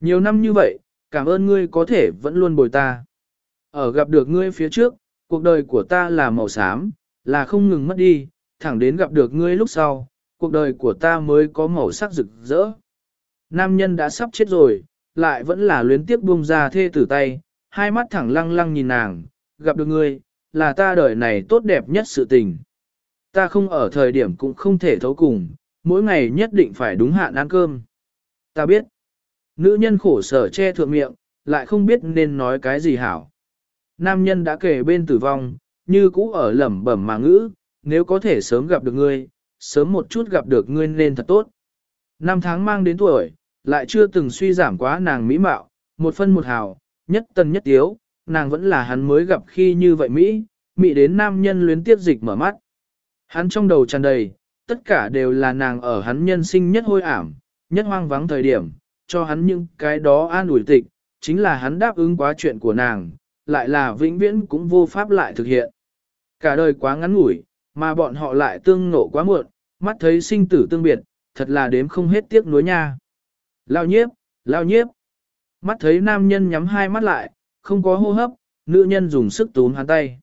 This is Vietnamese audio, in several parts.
Nhiều năm như vậy, cảm ơn ngươi có thể vẫn luôn bồi ta. Ở gặp được ngươi phía trước, cuộc đời của ta là màu xám, là không ngừng mất đi, thẳng đến gặp được ngươi lúc sau, cuộc đời của ta mới có màu sắc rực rỡ. Nam nhân đã sắp chết rồi, lại vẫn là luyến tiếp buông ra thê tử tay, hai mắt thẳng lăng lăng nhìn nàng, gặp được ngươi, là ta đời này tốt đẹp nhất sự tình. Ta không ở thời điểm cũng không thể thấu cùng, mỗi ngày nhất định phải đúng hạn ăn cơm. Ta biết, nữ nhân khổ sở che thượng miệng, lại không biết nên nói cái gì hảo. Nam nhân đã kể bên tử vong, như cũ ở lẩm bẩm mà ngữ, nếu có thể sớm gặp được ngươi, sớm một chút gặp được ngươi nên thật tốt. Năm tháng mang đến tuổi, lại chưa từng suy giảm quá nàng mỹ mạo, một phân một hào, nhất tần nhất tiếu, nàng vẫn là hắn mới gặp khi như vậy Mỹ, Mỹ đến nam nhân luyến tiếp dịch mở mắt. Hắn trong đầu tràn đầy, tất cả đều là nàng ở hắn nhân sinh nhất hôi ảm, nhất hoang vắng thời điểm, cho hắn những cái đó an ủi tịch, chính là hắn đáp ứng quá chuyện của nàng, lại là vĩnh viễn cũng vô pháp lại thực hiện. Cả đời quá ngắn ngủi, mà bọn họ lại tương nộ quá muộn, mắt thấy sinh tử tương biệt, thật là đếm không hết tiếc nuối nha. Lao nhiếp, lao nhiếp. Mắt thấy nam nhân nhắm hai mắt lại, không có hô hấp, nữ nhân dùng sức túm hắn tay.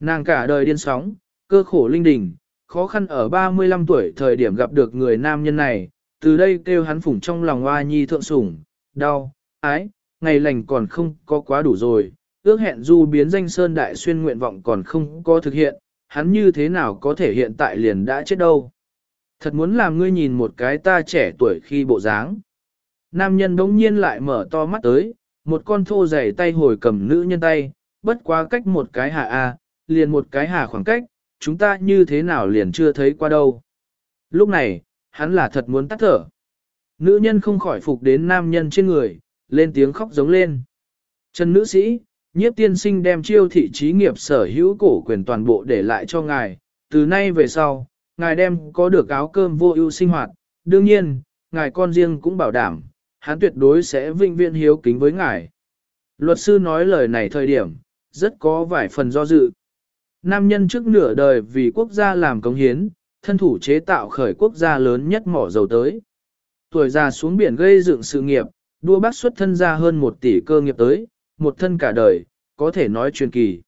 Nàng cả đời điên sóng, cơ khổ linh đình, khó khăn ở 35 tuổi thời điểm gặp được người nam nhân này, từ đây kêu hắn phủng trong lòng hoa nhi thượng sủng, đau, ái, ngày lành còn không có quá đủ rồi, ước hẹn du biến danh sơn đại xuyên nguyện vọng còn không có thực hiện, hắn như thế nào có thể hiện tại liền đã chết đâu. Thật muốn làm ngươi nhìn một cái ta trẻ tuổi khi bộ dáng. Nam nhân đống nhiên lại mở to mắt tới, một con thô dày tay hồi cầm nữ nhân tay, bất quá cách một cái hạ A, liền một cái hạ khoảng cách, chúng ta như thế nào liền chưa thấy qua đâu. Lúc này, hắn là thật muốn tắt thở. Nữ nhân không khỏi phục đến nam nhân trên người, lên tiếng khóc giống lên. Trần nữ sĩ, nhiếp tiên sinh đem chiêu thị trí nghiệp sở hữu cổ quyền toàn bộ để lại cho ngài, từ nay về sau, ngài đem có được áo cơm vô ưu sinh hoạt, đương nhiên, ngài con riêng cũng bảo đảm, hắn tuyệt đối sẽ vinh viên hiếu kính với ngài. Luật sư nói lời này thời điểm, rất có vài phần do dự. Nam nhân trước nửa đời vì quốc gia làm công hiến, thân thủ chế tạo khởi quốc gia lớn nhất mỏ dầu tới. Tuổi già xuống biển gây dựng sự nghiệp, đua bác xuất thân ra hơn một tỷ cơ nghiệp tới, một thân cả đời, có thể nói truyền kỳ.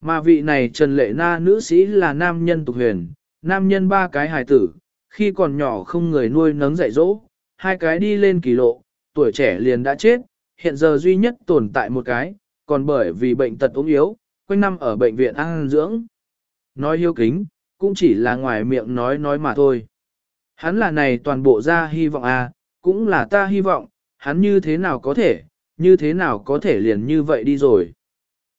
Mà vị này Trần Lệ Na nữ sĩ là nam nhân tục huyền, nam nhân ba cái hài tử, khi còn nhỏ không người nuôi nấng dạy dỗ, hai cái đi lên kỳ lộ, tuổi trẻ liền đã chết, hiện giờ duy nhất tồn tại một cái, còn bởi vì bệnh tật ốm yếu, quanh năm ở bệnh viện ăn dưỡng. Nói hiếu kính, cũng chỉ là ngoài miệng nói nói mà thôi. Hắn là này toàn bộ ra hy vọng à, cũng là ta hy vọng, hắn như thế nào có thể, như thế nào có thể liền như vậy đi rồi.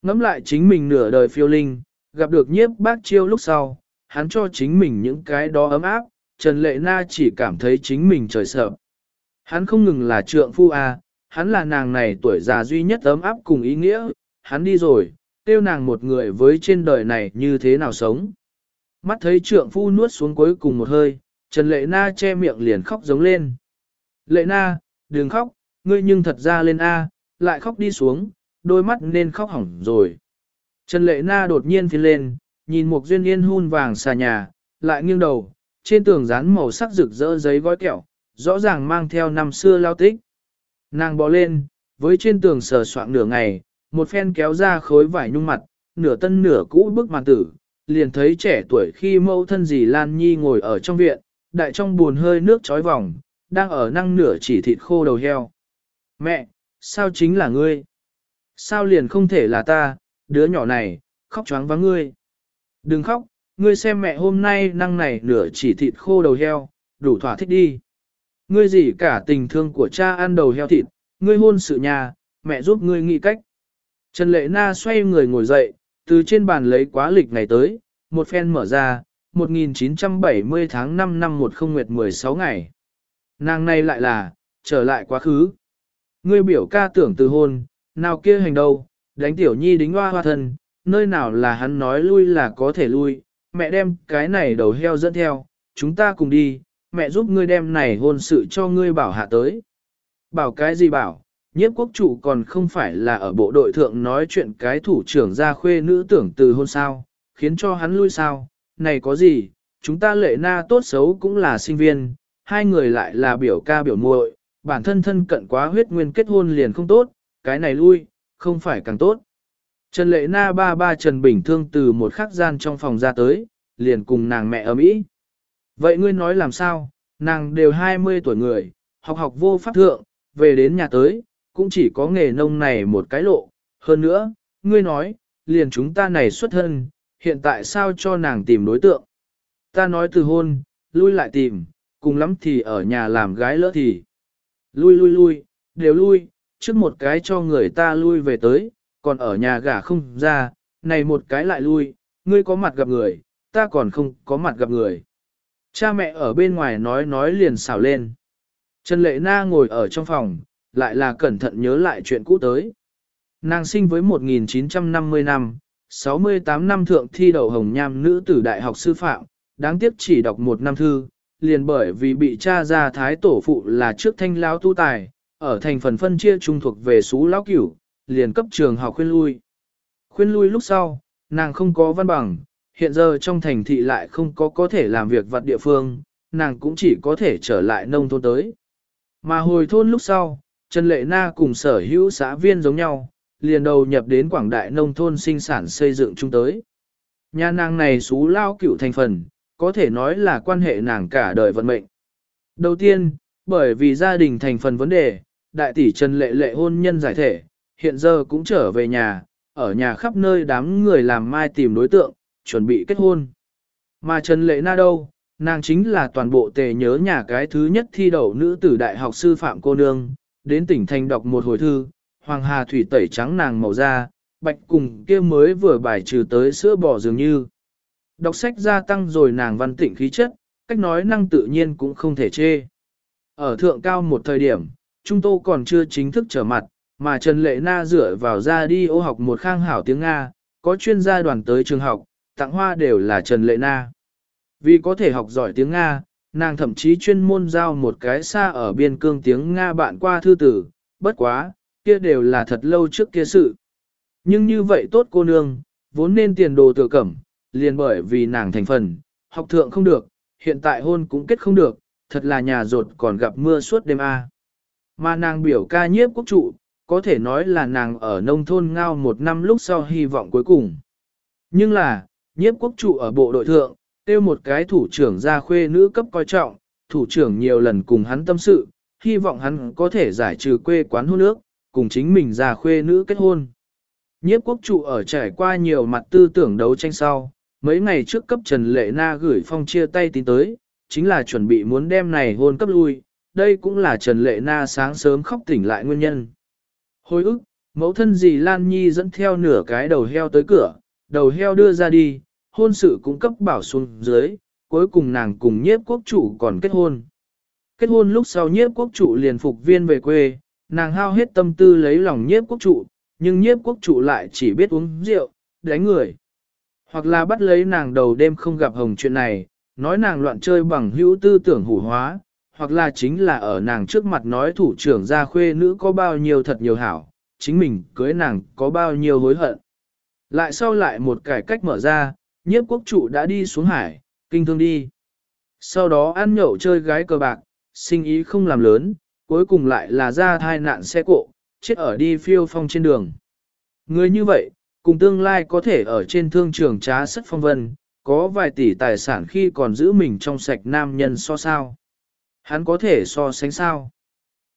Ngắm lại chính mình nửa đời phiêu linh, gặp được nhiếp bác chiêu lúc sau, hắn cho chính mình những cái đó ấm áp, Trần Lệ Na chỉ cảm thấy chính mình trời sợ. Hắn không ngừng là trượng phu à, hắn là nàng này tuổi già duy nhất ấm áp cùng ý nghĩa, hắn đi rồi, tiêu nàng một người với trên đời này như thế nào sống. Mắt thấy trượng phu nuốt xuống cuối cùng một hơi, Trần Lệ Na che miệng liền khóc giống lên. Lệ Na, đừng khóc, ngươi nhưng thật ra lên A, lại khóc đi xuống, đôi mắt nên khóc hỏng rồi. Trần Lệ Na đột nhiên thì lên, nhìn một duyên yên hun vàng xà nhà, lại nghiêng đầu, trên tường dán màu sắc rực rỡ giấy gói kẹo, rõ ràng mang theo năm xưa lao tích. Nàng bò lên, với trên tường sờ soạn nửa ngày, một phen kéo ra khối vải nhung mặt, nửa tân nửa cũ bức màn tử, liền thấy trẻ tuổi khi mẫu thân dì Lan Nhi ngồi ở trong viện, đại trong buồn hơi nước trói vòng, đang ở năng nửa chỉ thịt khô đầu heo. Mẹ, sao chính là ngươi? Sao liền không thể là ta, đứa nhỏ này, khóc choáng vắng ngươi. Đừng khóc, ngươi xem mẹ hôm nay năng này nửa chỉ thịt khô đầu heo, đủ thỏa thích đi. Ngươi gì cả tình thương của cha ăn đầu heo thịt, ngươi hôn sự nhà, mẹ giúp ngươi nghĩ cách. Trần Lệ Na xoay người ngồi dậy, từ trên bàn lấy quá lịch ngày tới, một phen mở ra, 1970 tháng 5 năm 10 nguyệt 16 ngày. Nàng này lại là, trở lại quá khứ. Ngươi biểu ca tưởng từ hôn, nào kia hành đâu, đánh tiểu nhi đính hoa hoa thân, nơi nào là hắn nói lui là có thể lui, mẹ đem cái này đầu heo dẫn theo, chúng ta cùng đi, mẹ giúp ngươi đem này hôn sự cho ngươi bảo hạ tới. Bảo cái gì bảo, nhiếp quốc chủ còn không phải là ở bộ đội thượng nói chuyện cái thủ trưởng ra khuê nữ tưởng từ hôn sao, khiến cho hắn lui sao, này có gì, chúng ta lệ na tốt xấu cũng là sinh viên, hai người lại là biểu ca biểu muội, bản thân thân cận quá huyết nguyên kết hôn liền không tốt, cái này lui, không phải càng tốt. Trần Lệ Na ba ba Trần Bình Thương từ một khắc gian trong phòng ra tới, liền cùng nàng mẹ ở Mỹ. Vậy ngươi nói làm sao, nàng đều 20 tuổi người, học học vô pháp thượng, về đến nhà tới, cũng chỉ có nghề nông này một cái lộ. Hơn nữa, ngươi nói, liền chúng ta này xuất thân, hiện tại sao cho nàng tìm đối tượng. Ta nói từ hôn, lui lại tìm, cùng lắm thì ở nhà làm gái lỡ thì. Lui lui lui, đều lui, trước một cái cho người ta lui về tới, còn ở nhà gả không ra, này một cái lại lui, ngươi có mặt gặp người, ta còn không có mặt gặp người. Cha mẹ ở bên ngoài nói nói liền xảo lên. Trần Lệ Na ngồi ở trong phòng, lại là cẩn thận nhớ lại chuyện cũ tới. Nàng sinh với 1950 năm, 68 năm thượng thi đậu hồng nham nữ tử đại học sư phạm, đáng tiếc chỉ đọc một năm thư, liền bởi vì bị cha ra thái tổ phụ là trước thanh lão tu tài, ở thành phần phân chia trung thuộc về sú lão cửu, liền cấp trường học khuyên lui. Khuyên lui lúc sau, nàng không có văn bằng, hiện giờ trong thành thị lại không có có thể làm việc vật địa phương, nàng cũng chỉ có thể trở lại nông thôn tới. Mà hồi thôn lúc sau, Trần Lệ Na cùng sở hữu xã viên giống nhau, liền đầu nhập đến quảng đại nông thôn sinh sản xây dựng chung tới. Nhà nàng này xú lao cựu thành phần, có thể nói là quan hệ nàng cả đời vận mệnh. Đầu tiên, bởi vì gia đình thành phần vấn đề, đại tỷ Trần Lệ Lệ hôn nhân giải thể, hiện giờ cũng trở về nhà, ở nhà khắp nơi đám người làm mai tìm đối tượng, chuẩn bị kết hôn. Mà Trần Lệ Na đâu, nàng chính là toàn bộ tề nhớ nhà cái thứ nhất thi đậu nữ tử đại học sư phạm cô nương, đến tỉnh thành đọc một hồi thư, hoàng hà thủy tẩy trắng nàng màu da, bạch cùng kia mới vừa bài trừ tới sữa bò dường như. Đọc sách gia tăng rồi nàng văn tịnh khí chất, cách nói năng tự nhiên cũng không thể chê. Ở thượng cao một thời điểm, Trung Tô còn chưa chính thức trở mặt, mà Trần Lệ Na dựa vào ra đi ô học một khang hảo tiếng Nga, có chuyên gia đoàn tới trường học, tặng hoa đều là Trần Lệ Na. Vì có thể học giỏi tiếng Nga, nàng thậm chí chuyên môn giao một cái xa ở biên cương tiếng Nga bạn qua thư tử, bất quá, kia đều là thật lâu trước kia sự. Nhưng như vậy tốt cô nương, vốn nên tiền đồ tự cẩm, liền bởi vì nàng thành phần, học thượng không được, hiện tại hôn cũng kết không được, thật là nhà rột còn gặp mưa suốt đêm a. Mà nàng biểu ca nhiếp quốc trụ, có thể nói là nàng ở nông thôn ngao một năm lúc sau hy vọng cuối cùng. Nhưng là, nhiếp quốc trụ ở bộ đội thượng, kêu một cái thủ trưởng ra khuê nữ cấp coi trọng, thủ trưởng nhiều lần cùng hắn tâm sự, hy vọng hắn có thể giải trừ quê quán hôn nước, cùng chính mình ra khuê nữ kết hôn. Nhiếp quốc trụ ở trải qua nhiều mặt tư tưởng đấu tranh sau, mấy ngày trước cấp Trần Lệ Na gửi phong chia tay tin tới, chính là chuẩn bị muốn đem này hôn cấp lui, đây cũng là Trần Lệ Na sáng sớm khóc tỉnh lại nguyên nhân. Hồi ức, mẫu thân dì Lan Nhi dẫn theo nửa cái đầu heo tới cửa, đầu heo đưa ra đi, hôn sự cũng cấp bảo xuống dưới, cuối cùng nàng cùng nhiếp quốc chủ còn kết hôn. Kết hôn lúc sau nhiếp quốc chủ liền phục viên về quê, nàng hao hết tâm tư lấy lòng nhiếp quốc chủ, nhưng nhiếp quốc chủ lại chỉ biết uống rượu, đánh người. Hoặc là bắt lấy nàng đầu đêm không gặp hồng chuyện này, nói nàng loạn chơi bằng hữu tư tưởng hủ hóa, hoặc là chính là ở nàng trước mặt nói thủ trưởng gia khuê nữ có bao nhiêu thật nhiều hảo, chính mình cưới nàng có bao nhiêu hối hận. Lại sau lại một cải cách mở ra, nhiếp quốc chủ đã đi xuống hải, kinh thương đi. Sau đó ăn nhậu chơi gái cờ bạc, sinh ý không làm lớn, cuối cùng lại là ra thai nạn xe cộ, chết ở đi phiêu phong trên đường. Người như vậy, cùng tương lai có thể ở trên thương trường trá sất phong vân, có vài tỷ tài sản khi còn giữ mình trong sạch nam nhân so sao. Hắn có thể so sánh sao.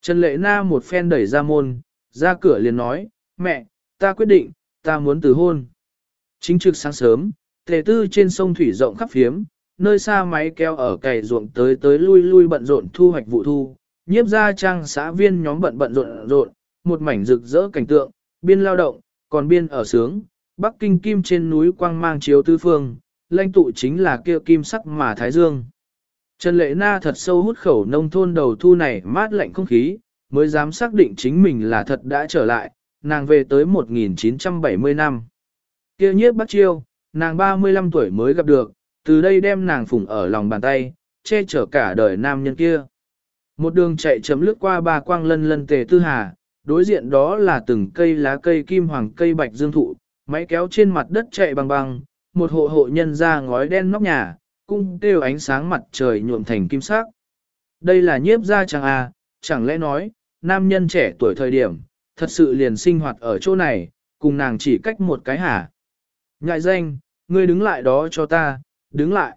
Trần Lệ Na một phen đẩy ra môn, ra cửa liền nói, mẹ, ta quyết định, ta muốn từ hôn. Chính trực sáng sớm, Thể tư trên sông thủy rộng khắp phiếm, nơi xa máy keo ở cày ruộng tới tới lui lui bận rộn thu hoạch vụ thu, nhiếp ra trang xã viên nhóm bận bận rộn rộn, một mảnh rực rỡ cảnh tượng, biên lao động, còn biên ở sướng, Bắc Kinh kim trên núi quang mang chiếu tư phương, lãnh tụ chính là kia kim sắc mà thái dương. Trần Lệ Na thật sâu hút khẩu nông thôn đầu thu này mát lạnh không khí, mới dám xác định chính mình là thật đã trở lại, nàng về tới 1970 năm. kia nhiếp bắt chiêu, nàng 35 tuổi mới gặp được, từ đây đem nàng phủng ở lòng bàn tay, che chở cả đời nam nhân kia. Một đường chạy chấm lướt qua ba quang lân lân tề tư hà, đối diện đó là từng cây lá cây kim hoàng cây bạch dương thụ, máy kéo trên mặt đất chạy bằng bằng, một hộ hộ nhân ra ngói đen nóc nhà, cung tiêu ánh sáng mặt trời nhuộm thành kim sắc. Đây là nhiếp gia chẳng à chẳng lẽ nói, nam nhân trẻ tuổi thời điểm, thật sự liền sinh hoạt ở chỗ này, cùng nàng chỉ cách một cái hả. Ngại danh, ngươi đứng lại đó cho ta, đứng lại.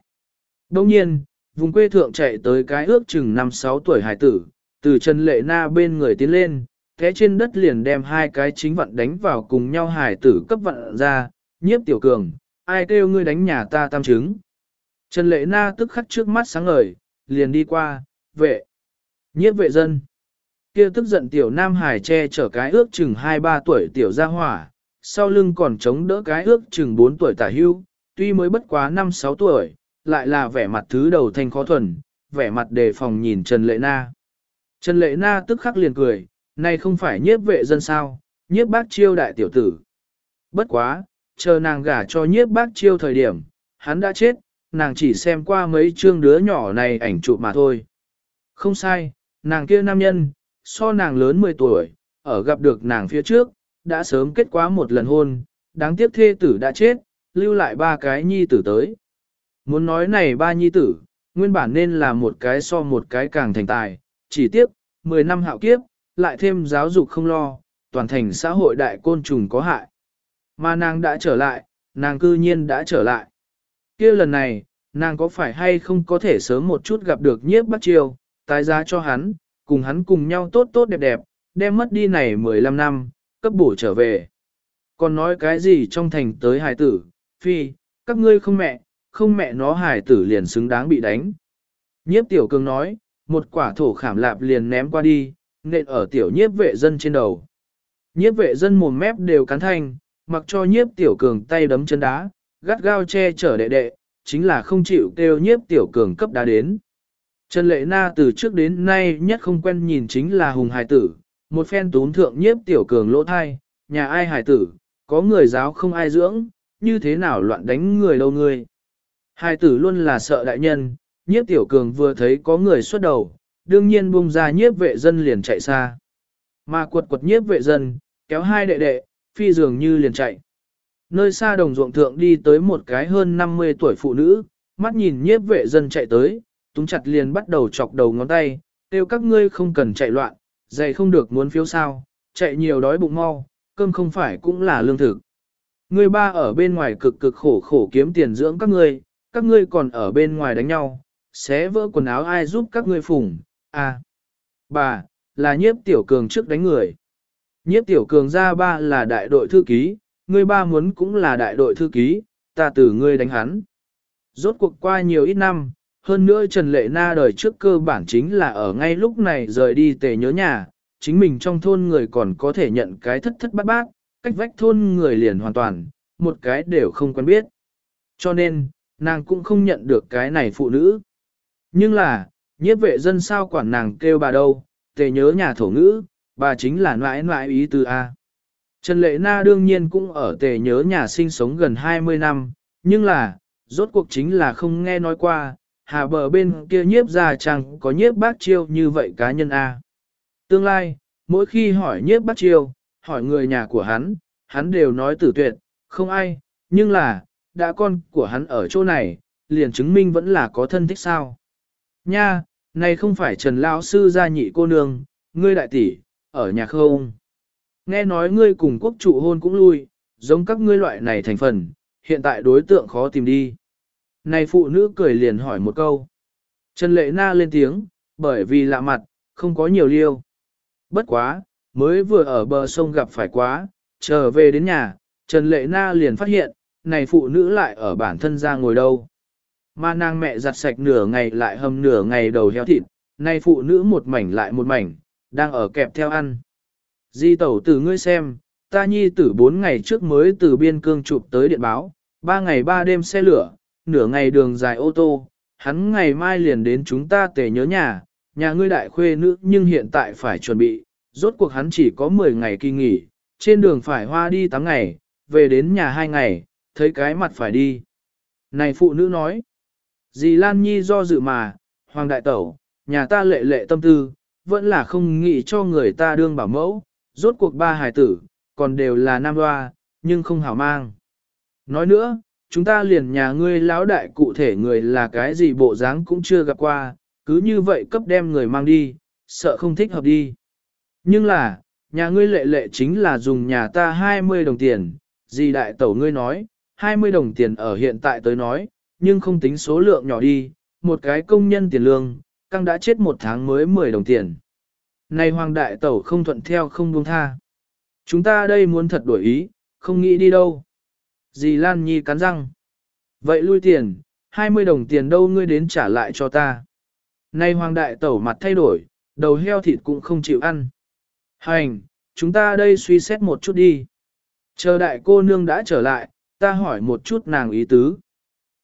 Đồng nhiên, vùng quê thượng chạy tới cái ước chừng 5-6 tuổi hải tử, từ Trần Lệ Na bên người tiến lên, thế trên đất liền đem hai cái chính vận đánh vào cùng nhau hải tử cấp vận ra, nhiếp tiểu cường, ai kêu ngươi đánh nhà ta tam chứng. Trần Lệ Na tức khắc trước mắt sáng ngời, liền đi qua, vệ, nhiếp vệ dân. Kia tức giận tiểu nam hải che chở cái ước chừng 2-3 tuổi tiểu gia hỏa, sau lưng còn chống đỡ cái ước chừng 4 tuổi tả hưu, tuy mới bất quá 5-6 tuổi, lại là vẻ mặt thứ đầu thanh khó thuần, vẻ mặt đề phòng nhìn Trần Lệ Na. Trần Lệ Na tức khắc liền cười, này không phải nhiếp vệ dân sao, nhiếp bác chiêu đại tiểu tử. Bất quá, chờ nàng gả cho nhiếp bác chiêu thời điểm, hắn đã chết, nàng chỉ xem qua mấy chương đứa nhỏ này ảnh chụp mà thôi. Không sai, nàng kia nam nhân, so nàng lớn 10 tuổi, ở gặp được nàng phía trước, đã sớm kết quá một lần hôn, đáng tiếc thê tử đã chết, lưu lại ba cái nhi tử tới. Muốn nói này ba nhi tử, nguyên bản nên là một cái so một cái càng thành tài, chỉ tiếc, 10 năm hạo kiếp, lại thêm giáo dục không lo, toàn thành xã hội đại côn trùng có hại. Mà nàng đã trở lại, nàng cư nhiên đã trở lại. kia lần này, nàng có phải hay không có thể sớm một chút gặp được nhiếp bắt chiêu, tái giá cho hắn, cùng hắn cùng nhau tốt tốt đẹp đẹp, đem mất đi này 15 năm, cấp bổ trở về. Còn nói cái gì trong thành tới hài tử, phi, các ngươi không mẹ, không mẹ nó hài tử liền xứng đáng bị đánh. Nhiếp tiểu cường nói, một quả thổ khảm lạp liền ném qua đi, nện ở tiểu nhiếp vệ dân trên đầu. Nhiếp vệ dân mồm mép đều cắn thanh, mặc cho nhiếp tiểu cường tay đấm chân đá, gắt gao che chở đệ đệ, chính là không chịu kêu nhiếp tiểu cường cấp đá đến. Trần Lệ Na từ trước đến nay nhất không quen nhìn chính là hùng hài tử, một phen tún thượng nhiếp tiểu cường lỗ thai, nhà ai hài tử, có người giáo không ai dưỡng, như thế nào loạn đánh người đâu người. Hài tử luôn là sợ đại nhân, nhiếp tiểu cường vừa thấy có người xuất đầu, đương nhiên buông ra nhiếp vệ dân liền chạy xa. Mà quật quật nhiếp vệ dân, kéo hai đệ đệ, phi dường như liền chạy. Nơi xa đồng ruộng thượng đi tới một cái hơn 50 tuổi phụ nữ, mắt nhìn nhiếp vệ dân chạy tới, túng chặt liền bắt đầu chọc đầu ngón tay, kêu các ngươi không cần chạy loạn, dày không được muốn phiếu sao, chạy nhiều đói bụng mau, cơm không phải cũng là lương thực. Ngươi ba ở bên ngoài cực cực khổ khổ kiếm tiền dưỡng các ngươi, các ngươi còn ở bên ngoài đánh nhau, xé vỡ quần áo ai giúp các ngươi phủng, à. Bà, là nhiếp tiểu cường trước đánh người. Nhiếp tiểu cường ra ba là đại đội thư ký, ngươi ba muốn cũng là đại đội thư ký, ta từ ngươi đánh hắn. Rốt cuộc qua nhiều ít năm, hơn nữa Trần Lệ Na đời trước cơ bản chính là ở ngay lúc này rời đi tề nhớ nhà, chính mình trong thôn người còn có thể nhận cái thất thất bát bát, cách vách thôn người liền hoàn toàn, một cái đều không quen biết. Cho nên, nàng cũng không nhận được cái này phụ nữ. Nhưng là, nhiếp vệ dân sao quản nàng kêu bà đâu, tề nhớ nhà thổ ngữ, bà chính là nãi nãi ý từ A. Trần Lệ Na đương nhiên cũng ở tề nhớ nhà sinh sống gần 20 năm, nhưng là, rốt cuộc chính là không nghe nói qua, hà bờ bên kia nhiếp ra chẳng có nhiếp bác chiêu như vậy cá nhân A. Tương lai, mỗi khi hỏi nhiếp bác chiêu, hỏi người nhà của hắn, hắn đều nói tử tuyệt, không ai, nhưng là, đã con của hắn ở chỗ này, liền chứng minh vẫn là có thân thích sao. Nha, này không phải Trần Lão Sư gia nhị cô nương, ngươi đại tỷ, ở nhà không? Nghe nói ngươi cùng quốc trụ hôn cũng lui, giống các ngươi loại này thành phần, hiện tại đối tượng khó tìm đi. Này phụ nữ cười liền hỏi một câu. Trần Lệ Na lên tiếng, bởi vì lạ mặt, không có nhiều liêu. Bất quá, mới vừa ở bờ sông gặp phải quá, trở về đến nhà, Trần Lệ Na liền phát hiện, này phụ nữ lại ở bản thân ra ngồi đâu. Mà nàng mẹ giặt sạch nửa ngày lại hầm nửa ngày đầu heo thịt, này phụ nữ một mảnh lại một mảnh, đang ở kẹp theo ăn. Di tẩu từ ngươi xem, ta nhi tử bốn ngày trước mới từ biên cương chụp tới điện báo, ba ngày ba đêm xe lửa, nửa ngày đường dài ô tô, hắn ngày mai liền đến chúng ta tề nhớ nhà, nhà ngươi đại khuê nữ nhưng hiện tại phải chuẩn bị, rốt cuộc hắn chỉ có 10 ngày kỳ nghỉ, trên đường phải hoa đi 8 ngày, về đến nhà 2 ngày, thấy cái mặt phải đi. Này phụ nữ nói, dì Lan Nhi do dự mà, Hoàng Đại Tẩu, nhà ta lệ lệ tâm tư, vẫn là không nghĩ cho người ta đương bảo mẫu, rốt cuộc ba hài tử, còn đều là nam hoa, nhưng không hảo mang. Nói nữa, chúng ta liền nhà ngươi lão đại cụ thể người là cái gì bộ dáng cũng chưa gặp qua, cứ như vậy cấp đem người mang đi, sợ không thích hợp đi. Nhưng là, nhà ngươi lệ lệ chính là dùng nhà ta 20 đồng tiền, gì đại tẩu ngươi nói, 20 đồng tiền ở hiện tại tới nói, nhưng không tính số lượng nhỏ đi, một cái công nhân tiền lương, căng đã chết một tháng mới 10 đồng tiền. Này hoàng đại tẩu không thuận theo không buông tha. Chúng ta đây muốn thật đổi ý, không nghĩ đi đâu. Dì Lan Nhi cắn răng. Vậy lui tiền, 20 đồng tiền đâu ngươi đến trả lại cho ta. Nay hoàng đại tẩu mặt thay đổi, đầu heo thịt cũng không chịu ăn. Hành, chúng ta đây suy xét một chút đi. Chờ đại cô nương đã trở lại, ta hỏi một chút nàng ý tứ.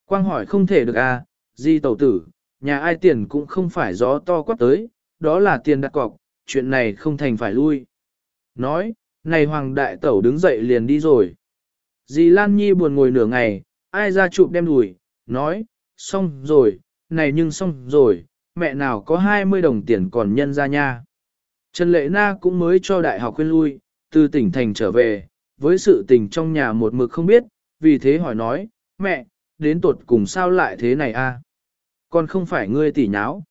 Quang hỏi không thể được à, di tẩu tử, nhà ai tiền cũng không phải gió to quát tới, đó là tiền đặt cọc, chuyện này không thành phải lui. Nói, này hoàng đại tẩu đứng dậy liền đi rồi. Dì Lan Nhi buồn ngồi nửa ngày, ai ra chụp đem đùi, nói, xong rồi, này nhưng xong rồi, mẹ nào có 20 đồng tiền còn nhân ra nha. Trần Lệ Na cũng mới cho đại học khuyên lui, từ tỉnh thành trở về, với sự tình trong nhà một mực không biết, vì thế hỏi nói, mẹ, đến tuột cùng sao lại thế này a? Còn không phải ngươi tỉ nháo.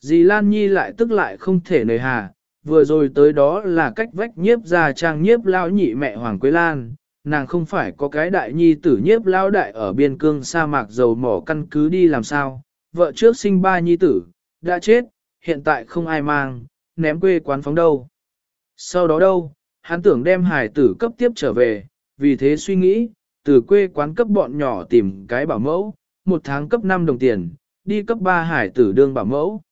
Dì Lan Nhi lại tức lại không thể nời hà, vừa rồi tới đó là cách vách nhiếp ra trang nhiếp lao nhị mẹ Hoàng Quế Lan, nàng không phải có cái đại nhi tử nhiếp lao đại ở biên cương sa mạc dầu mỏ căn cứ đi làm sao, vợ trước sinh ba nhi tử, đã chết, hiện tại không ai mang, ném quê quán phóng đâu. Sau đó đâu, hắn tưởng đem hải tử cấp tiếp trở về, vì thế suy nghĩ, từ quê quán cấp bọn nhỏ tìm cái bảo mẫu, một tháng cấp 5 đồng tiền, đi cấp 3 hải tử đương bảo mẫu.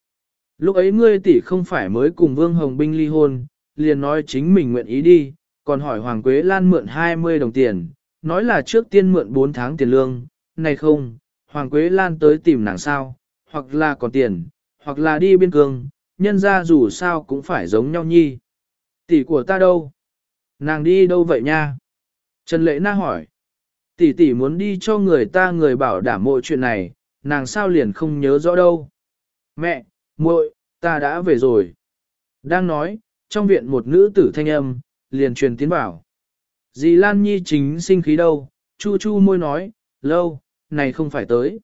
Lúc ấy ngươi tỷ không phải mới cùng Vương Hồng Binh ly hôn, liền nói chính mình nguyện ý đi, còn hỏi Hoàng Quế Lan mượn 20 đồng tiền, nói là trước tiên mượn 4 tháng tiền lương, này không, Hoàng Quế Lan tới tìm nàng sao, hoặc là còn tiền, hoặc là đi biên cương, nhân ra dù sao cũng phải giống nhau nhi. Tỷ của ta đâu? Nàng đi đâu vậy nha? Trần Lệ Na hỏi. Tỷ tỷ muốn đi cho người ta người bảo đảm mọi chuyện này, nàng sao liền không nhớ rõ đâu. Mẹ, muội, ta đã về rồi. Đang nói, trong viện một nữ tử thanh âm, liền truyền tiến bảo. Dì Lan Nhi chính sinh khí đâu, chu chu môi nói, lâu, này không phải tới.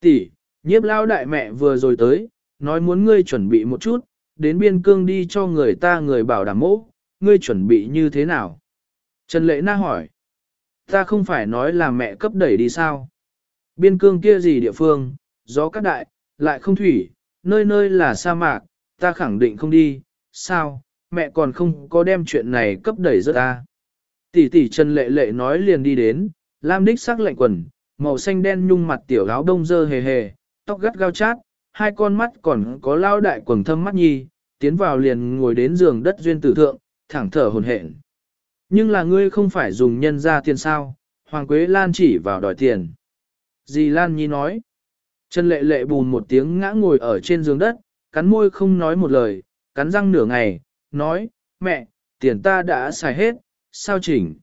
Tỷ, nhiếp lao đại mẹ vừa rồi tới, nói muốn ngươi chuẩn bị một chút, đến biên cương đi cho người ta người bảo đảm mỗ, ngươi chuẩn bị như thế nào? Trần Lệ Na hỏi, ta không phải nói là mẹ cấp đẩy đi sao? Biên cương kia gì địa phương, gió cắt đại, lại không thủy, nơi nơi là sa mạc, ta khẳng định không đi, sao, mẹ còn không có đem chuyện này cấp đẩy rất ta. Tỷ tỷ Trần Lệ Lệ nói liền đi đến, Lam Đích sắc lạnh quần, màu xanh đen nhung mặt tiểu áo đông dơ hề hề, tóc gắt gao chát, hai con mắt còn có lao đại quầng thâm mắt nhi, tiến vào liền ngồi đến giường đất duyên tử thượng, thẳng thở hồn hển. Nhưng là ngươi không phải dùng nhân ra tiền sao, Hoàng Quế Lan chỉ vào đòi tiền. Dì Lan Nhi nói. Trần lệ lệ bùn một tiếng ngã ngồi ở trên giường đất, cắn môi không nói một lời, cắn răng nửa ngày, nói, mẹ, tiền ta đã xài hết, sao chỉnh?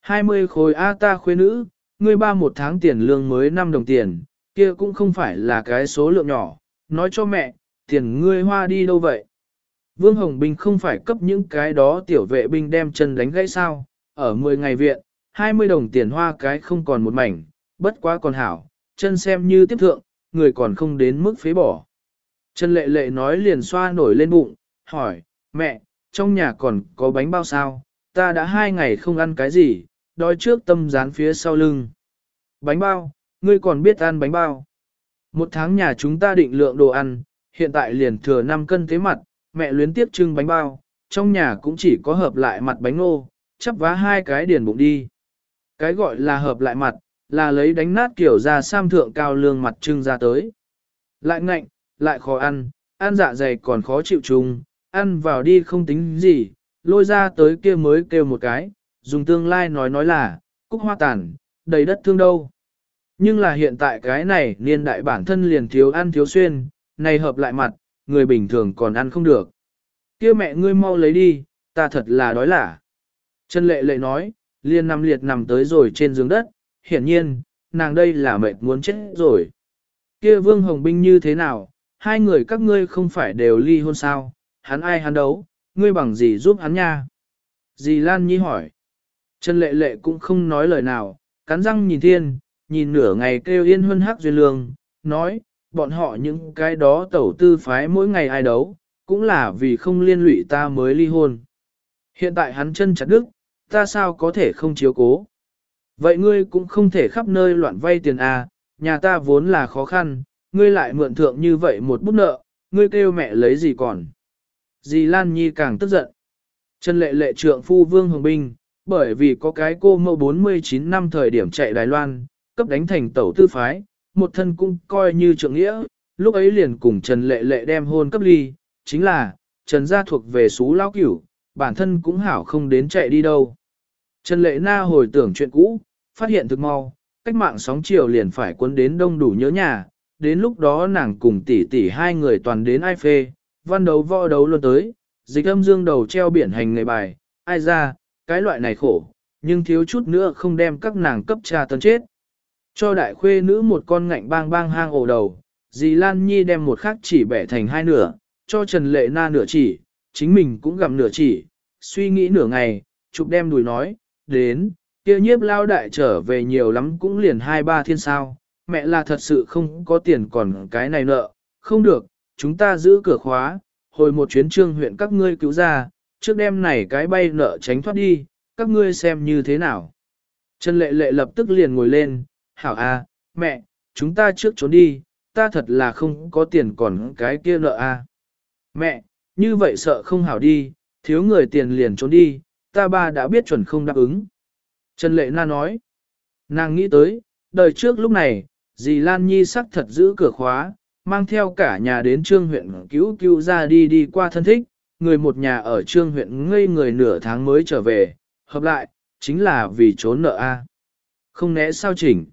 20 khối A ta khuê nữ, ngươi ba một tháng tiền lương mới 5 đồng tiền, kia cũng không phải là cái số lượng nhỏ, nói cho mẹ, tiền ngươi hoa đi đâu vậy? Vương Hồng Bình không phải cấp những cái đó tiểu vệ binh đem chân đánh gãy sao, ở 10 ngày viện, 20 đồng tiền hoa cái không còn một mảnh, bất quá còn hảo, chân xem như tiếp thượng, người còn không đến mức phế bỏ. chân lệ lệ nói liền xoa nổi lên bụng, hỏi, mẹ, trong nhà còn có bánh bao sao, ta đã hai ngày không ăn cái gì, đói trước tâm dán phía sau lưng. Bánh bao, ngươi còn biết ăn bánh bao. Một tháng nhà chúng ta định lượng đồ ăn, hiện tại liền thừa 5 cân thế mặt, mẹ luyến tiếp trưng bánh bao, trong nhà cũng chỉ có hợp lại mặt bánh nô, chắp vá hai cái điền bụng đi. Cái gọi là hợp lại mặt, là lấy đánh nát kiểu ra sam thượng cao lương mặt trưng ra tới. Lại ngạnh, lại khó ăn, ăn dạ dày còn khó chịu chung, ăn vào đi không tính gì, lôi ra tới kia mới kêu một cái, dùng tương lai nói nói là, cúc hoa tàn, đầy đất thương đâu. Nhưng là hiện tại cái này niên đại bản thân liền thiếu ăn thiếu xuyên, này hợp lại mặt, người bình thường còn ăn không được. kia mẹ ngươi mau lấy đi, ta thật là đói lả. Trần lệ lệ nói, liền nằm liệt nằm tới rồi trên giường đất, hiển nhiên, nàng đây là mệt muốn chết rồi. kia vương hồng binh như thế nào, hai người các ngươi không phải đều ly hôn sao, hắn ai hắn đấu, ngươi bằng gì giúp hắn nha? Dì Lan Nhi hỏi. Trần lệ lệ cũng không nói lời nào, cắn răng nhìn thiên, nhìn nửa ngày kêu yên huân hắc duyên lương, nói, bọn họ những cái đó tẩu tư phái mỗi ngày ai đấu, cũng là vì không liên lụy ta mới ly hôn. Hiện tại hắn chân chặt đức, ta sao có thể không chiếu cố. Vậy ngươi cũng không thể khắp nơi loạn vay tiền à, nhà ta vốn là khó khăn, ngươi lại mượn thượng như vậy một bút nợ, ngươi kêu mẹ lấy gì còn. Dì Lan Nhi càng tức giận. Trần lệ lệ trượng phu Vương Hồng Binh, bởi vì có cái cô mẫu 49 năm thời điểm chạy Đài Loan, cấp đánh thành tẩu tư phái, một thân cũng coi như trượng nghĩa, lúc ấy liền cùng Trần lệ lệ đem hôn cấp ly, chính là, Trần gia thuộc về xú lao cửu, bản thân cũng hảo không đến chạy đi đâu. Trần lệ na hồi tưởng chuyện cũ, phát hiện thực mau, cách mạng sóng chiều liền phải cuốn đến đông đủ nhớ nhà, đến lúc đó nàng cùng tỷ tỷ hai người toàn đến ai phê, văn đấu võ đấu luôn tới, dịch âm dương đầu treo biển hành người bài, ai ra, cái loại này khổ, nhưng thiếu chút nữa không đem các nàng cấp trà tấn chết. Cho đại khuê nữ một con ngạnh bang bang hang ổ đầu, dì Lan Nhi đem một khắc chỉ bẻ thành hai nửa, cho Trần Lệ Na nửa chỉ, chính mình cũng gặm nửa chỉ, suy nghĩ nửa ngày, chụp đem đùi nói, đến, kia nhiếp lao đại trở về nhiều lắm cũng liền hai ba thiên sao, mẹ là thật sự không có tiền còn cái này nợ, không được, chúng ta giữ cửa khóa, hồi một chuyến trương huyện các ngươi cứu ra, trước đêm này cái bay nợ tránh thoát đi, các ngươi xem như thế nào. Trần lệ lệ lập tức liền ngồi lên, hảo a, mẹ, chúng ta trước trốn đi, ta thật là không có tiền còn cái kia nợ a. Mẹ, như vậy sợ không hảo đi, thiếu người tiền liền trốn đi, ta ba đã biết chuẩn không đáp ứng. Trần Lệ Na nói, nàng nghĩ tới, đời trước lúc này, dì Lan Nhi sắc thật giữ cửa khóa, mang theo cả nhà đến trương huyện cứu cứu ra đi đi qua thân thích, người một nhà ở trương huyện ngây người nửa tháng mới trở về, hợp lại, chính là vì trốn nợ A. Không né sao chỉnh.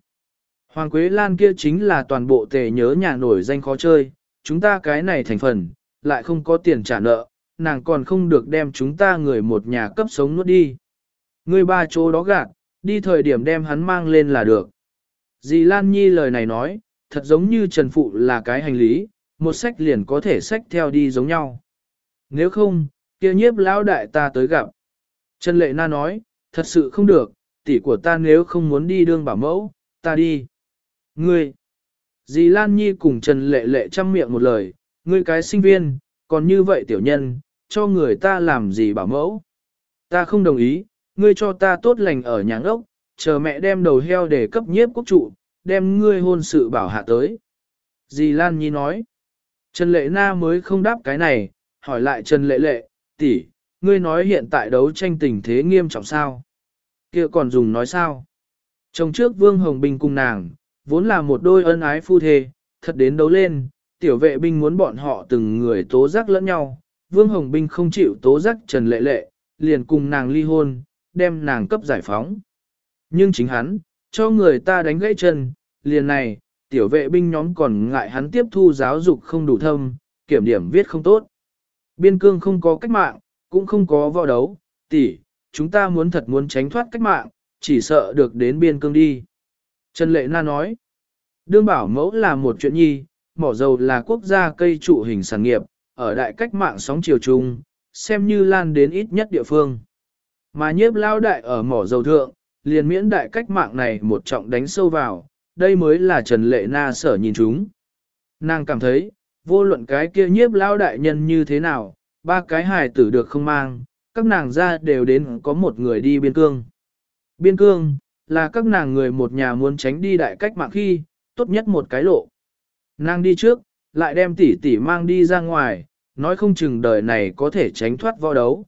Hoàng Quế Lan kia chính là toàn bộ tề nhớ nhà nổi danh khó chơi, chúng ta cái này thành phần, lại không có tiền trả nợ, nàng còn không được đem chúng ta người một nhà cấp sống nuốt đi. Người ba chỗ đó gạt, đi thời điểm đem hắn mang lên là được. Dì Lan Nhi lời này nói, thật giống như Trần Phụ là cái hành lý, một sách liền có thể sách theo đi giống nhau. Nếu không, kia nhiếp lão đại ta tới gặp. Trần Lệ Na nói, thật sự không được, tỷ của ta nếu không muốn đi đương bảo mẫu, ta đi. Ngươi, dì Lan Nhi cùng Trần Lệ Lệ chăm miệng một lời, ngươi cái sinh viên, còn như vậy tiểu nhân, cho người ta làm gì bảo mẫu. Ta không đồng ý, ngươi cho ta tốt lành ở nhà ốc, chờ mẹ đem đầu heo để cấp nhiếp quốc trụ, đem ngươi hôn sự bảo hạ tới. Dì Lan Nhi nói, Trần Lệ Na mới không đáp cái này, hỏi lại Trần Lệ Lệ, tỷ, ngươi nói hiện tại đấu tranh tình thế nghiêm trọng sao? kia còn dùng nói sao? Trong trước Vương Hồng Bình cùng nàng, vốn là một đôi ân ái phu thê, thật đến đấu lên, tiểu vệ binh muốn bọn họ từng người tố giác lẫn nhau. Vương Hồng Bình không chịu tố giác Trần Lệ Lệ, liền cùng nàng ly hôn, đem nàng cấp giải phóng. Nhưng chính hắn, cho người ta đánh gãy chân, liền này, tiểu vệ binh nhóm còn ngại hắn tiếp thu giáo dục không đủ thâm, kiểm điểm viết không tốt. Biên cương không có cách mạng, cũng không có võ đấu, tỷ, chúng ta muốn thật muốn tránh thoát cách mạng, chỉ sợ được đến biên cương đi. Trần Lệ Na nói, đương bảo mẫu là một chuyện nhi, mỏ dầu là quốc gia cây trụ hình sản nghiệp, ở đại cách mạng sóng chiều trung, xem như lan đến ít nhất địa phương. Mà nhiếp lao đại ở mỏ dầu thượng, liền miễn đại cách mạng này một trọng đánh sâu vào, đây mới là Trần Lệ Na sở nhìn chúng. Nàng cảm thấy, vô luận cái kia nhiếp lao đại nhân như thế nào, ba cái hài tử được không mang, các nàng ra đều đến có một người đi biên cương. Biên cương, là các nàng người một nhà muốn tránh đi đại cách mạng khi, tốt nhất một cái lộ. Nàng đi trước, lại đem tỷ tỷ mang đi ra ngoài, nói không chừng đời này có thể tránh thoát võ đấu.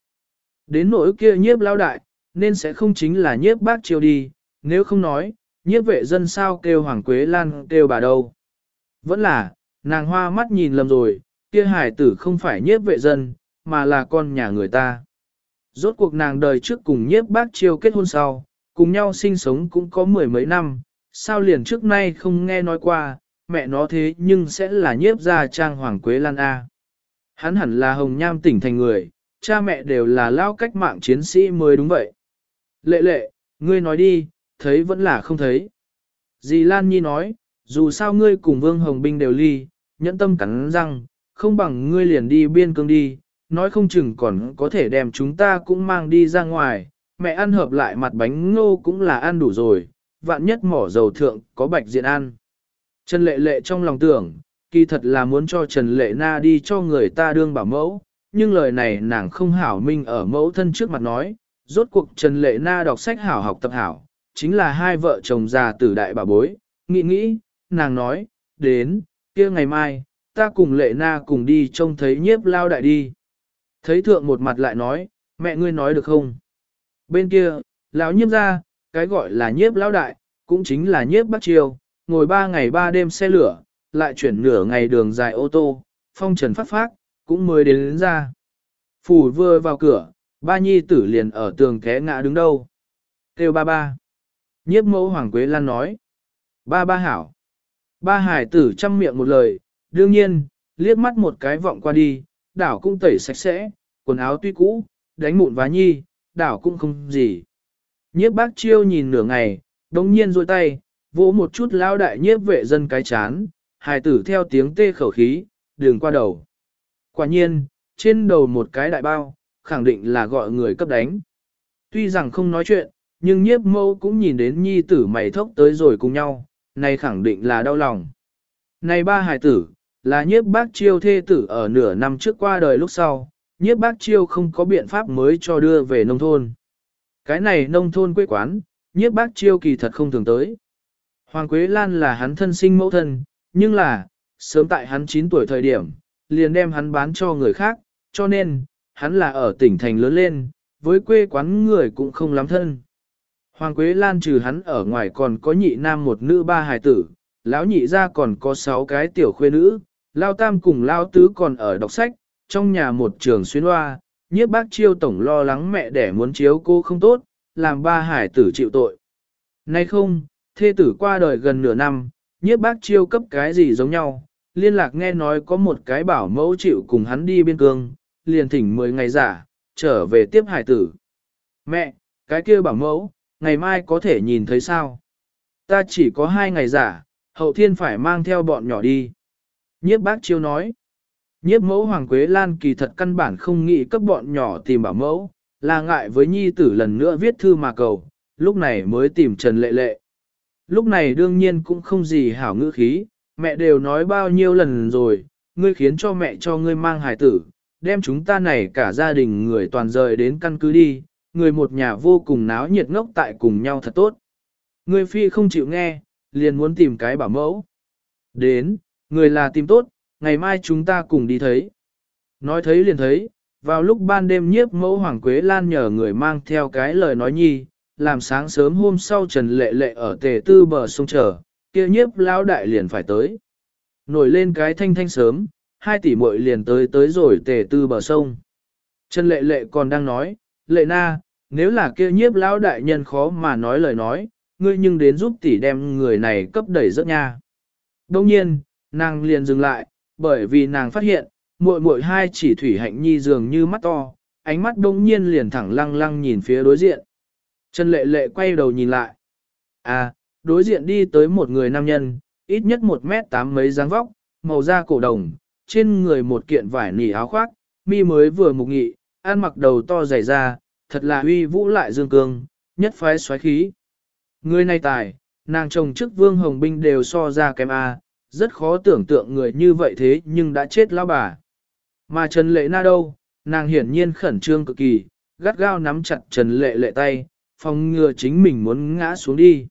Đến nỗi kia nhiếp lao đại, nên sẽ không chính là nhiếp bác chiêu đi, nếu không nói, nhiếp vệ dân sao kêu Hoàng Quế Lan kêu bà đâu. Vẫn là, nàng hoa mắt nhìn lầm rồi, kia hải tử không phải nhiếp vệ dân, mà là con nhà người ta. Rốt cuộc nàng đời trước cùng nhiếp bác chiêu kết hôn sau, cùng nhau sinh sống cũng có mười mấy năm, sao liền trước nay không nghe nói qua, mẹ nó thế nhưng sẽ là nhiếp gia trang Hoàng Quế Lan A. Hắn hẳn là hồng nham tỉnh thành người, cha mẹ đều là lao cách mạng chiến sĩ mới đúng vậy. Lệ lệ, ngươi nói đi, thấy vẫn là không thấy. Dì Lan Nhi nói, dù sao ngươi cùng Vương Hồng Binh đều ly, nhẫn tâm cắn răng, không bằng ngươi liền đi biên cương đi, nói không chừng còn có thể đem chúng ta cũng mang đi ra ngoài, mẹ ăn hợp lại mặt bánh ngô cũng là ăn đủ rồi, vạn nhất mỏ dầu thượng có bạch diện ăn. Trần lệ lệ trong lòng tưởng, kỳ thật là muốn cho Trần Lệ Na đi cho người ta đương bảo mẫu, nhưng lời này nàng không hảo minh ở mẫu thân trước mặt nói, rốt cuộc Trần Lệ Na đọc sách hảo học tập hảo, chính là hai vợ chồng già tử đại bà bối, nghĩ nghĩ, nàng nói, đến, kia ngày mai, ta cùng Lệ Na cùng đi trông thấy nhiếp lao đại đi. Thấy thượng một mặt lại nói, mẹ ngươi nói được không? Bên kia, lão nhiếp ra, cái gọi là nhiếp lão đại, cũng chính là nhiếp bắt chiều, ngồi ba ngày ba đêm xe lửa, lại chuyển nửa ngày đường dài ô tô, phong trần phát phát, cũng mới đến, đến ra. Phủ vừa vào cửa, ba nhi tử liền ở tường ké ngã đứng đâu. Têu ba ba. Nhiếp mẫu Hoàng Quế Lan nói. Ba ba hảo. Ba hải tử chăm miệng một lời, đương nhiên, liếc mắt một cái vọng qua đi, đảo cũng tẩy sạch sẽ, quần áo tuy cũ, đánh mụn vá nhi, đảo cũng không gì. Nhiếp bác chiêu nhìn nửa ngày, đồng nhiên rôi tay, vỗ một chút lao đại nhiếp vệ dân cái chán, hài tử theo tiếng tê khẩu khí, đường qua đầu. Quả nhiên, trên đầu một cái đại bao, khẳng định là gọi người cấp đánh. Tuy rằng không nói chuyện, nhưng nhiếp mâu cũng nhìn đến nhi tử mày thốc tới rồi cùng nhau, này khẳng định là đau lòng. Này ba hài tử, là nhiếp bác chiêu thê tử ở nửa năm trước qua đời lúc sau, nhiếp bác chiêu không có biện pháp mới cho đưa về nông thôn. Cái này nông thôn quê quán, nhiếp bác chiêu kỳ thật không thường tới. Hoàng Quế Lan là hắn thân sinh mẫu thân, nhưng là, sớm tại hắn 9 tuổi thời điểm, liền đem hắn bán cho người khác, cho nên, hắn là ở tỉnh thành lớn lên, với quê quán người cũng không lắm thân. Hoàng Quế Lan trừ hắn ở ngoài còn có nhị nam một nữ ba hài tử, lão nhị ra còn có sáu cái tiểu khuê nữ, lao tam cùng lao tứ còn ở đọc sách, trong nhà một trường xuyên hoa, nhiếp bác chiêu tổng lo lắng mẹ đẻ muốn chiếu cô không tốt, làm ba hải tử chịu tội. Nay không, thê tử qua đời gần nửa năm, nhiếp bác chiêu cấp cái gì giống nhau, liên lạc nghe nói có một cái bảo mẫu chịu cùng hắn đi biên cương, liền thỉnh 10 ngày giả, trở về tiếp hải tử. Mẹ, cái kia bảo mẫu, ngày mai có thể nhìn thấy sao? Ta chỉ có hai ngày giả, hậu thiên phải mang theo bọn nhỏ đi. Nhiếp bác chiêu nói. Nhiếp mẫu Hoàng Quế Lan kỳ thật căn bản không nghĩ cấp bọn nhỏ tìm bảo mẫu, là ngại với nhi tử lần nữa viết thư mà cầu, lúc này mới tìm Trần Lệ Lệ. Lúc này đương nhiên cũng không gì hảo ngữ khí, mẹ đều nói bao nhiêu lần rồi, ngươi khiến cho mẹ cho ngươi mang hài tử, đem chúng ta này cả gia đình người toàn rời đến căn cứ đi, người một nhà vô cùng náo nhiệt ngốc tại cùng nhau thật tốt. người phi không chịu nghe, liền muốn tìm cái bảo mẫu. Đến, người là tìm tốt, ngày mai chúng ta cùng đi thấy. Nói thấy liền thấy, vào lúc ban đêm nhiếp mẫu Hoàng Quế Lan nhờ người mang theo cái lời nói nhi, làm sáng sớm hôm sau Trần Lệ Lệ ở tề tư bờ sông chờ, kia nhiếp lão đại liền phải tới. Nổi lên cái thanh thanh sớm, hai tỷ muội liền tới tới rồi tề tư bờ sông. Trần Lệ Lệ còn đang nói, Lệ Na, nếu là kia nhiếp lão đại nhân khó mà nói lời nói, ngươi nhưng đến giúp tỷ đem người này cấp đẩy rất nha. Đông nhiên, nàng liền dừng lại, bởi vì nàng phát hiện, muội muội hai chỉ thủy hạnh nhi dường như mắt to, ánh mắt đông nhiên liền thẳng lăng lăng nhìn phía đối diện. Trần lệ lệ quay đầu nhìn lại. À, đối diện đi tới một người nam nhân, ít nhất một mét tám mấy dáng vóc, màu da cổ đồng, trên người một kiện vải nỉ áo khoác, mi mới vừa mục nghị, ăn mặc đầu to dày da, thật là uy vũ lại dương cương, nhất phái xoáy khí. Người này tài, nàng chồng trước vương hồng binh đều so ra kém A, rất khó tưởng tượng người như vậy thế nhưng đã chết lao bà. Mà Trần Lệ Na đâu, nàng hiển nhiên khẩn trương cực kỳ, gắt gao nắm chặt Trần Lệ Lệ tay, phòng ngừa chính mình muốn ngã xuống đi.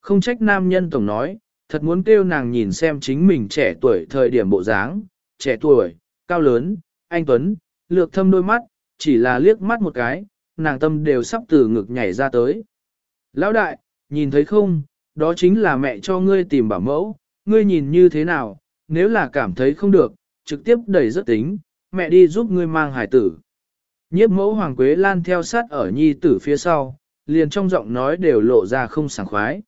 Không trách nam nhân tổng nói, thật muốn kêu nàng nhìn xem chính mình trẻ tuổi thời điểm bộ dáng, trẻ tuổi, cao lớn, anh Tuấn, lược thâm đôi mắt, chỉ là liếc mắt một cái, nàng tâm đều sắp từ ngực nhảy ra tới. Lão đại, nhìn thấy không, đó chính là mẹ cho ngươi tìm bảo mẫu, ngươi nhìn như thế nào, nếu là cảm thấy không được, trực tiếp đẩy rất tính, mẹ đi giúp ngươi mang hải tử. Nhiếp mẫu Hoàng Quế Lan theo sát ở nhi tử phía sau, liền trong giọng nói đều lộ ra không sảng khoái.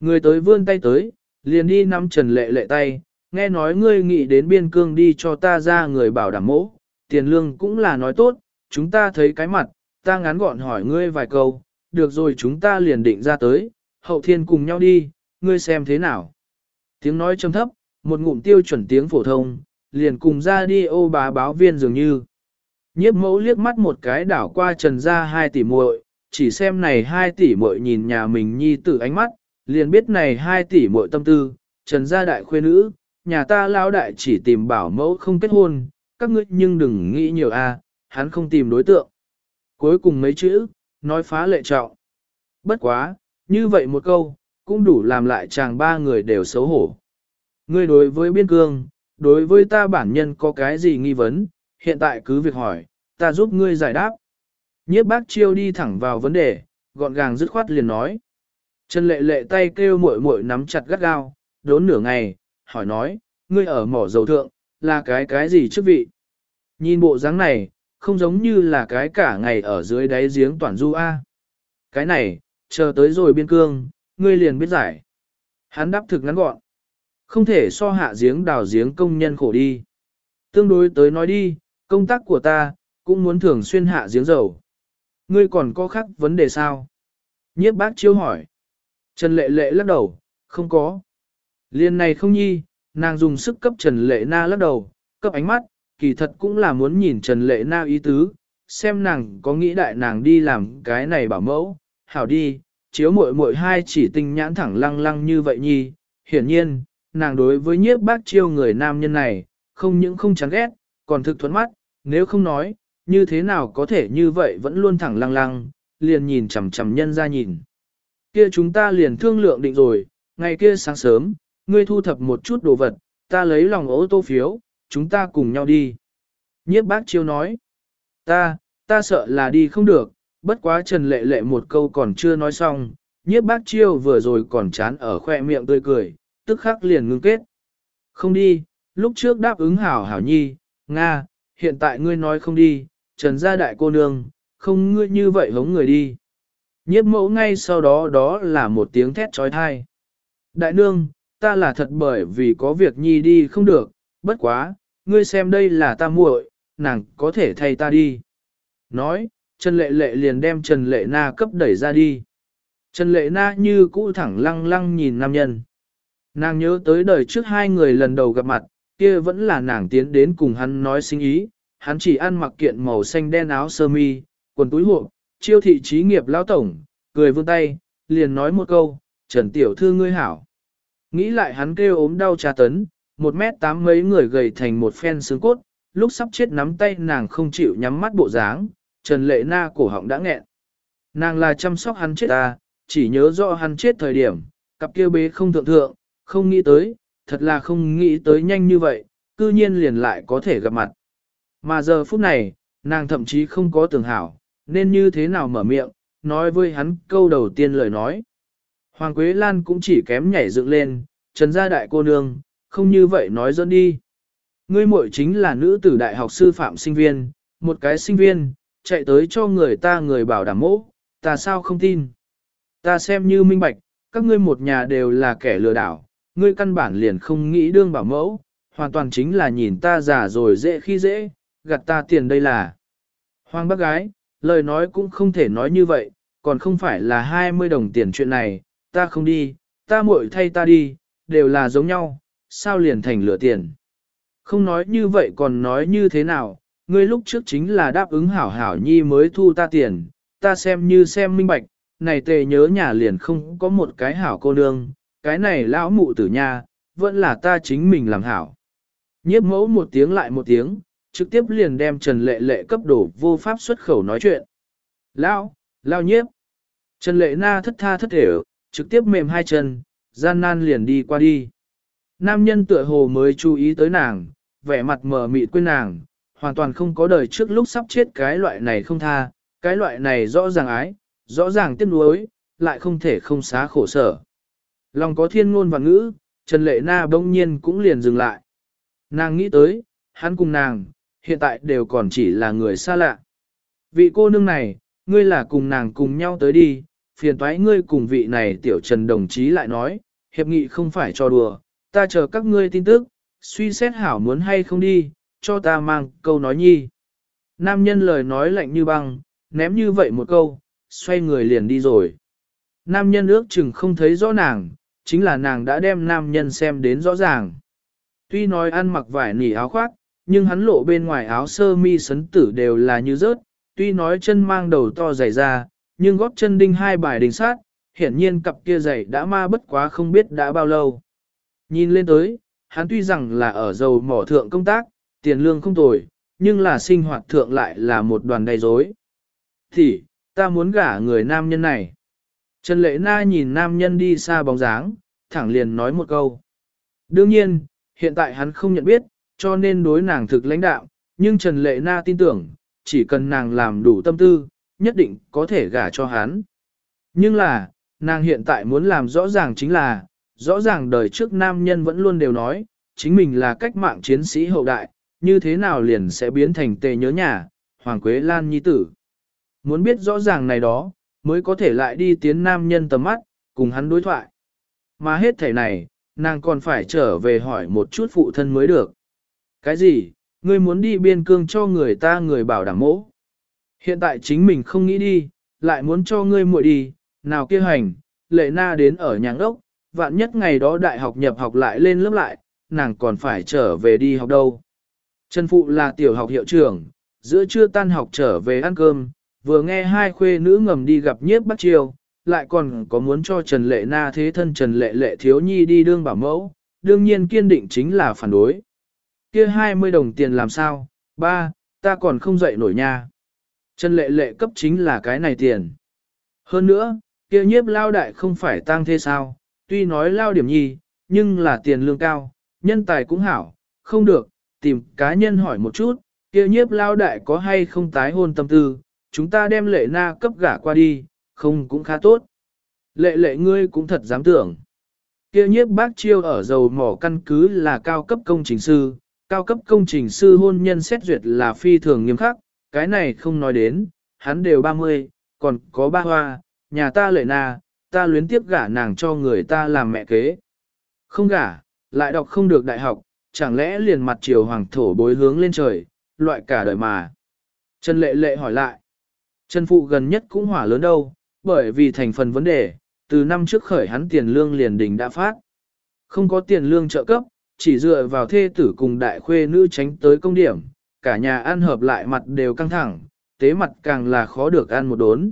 Người tới vươn tay tới, liền đi nắm trần lệ lệ tay, nghe nói ngươi nghĩ đến biên cương đi cho ta ra người bảo đảm mẫu, tiền lương cũng là nói tốt, chúng ta thấy cái mặt, ta ngắn gọn hỏi ngươi vài câu, được rồi chúng ta liền định ra tới, hậu thiên cùng nhau đi, ngươi xem thế nào. Tiếng nói trầm thấp, một ngụm tiêu chuẩn tiếng phổ thông, liền cùng ra đi ô bá báo viên dường như. Nhiếp mẫu liếc mắt một cái đảo qua trần ra hai tỷ muội, chỉ xem này hai tỷ muội nhìn nhà mình nhi tử ánh mắt, liền biết này hai tỷ muội tâm tư, trần gia đại khuê nữ, nhà ta lão đại chỉ tìm bảo mẫu không kết hôn, các ngươi nhưng đừng nghĩ nhiều a, hắn không tìm đối tượng. Cuối cùng mấy chữ, nói phá lệ trọng. Bất quá, như vậy một câu, cũng đủ làm lại chàng ba người đều xấu hổ. Ngươi đối với biên cương, đối với ta bản nhân có cái gì nghi vấn, hiện tại cứ việc hỏi, ta giúp ngươi giải đáp. Nhiếp bác chiêu đi thẳng vào vấn đề, gọn gàng dứt khoát liền nói. Trần lệ lệ tay kêu muội muội nắm chặt gắt gao, đốn nửa ngày, hỏi nói, ngươi ở mỏ dầu thượng, là cái cái gì chức vị? Nhìn bộ dáng này, không giống như là cái cả ngày ở dưới đáy giếng toàn du A. Cái này, chờ tới rồi biên cương, ngươi liền biết giải. Hắn đáp thực ngắn gọn. Không thể so hạ giếng đào giếng công nhân khổ đi. Tương đối tới nói đi, công tác của ta, cũng muốn thường xuyên hạ giếng dầu. Ngươi còn có khác vấn đề sao? Nhiếp bác chiêu hỏi. Trần lệ lệ lắc đầu, không có. Liên này không nhi, nàng dùng sức cấp Trần lệ na lắc đầu, cấp ánh mắt, kỳ thật cũng là muốn nhìn Trần lệ na ý tứ, xem nàng có nghĩ đại nàng đi làm cái này bảo mẫu, hảo đi, chiếu muội muội hai chỉ tinh nhãn thẳng lăng lăng như vậy nhi, hiển nhiên, nàng đối với nhiếp bác chiêu người nam nhân này, không những không chán ghét, còn thực thuẫn mắt, nếu không nói, như thế nào có thể như vậy vẫn luôn thẳng lăng lăng, liền nhìn chằm chằm nhân ra nhìn. Kia chúng ta liền thương lượng định rồi, ngày kia sáng sớm, ngươi thu thập một chút đồ vật, ta lấy lòng ô tô phiếu, chúng ta cùng nhau đi. Nhiếp bác chiêu nói, ta, ta sợ là đi không được, bất quá Trần Lệ Lệ một câu còn chưa nói xong, nhiếp bác chiêu vừa rồi còn chán ở khoe miệng tươi cười, tức khắc liền ngưng kết. Không đi, lúc trước đáp ứng hảo hảo nhi, Nga, hiện tại ngươi nói không đi, Trần gia đại cô nương, không ngươi như vậy hống người đi. Nhiếp mẫu ngay sau đó đó là một tiếng thét trói thai. Đại nương, ta là thật bởi vì có việc nhi đi không được, bất quá, ngươi xem đây là ta muội, nàng có thể thay ta đi. Nói, Trần Lệ Lệ liền đem Trần Lệ Na cấp đẩy ra đi. Trần Lệ Na như cũ thẳng lăng lăng nhìn nam nhân. Nàng nhớ tới đời trước hai người lần đầu gặp mặt, kia vẫn là nàng tiến đến cùng hắn nói sinh ý, hắn chỉ ăn mặc kiện màu xanh đen áo sơ mi, quần túi hộp, chiêu thị trí nghiệp lão tổng, cười vươn tay, liền nói một câu, Trần Tiểu Thư ngươi hảo. Nghĩ lại hắn kêu ốm đau trà tấn, một mét tám mấy người gầy thành một phen xương cốt, lúc sắp chết nắm tay nàng không chịu nhắm mắt bộ dáng, Trần Lệ Na cổ họng đã nghẹn. Nàng là chăm sóc hắn chết ta, chỉ nhớ rõ hắn chết thời điểm, cặp kia bế không thượng thượng, không nghĩ tới, thật là không nghĩ tới nhanh như vậy, cư nhiên liền lại có thể gặp mặt. Mà giờ phút này, nàng thậm chí không có tưởng hảo, nên như thế nào mở miệng, nói với hắn câu đầu tiên lời nói. Hoàng Quế Lan cũng chỉ kém nhảy dựng lên, trần gia đại cô nương, không như vậy nói dẫn đi. Ngươi muội chính là nữ tử đại học sư phạm sinh viên, một cái sinh viên, chạy tới cho người ta người bảo đảm mỗ, ta sao không tin. Ta xem như minh bạch, các ngươi một nhà đều là kẻ lừa đảo, ngươi căn bản liền không nghĩ đương bảo mẫu, hoàn toàn chính là nhìn ta già rồi dễ khi dễ, gặt ta tiền đây là. Hoàng bác gái, lời nói cũng không thể nói như vậy, còn không phải là 20 đồng tiền chuyện này, ta không đi, ta muội thay ta đi, đều là giống nhau, sao liền thành lửa tiền. Không nói như vậy còn nói như thế nào, ngươi lúc trước chính là đáp ứng hảo hảo nhi mới thu ta tiền, ta xem như xem minh bạch, này tề nhớ nhà liền không có một cái hảo cô nương, cái này lão mụ tử nha, vẫn là ta chính mình làm hảo. Nhiếp mẫu một tiếng lại một tiếng, trực tiếp liền đem Trần Lệ Lệ cấp đổ vô pháp xuất khẩu nói chuyện. Lão, lão nhiếp. Trần Lệ Na thất tha thất thể, trực tiếp mềm hai chân, gian nan liền đi qua đi. Nam nhân tựa hồ mới chú ý tới nàng, vẻ mặt mờ mịt quên nàng, hoàn toàn không có đời trước lúc sắp chết cái loại này không tha, cái loại này rõ ràng ái, rõ ràng tiếc nuối, lại không thể không xá khổ sở. Lòng có thiên ngôn và ngữ, Trần Lệ Na bỗng nhiên cũng liền dừng lại. Nàng nghĩ tới, hắn cùng nàng, hiện tại đều còn chỉ là người xa lạ. Vị cô nương này, ngươi là cùng nàng cùng nhau tới đi, phiền toái ngươi cùng vị này tiểu trần đồng chí lại nói, hiệp nghị không phải cho đùa, ta chờ các ngươi tin tức, suy xét hảo muốn hay không đi, cho ta mang câu nói nhi. Nam nhân lời nói lạnh như băng, ném như vậy một câu, xoay người liền đi rồi. Nam nhân ước chừng không thấy rõ nàng, chính là nàng đã đem nam nhân xem đến rõ ràng. Tuy nói ăn mặc vải nỉ áo khoác, nhưng hắn lộ bên ngoài áo sơ mi sấn tử đều là như rớt, tuy nói chân mang đầu to dày ra, nhưng góp chân đinh hai bài đình sát, hiển nhiên cặp kia giày đã ma bất quá không biết đã bao lâu. Nhìn lên tới, hắn tuy rằng là ở dầu mỏ thượng công tác, tiền lương không tồi, nhưng là sinh hoạt thượng lại là một đoàn đầy rối. Thì, ta muốn gả người nam nhân này. Trần Lệ Na nhìn nam nhân đi xa bóng dáng, thẳng liền nói một câu. Đương nhiên, hiện tại hắn không nhận biết, cho nên đối nàng thực lãnh đạo, nhưng Trần Lệ Na tin tưởng, chỉ cần nàng làm đủ tâm tư, nhất định có thể gả cho hắn. Nhưng là, nàng hiện tại muốn làm rõ ràng chính là, rõ ràng đời trước nam nhân vẫn luôn đều nói, chính mình là cách mạng chiến sĩ hậu đại, như thế nào liền sẽ biến thành tề nhớ nhà, Hoàng Quế Lan Nhi Tử. Muốn biết rõ ràng này đó, mới có thể lại đi tiến nam nhân tầm mắt, cùng hắn đối thoại. Mà hết thể này, nàng còn phải trở về hỏi một chút phụ thân mới được. Cái gì, ngươi muốn đi biên cương cho người ta người bảo đảm mỗ? Hiện tại chính mình không nghĩ đi, lại muốn cho ngươi muội đi, nào kia hành, lệ na đến ở nhà ốc, vạn nhất ngày đó đại học nhập học lại lên lớp lại, nàng còn phải trở về đi học đâu. Trần Phụ là tiểu học hiệu trưởng, giữa trưa tan học trở về ăn cơm, vừa nghe hai khuê nữ ngầm đi gặp nhiếp bắt chiêu, lại còn có muốn cho Trần Lệ Na thế thân Trần Lệ Lệ thiếu nhi đi đương bảo mẫu, đương nhiên kiên định chính là phản đối. Kia 20 đồng tiền làm sao, ba, ta còn không dậy nổi nha. Trần Lệ Lệ cấp chính là cái này tiền. Hơn nữa, kia nhiếp lao đại không phải tăng thế sao, tuy nói lao điểm nhi, nhưng là tiền lương cao, nhân tài cũng hảo, không được, tìm cá nhân hỏi một chút, kia nhiếp lao đại có hay không tái hôn tâm tư, chúng ta đem lệ na cấp gả qua đi, không cũng khá tốt. Lệ lệ ngươi cũng thật dám tưởng. Kia nhiếp bác chiêu ở dầu mỏ căn cứ là cao cấp công trình sư, cao cấp công trình sư hôn nhân xét duyệt là phi thường nghiêm khắc, cái này không nói đến, hắn đều 30, còn có ba hoa, nhà ta lệ na, ta luyến tiếp gả nàng cho người ta làm mẹ kế. Không gả, lại đọc không được đại học, chẳng lẽ liền mặt triều hoàng thổ bối hướng lên trời, loại cả đời mà. Trần Lệ Lệ hỏi lại. Trần Phụ gần nhất cũng hỏa lớn đâu, bởi vì thành phần vấn đề, từ năm trước khởi hắn tiền lương liền đình đã phát. Không có tiền lương trợ cấp, chỉ dựa vào thê tử cùng đại khuê nữ tránh tới công điểm, cả nhà ăn hợp lại mặt đều căng thẳng, tế mặt càng là khó được ăn một đốn.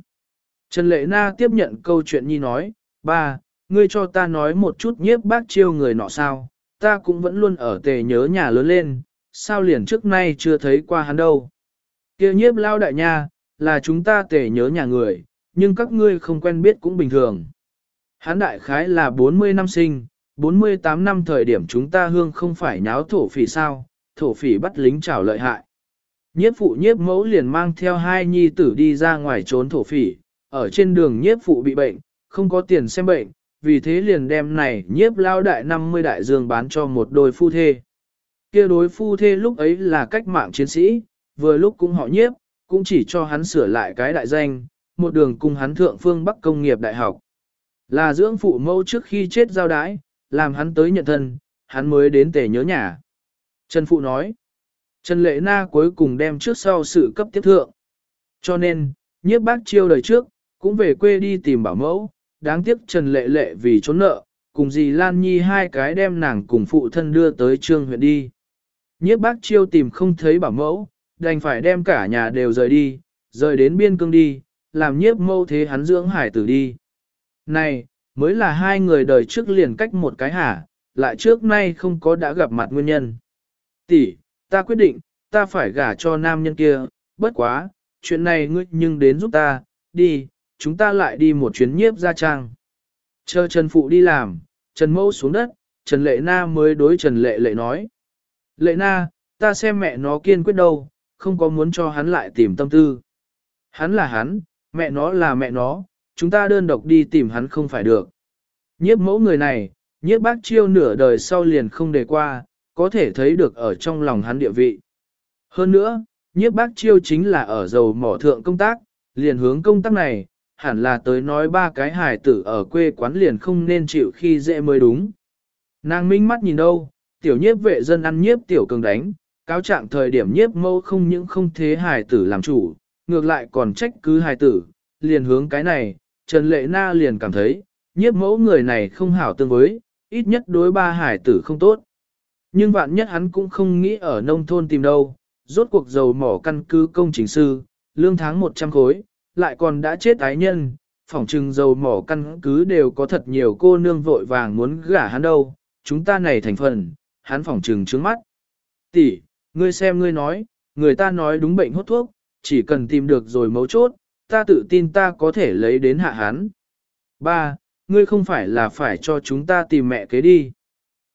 Trần Lệ Na tiếp nhận câu chuyện nhi nói, ba, ngươi cho ta nói một chút nhiếp bác chiêu người nọ sao, ta cũng vẫn luôn ở tề nhớ nhà lớn lên, sao liền trước nay chưa thấy qua hắn đâu. kia nhiếp lao đại nha, là chúng ta tề nhớ nhà người, nhưng các ngươi không quen biết cũng bình thường. Hắn đại khái là 40 năm sinh, 48 năm thời điểm chúng ta hương không phải nháo thổ phỉ sao, thổ phỉ bắt lính trảo lợi hại. Nhiếp phụ nhiếp mẫu liền mang theo hai nhi tử đi ra ngoài trốn thổ phỉ, ở trên đường nhiếp phụ bị bệnh, không có tiền xem bệnh, vì thế liền đem này nhiếp lao đại 50 đại dương bán cho một đôi phu thê. kia đối phu thê lúc ấy là cách mạng chiến sĩ, vừa lúc cũng họ nhiếp, cũng chỉ cho hắn sửa lại cái đại danh, một đường cùng hắn thượng phương Bắc công nghiệp đại học. Là dưỡng phụ mâu trước khi chết giao đái, làm hắn tới nhận thân, hắn mới đến tề nhớ nhà. Trần Phụ nói, Trần Lệ Na cuối cùng đem trước sau sự cấp tiếp thượng. Cho nên, nhiếp bác chiêu đời trước, cũng về quê đi tìm bảo mẫu, đáng tiếc Trần Lệ Lệ vì trốn nợ, cùng dì Lan Nhi hai cái đem nàng cùng phụ thân đưa tới trương huyện đi. Nhiếp bác chiêu tìm không thấy bảo mẫu, đành phải đem cả nhà đều rời đi, rời đến biên cương đi, làm nhiếp mâu thế hắn dưỡng hải tử đi. Này, mới là hai người đời trước liền cách một cái hả, lại trước nay không có đã gặp mặt nguyên nhân. Tỷ, ta quyết định, ta phải gả cho nam nhân kia, bất quá, chuyện này ngươi nhưng đến giúp ta, đi, chúng ta lại đi một chuyến nhiếp ra trang. Chờ Trần Phụ đi làm, Trần Mẫu xuống đất, Trần Lệ Na mới đối Trần Lệ Lệ nói. Lệ Na, ta xem mẹ nó kiên quyết đâu, không có muốn cho hắn lại tìm tâm tư. Hắn là hắn, mẹ nó là mẹ nó, chúng ta đơn độc đi tìm hắn không phải được. Nhiếp mẫu người này, nhiếp bác chiêu nửa đời sau liền không đề qua, có thể thấy được ở trong lòng hắn địa vị. Hơn nữa, nhiếp bác chiêu chính là ở dầu mỏ thượng công tác, liền hướng công tác này, hẳn là tới nói ba cái hài tử ở quê quán liền không nên chịu khi dễ mới đúng. Nàng minh mắt nhìn đâu, tiểu nhiếp vệ dân ăn nhiếp tiểu cường đánh, cáo trạng thời điểm nhiếp mâu không những không thế hài tử làm chủ, ngược lại còn trách cứ hài tử, liền hướng cái này, Trần Lệ Na liền cảm thấy, nhiếp mẫu người này không hảo tương với, ít nhất đối ba hài tử không tốt. Nhưng vạn nhất hắn cũng không nghĩ ở nông thôn tìm đâu, rốt cuộc dầu mỏ căn cứ công trình sư, lương tháng 100 khối, lại còn đã chết ái nhân, phỏng trừng dầu mỏ căn cứ đều có thật nhiều cô nương vội vàng muốn gả hắn đâu, chúng ta này thành phần, hắn phỏng trừng trướng mắt. Tỷ, ngươi xem ngươi nói, người ta nói đúng bệnh hốt thuốc, chỉ cần tìm được rồi mấu chốt, ta tự tin ta có thể lấy đến hạ hắn. Ba, ngươi không phải là phải cho chúng ta tìm mẹ kế đi.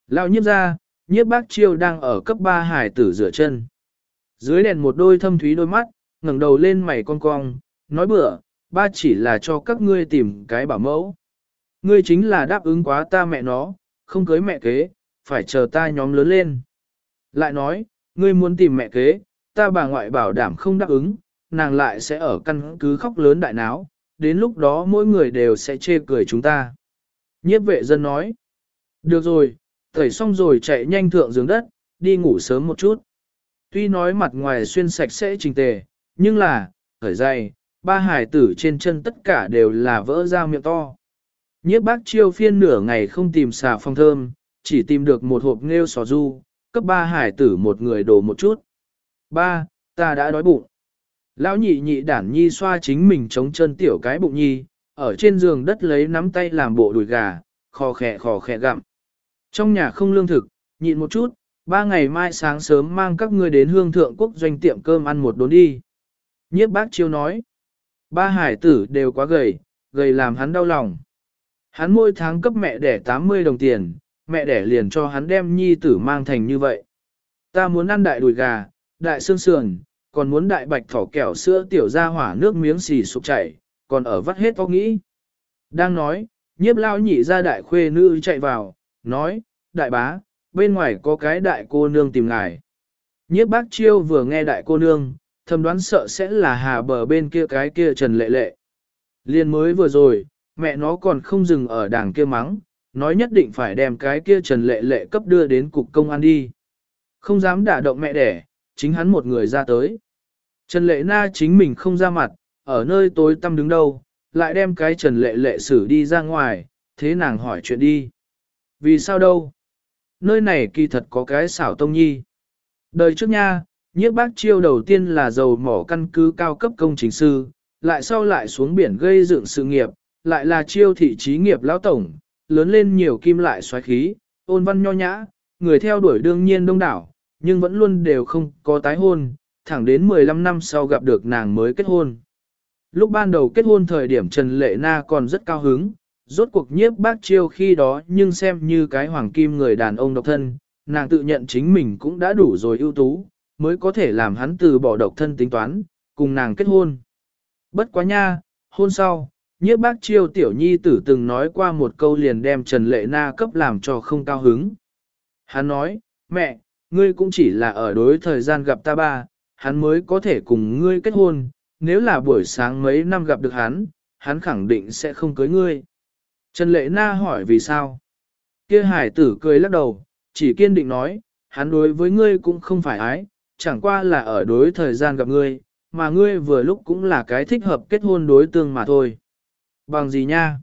Lão nhiếp ra, nhiếp bác chiêu đang ở cấp 3 hải tử rửa chân. Dưới đèn một đôi thâm thúy đôi mắt, ngẩng đầu lên mày con cong, nói bữa, ba chỉ là cho các ngươi tìm cái bảo mẫu. Ngươi chính là đáp ứng quá ta mẹ nó, không cưới mẹ kế, phải chờ ta nhóm lớn lên. Lại nói, ngươi muốn tìm mẹ kế, ta bà ngoại bảo đảm không đáp ứng, nàng lại sẽ ở căn cứ khóc lớn đại náo, đến lúc đó mỗi người đều sẽ chê cười chúng ta. Nhiếp vệ dân nói, được rồi, tẩy xong rồi chạy nhanh thượng giường đất, đi ngủ sớm một chút. Tuy nói mặt ngoài xuyên sạch sẽ trình tề, nhưng là, thời dày, ba hải tử trên chân tất cả đều là vỡ ra miệng to. Nhiếp bác chiêu phiên nửa ngày không tìm xà phong thơm, chỉ tìm được một hộp nghêu sò du, cấp ba hải tử một người đổ một chút. Ba, ta đã đói bụng. Lão nhị nhị đản nhi xoa chính mình chống chân tiểu cái bụng nhi, ở trên giường đất lấy nắm tay làm bộ đùi gà, khò khẹ khò khẹ gặm. Trong nhà không lương thực, nhịn một chút, ba ngày mai sáng sớm mang các ngươi đến hương thượng quốc doanh tiệm cơm ăn một đốn đi. Nhiếp bác chiêu nói, ba hải tử đều quá gầy, gầy làm hắn đau lòng. Hắn mỗi tháng cấp mẹ đẻ 80 đồng tiền, mẹ đẻ liền cho hắn đem nhi tử mang thành như vậy. Ta muốn ăn đại đùi gà, đại xương sườn, còn muốn đại bạch thỏ kẹo sữa tiểu ra hỏa nước miếng xì sụp chảy, còn ở vắt hết óc nghĩ. Đang nói, nhiếp lao nhị ra đại khuê nữ chạy vào, nói, đại bá, bên ngoài có cái đại cô nương tìm ngài. Nhiếp bác chiêu vừa nghe đại cô nương, thầm đoán sợ sẽ là hà bờ bên kia cái kia trần lệ lệ. Liên mới vừa rồi, mẹ nó còn không dừng ở đảng kia mắng, nói nhất định phải đem cái kia trần lệ lệ cấp đưa đến cục công an đi. Không dám đả động mẹ đẻ, chính hắn một người ra tới. Trần lệ na chính mình không ra mặt, ở nơi tối tăm đứng đâu, lại đem cái trần lệ lệ xử đi ra ngoài, thế nàng hỏi chuyện đi. Vì sao đâu? Nơi này kỳ thật có cái xảo tông nhi. Đời trước nha, nhiếp bác chiêu đầu tiên là dầu mỏ căn cứ cao cấp công trình sư, lại sau lại xuống biển gây dựng sự nghiệp, lại là chiêu thị trí nghiệp lão tổng, lớn lên nhiều kim lại xoáy khí, ôn văn nho nhã, người theo đuổi đương nhiên đông đảo, nhưng vẫn luôn đều không có tái hôn, thẳng đến 15 năm sau gặp được nàng mới kết hôn. Lúc ban đầu kết hôn thời điểm Trần Lệ Na còn rất cao hứng, rốt cuộc nhiếp bác chiêu khi đó nhưng xem như cái hoàng kim người đàn ông độc thân, nàng tự nhận chính mình cũng đã đủ rồi ưu tú, mới có thể làm hắn từ bỏ độc thân tính toán, cùng nàng kết hôn. Bất quá nha, hôn sau, nhiếp bác chiêu tiểu nhi tử từng nói qua một câu liền đem Trần Lệ Na cấp làm cho không cao hứng. Hắn nói, mẹ, ngươi cũng chỉ là ở đối thời gian gặp ta ba, hắn mới có thể cùng ngươi kết hôn, nếu là buổi sáng mấy năm gặp được hắn, hắn khẳng định sẽ không cưới ngươi. Trần Lệ Na hỏi vì sao? Kia hải tử cười lắc đầu, chỉ kiên định nói, hắn đối với ngươi cũng không phải ái, chẳng qua là ở đối thời gian gặp ngươi, mà ngươi vừa lúc cũng là cái thích hợp kết hôn đối tương mà thôi. Bằng gì nha?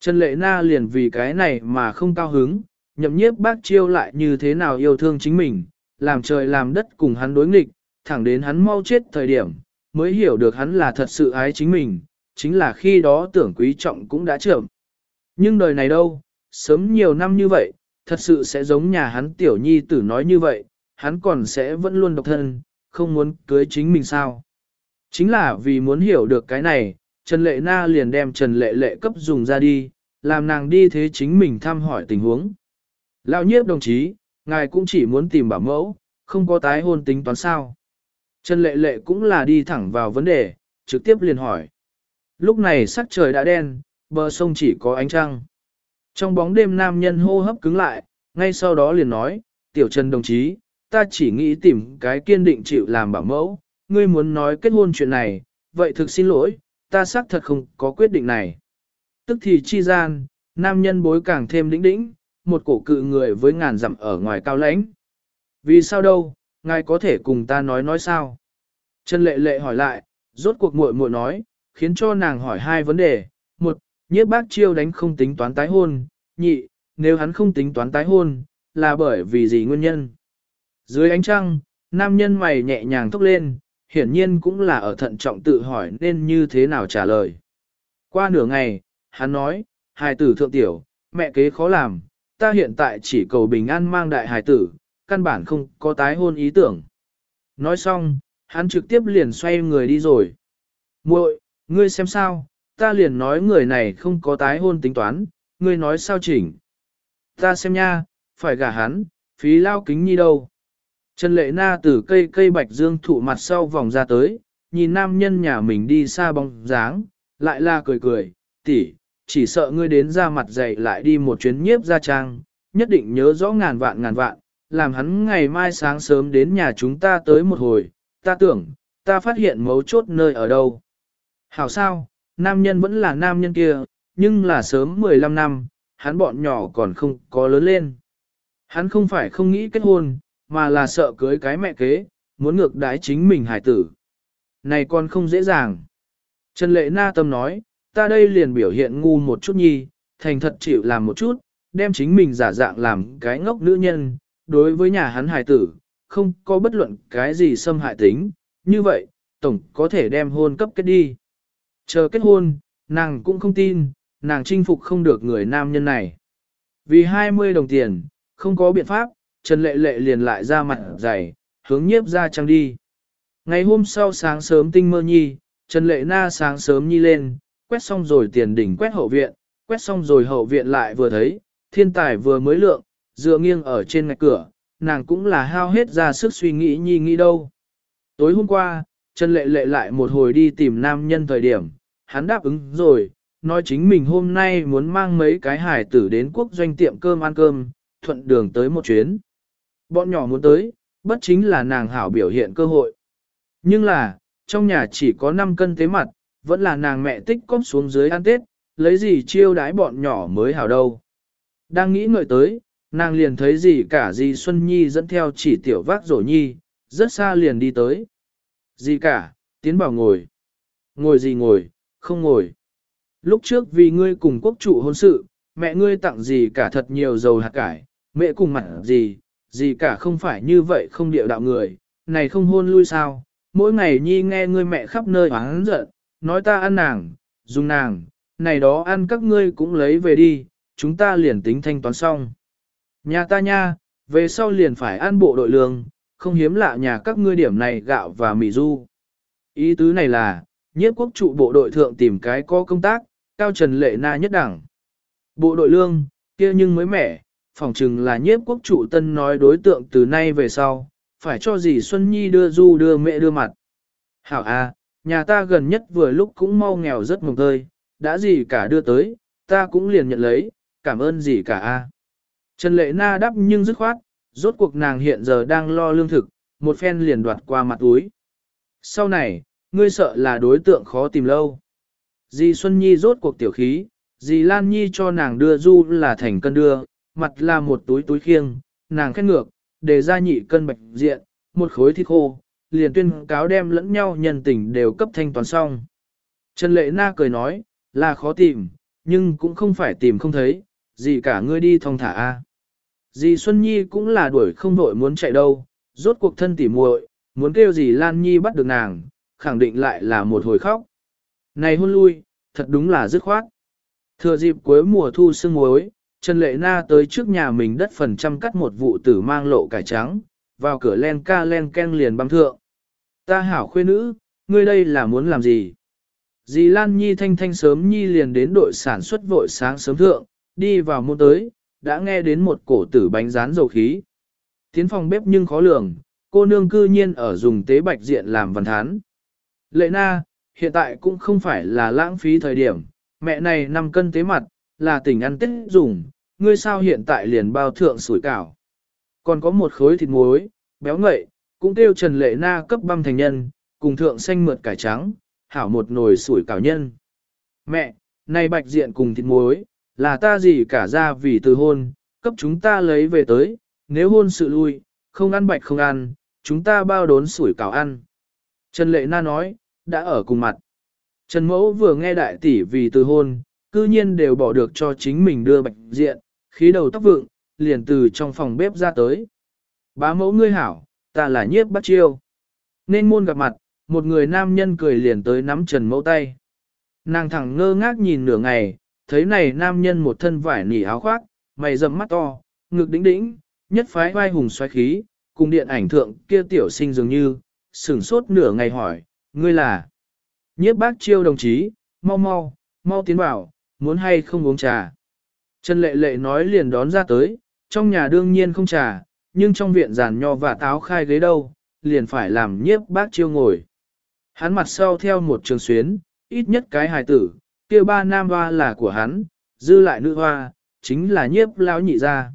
Trần Lệ Na liền vì cái này mà không cao hứng, nhậm nhiếp bác chiêu lại như thế nào yêu thương chính mình, làm trời làm đất cùng hắn đối nghịch, thẳng đến hắn mau chết thời điểm, mới hiểu được hắn là thật sự ái chính mình, chính là khi đó tưởng quý trọng cũng đã trưởng. Nhưng đời này đâu, sớm nhiều năm như vậy, thật sự sẽ giống nhà hắn tiểu nhi tử nói như vậy, hắn còn sẽ vẫn luôn độc thân, không muốn cưới chính mình sao. Chính là vì muốn hiểu được cái này, Trần Lệ Na liền đem Trần Lệ Lệ cấp dùng ra đi, làm nàng đi thế chính mình thăm hỏi tình huống. Lão nhiếp đồng chí, ngài cũng chỉ muốn tìm bảo mẫu, không có tái hôn tính toán sao. Trần Lệ Lệ cũng là đi thẳng vào vấn đề, trực tiếp liền hỏi. Lúc này sắc trời đã đen, bờ sông chỉ có ánh trăng. Trong bóng đêm nam nhân hô hấp cứng lại, ngay sau đó liền nói, tiểu trần đồng chí, ta chỉ nghĩ tìm cái kiên định chịu làm bảo mẫu, ngươi muốn nói kết hôn chuyện này, vậy thực xin lỗi, ta xác thật không có quyết định này. Tức thì chi gian, nam nhân bối càng thêm lĩnh đĩnh, một cổ cự người với ngàn dặm ở ngoài cao lãnh. Vì sao đâu, ngài có thể cùng ta nói nói sao? Trần lệ lệ hỏi lại, rốt cuộc muội muội nói, khiến cho nàng hỏi hai vấn đề. Một, nhiếp bác chiêu đánh không tính toán tái hôn. Nhị, nếu hắn không tính toán tái hôn, là bởi vì gì nguyên nhân? Dưới ánh trăng, nam nhân mày nhẹ nhàng thốc lên, hiển nhiên cũng là ở thận trọng tự hỏi nên như thế nào trả lời. Qua nửa ngày, hắn nói, hài tử thượng tiểu, mẹ kế khó làm, ta hiện tại chỉ cầu bình an mang đại hài tử, căn bản không có tái hôn ý tưởng. Nói xong, hắn trực tiếp liền xoay người đi rồi. muội ngươi xem sao, ta liền nói người này không có tái hôn tính toán, ngươi nói sao chỉnh. Ta xem nha, phải gả hắn, phí lao kính nhi đâu. Trần lệ na từ cây cây bạch dương thụ mặt sau vòng ra tới, nhìn nam nhân nhà mình đi xa bóng dáng, lại là cười cười, tỷ, chỉ sợ ngươi đến ra mặt dày lại đi một chuyến nhiếp ra trang, nhất định nhớ rõ ngàn vạn ngàn vạn, làm hắn ngày mai sáng sớm đến nhà chúng ta tới một hồi, ta tưởng, ta phát hiện mấu chốt nơi ở đâu. Hảo sao, nam nhân vẫn là nam nhân kia, nhưng là sớm 15 năm, hắn bọn nhỏ còn không có lớn lên. Hắn không phải không nghĩ kết hôn, mà là sợ cưới cái mẹ kế, muốn ngược đái chính mình hải tử. Này còn không dễ dàng. Trần Lệ Na Tâm nói, ta đây liền biểu hiện ngu một chút nhi, thành thật chịu làm một chút, đem chính mình giả dạng làm cái ngốc nữ nhân, đối với nhà hắn Hải tử, không có bất luận cái gì xâm hại tính, như vậy, tổng có thể đem hôn cấp kết đi. Chờ kết hôn, nàng cũng không tin, nàng chinh phục không được người nam nhân này. Vì 20 đồng tiền, không có biện pháp, Trần Lệ Lệ liền lại ra mặt dày, hướng nhiếp ra trăng đi. Ngày hôm sau sáng sớm tinh mơ nhi, Trần Lệ Na sáng sớm nhi lên, quét xong rồi tiền đỉnh quét hậu viện, quét xong rồi hậu viện lại vừa thấy, thiên tài vừa mới lượng, dựa nghiêng ở trên ngạch cửa, nàng cũng là hao hết ra sức suy nghĩ nhi nghĩ đâu. Tối hôm qua, Trần Lệ Lệ lại một hồi đi tìm nam nhân thời điểm, hắn đáp ứng rồi, nói chính mình hôm nay muốn mang mấy cái hải tử đến quốc doanh tiệm cơm ăn cơm, thuận đường tới một chuyến. Bọn nhỏ muốn tới, bất chính là nàng hảo biểu hiện cơ hội. Nhưng là, trong nhà chỉ có 5 cân tế mặt, vẫn là nàng mẹ tích cóp xuống dưới ăn tết, lấy gì chiêu đái bọn nhỏ mới hảo đâu. Đang nghĩ ngợi tới, nàng liền thấy gì cả dì Xuân Nhi dẫn theo chỉ tiểu vác rổ nhi, rất xa liền đi tới. Gì cả, tiến bảo ngồi. Ngồi gì ngồi, không ngồi. Lúc trước vì ngươi cùng quốc trụ hôn sự, mẹ ngươi tặng gì cả thật nhiều dầu hạt cải, mẹ cùng mặt gì, gì cả không phải như vậy không điệu đạo người, này không hôn lui sao, mỗi ngày nhi nghe ngươi mẹ khắp nơi oán giận, nói ta ăn nàng, dùng nàng, này đó ăn các ngươi cũng lấy về đi, chúng ta liền tính thanh toán xong. Nhà ta nha, về sau liền phải ăn bộ đội lương, không hiếm lạ nhà các ngươi điểm này gạo và mì du. Ý tứ này là, nhiếp quốc trụ bộ đội thượng tìm cái có công tác, cao trần lệ na nhất đẳng. Bộ đội lương, kia nhưng mới mẻ, phỏng chừng là nhiếp quốc trụ tân nói đối tượng từ nay về sau, phải cho gì Xuân Nhi đưa du đưa mẹ đưa mặt. Hảo a, nhà ta gần nhất vừa lúc cũng mau nghèo rất mồng tơi, đã gì cả đưa tới, ta cũng liền nhận lấy, cảm ơn gì cả a. Trần Lệ Na đáp nhưng dứt khoát, rốt cuộc nàng hiện giờ đang lo lương thực, một phen liền đoạt qua mặt túi. Sau này, ngươi sợ là đối tượng khó tìm lâu. Dì Xuân Nhi rốt cuộc tiểu khí, dì Lan Nhi cho nàng đưa du là thành cân đưa, mặt là một túi túi khiêng, nàng khét ngược, để ra nhị cân bạch diện, một khối thịt khô, liền tuyên cáo đem lẫn nhau nhân tình đều cấp thanh toán xong. Trần Lệ Na cười nói, là khó tìm, nhưng cũng không phải tìm không thấy, gì cả ngươi đi thong thả a. Dì Xuân Nhi cũng là đuổi không vội muốn chạy đâu, rốt cuộc thân tỉ muội, muốn kêu gì Lan Nhi bắt được nàng, khẳng định lại là một hồi khóc. Này hôn lui, thật đúng là dứt khoát. Thừa dịp cuối mùa thu sương muối, Trần Lệ Na tới trước nhà mình đất phần trăm cắt một vụ tử mang lộ cải trắng, vào cửa len ca len ken liền băng thượng. Ta hảo khuê nữ, ngươi đây là muốn làm gì? Dì Lan Nhi thanh thanh sớm Nhi liền đến đội sản xuất vội sáng sớm thượng, đi vào môn tới, đã nghe đến một cổ tử bánh rán dầu khí. Tiến phòng bếp nhưng khó lường, cô nương cư nhiên ở dùng tế bạch diện làm văn thán. Lệ na, hiện tại cũng không phải là lãng phí thời điểm, mẹ này 5 cân tế mặt, là tỉnh ăn tết dùng, ngươi sao hiện tại liền bao thượng sủi cảo. Còn có một khối thịt muối, béo ngậy, cũng kêu Trần Lệ Na cấp băm thành nhân, cùng thượng xanh mượt cải trắng, hảo một nồi sủi cảo nhân. Mẹ, này bạch diện cùng thịt muối, là ta gì cả ra vì từ hôn, cấp chúng ta lấy về tới, nếu hôn sự lui, không ăn bạch không ăn, chúng ta bao đốn sủi cảo ăn. Trần Lệ Na nói, đã ở cùng mặt. Trần Mẫu vừa nghe đại tỷ vì từ hôn, cư nhiên đều bỏ được cho chính mình đưa bạch diện, khí đầu tóc vượng, liền từ trong phòng bếp ra tới. Bá mẫu ngươi hảo, ta là nhiếp bắt chiêu. Nên môn gặp mặt, một người nam nhân cười liền tới nắm Trần Mẫu tay. Nàng thẳng ngơ ngác nhìn nửa ngày, thấy này nam nhân một thân vải nỉ áo khoác, mày rậm mắt to, ngực đĩnh đĩnh, nhất phái vai hùng xoáy khí, cùng điện ảnh thượng kia tiểu sinh dường như, sửng sốt nửa ngày hỏi, ngươi là nhiếp bác chiêu đồng chí, mau mau, mau tiến vào, muốn hay không uống trà. Trần lệ lệ nói liền đón ra tới, trong nhà đương nhiên không trà, nhưng trong viện giàn nho và táo khai ghế đâu, liền phải làm nhiếp bác chiêu ngồi. Hắn mặt sau theo một trường xuyến, ít nhất cái hài tử, kia ba nam hoa là của hắn, dư lại nữ hoa, chính là nhiếp lão nhị gia.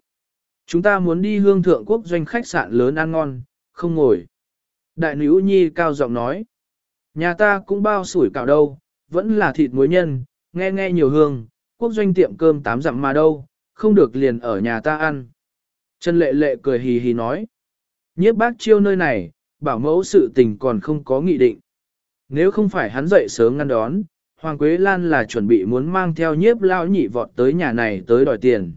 Chúng ta muốn đi hương thượng quốc doanh khách sạn lớn ăn ngon, không ngồi. Đại nữ nhi cao giọng nói, nhà ta cũng bao sủi cảo đâu, vẫn là thịt muối nhân, nghe nghe nhiều hương, quốc doanh tiệm cơm tám dặm mà đâu, không được liền ở nhà ta ăn. Trần lệ lệ cười hì hì nói, nhiếp bác chiêu nơi này, bảo mẫu sự tình còn không có nghị định. Nếu không phải hắn dậy sớm ngăn đón, Hoàng Quế Lan là chuẩn bị muốn mang theo nhiếp lao nhị vọt tới nhà này tới đòi tiền.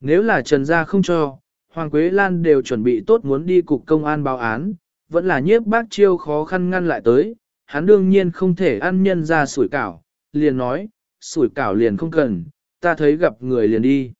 Nếu là Trần Gia không cho, Hoàng Quế Lan đều chuẩn bị tốt muốn đi cục công an báo án, vẫn là nhiếp bác chiêu khó khăn ngăn lại tới, hắn đương nhiên không thể ăn nhân ra sủi cảo, liền nói, sủi cảo liền không cần, ta thấy gặp người liền đi.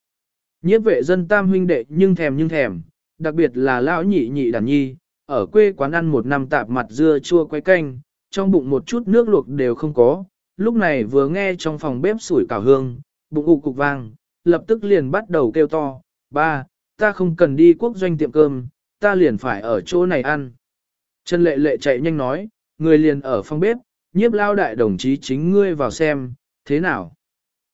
Nhiếp vệ dân tam huynh đệ nhưng thèm nhưng thèm, đặc biệt là lão nhị nhị đàn nhi, ở quê quán ăn một năm tạp mặt dưa chua quay canh, trong bụng một chút nước luộc đều không có, lúc này vừa nghe trong phòng bếp sủi cảo hương, bụng ụ cục vang, lập tức liền bắt đầu kêu to, ba, ta không cần đi quốc doanh tiệm cơm, ta liền phải ở chỗ này ăn. Trần lệ lệ chạy nhanh nói, người liền ở phòng bếp, nhiếp lao đại đồng chí chính ngươi vào xem, thế nào?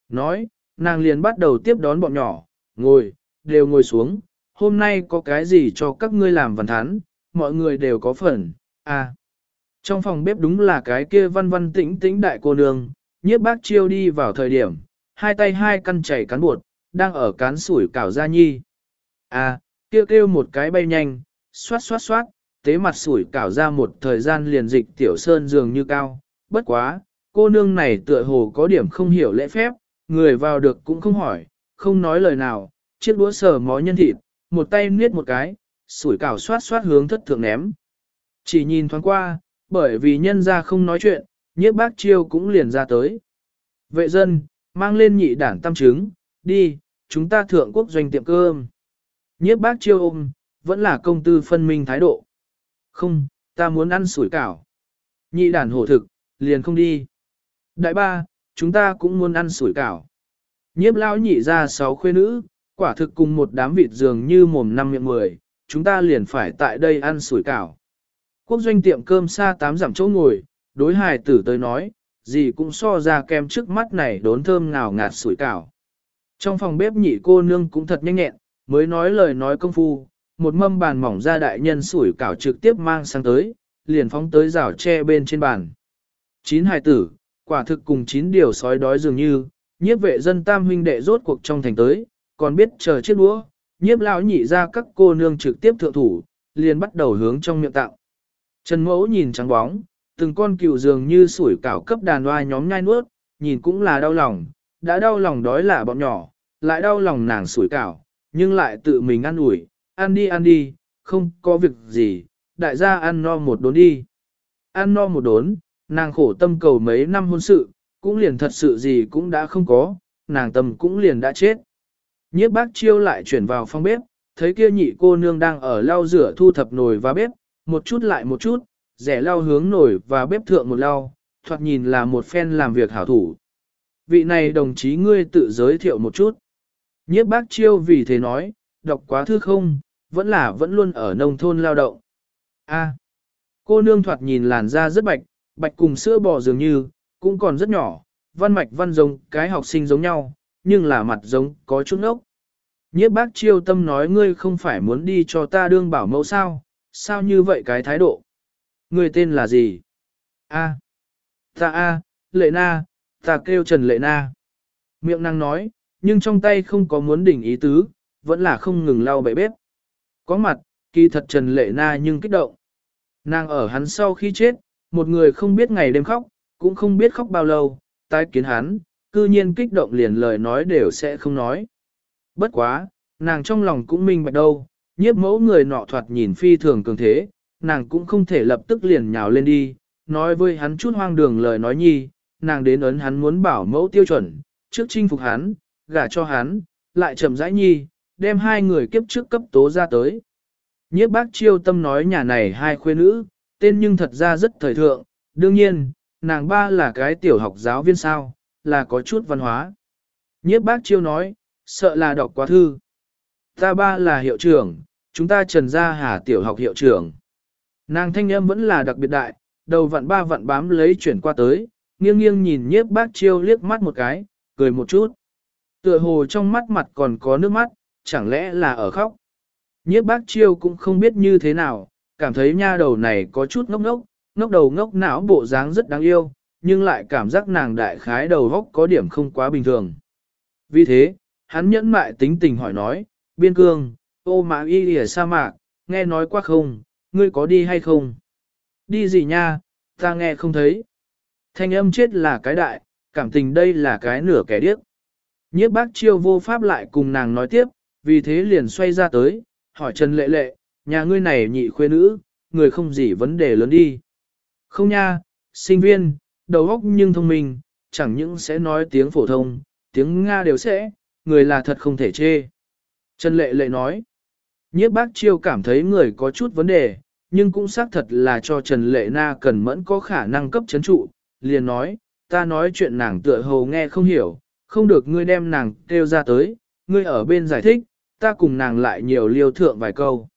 Nói, nàng liền bắt đầu tiếp đón bọn nhỏ, ngồi, đều ngồi xuống, hôm nay có cái gì cho các ngươi làm văn thán, mọi người đều có phần, à. Trong phòng bếp đúng là cái kia văn văn tĩnh tĩnh đại cô nương, nhiếp bác chiêu đi vào thời điểm, hai tay hai căn chảy cán bột, đang ở cán sủi cảo gia nhi. À, kia kêu một cái bay nhanh, xoát xoát xoát, tế mặt sủi cảo ra một thời gian liền dịch tiểu sơn dường như cao, bất quá, cô nương này tựa hồ có điểm không hiểu lễ phép, người vào được cũng không hỏi, không nói lời nào, chiếc đũa sờ mó nhân thịt, một tay niết một cái, sủi cảo xoát xoát hướng thất thượng ném. Chỉ nhìn thoáng qua, bởi vì nhân ra không nói chuyện, nhiếp bác chiêu cũng liền ra tới. Vệ dân, mang lên nhị đảng tam trứng, đi, chúng ta thượng quốc doanh tiệm cơm. Nhiếp bác chiêu ôm, vẫn là công tư phân minh thái độ. Không, ta muốn ăn sủi cảo. Nhị đản hổ thực, liền không đi. Đại ba, chúng ta cũng muốn ăn sủi cảo. Nhiếp lão nhị ra sáu khuê nữ, quả thực cùng một đám vịt dường như mồm năm miệng mười, chúng ta liền phải tại đây ăn sủi cảo. Quốc doanh tiệm cơm xa tám giảm chỗ ngồi, đối hài tử tới nói, gì cũng so ra kem trước mắt này đốn thơm ngào ngạt sủi cảo. Trong phòng bếp nhị cô nương cũng thật nhanh nhẹn, mới nói lời nói công phu, một mâm bàn mỏng ra đại nhân sủi cảo trực tiếp mang sang tới, liền phóng tới rào tre bên trên bàn. Chín hài tử, quả thực cùng chín điều sói đói dường như, nhiếp vệ dân tam huynh đệ rốt cuộc trong thành tới, còn biết chờ chiếc đũa, nhiếp lão nhị ra các cô nương trực tiếp thượng thủ, liền bắt đầu hướng trong miệng tạo. Trần mẫu nhìn trắng bóng, từng con cừu dường như sủi cảo cấp đàn hoa nhóm nhai nuốt, nhìn cũng là đau lòng, đã đau lòng đói là bọn nhỏ, lại đau lòng nàng sủi cảo, nhưng lại tự mình ăn ủi, ăn đi ăn đi, không có việc gì, đại gia ăn no một đốn đi. Ăn no một đốn, nàng khổ tâm cầu mấy năm hôn sự, cũng liền thật sự gì cũng đã không có, nàng tâm cũng liền đã chết. Nhiếp bác chiêu lại chuyển vào phòng bếp, thấy kia nhị cô nương đang ở lau rửa thu thập nồi và bếp, một chút lại một chút, rẻ lau hướng nồi và bếp thượng một lau, thoạt nhìn là một phen làm việc hảo thủ. Vị này đồng chí ngươi tự giới thiệu một chút. Nhiếp bác chiêu vì thế nói, đọc quá thư không, vẫn là vẫn luôn ở nông thôn lao động. A, cô nương thoạt nhìn làn da rất bạch, bạch cùng sữa bò dường như, cũng còn rất nhỏ, văn mạch văn giống cái học sinh giống nhau, nhưng là mặt giống có chút ốc. Nhiếp bác chiêu tâm nói ngươi không phải muốn đi cho ta đương bảo mẫu sao, sao như vậy cái thái độ? Ngươi tên là gì? A. Ta A, Lệ Na, ta kêu Trần Lệ Na. Miệng năng nói, nhưng trong tay không có muốn đỉnh ý tứ, vẫn là không ngừng lau bậy bếp. Có mặt, kỳ thật Trần Lệ Na nhưng kích động. Nàng ở hắn sau khi chết, một người không biết ngày đêm khóc, cũng không biết khóc bao lâu, tái kiến hắn, cư nhiên kích động liền lời nói đều sẽ không nói. Bất quá, nàng trong lòng cũng minh bạch đâu, nhiếp mẫu người nọ thoạt nhìn phi thường cường thế, nàng cũng không thể lập tức liền nhào lên đi, nói với hắn chút hoang đường lời nói nhi, nàng đến ấn hắn muốn bảo mẫu tiêu chuẩn, trước chinh phục hắn, gả cho hắn, lại chậm rãi nhi, đem hai người kiếp trước cấp tố ra tới. Nhiếp bác chiêu tâm nói nhà này hai khuê nữ, tên nhưng thật ra rất thời thượng, đương nhiên, nàng ba là cái tiểu học giáo viên sao, là có chút văn hóa. Nhiếp bác chiêu nói, sợ là đọc quá thư. Ta ba là hiệu trưởng, chúng ta trần ra hà tiểu học hiệu trưởng. Nàng thanh âm vẫn là đặc biệt đại, đầu vặn ba vặn bám lấy chuyển qua tới, nghiêng nghiêng nhìn nhiếp bác chiêu liếc mắt một cái, cười một chút. Tựa hồ trong mắt mặt còn có nước mắt, chẳng lẽ là ở khóc. Nhiếp bác chiêu cũng không biết như thế nào, cảm thấy nha đầu này có chút ngốc ngốc, ngốc đầu ngốc não bộ dáng rất đáng yêu, nhưng lại cảm giác nàng đại khái đầu góc có điểm không quá bình thường. Vì thế, hắn nhẫn mại tính tình hỏi nói, biên cương, ô mã y lìa sa mạc, nghe nói quá không, ngươi có đi hay không? Đi gì nha, ta nghe không thấy. Thanh âm chết là cái đại, cảm tình đây là cái nửa kẻ điếc. Nhiếp bác chiêu vô pháp lại cùng nàng nói tiếp, vì thế liền xoay ra tới, hỏi Trần Lệ Lệ, nhà ngươi này nhị khuê nữ, người không gì vấn đề lớn đi. Không nha, sinh viên, đầu óc nhưng thông minh, chẳng những sẽ nói tiếng phổ thông, tiếng Nga đều sẽ, người là thật không thể chê. Trần Lệ Lệ nói, nhiếp bác chiêu cảm thấy người có chút vấn đề, nhưng cũng xác thật là cho Trần Lệ Na cần mẫn có khả năng cấp chấn trụ, liền nói, ta nói chuyện nàng tựa hồ nghe không hiểu, không được ngươi đem nàng kêu ra tới, ngươi ở bên giải thích, ta cùng nàng lại nhiều liêu thượng vài câu.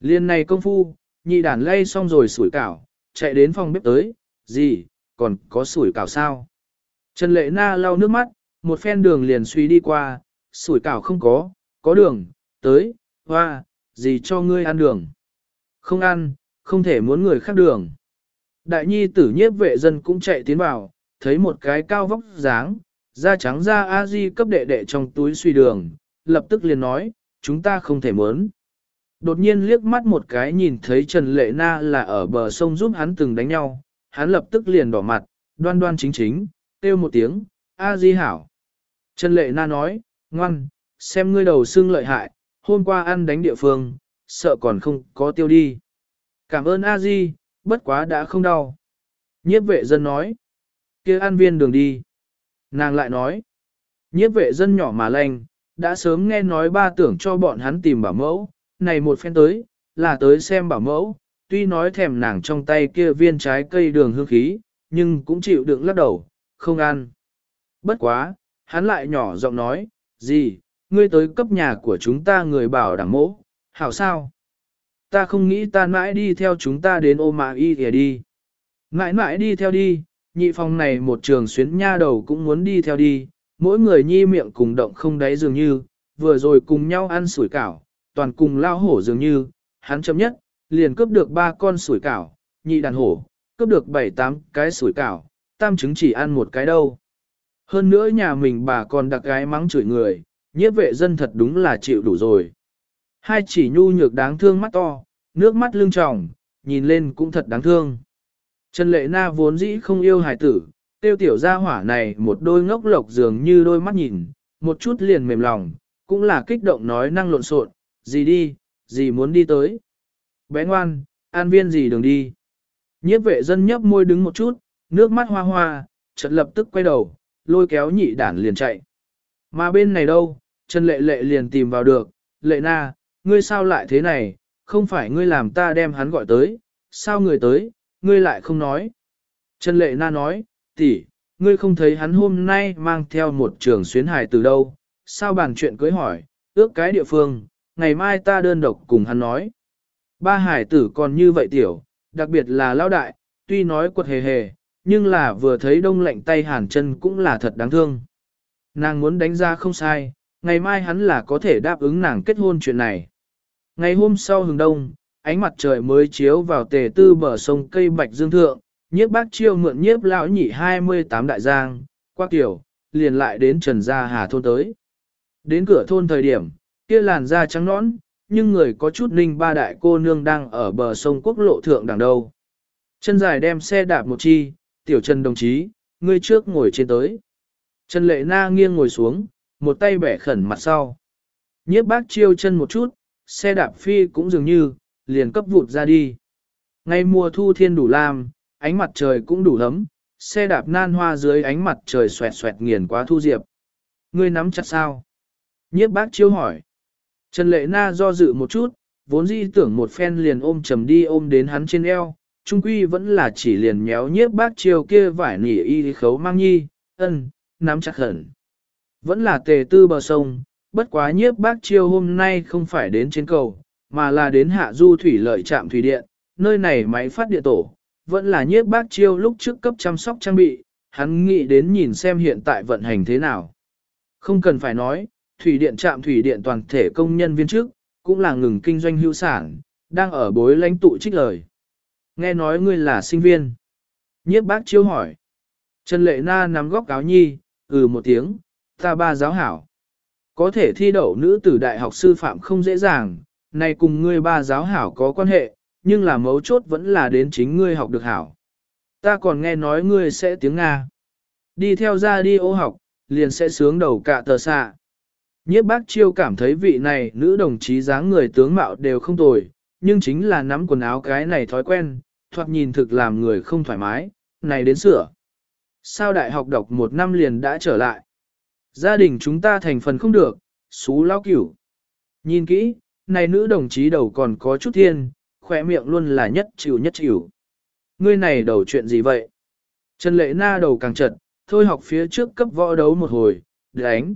Liên này công phu, nhị đàn lay xong rồi sủi cảo, chạy đến phòng bếp tới, gì, còn có sủi cảo sao? Trần Lệ Na lau nước mắt, một phen đường liền suy đi qua, sủi cảo không có, có đường, tới, hoa, gì cho ngươi ăn đường. Không ăn, không thể muốn người khác đường. Đại nhi tử nhiếp vệ dân cũng chạy tiến vào, thấy một cái cao vóc dáng, da trắng da a di cấp đệ đệ trong túi suy đường, lập tức liền nói, chúng ta không thể muốn. Đột nhiên liếc mắt một cái nhìn thấy Trần Lệ Na là ở bờ sông giúp hắn từng đánh nhau, hắn lập tức liền đỏ mặt, đoan đoan chính chính, kêu một tiếng, A Di hảo. Trần Lệ Na nói, ngoan, xem ngươi đầu xương lợi hại, hôm qua ăn đánh địa phương, sợ còn không có tiêu đi. Cảm ơn A Di, bất quá đã không đau. Nhiếp vệ dân nói, kia ăn viên đường đi. Nàng lại nói, nhiếp vệ dân nhỏ mà lành, đã sớm nghe nói ba tưởng cho bọn hắn tìm bảo mẫu, này một phen tới, là tới xem bảo mẫu, tuy nói thèm nàng trong tay kia viên trái cây đường hương khí, nhưng cũng chịu đựng lắc đầu, không ăn. Bất quá, hắn lại nhỏ giọng nói, gì, ngươi tới cấp nhà của chúng ta người bảo đảm mẫu, hảo sao? Ta không nghĩ ta mãi đi theo chúng ta đến ô mã y kìa đi. Mãi mãi đi theo đi, nhị phòng này một trường xuyến nha đầu cũng muốn đi theo đi, mỗi người nhi miệng cùng động không đáy dường như, vừa rồi cùng nhau ăn sủi cảo, toàn cùng lao hổ dường như, hắn chấm nhất, liền cướp được ba con sủi cảo, nhị đàn hổ, cướp được bảy tám cái sủi cảo, tam chứng chỉ ăn một cái đâu. Hơn nữa nhà mình bà còn đặc gái mắng chửi người, nhiếp vệ dân thật đúng là chịu đủ rồi. Hai chỉ nhu nhược đáng thương mắt to, nước mắt lưng tròng, nhìn lên cũng thật đáng thương. Trần Lệ Na vốn dĩ không yêu hài tử, tiêu tiểu gia hỏa này một đôi ngốc lộc dường như đôi mắt nhìn, một chút liền mềm lòng, cũng là kích động nói năng lộn xộn, gì đi, gì muốn đi tới. Bé ngoan, an viên gì đường đi. Nhiếp vệ dân nhấp môi đứng một chút, nước mắt hoa hoa, chợt lập tức quay đầu, lôi kéo nhị đản liền chạy. Mà bên này đâu, Trần Lệ Lệ liền tìm vào được, Lệ Na, ngươi sao lại thế này, không phải ngươi làm ta đem hắn gọi tới, sao người tới, ngươi lại không nói. Trần Lệ Na nói, tỷ, ngươi không thấy hắn hôm nay mang theo một trường xuyến hài từ đâu, sao bàn chuyện cưới hỏi, ước cái địa phương, ngày mai ta đơn độc cùng hắn nói. Ba hải tử còn như vậy tiểu, đặc biệt là lao đại, tuy nói quật hề hề, nhưng là vừa thấy đông lạnh tay hàn chân cũng là thật đáng thương. Nàng muốn đánh ra không sai, ngày mai hắn là có thể đáp ứng nàng kết hôn chuyện này. Ngày hôm sau hừng đông, ánh mặt trời mới chiếu vào tề tư bờ sông cây bạch dương thượng, nhiếp bác chiêu mượn nhiếp lão nhị 28 đại giang, qua kiểu, liền lại đến Trần Gia Hà thôn tới. Đến cửa thôn thời điểm, kia làn da trắng nõn, nhưng người có chút ninh ba đại cô nương đang ở bờ sông quốc lộ thượng đằng đầu. Chân dài đem xe đạp một chi, tiểu Trần đồng chí, ngươi trước ngồi trên tới. Trần Lệ Na nghiêng ngồi xuống, một tay bẻ khẩn mặt sau. Nhiếp bác chiêu chân một chút, xe đạp phi cũng dường như, liền cấp vụt ra đi. Ngay mùa thu thiên đủ lam, ánh mặt trời cũng đủ ấm, xe đạp nan hoa dưới ánh mặt trời xoẹt xoẹt nghiền quá thu diệp. Ngươi nắm chặt sao? Nhiếp bác chiêu hỏi. Trần Lệ Na do dự một chút, vốn dĩ tưởng một phen liền ôm trầm đi ôm đến hắn trên eo, trung quy vẫn là chỉ liền méo nhiếp bác chiều kia vải nỉ y khấu mang nhi, ân, nắm chắc hẳn. Vẫn là tề tư bờ sông, bất quá nhiếp bác chiêu hôm nay không phải đến trên cầu, mà là đến hạ du thủy lợi trạm thủy điện, nơi này máy phát điện tổ, vẫn là nhiếp bác chiêu lúc trước cấp chăm sóc trang bị, hắn nghĩ đến nhìn xem hiện tại vận hành thế nào. Không cần phải nói, thủy điện trạm thủy điện toàn thể công nhân viên chức, cũng là ngừng kinh doanh hữu sản, đang ở bối lãnh tụ trích lời. Nghe nói ngươi là sinh viên. Nhiếp bác chiêu hỏi. Trần Lệ Na nắm góc áo nhi, ừ một tiếng, ta ba giáo hảo. Có thể thi đậu nữ tử đại học sư phạm không dễ dàng, này cùng ngươi ba giáo hảo có quan hệ, nhưng là mấu chốt vẫn là đến chính ngươi học được hảo. Ta còn nghe nói ngươi sẽ tiếng Nga. Đi theo ra đi ô học, liền sẽ sướng đầu cả tờ xạ. Nhiếp bác chiêu cảm thấy vị này nữ đồng chí dáng người tướng mạo đều không tồi, nhưng chính là nắm quần áo cái này thói quen, thoạt nhìn thực làm người không thoải mái, này đến sửa. Sao đại học đọc một năm liền đã trở lại? Gia đình chúng ta thành phần không được, xú lao cửu. Nhìn kỹ, này nữ đồng chí đầu còn có chút thiên, khỏe miệng luôn là nhất chịu nhất chịu. Ngươi này đầu chuyện gì vậy? Trần lệ na đầu càng chật, thôi học phía trước cấp võ đấu một hồi, đánh.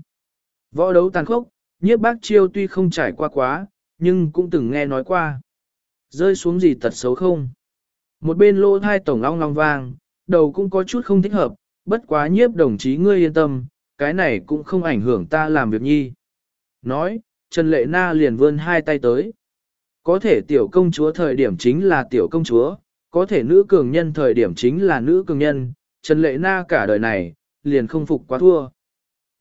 Võ đấu tàn khốc, nhiếp bác chiêu tuy không trải qua quá, nhưng cũng từng nghe nói qua. Rơi xuống gì tật xấu không? Một bên lô thai tổng long long vang, đầu cũng có chút không thích hợp, bất quá nhiếp đồng chí ngươi yên tâm, cái này cũng không ảnh hưởng ta làm việc nhi. Nói, Trần Lệ Na liền vươn hai tay tới. Có thể tiểu công chúa thời điểm chính là tiểu công chúa, có thể nữ cường nhân thời điểm chính là nữ cường nhân, Trần Lệ Na cả đời này, liền không phục quá thua.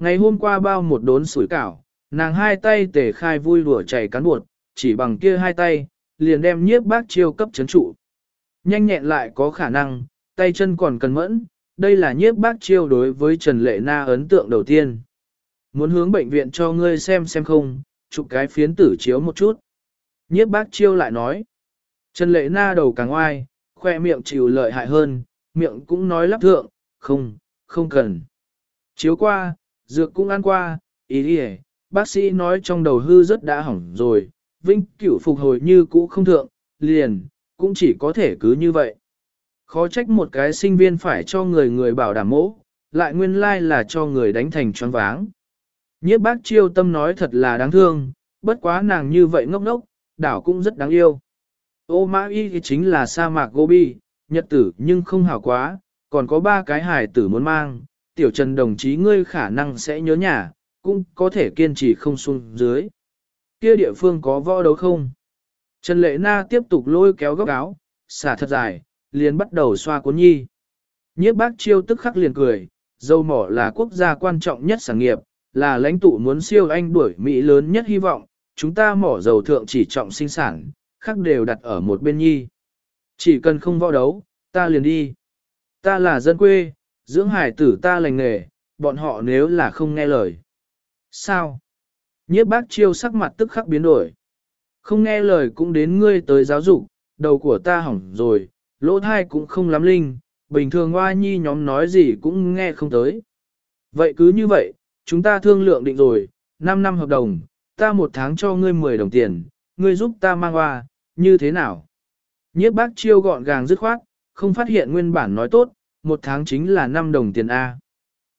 Ngày hôm qua bao một đốn sủi cảo, nàng hai tay tề khai vui đùa chảy cán bột, chỉ bằng kia hai tay, liền đem nhiếp bác chiêu cấp chấn trụ. Nhanh nhẹn lại có khả năng, tay chân còn cần mẫn, đây là nhiếp bác chiêu đối với Trần Lệ Na ấn tượng đầu tiên. Muốn hướng bệnh viện cho ngươi xem xem không, chụp cái phiến tử chiếu một chút. Nhiếp bác chiêu lại nói. Trần Lệ Na đầu càng oai, khoe miệng chịu lợi hại hơn, miệng cũng nói lắp thượng, không, không cần. Chiếu qua, dược cũng ăn qua, ý đi bác sĩ nói trong đầu hư rất đã hỏng rồi, vinh cửu phục hồi như cũ không thượng, liền, cũng chỉ có thể cứ như vậy. Khó trách một cái sinh viên phải cho người người bảo đảm mỗ, lại nguyên lai là cho người đánh thành choáng váng. Nhiếp bác chiêu tâm nói thật là đáng thương, bất quá nàng như vậy ngốc ngốc, đảo cũng rất đáng yêu. Ô mã y thì chính là sa mạc Gobi, nhật tử nhưng không hảo quá, còn có ba cái hài tử muốn mang, tiểu trần đồng chí ngươi khả năng sẽ nhớ nhà, cũng có thể kiên trì không xuống dưới. Kia địa phương có võ đấu không? Trần Lệ Na tiếp tục lôi kéo góc áo, xả thật dài, liền bắt đầu xoa cuốn nhi. Nhiếp bác chiêu tức khắc liền cười, dâu mỏ là quốc gia quan trọng nhất sản nghiệp, là lãnh tụ muốn siêu anh đuổi Mỹ lớn nhất hy vọng, chúng ta mỏ dầu thượng chỉ trọng sinh sản, khác đều đặt ở một bên nhi. Chỉ cần không võ đấu, ta liền đi. Ta là dân quê, dưỡng hải tử ta lành nghề, bọn họ nếu là không nghe lời. Sao? Nhiếp bác chiêu sắc mặt tức khắc biến đổi. Không nghe lời cũng đến ngươi tới giáo dục, đầu của ta hỏng rồi, lỗ thai cũng không lắm linh, bình thường hoa nhi nhóm nói gì cũng nghe không tới. Vậy cứ như vậy, chúng ta thương lượng định rồi, 5 năm hợp đồng, ta một tháng cho ngươi 10 đồng tiền, ngươi giúp ta mang hoa, như thế nào? Nhiếp bác chiêu gọn gàng dứt khoát, không phát hiện nguyên bản nói tốt, một tháng chính là 5 đồng tiền A.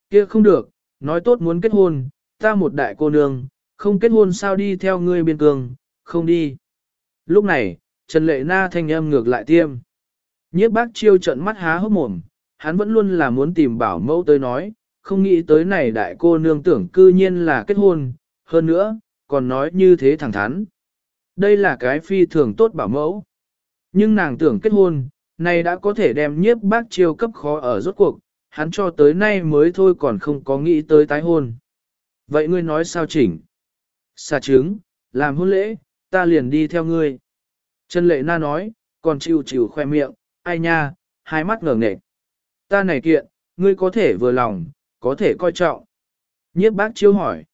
kia không được, nói tốt muốn kết hôn, ta một đại cô nương, không kết hôn sao đi theo ngươi biên cương, không đi. Lúc này, Trần Lệ Na thanh âm ngược lại tiêm. Nhiếp bác chiêu trận mắt há hốc mồm, hắn vẫn luôn là muốn tìm bảo mẫu tới nói, không nghĩ tới này đại cô nương tưởng cư nhiên là kết hôn, hơn nữa, còn nói như thế thẳng thắn. Đây là cái phi thường tốt bảo mẫu. Nhưng nàng tưởng kết hôn, này đã có thể đem nhiếp bác chiêu cấp khó ở rốt cuộc, hắn cho tới nay mới thôi còn không có nghĩ tới tái hôn. Vậy ngươi nói sao chỉnh? Xà trứng, làm hôn lễ, ta liền đi theo ngươi. Trần Lệ Na nói, còn chịu chịu khoe miệng, ai nha, hai mắt ngờ nệ. Ta này kiện, ngươi có thể vừa lòng, có thể coi trọng. Nhiếp bác chiêu hỏi.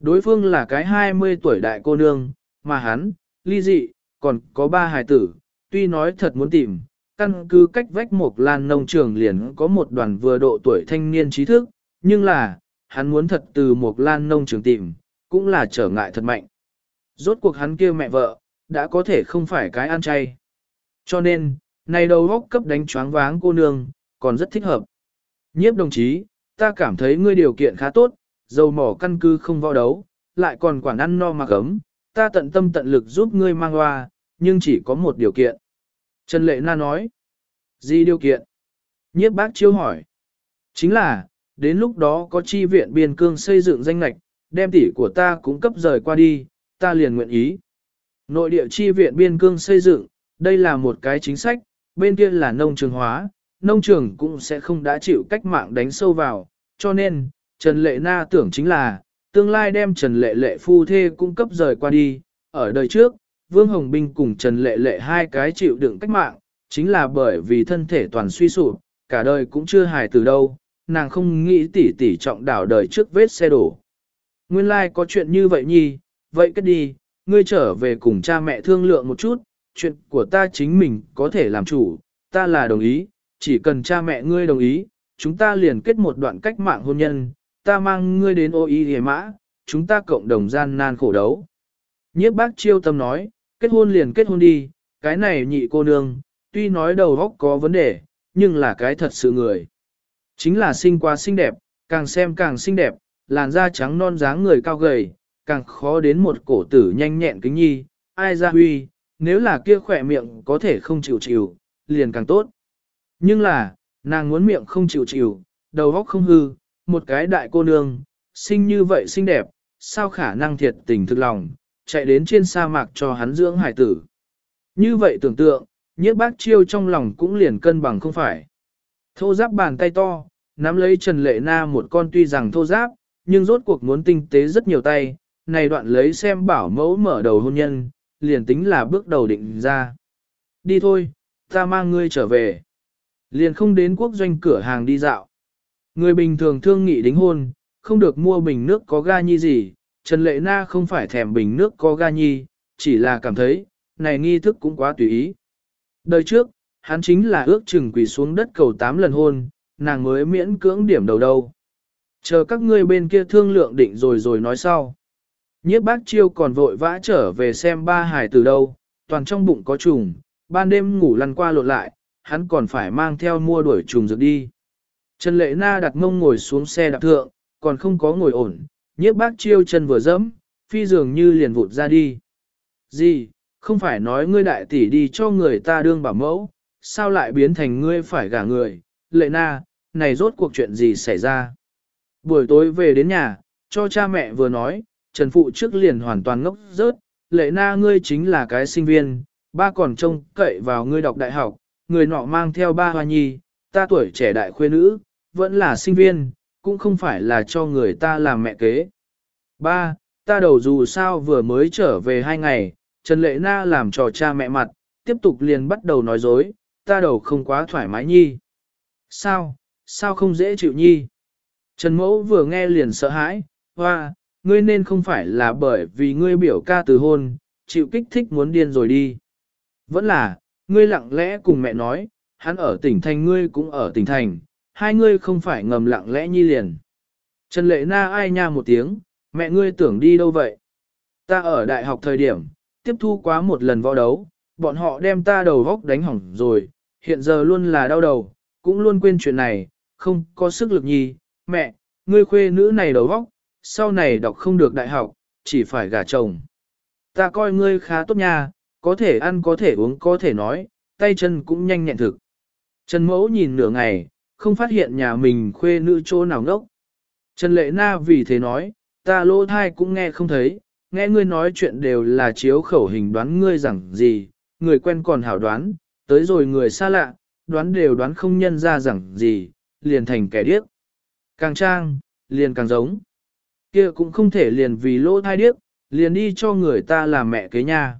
Đối phương là cái 20 tuổi đại cô nương, mà hắn, ly dị, còn có ba hài tử, tuy nói thật muốn tìm, căn cứ cách vách một lan nông trường liền có một đoàn vừa độ tuổi thanh niên trí thức, nhưng là, hắn muốn thật từ một lan nông trường tìm, cũng là trở ngại thật mạnh. Rốt cuộc hắn kia mẹ vợ, đã có thể không phải cái ăn chay. Cho nên, này đầu góc cấp đánh choáng váng cô nương, còn rất thích hợp. Nhiếp đồng chí, ta cảm thấy ngươi điều kiện khá tốt, dầu mỏ căn cứ không vào đấu, lại còn quản ăn no mà gấm ta tận tâm tận lực giúp ngươi mang hoa, nhưng chỉ có một điều kiện. Trần Lệ Na nói, gì điều kiện? Nhiếp bác chiêu hỏi. Chính là, đến lúc đó có chi viện biên cương xây dựng danh lạch, đem tỷ của ta cũng cấp rời qua đi, ta liền nguyện ý. Nội địa chi viện biên cương xây dựng, đây là một cái chính sách, bên kia là nông trường hóa, nông trường cũng sẽ không đã chịu cách mạng đánh sâu vào, cho nên, Trần Lệ Na tưởng chính là, tương lai đem Trần Lệ Lệ phu thê cung cấp rời qua đi, ở đời trước, Vương Hồng Binh cùng Trần Lệ Lệ hai cái chịu đựng cách mạng, chính là bởi vì thân thể toàn suy sụp, cả đời cũng chưa hài từ đâu, nàng không nghĩ tỉ tỉ trọng đảo đời trước vết xe đổ. Nguyên lai like có chuyện như vậy nhi, vậy kết đi, ngươi trở về cùng cha mẹ thương lượng một chút, chuyện của ta chính mình có thể làm chủ, ta là đồng ý, chỉ cần cha mẹ ngươi đồng ý, chúng ta liền kết một đoạn cách mạng hôn nhân, ta mang ngươi đến ô y hề mã, chúng ta cộng đồng gian nan khổ đấu. Nhiếp bác chiêu tâm nói, kết hôn liền kết hôn đi, cái này nhị cô nương, tuy nói đầu óc có vấn đề, nhưng là cái thật sự người. Chính là sinh quá xinh đẹp, càng xem càng xinh đẹp, làn da trắng non dáng người cao gầy, càng khó đến một cổ tử nhanh nhẹn kính nhi, ai ra huy, nếu là kia khỏe miệng có thể không chịu chịu, liền càng tốt. Nhưng là, nàng muốn miệng không chịu chịu, đầu óc không hư, một cái đại cô nương, sinh như vậy xinh đẹp, sao khả năng thiệt tình thực lòng, chạy đến trên sa mạc cho hắn dưỡng hải tử. Như vậy tưởng tượng, nhiếp bác chiêu trong lòng cũng liền cân bằng không phải. Thô giáp bàn tay to, nắm lấy Trần Lệ Na một con tuy rằng thô giáp, nhưng rốt cuộc muốn tinh tế rất nhiều tay, này đoạn lấy xem bảo mẫu mở đầu hôn nhân, liền tính là bước đầu định ra. Đi thôi, ta mang ngươi trở về. Liền không đến quốc doanh cửa hàng đi dạo. Người bình thường thương nghị đính hôn, không được mua bình nước có ga nhi gì, Trần Lệ Na không phải thèm bình nước có ga nhi, chỉ là cảm thấy, này nghi thức cũng quá tùy ý. Đời trước, hắn chính là ước chừng quỳ xuống đất cầu tám lần hôn, nàng mới miễn cưỡng điểm đầu đâu. Chờ các ngươi bên kia thương lượng định rồi rồi nói sau. Nhiếp bác chiêu còn vội vã trở về xem ba Hải từ đâu, toàn trong bụng có trùng, ban đêm ngủ lăn qua lộn lại, hắn còn phải mang theo mua đuổi trùng dược đi. Trần Lệ Na đặt mông ngồi xuống xe đạp thượng, còn không có ngồi ổn, nhiếp bác chiêu chân vừa dẫm, phi dường như liền vụt ra đi. Gì, không phải nói ngươi đại tỷ đi cho người ta đương bảo mẫu, sao lại biến thành ngươi phải gả người, Lệ Na, này rốt cuộc chuyện gì xảy ra. Buổi tối về đến nhà, cho cha mẹ vừa nói, Trần Phụ trước liền hoàn toàn ngốc rớt, Lệ Na ngươi chính là cái sinh viên, ba còn trông cậy vào ngươi đọc đại học, người nọ mang theo ba hoa nhi, ta tuổi trẻ đại khuê nữ, vẫn là sinh viên, cũng không phải là cho người ta làm mẹ kế. Ba, ta đầu dù sao vừa mới trở về hai ngày, Trần Lệ Na làm trò cha mẹ mặt, tiếp tục liền bắt đầu nói dối, ta đầu không quá thoải mái nhi. Sao, sao không dễ chịu nhi? Trần Mẫu vừa nghe liền sợ hãi, hoa, ngươi nên không phải là bởi vì ngươi biểu ca từ hôn, chịu kích thích muốn điên rồi đi. Vẫn là, ngươi lặng lẽ cùng mẹ nói, hắn ở tỉnh thành ngươi cũng ở tỉnh thành, hai ngươi không phải ngầm lặng lẽ nhi liền. Trần Lệ Na ai nha một tiếng, mẹ ngươi tưởng đi đâu vậy? Ta ở đại học thời điểm, tiếp thu quá một lần võ đấu, bọn họ đem ta đầu góc đánh hỏng rồi, hiện giờ luôn là đau đầu, cũng luôn quên chuyện này, không có sức lực nhi, mẹ, ngươi khuê nữ này đầu góc, sau này đọc không được đại học, chỉ phải gả chồng. Ta coi ngươi khá tốt nha, có thể ăn có thể uống có thể nói, tay chân cũng nhanh nhẹn thực. Trần Mẫu nhìn nửa ngày, không phát hiện nhà mình khuê nữ chỗ nào ngốc. Trần Lệ Na vì thế nói, ta lỗ thai cũng nghe không thấy, nghe ngươi nói chuyện đều là chiếu khẩu hình đoán ngươi rằng gì, người quen còn hảo đoán, tới rồi người xa lạ, đoán đều đoán không nhân ra rằng gì, liền thành kẻ điếc. Càng trang, liền càng giống. kia cũng không thể liền vì lỗ thai điếc, liền đi cho người ta làm mẹ kế nhà.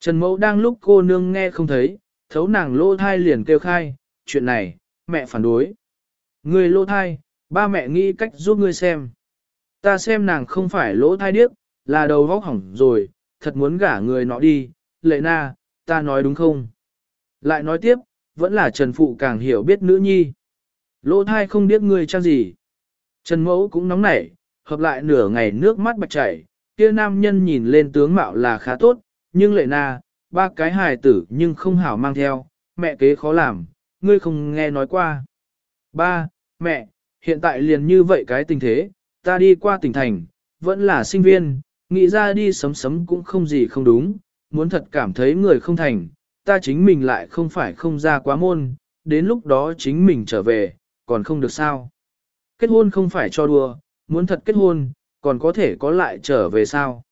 Trần Mẫu đang lúc cô nương nghe không thấy, thấu nàng lỗ thai liền kêu khai, chuyện này, mẹ phản đối. Ngươi lỗ thai, ba mẹ nghĩ cách giúp ngươi xem. Ta xem nàng không phải lỗ thai điếc, là đầu vóc hỏng rồi, thật muốn gả người nọ đi, lệ na, ta nói đúng không? Lại nói tiếp, vẫn là Trần Phụ càng hiểu biết nữ nhi. Lỗ thai không biết ngươi trang gì. Trần Mẫu cũng nóng nảy, hợp lại nửa ngày nước mắt bạch chảy, kia nam nhân nhìn lên tướng mạo là khá tốt, nhưng lệ na, ba cái hài tử nhưng không hảo mang theo, mẹ kế khó làm, ngươi không nghe nói qua. Ba, mẹ, hiện tại liền như vậy cái tình thế, ta đi qua tỉnh thành, vẫn là sinh viên, nghĩ ra đi sấm sấm cũng không gì không đúng, muốn thật cảm thấy người không thành, ta chính mình lại không phải không ra quá môn, đến lúc đó chính mình trở về, còn không được sao. Kết hôn không phải cho đùa, muốn thật kết hôn, còn có thể có lại trở về sao.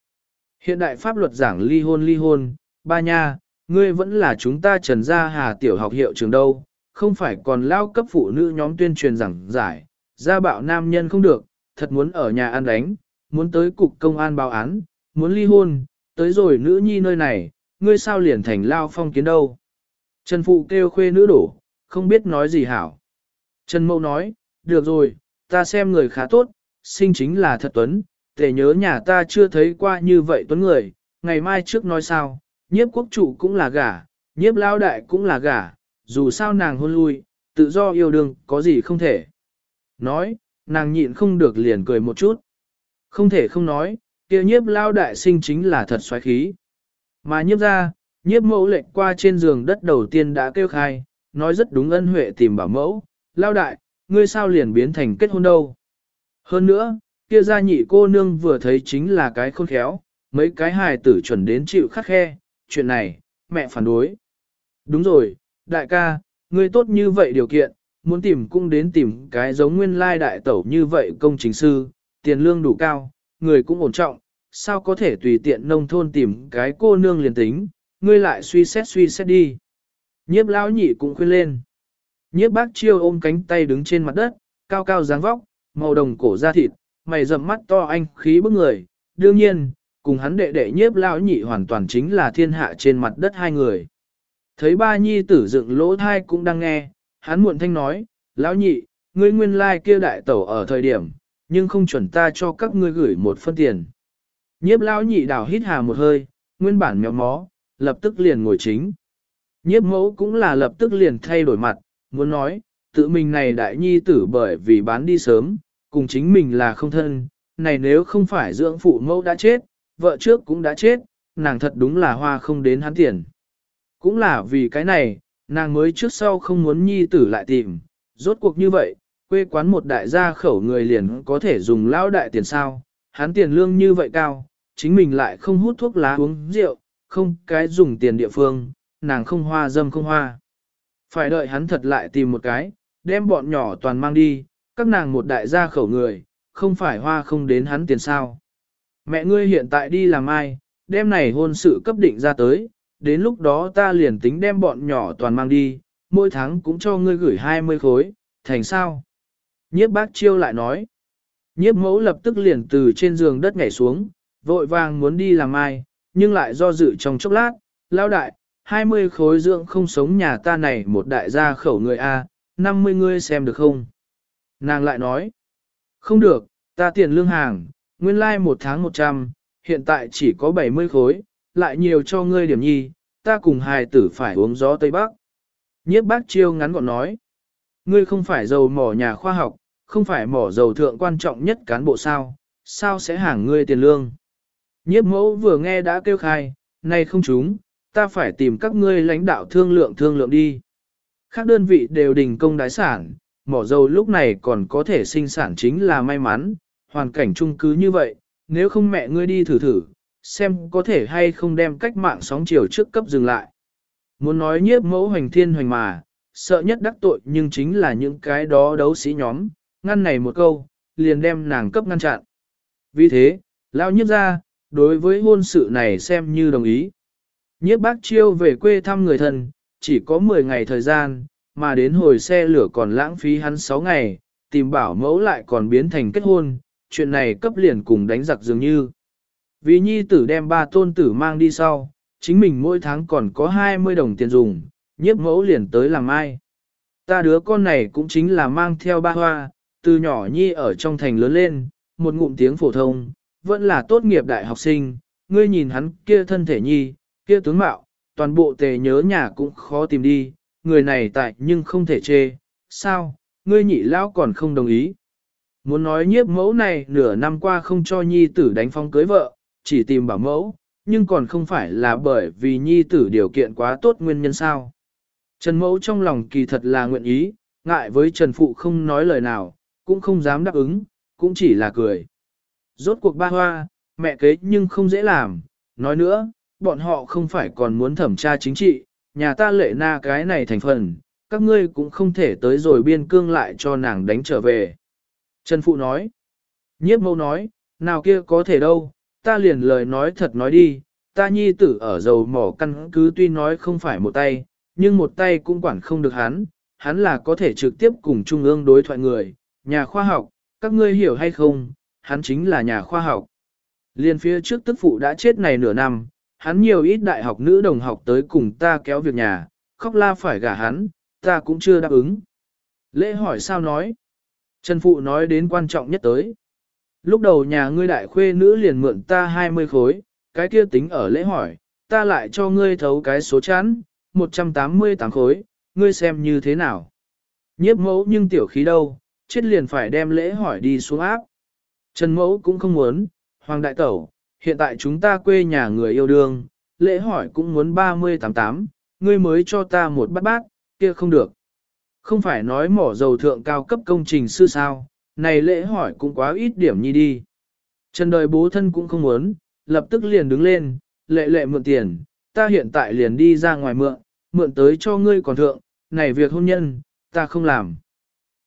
Hiện đại pháp luật giảng ly hôn ly hôn, ba nha, ngươi vẫn là chúng ta trần gia hà tiểu học hiệu trường đâu, không phải còn lao cấp phụ nữ nhóm tuyên truyền rằng giải, gia bạo nam nhân không được, thật muốn ở nhà ăn đánh, muốn tới cục công an báo án, muốn ly hôn, tới rồi nữ nhi nơi này, ngươi sao liền thành lao phong kiến đâu. Trần Phụ kêu khuê nữ đổ, không biết nói gì hảo. Trần mậu nói, được rồi, ta xem người khá tốt, sinh chính là thật tuấn, tề nhớ nhà ta chưa thấy qua như vậy tuấn người, ngày mai trước nói sao, nhiếp quốc chủ cũng là gả, nhiếp lao đại cũng là gả, dù sao nàng hôn lui, tự do yêu đương có gì không thể. Nói, nàng nhịn không được liền cười một chút. Không thể không nói, kia nhiếp lao đại sinh chính là thật xoáy khí. Mà nhiếp ra, nhiếp mẫu lệnh qua trên giường đất đầu tiên đã kêu khai, nói rất đúng ân huệ tìm bảo mẫu, lao đại, ngươi sao liền biến thành kết hôn đâu. Hơn nữa, kia gia nhị cô nương vừa thấy chính là cái khôn khéo, mấy cái hài tử chuẩn đến chịu khắc khe, chuyện này, mẹ phản đối. Đúng rồi, đại ca, ngươi tốt như vậy điều kiện, muốn tìm cũng đến tìm cái giống nguyên lai đại tẩu như vậy công chính sư, tiền lương đủ cao, người cũng ổn trọng, sao có thể tùy tiện nông thôn tìm cái cô nương liền tính, ngươi lại suy xét suy xét đi. Nhiếp lão nhị cũng khuyên lên. Nhiếp bác chiêu ôm cánh tay đứng trên mặt đất, cao cao dáng vóc, màu đồng cổ da thịt, mày rậm mắt to anh khí bức người. Đương nhiên, cùng hắn đệ đệ nhiếp lão nhị hoàn toàn chính là thiên hạ trên mặt đất hai người. Thấy ba nhi tử dựng lỗ thai cũng đang nghe, hắn muộn thanh nói, lão nhị, ngươi nguyên lai kia đại tẩu ở thời điểm, nhưng không chuẩn ta cho các ngươi gửi một phân tiền. Nhiếp lão nhị đào hít hà một hơi, nguyên bản mèo mó, lập tức liền ngồi chính. Nhiếp mẫu cũng là lập tức liền thay đổi mặt, muốn nói, tự mình này đại nhi tử bởi vì bán đi sớm, cùng chính mình là không thân, này nếu không phải dưỡng phụ mẫu đã chết, vợ trước cũng đã chết, nàng thật đúng là hoa không đến hắn tiền. Cũng là vì cái này, nàng mới trước sau không muốn nhi tử lại tìm, rốt cuộc như vậy, quê quán một đại gia khẩu người liền có thể dùng lao đại tiền sao, hắn tiền lương như vậy cao, chính mình lại không hút thuốc lá uống rượu, không cái dùng tiền địa phương, nàng không hoa dâm không hoa. Phải đợi hắn thật lại tìm một cái, đem bọn nhỏ toàn mang đi, các nàng một đại gia khẩu người, không phải hoa không đến hắn tiền sao. Mẹ ngươi hiện tại đi làm ai, đem này hôn sự cấp định ra tới, đến lúc đó ta liền tính đem bọn nhỏ toàn mang đi, mỗi tháng cũng cho ngươi gửi 20 khối, thành sao? Nhiếp bác chiêu lại nói. Nhiếp mẫu lập tức liền từ trên giường đất nhảy xuống, vội vàng muốn đi làm ai, nhưng lại do dự trong chốc lát, lao đại, 20 khối dưỡng không sống nhà ta này một đại gia khẩu người A, 50 ngươi xem được không? Nàng lại nói, không được, ta tiền lương hàng, nguyên lai like một tháng 100, hiện tại chỉ có 70 khối, lại nhiều cho ngươi điểm nhi, ta cùng hài tử phải uống gió Tây Bắc. Nhiếp bác chiêu ngắn gọn nói, ngươi không phải giàu mỏ nhà khoa học, không phải mỏ dầu thượng quan trọng nhất cán bộ sao, sao sẽ hàng ngươi tiền lương. Nhiếp mẫu vừa nghe đã kêu khai, nay không chúng, ta phải tìm các ngươi lãnh đạo thương lượng thương lượng đi. Các đơn vị đều đình công đái sản, mỏ dầu lúc này còn có thể sinh sản chính là may mắn, hoàn cảnh chung cứ như vậy, nếu không mẹ ngươi đi thử thử, xem có thể hay không đem cách mạng sóng chiều trước cấp dừng lại. Muốn nói nhiếp mẫu hoành thiên hoành mà, sợ nhất đắc tội nhưng chính là những cái đó đấu sĩ nhóm, ngăn này một câu, liền đem nàng cấp ngăn chặn. Vì thế, lao nhiếp ra, đối với hôn sự này xem như đồng ý. Nhiếp bác chiêu về quê thăm người thân, chỉ có 10 ngày thời gian, mà đến hồi xe lửa còn lãng phí hắn 6 ngày, tìm bảo mẫu lại còn biến thành kết hôn, chuyện này cấp liền cùng đánh giặc dường như. Vì nhi tử đem ba tôn tử mang đi sau, chính mình mỗi tháng còn có 20 đồng tiền dùng, nhiếp mẫu liền tới làm ai. Ta đứa con này cũng chính là mang theo ba hoa, từ nhỏ nhi ở trong thành lớn lên, một ngụm tiếng phổ thông, vẫn là tốt nghiệp đại học sinh, ngươi nhìn hắn kia thân thể nhi, kia tướng mạo, toàn bộ tề nhớ nhà cũng khó tìm đi, người này tại nhưng không thể chê, sao, ngươi nhị lão còn không đồng ý. Muốn nói nhiếp mẫu này nửa năm qua không cho nhi tử đánh phong cưới vợ, chỉ tìm bảo mẫu, nhưng còn không phải là bởi vì nhi tử điều kiện quá tốt nguyên nhân sao. Trần Mẫu trong lòng kỳ thật là nguyện ý, ngại với Trần Phụ không nói lời nào, cũng không dám đáp ứng, cũng chỉ là cười. Rốt cuộc ba hoa, mẹ kế nhưng không dễ làm, nói nữa, bọn họ không phải còn muốn thẩm tra chính trị, nhà ta lệ na cái này thành phần, các ngươi cũng không thể tới rồi biên cương lại cho nàng đánh trở về. Trần Phụ nói, nhiếp mâu nói, nào kia có thể đâu, ta liền lời nói thật nói đi, ta nhi tử ở dầu mỏ căn cứ tuy nói không phải một tay, nhưng một tay cũng quản không được hắn, hắn là có thể trực tiếp cùng trung ương đối thoại người, nhà khoa học, các ngươi hiểu hay không, hắn chính là nhà khoa học. Liên phía trước tức phụ đã chết này nửa năm, hắn nhiều ít đại học nữ đồng học tới cùng ta kéo việc nhà, khóc la phải gả hắn, ta cũng chưa đáp ứng. Lễ hỏi sao nói? Trần Phụ nói đến quan trọng nhất tới. Lúc đầu nhà ngươi đại khuê nữ liền mượn ta 20 khối, cái kia tính ở lễ hỏi, ta lại cho ngươi thấu cái số chán, 188 khối, ngươi xem như thế nào. Nhiếp mẫu nhưng tiểu khí đâu, chết liền phải đem lễ hỏi đi xuống áp. Trần mẫu cũng không muốn, Hoàng đại tẩu, hiện tại chúng ta quê nhà người yêu đương, lễ hỏi cũng muốn 30-88, ngươi mới cho ta một bát bát, kia không được. Không phải nói mỏ dầu thượng cao cấp công trình sư sao, này lễ hỏi cũng quá ít điểm nhi đi. Trần đời bố thân cũng không muốn, lập tức liền đứng lên, lệ lệ mượn tiền, ta hiện tại liền đi ra ngoài mượn, mượn tới cho ngươi còn thượng, này việc hôn nhân, ta không làm.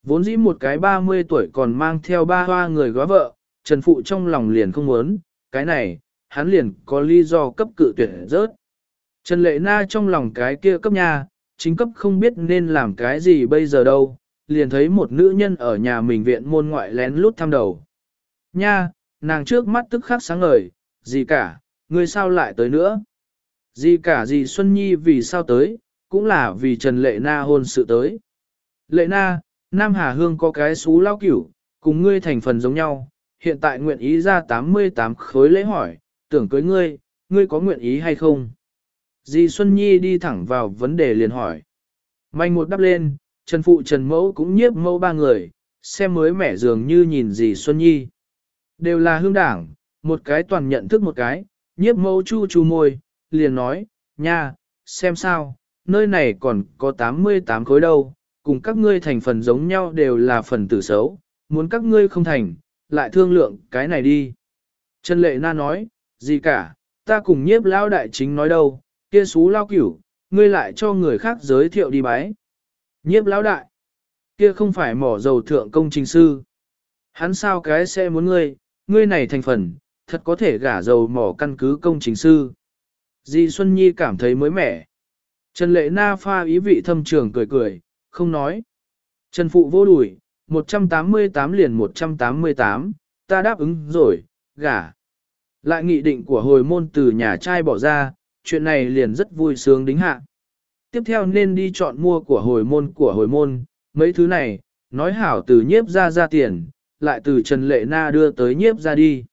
Vốn dĩ một cái 30 tuổi còn mang theo ba hoa người góa vợ, Trần Phụ trong lòng liền không muốn, cái này, hắn liền có lý do cấp cự tuyệt rớt. Trần Lệ Na trong lòng cái kia cấp nhà, chính cấp không biết nên làm cái gì bây giờ đâu, liền thấy một nữ nhân ở nhà mình viện môn ngoại lén lút thăm đầu. Nha, nàng trước mắt tức khắc sáng ngời, gì cả, ngươi sao lại tới nữa? Gì cả gì Xuân Nhi vì sao tới, cũng là vì Trần Lệ Na hôn sự tới. Lệ Na, Nam Hà Hương có cái xú lao cửu, cùng ngươi thành phần giống nhau, hiện tại nguyện ý ra 88 khối lễ hỏi, tưởng cưới ngươi, ngươi có nguyện ý hay không? Dì Xuân Nhi đi thẳng vào vấn đề liền hỏi. Manh một đáp lên, Trần Phụ Trần Mẫu cũng nhiếp mẫu ba người, xem mới mẻ dường như nhìn gì Xuân Nhi. Đều là hương đảng, một cái toàn nhận thức một cái, nhiếp mẫu chu chu môi, liền nói, nha, xem sao, nơi này còn có 88 khối đâu, cùng các ngươi thành phần giống nhau đều là phần tử xấu, muốn các ngươi không thành, lại thương lượng cái này đi. Trần Lệ Na nói, gì cả, ta cùng nhiếp lao đại chính nói đâu, kia xú lao cửu, ngươi lại cho người khác giới thiệu đi bái. Nhiếp lão đại, kia không phải mỏ dầu thượng công trình sư. Hắn sao cái sẽ muốn ngươi, ngươi này thành phần, thật có thể gả dầu mỏ căn cứ công trình sư. Di Xuân Nhi cảm thấy mới mẻ. Trần Lệ Na pha ý vị thâm trường cười cười, không nói. Trần Phụ vô đuổi, 188 liền 188, ta đáp ứng rồi, gả. Lại nghị định của hồi môn từ nhà trai bỏ ra, chuyện này liền rất vui sướng đính hạ. Tiếp theo nên đi chọn mua của hồi môn của hồi môn, mấy thứ này, nói hảo từ nhiếp ra ra tiền, lại từ Trần Lệ Na đưa tới nhiếp ra đi.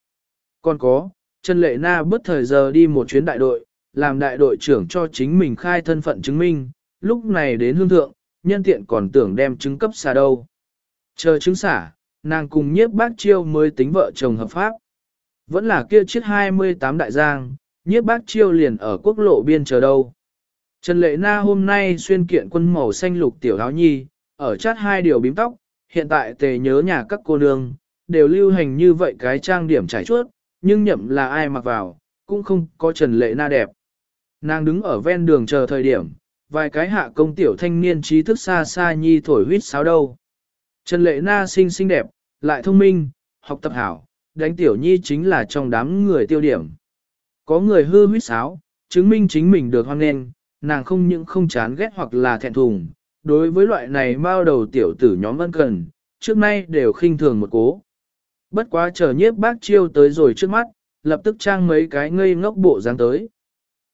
Còn có, Trần Lệ Na bất thời giờ đi một chuyến đại đội, làm đại đội trưởng cho chính mình khai thân phận chứng minh, lúc này đến hương thượng, nhân tiện còn tưởng đem chứng cấp xa đâu. Chờ chứng xả, nàng cùng nhiếp bác chiêu mới tính vợ chồng hợp pháp. Vẫn là kia chiếc 28 đại giang, nhiếp bác chiêu liền ở quốc lộ biên chờ đâu. Trần Lệ Na hôm nay xuyên kiện quân màu xanh lục tiểu áo nhi, ở chát hai điều bím tóc, hiện tại tề nhớ nhà các cô nương, đều lưu hành như vậy cái trang điểm trải chuốt, nhưng nhậm là ai mặc vào, cũng không có Trần Lệ Na đẹp. Nàng đứng ở ven đường chờ thời điểm, vài cái hạ công tiểu thanh niên trí thức xa xa nhi thổi huyết sáo đâu. Trần Lệ Na xinh xinh đẹp, lại thông minh, học tập hảo, đánh tiểu nhi chính là trong đám người tiêu điểm. Có người hư huyết sáo, chứng minh chính mình được hoan nghênh, nàng không những không chán ghét hoặc là thẹn thùng. Đối với loại này bao đầu tiểu tử nhóm ân cần, trước nay đều khinh thường một cố. Bất quá chờ nhiếp bác chiêu tới rồi trước mắt, lập tức trang mấy cái ngây ngốc bộ dáng tới.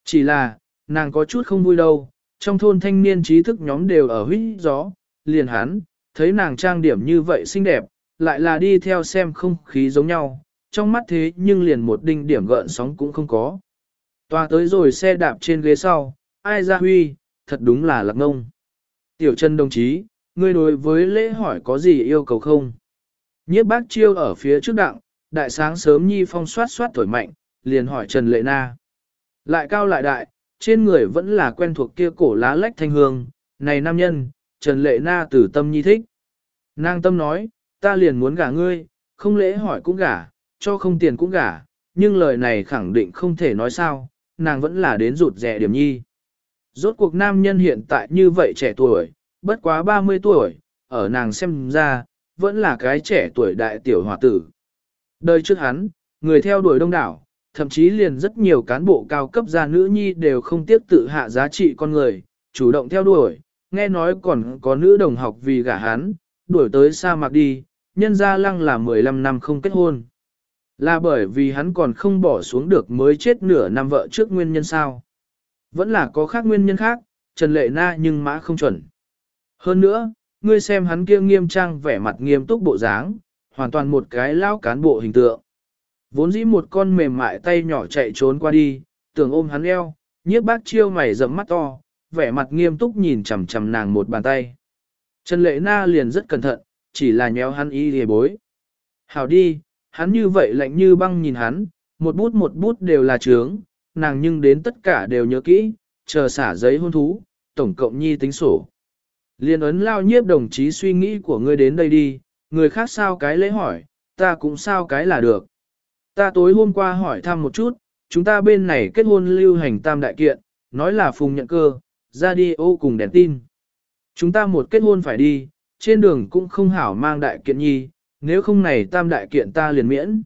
Chỉ là, nàng có chút không vui đâu, trong thôn thanh niên trí thức nhóm đều ở huyết gió, liền hắn, thấy nàng trang điểm như vậy xinh đẹp, lại là đi theo xem không khí giống nhau, trong mắt thế nhưng liền một đinh điểm gợn sóng cũng không có. Tòa tới rồi xe đạp trên ghế sau, ai ra huy, thật đúng là lạc ngông. Tiểu chân đồng chí, ngươi đối với lễ hỏi có gì yêu cầu không? Nhiếp bác chiêu ở phía trước đặng, đại sáng sớm nhi phong soát soát thổi mạnh, liền hỏi Trần Lệ Na. Lại cao lại đại, trên người vẫn là quen thuộc kia cổ lá lách thanh hương, này nam nhân, Trần Lệ Na tử tâm nhi thích. Nàng tâm nói, ta liền muốn gả ngươi, không lễ hỏi cũng gả, cho không tiền cũng gả, nhưng lời này khẳng định không thể nói sao, nàng vẫn là đến rụt rẻ điểm nhi. Rốt cuộc nam nhân hiện tại như vậy trẻ tuổi, bất quá 30 tuổi, ở nàng xem ra, vẫn là cái trẻ tuổi đại tiểu hòa tử. Đời trước hắn, người theo đuổi đông đảo, thậm chí liền rất nhiều cán bộ cao cấp gia nữ nhi đều không tiếc tự hạ giá trị con người, chủ động theo đuổi, nghe nói còn có nữ đồng học vì gả hắn, đuổi tới sa mạc đi, nhân gia lăng là 15 năm không kết hôn. Là bởi vì hắn còn không bỏ xuống được mới chết nửa năm vợ trước nguyên nhân sao. Vẫn là có khác nguyên nhân khác, Trần Lệ Na nhưng mã không chuẩn. Hơn nữa, ngươi xem hắn kia nghiêm trang vẻ mặt nghiêm túc bộ dáng, hoàn toàn một cái lao cán bộ hình tượng. Vốn dĩ một con mềm mại tay nhỏ chạy trốn qua đi, tưởng ôm hắn eo, nhiếp bác chiêu mày rậm mắt to, vẻ mặt nghiêm túc nhìn chằm chằm nàng một bàn tay. Trần Lệ Na liền rất cẩn thận, chỉ là nhéo hắn y lìa bối. Hảo đi, hắn như vậy lạnh như băng nhìn hắn, một bút một bút đều là trướng, nàng nhưng đến tất cả đều nhớ kỹ, chờ xả giấy hôn thú, tổng cộng nhi tính sổ. Liên ấn lao nhiếp đồng chí suy nghĩ của ngươi đến đây đi, người khác sao cái lễ hỏi, ta cũng sao cái là được. Ta tối hôm qua hỏi thăm một chút, chúng ta bên này kết hôn lưu hành tam đại kiện, nói là phùng nhận cơ, ra đi ô cùng đèn tin. Chúng ta một kết hôn phải đi, trên đường cũng không hảo mang đại kiện nhi, nếu không này tam đại kiện ta liền miễn.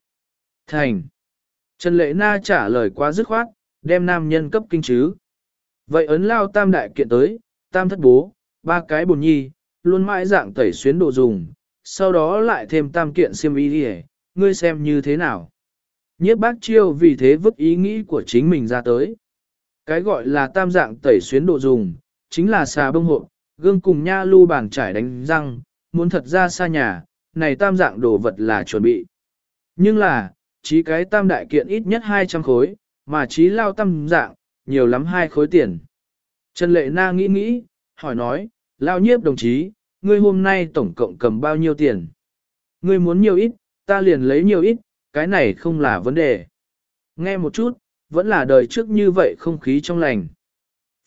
Thành. Trần Lệ Na trả lời quá dứt khoát, đem nam nhân cấp kinh chứ. Vậy ấn lao tam đại kiện tới, tam thất bố, ba cái bồn nhi, luôn mãi dạng tẩy xuyến đồ dùng, sau đó lại thêm tam kiện xiêm y đi ngươi xem như thế nào. Nhiếp bác chiêu vì thế vứt ý nghĩ của chính mình ra tới. Cái gọi là tam dạng tẩy xuyến đồ dùng, chính là xà bông hộ, gương cùng nha lưu bàn trải đánh răng, muốn thật ra xa nhà, này tam dạng đồ vật là chuẩn bị. Nhưng là, chỉ cái tam đại kiện ít nhất 200 khối, mà trí lao tâm dạng, nhiều lắm hai khối tiền. Trần Lệ Na nghĩ nghĩ, hỏi nói, lao nhiếp đồng chí, ngươi hôm nay tổng cộng cầm bao nhiêu tiền? Ngươi muốn nhiều ít, ta liền lấy nhiều ít, cái này không là vấn đề. Nghe một chút, vẫn là đời trước như vậy không khí trong lành.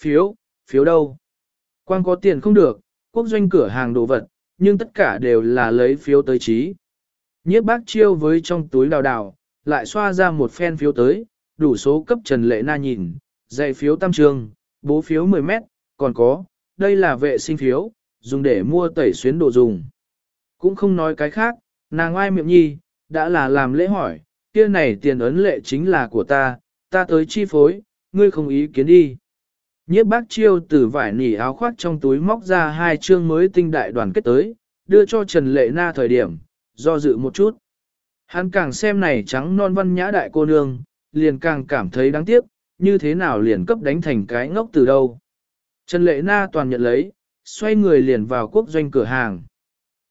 Phiếu, phiếu đâu? Quan có tiền không được, quốc doanh cửa hàng đồ vật, nhưng tất cả đều là lấy phiếu tới trí. Nhiếp bác chiêu với trong túi đào đào, lại xoa ra một phen phiếu tới, đủ số cấp Trần Lệ Na nhìn, dạy phiếu tam trường, bố phiếu 10 mét, còn có, đây là vệ sinh phiếu, dùng để mua tẩy xuyến đồ dùng. Cũng không nói cái khác, nàng ai miệng nhi, đã là làm lễ hỏi, kia này tiền ấn lệ chính là của ta, ta tới chi phối, ngươi không ý kiến đi. Nhiếp bác chiêu từ vải nỉ áo khoác trong túi móc ra hai chương mới tinh đại đoàn kết tới, đưa cho Trần Lệ Na thời điểm, do dự một chút. Hắn càng xem này trắng non văn nhã đại cô nương, liền càng cảm thấy đáng tiếc, như thế nào liền cấp đánh thành cái ngốc từ đâu. Trần Lệ Na toàn nhận lấy, xoay người liền vào quốc doanh cửa hàng.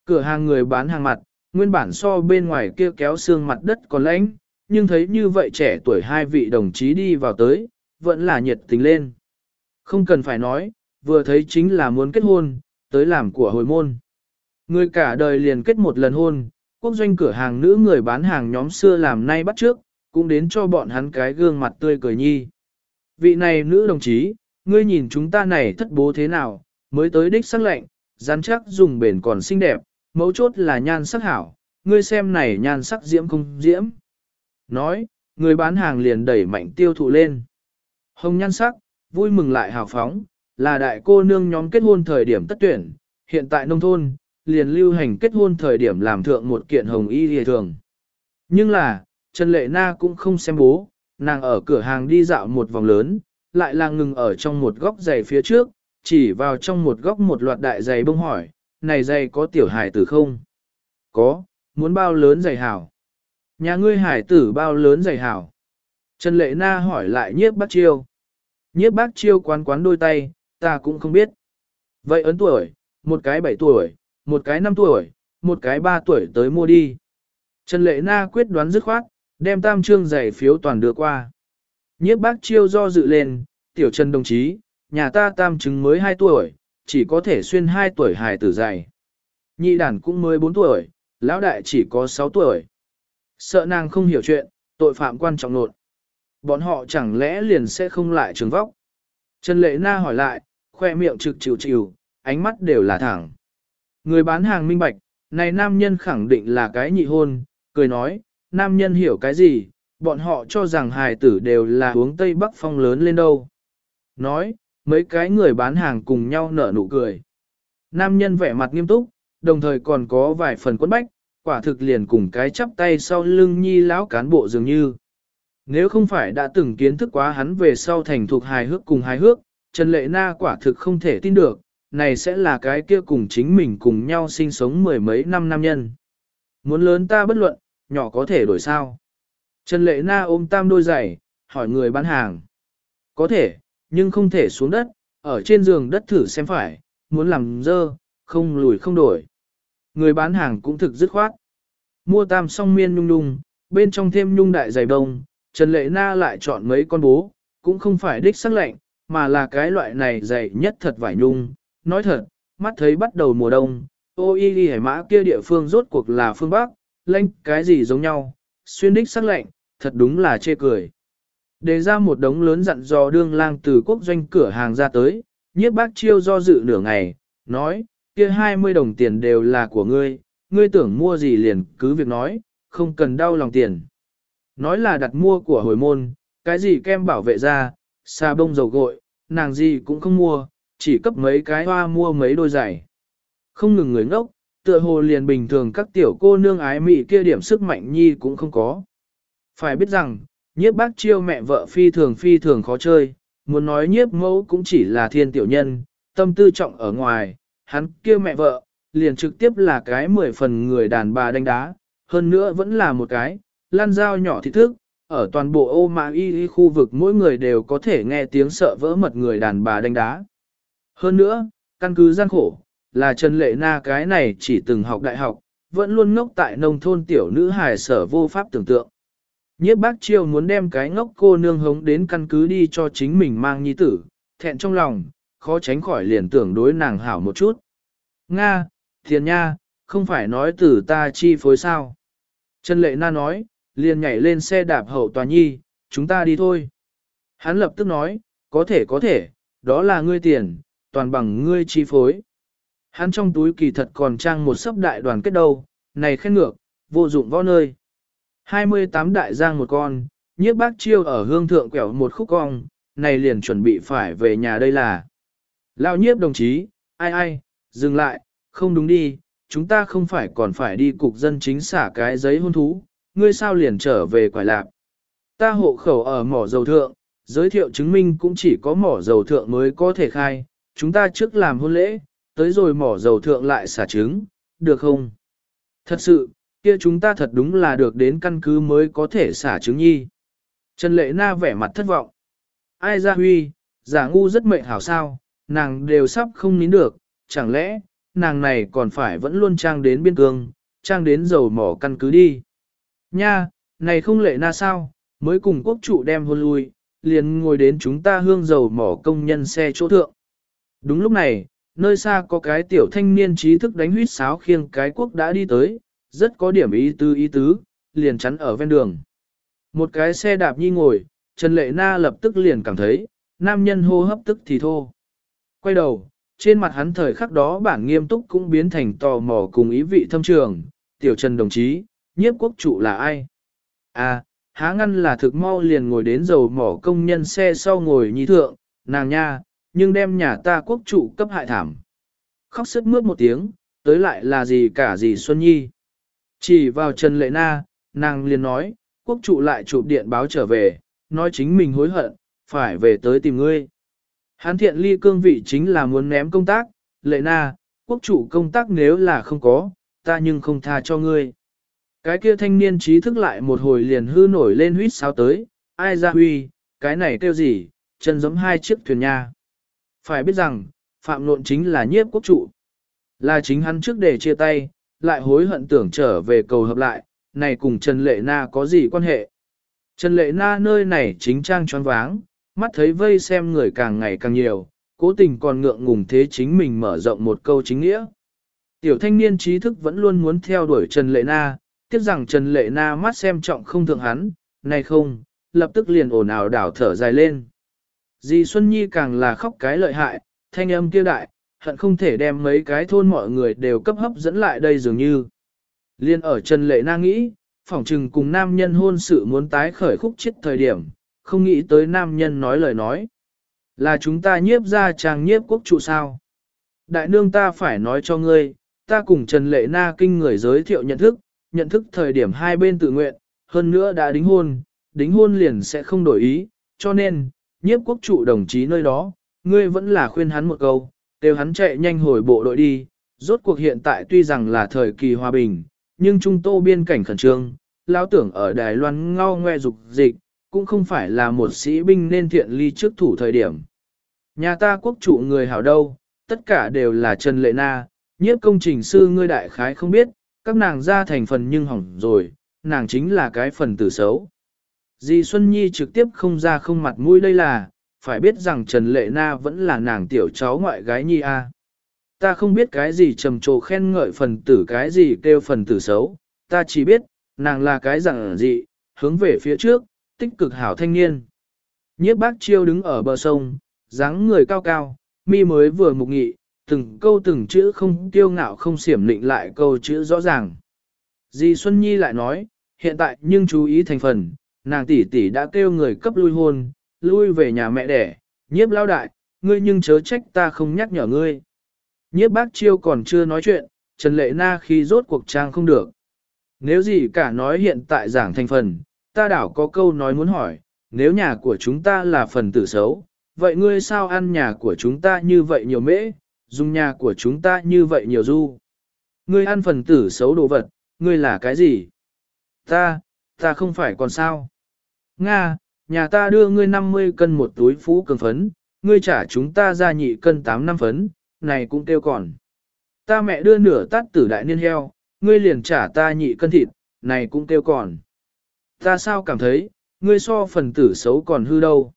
Cửa hàng người bán hàng mặt, nguyên bản so bên ngoài kia kéo xương mặt đất còn lãnh, nhưng thấy như vậy trẻ tuổi hai vị đồng chí đi vào tới, vẫn là nhiệt tình lên. Không cần phải nói, vừa thấy chính là muốn kết hôn, tới làm của hồi môn. Người cả đời liền kết một lần hôn, quốc doanh cửa hàng nữ người bán hàng nhóm xưa làm nay bắt trước, cũng đến cho bọn hắn cái gương mặt tươi cười nhi. Vị này nữ đồng chí, ngươi nhìn chúng ta này thất bố thế nào, mới tới đích sắc lệnh, rắn chắc dùng bền còn xinh đẹp, mấu chốt là nhan sắc hảo, ngươi xem này nhan sắc diễm không diễm. Nói, người bán hàng liền đẩy mạnh tiêu thụ lên. Hồng nhan sắc, vui mừng lại hào phóng, là đại cô nương nhóm kết hôn thời điểm tất tuyển, hiện tại nông thôn, liền lưu hành kết hôn thời điểm làm thượng một kiện hồng y hề thường. Nhưng là, Trần Lệ Na cũng không xem bố, nàng ở cửa hàng đi dạo một vòng lớn, lại là ngừng ở trong một góc giày phía trước, chỉ vào trong một góc một loạt đại giày bông hỏi, này giày có tiểu hải tử không? Có, muốn bao lớn giày hảo? Nhà ngươi hải tử bao lớn giày hảo? Trần Lệ Na hỏi lại nhiếp bác chiêu. Nhiếp bác chiêu quán quán đôi tay, ta cũng không biết. Vậy ấn tuổi, một cái 7 tuổi, một cái 5 tuổi, một cái 3 tuổi tới mua đi. Trần Lệ Na quyết đoán dứt khoát, đem tam trương giày phiếu toàn đưa qua. Nhiếp bác chiêu do dự lên, tiểu Trần đồng chí, nhà ta tam chứng mới 2 tuổi, chỉ có thể xuyên 2 tuổi hài tử dày. Nhị đàn cũng mới 4 tuổi, lão đại chỉ có 6 tuổi. Sợ nàng không hiểu chuyện, tội phạm quan trọng nột. Bọn họ chẳng lẽ liền sẽ không lại trường vóc? Trần Lệ Na hỏi lại, khoe miệng trực chịu chịu, ánh mắt đều là thẳng. Người bán hàng minh bạch, này nam nhân khẳng định là cái nhị hôn, cười nói, nam nhân hiểu cái gì, bọn họ cho rằng hài tử đều là uống Tây Bắc Phong lớn lên đâu. Nói, mấy cái người bán hàng cùng nhau nở nụ cười. Nam nhân vẻ mặt nghiêm túc, đồng thời còn có vài phần quấn bách, quả thực liền cùng cái chắp tay sau lưng nhi lão cán bộ dường như. Nếu không phải đã từng kiến thức quá hắn về sau thành thuộc hài hước cùng hài hước, Trần Lệ Na quả thực không thể tin được, này sẽ là cái kia cùng chính mình cùng nhau sinh sống mười mấy năm nam nhân. Muốn lớn ta bất luận, nhỏ có thể đổi sao? Trần Lệ Na ôm tam đôi giày, hỏi người bán hàng. Có thể, nhưng không thể xuống đất, ở trên giường đất thử xem phải, muốn làm dơ, không lùi không đổi. Người bán hàng cũng thực dứt khoát. Mua tam song miên nhung nhung, bên trong thêm nhung đại giày đông, Trần Lệ Na lại chọn mấy con bố, cũng không phải đích sắc lệnh, mà là cái loại này dày nhất thật vải nhung. Nói thật, mắt thấy bắt đầu mùa đông, ô y đi hải mã kia địa phương rốt cuộc là phương Bắc, lệnh cái gì giống nhau, xuyên đích sắc lệnh, thật đúng là chê cười. Đề ra một đống lớn dặn dò đương lang từ quốc doanh cửa hàng ra tới, nhiếp bác chiêu do dự nửa ngày, nói, kia 20 đồng tiền đều là của ngươi, ngươi tưởng mua gì liền cứ việc nói, không cần đau lòng tiền. Nói là đặt mua của hồi môn, cái gì kem bảo vệ da, xà bông dầu gội, nàng gì cũng không mua, chỉ cấp mấy cái hoa mua mấy đôi giày. Không ngừng người ngốc, tựa hồ liền bình thường các tiểu cô nương ái mị kia điểm sức mạnh nhi cũng không có. Phải biết rằng, nhiếp bác chiêu mẹ vợ phi thường phi thường khó chơi, muốn nói nhiếp mẫu cũng chỉ là thiên tiểu nhân, tâm tư trọng ở ngoài, hắn kia mẹ vợ, liền trực tiếp là cái mười phần người đàn bà đánh đá, hơn nữa vẫn là một cái, lan dao nhỏ thị thức, ở toàn bộ ô mã y, y khu vực mỗi người đều có thể nghe tiếng sợ vỡ mật người đàn bà đánh đá. Hơn nữa, căn cứ gian khổ, là Trần Lệ Na cái này chỉ từng học đại học, vẫn luôn ngốc tại nông thôn tiểu nữ hài sở vô pháp tưởng tượng. Nhiếp bác triều muốn đem cái ngốc cô nương hống đến căn cứ đi cho chính mình mang nhi tử, thẹn trong lòng, khó tránh khỏi liền tưởng đối nàng hảo một chút. Nga, thiền nha, không phải nói từ ta chi phối sao. Trần Lệ Na nói, liền nhảy lên xe đạp hậu tòa nhi, chúng ta đi thôi. Hắn lập tức nói, có thể có thể, đó là ngươi tiền, toàn bằng ngươi chi phối. Hắn trong túi kỳ thật còn trang một sấp đại đoàn kết đâu, này khen ngược, vô dụng võ nơi. 28 đại giang một con, nhiếp bác chiêu ở hương thượng quẹo một khúc cong, này liền chuẩn bị phải về nhà đây là. Lão nhiếp đồng chí, ai ai, dừng lại, không đúng đi, chúng ta không phải còn phải đi cục dân chính xả cái giấy hôn thú, ngươi sao liền trở về quải lạc. Ta hộ khẩu ở mỏ dầu thượng, giới thiệu chứng minh cũng chỉ có mỏ dầu thượng mới có thể khai, chúng ta trước làm hôn lễ, tới rồi mỏ dầu thượng lại xả trứng, được không? Thật sự, kia chúng ta thật đúng là được đến căn cứ mới có thể xả trứng nhi. Trần Lệ Na vẻ mặt thất vọng. Ai ra huy, giả ngu rất mệnh hảo sao, nàng đều sắp không nín được, chẳng lẽ, nàng này còn phải vẫn luôn trang đến biên cương, trang đến dầu mỏ căn cứ đi. Nha, này không lệ na sao, mới cùng quốc trụ đem hôn lui, liền ngồi đến chúng ta hương dầu mỏ công nhân xe chỗ thượng. Đúng lúc này, nơi xa có cái tiểu thanh niên trí thức đánh huyết sáo khiêng cái quốc đã đi tới, rất có điểm ý tứ ý tứ, liền chắn ở ven đường. Một cái xe đạp nhi ngồi, Trần Lệ Na lập tức liền cảm thấy, nam nhân hô hấp tức thì thô. Quay đầu, trên mặt hắn thời khắc đó bản nghiêm túc cũng biến thành tò mò cùng ý vị thâm trường, tiểu Trần đồng chí, nhiếp quốc trụ là ai? À, há ngăn là thực mau liền ngồi đến dầu mỏ công nhân xe sau ngồi nhi thượng, nàng nha, nhưng đem nhà ta quốc trụ cấp hại thảm. Khóc sức mướt một tiếng, tới lại là gì cả gì Xuân Nhi. Chỉ vào Trần Lệ Na, nàng liền nói, quốc trụ lại chụp điện báo trở về, nói chính mình hối hận, phải về tới tìm ngươi. Hán thiện ly cương vị chính là muốn ném công tác, lệ na, quốc chủ công tác nếu là không có, ta nhưng không tha cho ngươi. Cái kia thanh niên trí thức lại một hồi liền hư nổi lên huýt sao tới, ai ra huy, cái này kêu gì, chân giống hai chiếc thuyền nha. Phải biết rằng, phạm nộn chính là nhiếp quốc chủ. Là chính hắn trước để chia tay, lại hối hận tưởng trở về cầu hợp lại, này cùng Trần Lệ Na có gì quan hệ. Trần Lệ Na nơi này chính trang choáng váng, mắt thấy vây xem người càng ngày càng nhiều, cố tình còn ngượng ngùng thế chính mình mở rộng một câu chính nghĩa. Tiểu thanh niên trí thức vẫn luôn muốn theo đuổi Trần Lệ Na, tiếc rằng Trần Lệ Na mắt xem trọng không thượng hắn, này không, lập tức liền ồn ào đảo thở dài lên. Dì Xuân Nhi càng là khóc cái lợi hại, thanh âm kia đại, hận không thể đem mấy cái thôn mọi người đều cấp hấp dẫn lại đây dường như. Liên ở Trần Lệ Na nghĩ, phỏng trừng cùng nam nhân hôn sự muốn tái khởi khúc chết thời điểm, không nghĩ tới nam nhân nói lời nói. Là chúng ta nhiếp ra chàng nhiếp quốc trụ sao. Đại nương ta phải nói cho ngươi, ta cùng Trần Lệ Na kinh người giới thiệu nhận thức, nhận thức thời điểm hai bên tự nguyện, hơn nữa đã đính hôn, đính hôn liền sẽ không đổi ý, cho nên, nhiếp quốc trụ đồng chí nơi đó, ngươi vẫn là khuyên hắn một câu, kêu hắn chạy nhanh hồi bộ đội đi, rốt cuộc hiện tại tuy rằng là thời kỳ hòa bình, nhưng trung tô biên cảnh khẩn trương, lão tưởng ở Đài Loan ngao ngoe dục dịch, cũng không phải là một sĩ binh nên thiện ly trước thủ thời điểm. Nhà ta quốc chủ người hảo đâu, tất cả đều là Trần Lệ Na, nhiếp công trình sư ngươi đại khái không biết, các nàng ra thành phần nhưng hỏng rồi, nàng chính là cái phần tử xấu. Di Xuân Nhi trực tiếp không ra không mặt mũi đây là, phải biết rằng Trần Lệ Na vẫn là nàng tiểu cháu ngoại gái Nhi A. Ta không biết cái gì trầm trồ khen ngợi phần tử cái gì kêu phần tử xấu, ta chỉ biết, nàng là cái dạng dị, hướng về phía trước, tích cực hảo thanh niên. Nhiếp bác chiêu đứng ở bờ sông, dáng người cao cao, mi mới vừa mục nghị, từng câu từng chữ không tiêu ngạo không xiểm lịnh lại câu chữ rõ ràng. Di Xuân Nhi lại nói, hiện tại nhưng chú ý thành phần, nàng tỷ tỷ đã kêu người cấp lui hôn, lui về nhà mẹ đẻ, nhiếp lao đại, ngươi nhưng chớ trách ta không nhắc nhở ngươi. Nhiếp bác chiêu còn chưa nói chuyện, Trần Lệ Na khi rốt cuộc trang không được. Nếu gì cả nói hiện tại giảng thành phần, ta đảo có câu nói muốn hỏi, nếu nhà của chúng ta là phần tử xấu, vậy ngươi sao ăn nhà của chúng ta như vậy nhiều mễ, dùng nhà của chúng ta như vậy nhiều du? Ngươi ăn phần tử xấu đồ vật, ngươi là cái gì? Ta, ta không phải còn sao? Nga, nhà ta đưa ngươi 50 cân một túi phú cường phấn, ngươi trả chúng ta ra nhị cân 8 năm phấn, này cũng tiêu còn. Ta mẹ đưa nửa tát tử đại niên heo, ngươi liền trả ta nhị cân thịt, này cũng tiêu còn. Ta sao cảm thấy, ngươi so phần tử xấu còn hư đâu.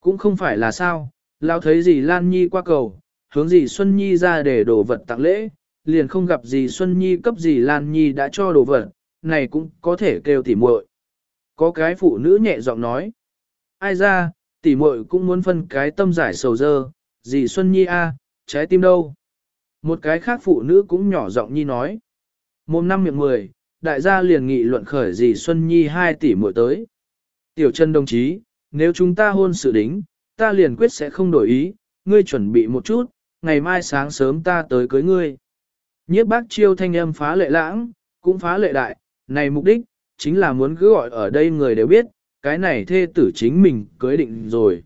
Cũng không phải là sao, Lao thấy gì Lan Nhi qua cầu, hướng gì Xuân Nhi ra để đổ vật tặng lễ, liền không gặp gì Xuân Nhi cấp gì Lan Nhi đã cho đồ vật, này cũng có thể kêu tỉ muội. Có cái phụ nữ nhẹ giọng nói, ai ra, tỉ muội cũng muốn phân cái tâm giải sầu dơ, gì Xuân Nhi a, trái tim đâu. Một cái khác phụ nữ cũng nhỏ giọng nhi nói, mồm năm miệng mười, đại gia liền nghị luận khởi gì Xuân Nhi hai tỷ muội tới. Tiểu chân đồng chí, nếu chúng ta hôn sự đính, ta liền quyết sẽ không đổi ý, ngươi chuẩn bị một chút, ngày mai sáng sớm ta tới cưới ngươi. Nhiếp bác chiêu thanh âm phá lệ lãng, cũng phá lệ đại, này mục đích, chính là muốn cứ gọi ở đây người đều biết, cái này thê tử chính mình cưới định rồi.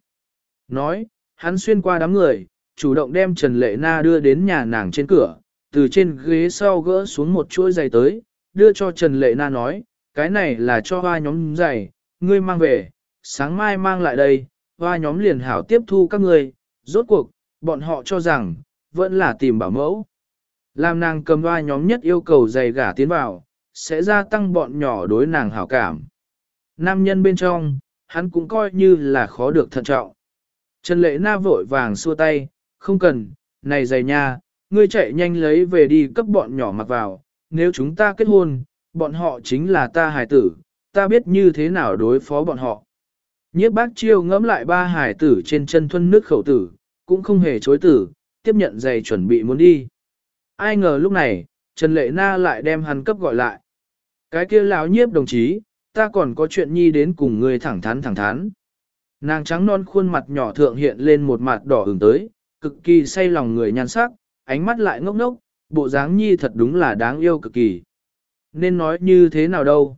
Nói, hắn xuyên qua đám người, chủ động đem Trần Lệ Na đưa đến nhà nàng trên cửa, từ trên ghế sau gỡ xuống một chuỗi giày tới, đưa cho Trần Lệ Na nói, cái này là cho hoa nhóm giày, ngươi mang về, sáng mai mang lại đây, hoa nhóm liền hảo tiếp thu các ngươi, rốt cuộc, bọn họ cho rằng, vẫn là tìm bảo mẫu. Làm nàng cầm hoa nhóm nhất yêu cầu giày gả tiến vào, sẽ gia tăng bọn nhỏ đối nàng hảo cảm. Nam nhân bên trong, hắn cũng coi như là khó được thận trọng. Trần Lệ Na vội vàng xua tay, không cần, này giày nha, ngươi chạy nhanh lấy về đi cấp bọn nhỏ mặc vào, nếu chúng ta kết hôn, bọn họ chính là ta hài tử, ta biết như thế nào đối phó bọn họ. Nhiếp bác chiêu ngẫm lại ba hài tử trên chân thuân nước khẩu tử, cũng không hề chối tử, tiếp nhận giày chuẩn bị muốn đi. Ai ngờ lúc này, Trần Lệ Na lại đem hắn cấp gọi lại. Cái kia lão nhiếp đồng chí, ta còn có chuyện nhi đến cùng ngươi thẳng thắn thẳng thắn. Nàng trắng non khuôn mặt nhỏ thượng hiện lên một mặt đỏ ửng tới, cực kỳ say lòng người nhan sắc, ánh mắt lại ngốc ngốc, bộ dáng nhi thật đúng là đáng yêu cực kỳ. Nên nói như thế nào đâu?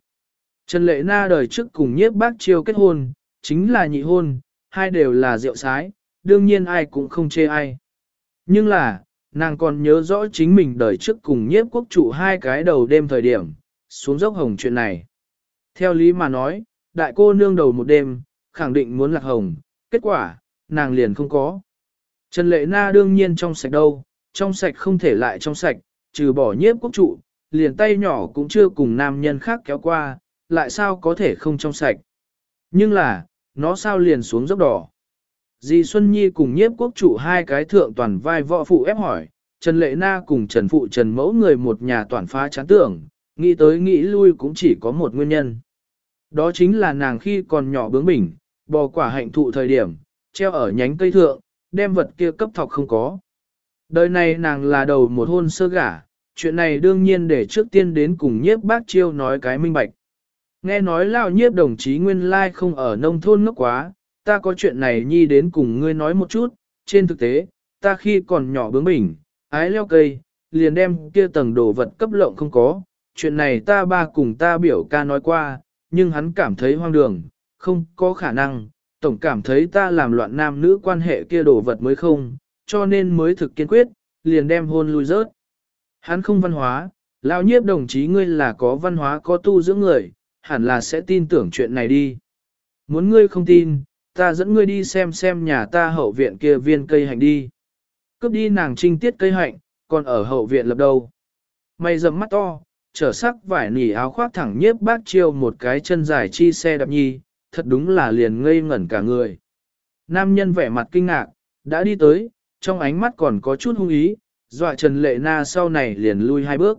Trần Lệ Na đời trước cùng nhiếp bác chiêu kết hôn, chính là nhị hôn, hai đều là rượu sái, đương nhiên ai cũng không chê ai. Nhưng là, nàng còn nhớ rõ chính mình đời trước cùng nhiếp quốc chủ hai cái đầu đêm thời điểm, xuống dốc hồng chuyện này. Theo lý mà nói, đại cô nương đầu một đêm, khẳng định muốn lạc hồng, kết quả, nàng liền không có. Trần Lệ Na đương nhiên trong sạch đâu, trong sạch không thể lại trong sạch, trừ bỏ nhiếp quốc trụ, liền tay nhỏ cũng chưa cùng nam nhân khác kéo qua, lại sao có thể không trong sạch. Nhưng là, nó sao liền xuống dốc đỏ. Dì Xuân Nhi cùng nhiếp quốc trụ hai cái thượng toàn vai võ phụ ép hỏi, Trần Lệ Na cùng Trần Phụ Trần Mẫu người một nhà toàn phá chán tưởng, nghĩ tới nghĩ lui cũng chỉ có một nguyên nhân. Đó chính là nàng khi còn nhỏ bướng bỉnh, bò quả hạnh thụ thời điểm, treo ở nhánh cây thượng, đem vật kia cấp thọc không có. Đời này nàng là đầu một hôn sơ gả, chuyện này đương nhiên để trước tiên đến cùng nhiếp bác chiêu nói cái minh bạch. Nghe nói lao nhiếp đồng chí nguyên lai không ở nông thôn ngốc quá, ta có chuyện này nhi đến cùng ngươi nói một chút, trên thực tế, ta khi còn nhỏ bướng bỉnh, ái leo cây, liền đem kia tầng đồ vật cấp lộng không có, chuyện này ta ba cùng ta biểu ca nói qua, nhưng hắn cảm thấy hoang đường, không có khả năng, tổng cảm thấy ta làm loạn nam nữ quan hệ kia đồ vật mới không, cho nên mới thực kiên quyết, liền đem hôn lui rớt. Hắn không văn hóa, lão nhiếp đồng chí ngươi là có văn hóa có tu dưỡng người, hẳn là sẽ tin tưởng chuyện này đi. Muốn ngươi không tin, ta dẫn ngươi đi xem xem nhà ta hậu viện kia viên cây hạnh đi. Cướp đi nàng trinh tiết cây hạnh, còn ở hậu viện lập đầu. Mày dầm mắt to, trở sắc vải nỉ áo khoác thẳng nhiếp bác chiêu một cái chân dài chi xe đạp nhi, thật đúng là liền ngây ngẩn cả người. Nam nhân vẻ mặt kinh ngạc, đã đi tới, trong ánh mắt còn có chút hung ý, dọa Trần Lệ Na sau này liền lui hai bước.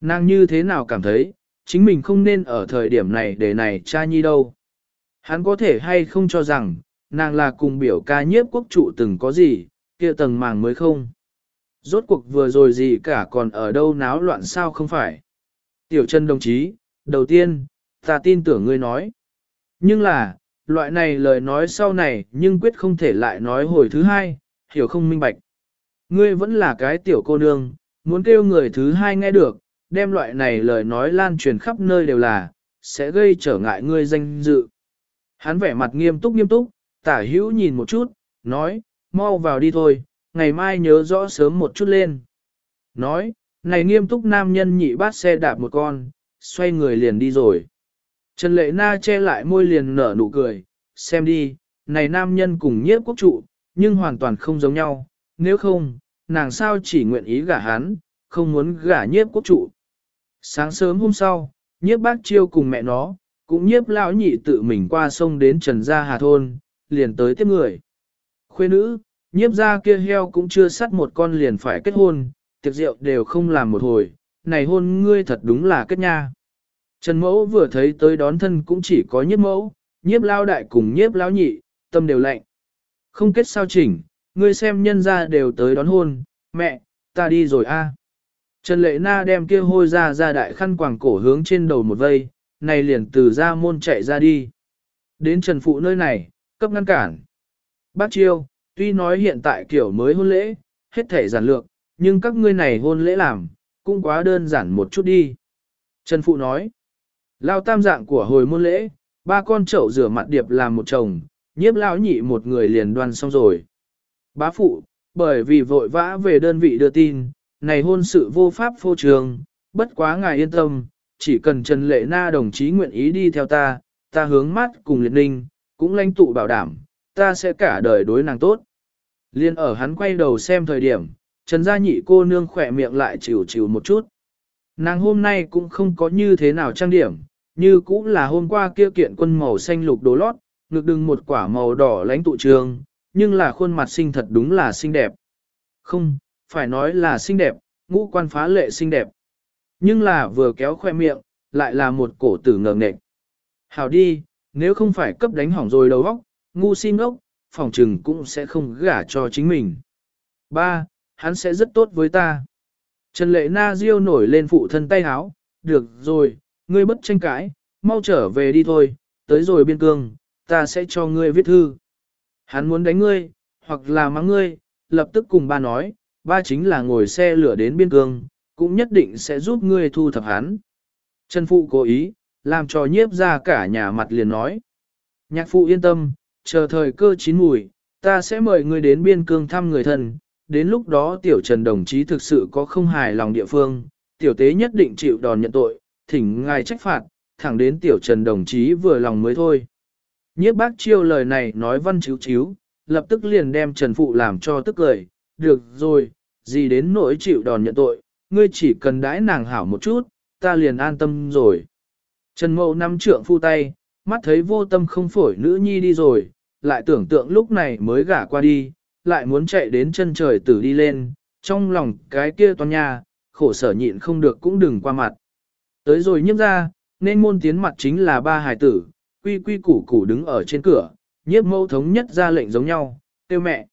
Nàng như thế nào cảm thấy, chính mình không nên ở thời điểm này để này cha nhi đâu. Hắn có thể hay không cho rằng, nàng là cùng biểu ca nhiếp quốc trụ từng có gì, kia tầng màng mới không. Rốt cuộc vừa rồi gì cả còn ở đâu náo loạn sao không phải. Tiểu chân đồng chí, đầu tiên, ta tin tưởng ngươi nói. Nhưng là, loại này lời nói sau này nhưng quyết không thể lại nói hồi thứ hai, hiểu không minh bạch. Ngươi vẫn là cái tiểu cô nương, muốn kêu người thứ hai nghe được, đem loại này lời nói lan truyền khắp nơi đều là, sẽ gây trở ngại ngươi danh dự. Hắn vẻ mặt nghiêm túc nghiêm túc, tả hữu nhìn một chút, nói, mau vào đi thôi, ngày mai nhớ rõ sớm một chút lên. Nói, này nghiêm túc nam nhân nhị bát xe đạp một con, xoay người liền đi rồi. Trần Lệ Na che lại môi liền nở nụ cười, xem đi, này nam nhân cùng nhiếp quốc trụ, nhưng hoàn toàn không giống nhau, nếu không, nàng sao chỉ nguyện ý gả hắn, không muốn gả nhiếp quốc trụ. Sáng sớm hôm sau, nhiếp bác chiêu cùng mẹ nó, cũng nhiếp lão nhị tự mình qua sông đến Trần Gia Hà Thôn, liền tới tiếp người. Khuê nữ, nhiếp gia kia heo cũng chưa sắt một con liền phải kết hôn, tiệc rượu đều không làm một hồi, này hôn ngươi thật đúng là kết nha. Trần mẫu vừa thấy tới đón thân cũng chỉ có nhiếp mẫu, nhiếp lao đại cùng nhiếp lão nhị, tâm đều lạnh. Không kết sao chỉnh, ngươi xem nhân ra đều tới đón hôn, mẹ, ta đi rồi a. Trần Lệ Na đem kia hôi ra ra đại khăn quàng cổ hướng trên đầu một vây, này liền từ ra môn chạy ra đi. Đến Trần Phụ nơi này, cấp ngăn cản. Bác Chiêu, tuy nói hiện tại kiểu mới hôn lễ, hết thể giản lược, nhưng các ngươi này hôn lễ làm, cũng quá đơn giản một chút đi. Trần Phụ nói, lao tam dạng của hồi môn lễ, ba con chậu rửa mặt điệp làm một chồng, nhiếp lão nhị một người liền đoan xong rồi. Bá phụ, bởi vì vội vã về đơn vị đưa tin, này hôn sự vô pháp phô trường, bất quá ngài yên tâm, chỉ cần Trần Lệ Na đồng chí nguyện ý đi theo ta, ta hướng mắt cùng liệt ninh, cũng lãnh tụ bảo đảm, ta sẽ cả đời đối nàng tốt. Liên ở hắn quay đầu xem thời điểm, Trần Gia Nhị cô nương khỏe miệng lại chịu chịu một chút. Nàng hôm nay cũng không có như thế nào trang điểm, như cũng là hôm qua kia kiện quân màu xanh lục đồ lót, ngực đừng một quả màu đỏ lãnh tụ trường, nhưng là khuôn mặt xinh thật đúng là xinh đẹp. Không, phải nói là xinh đẹp, ngũ quan phá lệ xinh đẹp. Nhưng là vừa kéo khoe miệng, lại là một cổ tử ngờ nghệch. Hảo đi, nếu không phải cấp đánh hỏng rồi đầu óc, ngu xin ốc, phòng trừng cũng sẽ không gả cho chính mình. Ba, hắn sẽ rất tốt với ta. Trần lệ na diêu nổi lên phụ thân tay háo, được rồi, ngươi bất tranh cãi, mau trở về đi thôi, tới rồi biên cương, ta sẽ cho ngươi viết thư. Hắn muốn đánh ngươi, hoặc là mắng ngươi, lập tức cùng ba nói, ba chính là ngồi xe lửa đến biên cương, cũng nhất định sẽ giúp ngươi thu thập hắn. Trần Phụ cố ý, làm cho nhiếp ra cả nhà mặt liền nói. Nhạc Phụ yên tâm, chờ thời cơ chín mùi, ta sẽ mời ngươi đến biên cương thăm người thân, đến lúc đó tiểu Trần đồng chí thực sự có không hài lòng địa phương, tiểu tế nhất định chịu đòn nhận tội, thỉnh ngài trách phạt, thẳng đến tiểu Trần đồng chí vừa lòng mới thôi. Nhiếp bác chiêu lời này nói văn chiếu chiếu, lập tức liền đem Trần Phụ làm cho tức cười, được rồi, gì đến nỗi chịu đòn nhận tội, ngươi chỉ cần đãi nàng hảo một chút, ta liền an tâm rồi. Trần Mậu năm trượng phu tay, mắt thấy vô tâm không phổi nữ nhi đi rồi, lại tưởng tượng lúc này mới gả qua đi, lại muốn chạy đến chân trời tử đi lên, trong lòng cái kia toan nhà khổ sở nhịn không được cũng đừng qua mặt. Tới rồi nhiếp ra, nên môn tiến mặt chính là ba hài tử, quy quy củ củ đứng ở trên cửa, nhiếp mẫu thống nhất ra lệnh giống nhau, tiêu mẹ.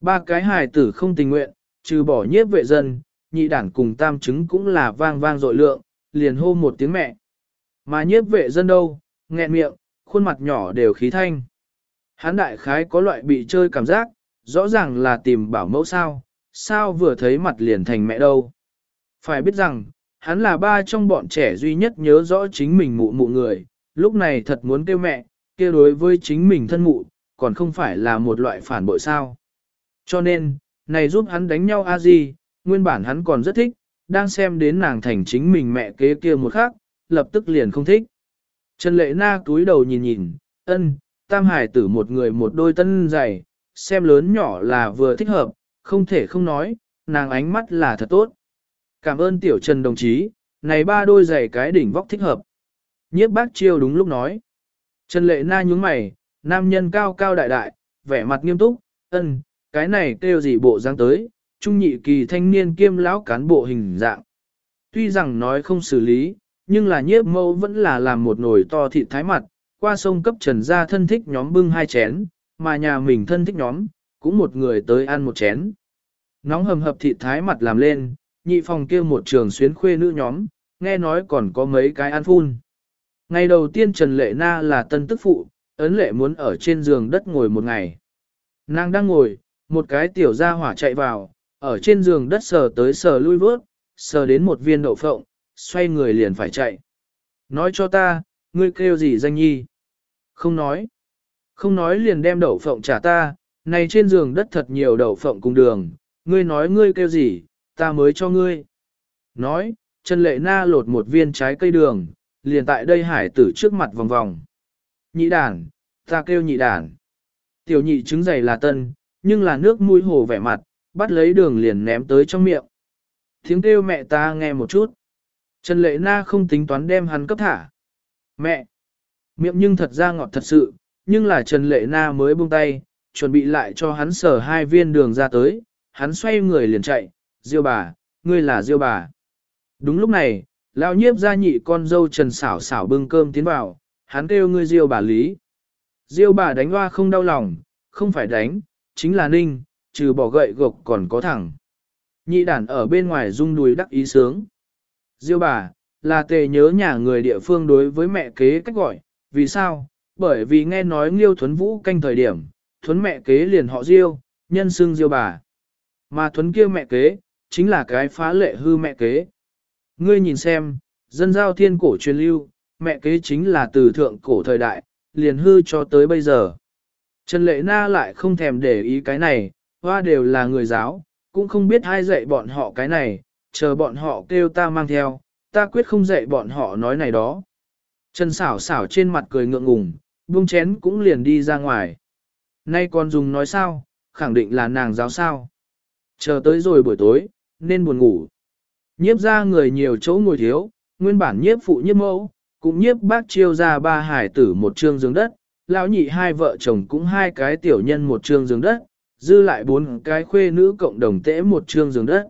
Ba cái hài tử không tình nguyện, trừ bỏ nhiếp vệ dân, nhị đản cùng tam chứng cũng là vang vang dội lượng, liền hô một tiếng mẹ. Mà nhiếp vệ dân đâu, nghẹn miệng, khuôn mặt nhỏ đều khí thanh. Hán đại khái có loại bị chơi cảm giác, rõ ràng là tìm bảo mẫu sao, sao vừa thấy mặt liền thành mẹ đâu. Phải biết rằng, hắn là ba trong bọn trẻ duy nhất nhớ rõ chính mình mụ mụ người, lúc này thật muốn kêu mẹ, kia đối với chính mình thân mụ, còn không phải là một loại phản bội sao. Cho nên, này giúp hắn đánh nhau a gì, nguyên bản hắn còn rất thích, đang xem đến nàng thành chính mình mẹ kế kia một khác, lập tức liền không thích. Trần Lệ Na túi đầu nhìn nhìn, ân, tam hải tử một người một đôi tân giày, xem lớn nhỏ là vừa thích hợp, không thể không nói, nàng ánh mắt là thật tốt. Cảm ơn tiểu Trần đồng chí, này ba đôi giày cái đỉnh vóc thích hợp. Nhiếp bác chiêu đúng lúc nói. Trần Lệ Na nhúng mày, nam nhân cao cao đại đại, vẻ mặt nghiêm túc, ân, cái này kêu gì bộ dáng tới, trung nhị kỳ thanh niên kiêm lão cán bộ hình dạng. Tuy rằng nói không xử lý, nhưng là nhiếp mâu vẫn là làm một nồi to thịt thái mặt, qua sông cấp trần ra thân thích nhóm bưng hai chén, mà nhà mình thân thích nhóm, cũng một người tới ăn một chén. Nóng hầm hập thịt thái mặt làm lên, nhị phòng kia một trường xuyến khuê nữ nhóm, nghe nói còn có mấy cái ăn phun. Ngày đầu tiên Trần Lệ Na là tân tức phụ, ấn lệ muốn ở trên giường đất ngồi một ngày. Nàng đang ngồi, một cái tiểu gia hỏa chạy vào, ở trên giường đất sờ tới sờ lui vớt, sờ đến một viên đậu phộng, xoay người liền phải chạy. Nói cho ta, ngươi kêu gì danh nhi? Không nói. Không nói liền đem đậu phộng trả ta, này trên giường đất thật nhiều đậu phộng cùng đường, ngươi nói ngươi kêu gì, ta mới cho ngươi. Nói, Trần Lệ Na lột một viên trái cây đường, liền tại đây hải tử trước mặt vòng vòng. Nhị đàn, ta kêu nhị đàn. Tiểu nhị trứng dày là tân, nhưng là nước mũi hồ vẻ mặt, bắt lấy đường liền ném tới trong miệng. Tiếng kêu mẹ ta nghe một chút. Trần Lệ Na không tính toán đem hắn cấp thả. Mẹ! Miệng nhưng thật ra ngọt thật sự, nhưng là Trần Lệ Na mới buông tay, chuẩn bị lại cho hắn sở hai viên đường ra tới, hắn xoay người liền chạy, Diêu bà, ngươi là Diêu bà. Đúng lúc này, lão nhiếp gia nhị con dâu Trần xảo xảo bưng cơm tiến vào, hắn kêu ngươi Diêu bà lý. Diêu bà đánh hoa không đau lòng, không phải đánh, chính là ninh, trừ bỏ gậy gộc còn có thẳng. Nhị đản ở bên ngoài rung đùi đắc ý sướng. Diêu bà, là tề nhớ nhà người địa phương đối với mẹ kế cách gọi, vì sao? Bởi vì nghe nói Nghiêu Thuấn Vũ canh thời điểm, Thuấn mẹ kế liền họ Diêu, nhân xưng Diêu bà. Mà Thuấn kia mẹ kế, chính là cái phá lệ hư mẹ kế. Ngươi nhìn xem, dân giao thiên cổ truyền lưu, mẹ kế chính là từ thượng cổ thời đại, liền hư cho tới bây giờ. Trần Lệ Na lại không thèm để ý cái này, hoa đều là người giáo, cũng không biết ai dạy bọn họ cái này, chờ bọn họ kêu ta mang theo, ta quyết không dạy bọn họ nói này đó. Trần xảo xảo trên mặt cười ngượng ngùng, buông chén cũng liền đi ra ngoài. Nay còn dùng nói sao, khẳng định là nàng giáo sao. Chờ tới rồi buổi tối, nên buồn ngủ. Nhiếp ra người nhiều chỗ ngồi thiếu, nguyên bản nhiếp phụ nhiếp mẫu, cũng nhiếp bác chiêu ra ba hải tử một trương giường đất, lão nhị hai vợ chồng cũng hai cái tiểu nhân một trương giường đất, dư lại bốn cái khuê nữ cộng đồng tễ một trương giường đất.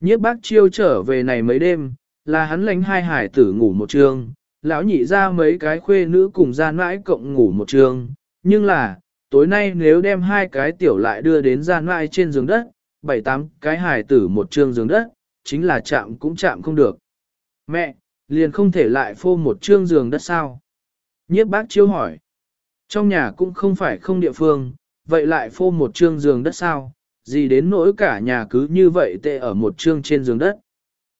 Nhiếp bác chiêu trở về này mấy đêm, là hắn lánh hai hải tử ngủ một trương, lão nhị ra mấy cái khuê nữ cùng gian mãi cộng ngủ một trương, nhưng là, tối nay nếu đem hai cái tiểu lại đưa đến gian mãi trên giường đất, bảy tám cái hài tử một trương giường đất, chính là chạm cũng chạm không được. Mẹ, liền không thể lại phô một trương giường đất sao? Nhiếp bác chiếu hỏi. Trong nhà cũng không phải không địa phương, vậy lại phô một trương giường đất sao? Gì đến nỗi cả nhà cứ như vậy tệ ở một trương trên giường đất.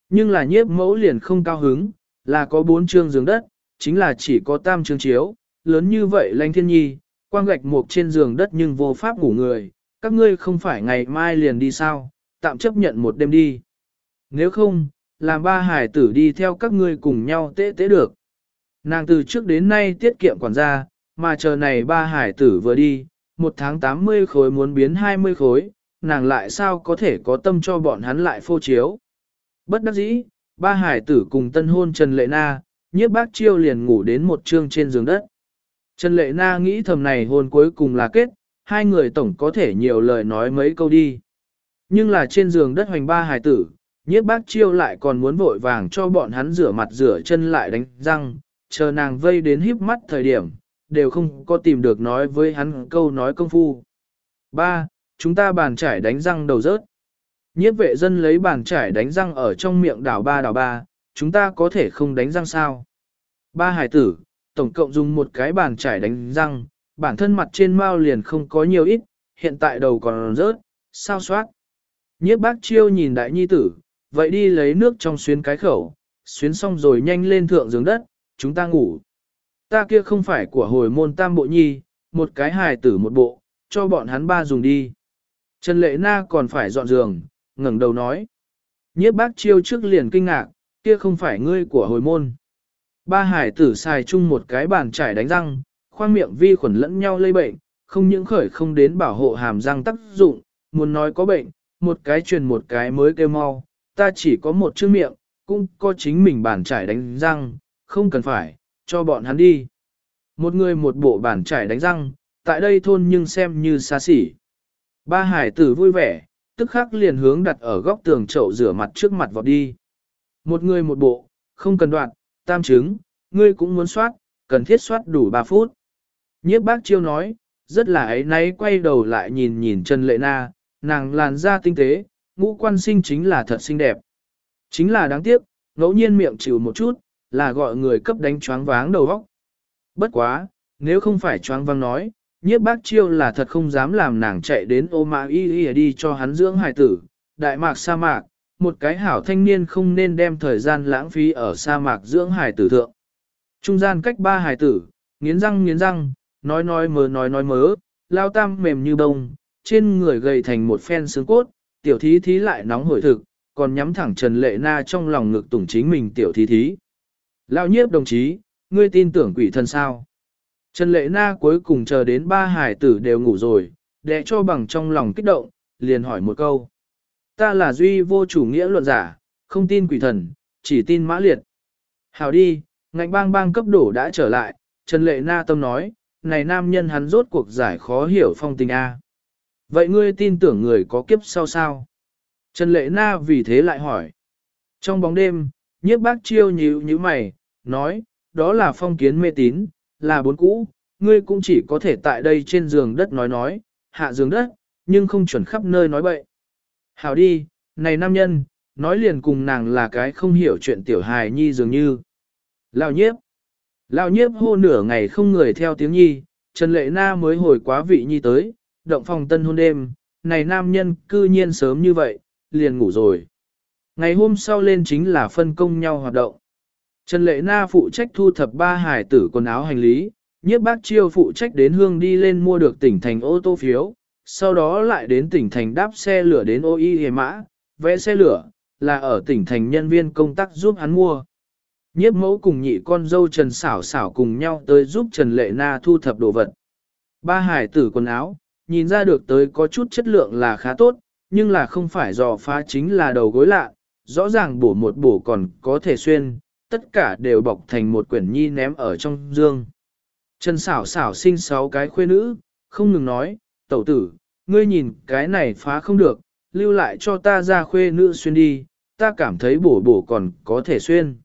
Nhưng là nhiếp mẫu liền không cao hứng, là có bốn chương giường đất, chính là chỉ có tam chương chiếu, lớn như vậy lanh thiên nhi, quang gạch một trên giường đất nhưng vô pháp ngủ người, các ngươi không phải ngày mai liền đi sao, tạm chấp nhận một đêm đi. Nếu không, làm ba hải tử đi theo các ngươi cùng nhau tế tế được. Nàng từ trước đến nay tiết kiệm quản gia, mà chờ này ba hải tử vừa đi, một tháng 80 khối muốn biến 20 khối, nàng lại sao có thể có tâm cho bọn hắn lại phô chiếu. Bất đắc dĩ, ba hải tử cùng tân hôn Trần Lệ Na, nhiếp bác chiêu liền ngủ đến một trương trên giường đất. Trần Lệ Na nghĩ thầm này hôn cuối cùng là kết, hai người tổng có thể nhiều lời nói mấy câu đi. Nhưng là trên giường đất hoành ba hải tử, nhiếp bác chiêu lại còn muốn vội vàng cho bọn hắn rửa mặt rửa chân lại đánh răng, chờ nàng vây đến híp mắt thời điểm, đều không có tìm được nói với hắn câu nói công phu. Ba, Chúng ta bàn trải đánh răng đầu rớt. Nhiếp vệ dân lấy bàn trải đánh răng ở trong miệng đảo ba đảo ba, chúng ta có thể không đánh răng sao? Ba hải tử, tổng cộng dùng một cái bàn trải đánh răng, bản thân mặt trên mao liền không có nhiều ít, hiện tại đầu còn rớt, sao soát. Nhiếp bác chiêu nhìn đại nhi tử, vậy đi lấy nước trong xuyến cái khẩu, xuyến xong rồi nhanh lên thượng giường đất, chúng ta ngủ. Ta kia không phải của hồi môn tam bộ nhi, một cái hài tử một bộ, cho bọn hắn ba dùng đi. Trần Lệ Na còn phải dọn giường, ngẩng đầu nói. Nhiếp bác chiêu trước liền kinh ngạc, kia không phải ngươi của hồi môn. Ba hải tử xài chung một cái bàn trải đánh răng, khoang miệng vi khuẩn lẫn nhau lây bệnh, không những khởi không đến bảo hộ hàm răng tác dụng, muốn nói có bệnh, một cái truyền một cái mới kêu mau, ta chỉ có một chữ miệng, cũng có chính mình bàn trải đánh răng, không cần phải, cho bọn hắn đi. Một người một bộ bàn trải đánh răng, tại đây thôn nhưng xem như xa xỉ. Ba hải tử vui vẻ, tức khắc liền hướng đặt ở góc tường chậu rửa mặt trước mặt vọt đi. Một người một bộ, không cần đoạn, tam chứng, ngươi cũng muốn soát, cần thiết soát đủ 3 phút. Nhiếp bác chiêu nói, rất là ấy náy quay đầu lại nhìn nhìn Trần Lệ Na, nàng làn da tinh tế, ngũ quan sinh chính là thật xinh đẹp. Chính là đáng tiếc, ngẫu nhiên miệng chịu một chút, là gọi người cấp đánh choáng váng đầu óc. Bất quá, nếu không phải choáng váng nói, nhiếp bác chiêu là thật không dám làm nàng chạy đến ô mã y y đi cho hắn dưỡng hài tử, đại mạc sa mạc, một cái hảo thanh niên không nên đem thời gian lãng phí ở sa mạc dưỡng hài tử thượng. Trung gian cách ba hài tử, nghiến răng nghiến răng, nói nói mớ nói nói mớ, lao tam mềm như bông, trên người gầy thành một phen xương cốt, tiểu thí thí lại nóng hổi thực, còn nhắm thẳng Trần Lệ Na trong lòng ngực tủng chính mình tiểu thí thí. Lao nhiếp đồng chí, ngươi tin tưởng quỷ thần sao? Trần Lệ Na cuối cùng chờ đến ba hải tử đều ngủ rồi, để cho bằng trong lòng kích động, liền hỏi một câu. Ta là duy vô chủ nghĩa luận giả, không tin quỷ thần, chỉ tin mã liệt. Hào đi, ngạnh bang bang cấp đổ đã trở lại, Trần Lệ Na tâm nói, này nam nhân hắn rốt cuộc giải khó hiểu phong tình A. Vậy ngươi tin tưởng người có kiếp sau sao? Trần Lệ Na vì thế lại hỏi. Trong bóng đêm, nhiếp bác chiêu nhíu như mày, nói, đó là phong kiến mê tín, là bốn cũ, ngươi cũng chỉ có thể tại đây trên giường đất nói nói, hạ giường đất, nhưng không chuẩn khắp nơi nói bậy. Hảo đi, này nam nhân, nói liền cùng nàng là cái không hiểu chuyện tiểu hài nhi dường như. Lão nhiếp. Lão nhiếp hô nửa ngày không người theo tiếng nhi, Trần Lệ Na mới hồi quá vị nhi tới, động phòng tân hôn đêm, này nam nhân cư nhiên sớm như vậy, liền ngủ rồi. Ngày hôm sau lên chính là phân công nhau hoạt động. Trần Lệ Na phụ trách thu thập ba hải tử quần áo hành lý, nhiếp bác chiêu phụ trách đến hương đi lên mua được tỉnh thành ô tô phiếu, sau đó lại đến tỉnh thành đáp xe lửa đến ô y hề mã, vẽ xe lửa, là ở tỉnh thành nhân viên công tác giúp hắn mua. Nhiếp mẫu cùng nhị con dâu Trần Sảo Sảo cùng nhau tới giúp Trần Lệ Na thu thập đồ vật. Ba hải tử quần áo, nhìn ra được tới có chút chất lượng là khá tốt, nhưng là không phải dò phá chính là đầu gối lạ, rõ ràng bổ một bổ còn có thể xuyên, tất cả đều bọc thành một quyển nhi ném ở trong dương. Trần xảo xảo sinh sáu cái khuê nữ, không ngừng nói, tẩu tử, ngươi nhìn cái này phá không được, lưu lại cho ta ra khuê nữ xuyên đi, ta cảm thấy bổ bổ còn có thể xuyên.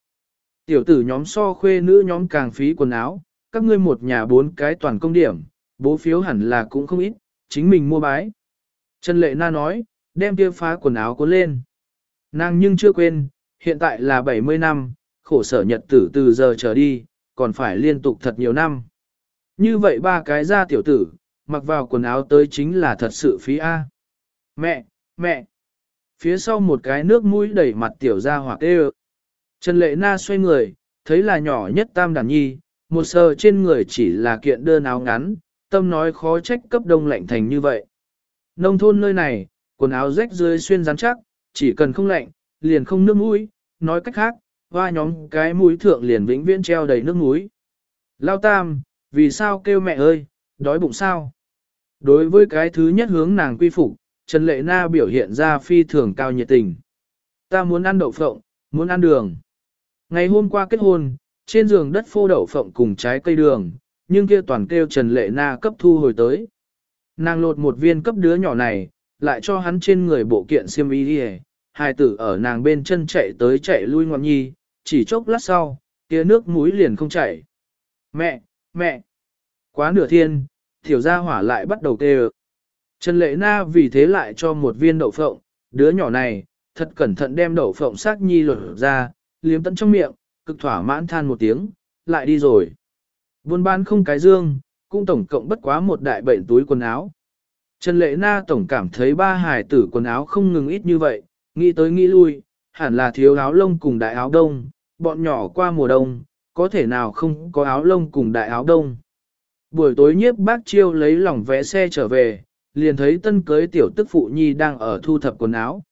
Tiểu tử nhóm so khuê nữ nhóm càng phí quần áo, các ngươi một nhà bốn cái toàn công điểm, bố phiếu hẳn là cũng không ít, chính mình mua bái. Trần Lệ Na nói, đem kia phá quần áo cuốn lên. Nàng nhưng chưa quên, hiện tại là 70 năm, khổ sở nhật tử từ giờ trở đi, còn phải liên tục thật nhiều năm. Như vậy ba cái ra tiểu tử, mặc vào quần áo tới chính là thật sự phí A. Mẹ, mẹ. Phía sau một cái nước mũi đẩy mặt tiểu ra hoặc tê. Trần Lệ Na xoay người, thấy là nhỏ nhất tam đàn nhi, một sờ trên người chỉ là kiện đơn áo ngắn, tâm nói khó trách cấp đông lạnh thành như vậy. Nông thôn nơi này, quần áo rách dưới xuyên rắn chắc, chỉ cần không lạnh, liền không nước mũi, nói cách khác, hoa nhóm cái mũi thượng liền vĩnh viễn treo đầy nước mũi. Lao tam, vì sao kêu mẹ ơi, đói bụng sao? Đối với cái thứ nhất hướng nàng quy phục, Trần Lệ Na biểu hiện ra phi thường cao nhiệt tình. Ta muốn ăn đậu phộng, muốn ăn đường. Ngày hôm qua kết hôn, trên giường đất phô đậu phộng cùng trái cây đường, nhưng kia toàn kêu Trần Lệ Na cấp thu hồi tới. Nàng lột một viên cấp đứa nhỏ này, lại cho hắn trên người bộ kiện xiêm y đi hài tử ở nàng bên chân chạy tới chạy lui ngọn nhi, chỉ chốc lát sau, kia nước mũi liền không chảy. Mẹ, mẹ! Quá nửa thiên, tiểu gia hỏa lại bắt đầu kêu. Trần Lệ Na vì thế lại cho một viên đậu phộng, đứa nhỏ này, thật cẩn thận đem đậu phộng xác nhi lột ra, liếm tận trong miệng, cực thỏa mãn than một tiếng, lại đi rồi. Buôn bán không cái dương, cũng tổng cộng bất quá một đại bệnh túi quần áo. Trần Lệ Na tổng cảm thấy ba hài tử quần áo không ngừng ít như vậy, nghĩ tới nghĩ lui, hẳn là thiếu áo lông cùng đại áo đông, bọn nhỏ qua mùa đông, có thể nào không có áo lông cùng đại áo đông. Buổi tối nhiếp bác chiêu lấy lòng vẽ xe trở về, liền thấy tân cưới tiểu tức phụ nhi đang ở thu thập quần áo.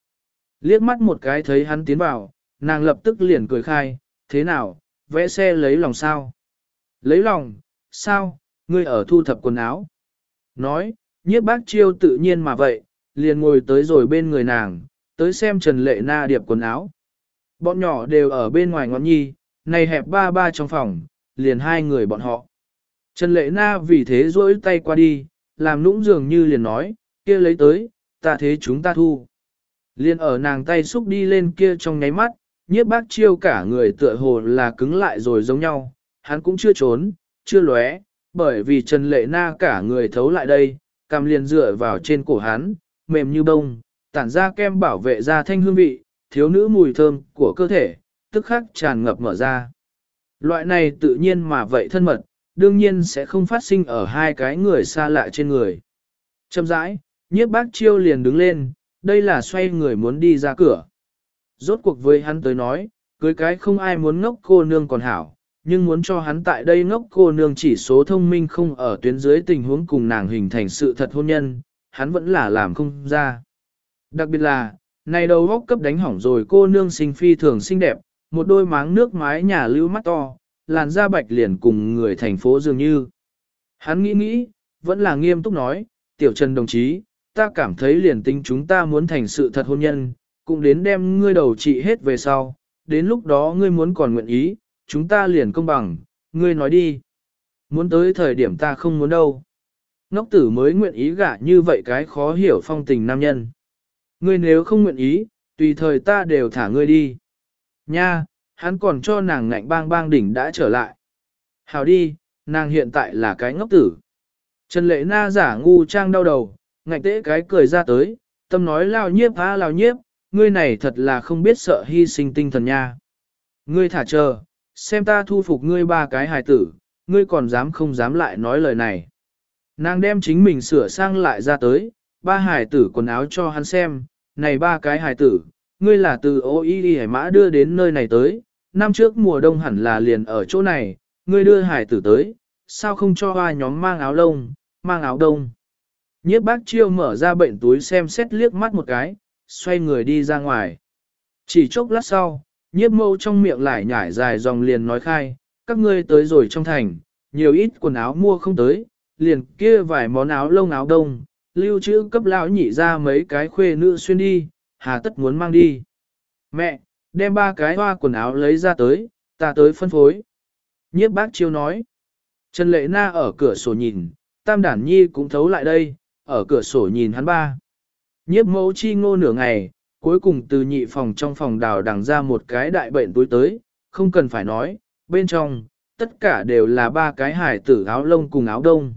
Liếc mắt một cái thấy hắn tiến vào, nàng lập tức liền cười khai, thế nào, vẽ xe lấy lòng sao? Lấy lòng, sao, ngươi ở thu thập quần áo? Nói, nhiếp bác chiêu tự nhiên mà vậy, liền ngồi tới rồi bên người nàng, tới xem Trần Lệ Na điệp quần áo. Bọn nhỏ đều ở bên ngoài ngón nhi, này hẹp ba ba trong phòng, liền hai người bọn họ. Trần Lệ Na vì thế rỗi tay qua đi, làm nũng dường như liền nói, kia lấy tới, ta thế chúng ta thu. Liền ở nàng tay xúc đi lên kia trong nháy mắt, nhiếp bác chiêu cả người tựa hồ là cứng lại rồi giống nhau, hắn cũng chưa trốn, chưa lóe, bởi vì Trần Lệ Na cả người thấu lại đây, cằm liền dựa vào trên cổ hắn, mềm như bông, tản ra kem bảo vệ da thanh hương vị, thiếu nữ mùi thơm của cơ thể, tức khắc tràn ngập mở ra. Loại này tự nhiên mà vậy thân mật, đương nhiên sẽ không phát sinh ở hai cái người xa lạ trên người. Châm rãi, nhiếp bác chiêu liền đứng lên, đây là xoay người muốn đi ra cửa. Rốt cuộc với hắn tới nói, cưới cái không ai muốn ngốc cô nương còn hảo, nhưng muốn cho hắn tại đây ngốc cô nương chỉ số thông minh không ở tuyến dưới tình huống cùng nàng hình thành sự thật hôn nhân, hắn vẫn là làm không ra. Đặc biệt là, này đầu góc cấp đánh hỏng rồi cô nương sinh phi thường xinh đẹp, một đôi máng nước mái nhà lưu mắt to, làn da bạch liền cùng người thành phố dường như. Hắn nghĩ nghĩ, vẫn là nghiêm túc nói, tiểu trần đồng chí, ta cảm thấy liền tính chúng ta muốn thành sự thật hôn nhân, cũng đến đem ngươi đầu trị hết về sau, đến lúc đó ngươi muốn còn nguyện ý, chúng ta liền công bằng, ngươi nói đi. Muốn tới thời điểm ta không muốn đâu. Ngốc tử mới nguyện ý gả như vậy cái khó hiểu phong tình nam nhân. Ngươi nếu không nguyện ý, tùy thời ta đều thả ngươi đi. Nha, hắn còn cho nàng ngạnh bang bang đỉnh đã trở lại. Hào đi, nàng hiện tại là cái ngốc tử. Trần lệ na giả ngu trang đau đầu, ngạnh tế cái cười ra tới, tâm nói lao nhiếp á lao nhiếp, ngươi này thật là không biết sợ hy sinh tinh thần nha. Ngươi thả chờ, xem ta thu phục ngươi ba cái hài tử, ngươi còn dám không dám lại nói lời này. Nàng đem chính mình sửa sang lại ra tới, ba hài tử quần áo cho hắn xem, này ba cái hài tử, ngươi là từ ô y đi hải mã đưa đến nơi này tới, năm trước mùa đông hẳn là liền ở chỗ này, ngươi đưa hài tử tới, sao không cho hoa nhóm mang áo lông, mang áo đông. Nhiếp bác chiêu mở ra bệnh túi xem xét liếc mắt một cái, xoay người đi ra ngoài. Chỉ chốc lát sau, nhiếp mâu trong miệng lại nhải dài dòng liền nói khai, các ngươi tới rồi trong thành, nhiều ít quần áo mua không tới, liền kia vài món áo lông áo đông, lưu trữ cấp lão nhị ra mấy cái khuê nữ xuyên đi, hà tất muốn mang đi. Mẹ, đem ba cái hoa quần áo lấy ra tới, ta tới phân phối. Nhiếp bác chiêu nói. Trần Lệ Na ở cửa sổ nhìn, Tam Đản Nhi cũng thấu lại đây, ở cửa sổ nhìn hắn ba. Nhiếp mẫu chi ngô nửa ngày, cuối cùng từ nhị phòng trong phòng đào đằng ra một cái đại bệnh túi tới, không cần phải nói, bên trong, tất cả đều là ba cái hải tử áo lông cùng áo đông.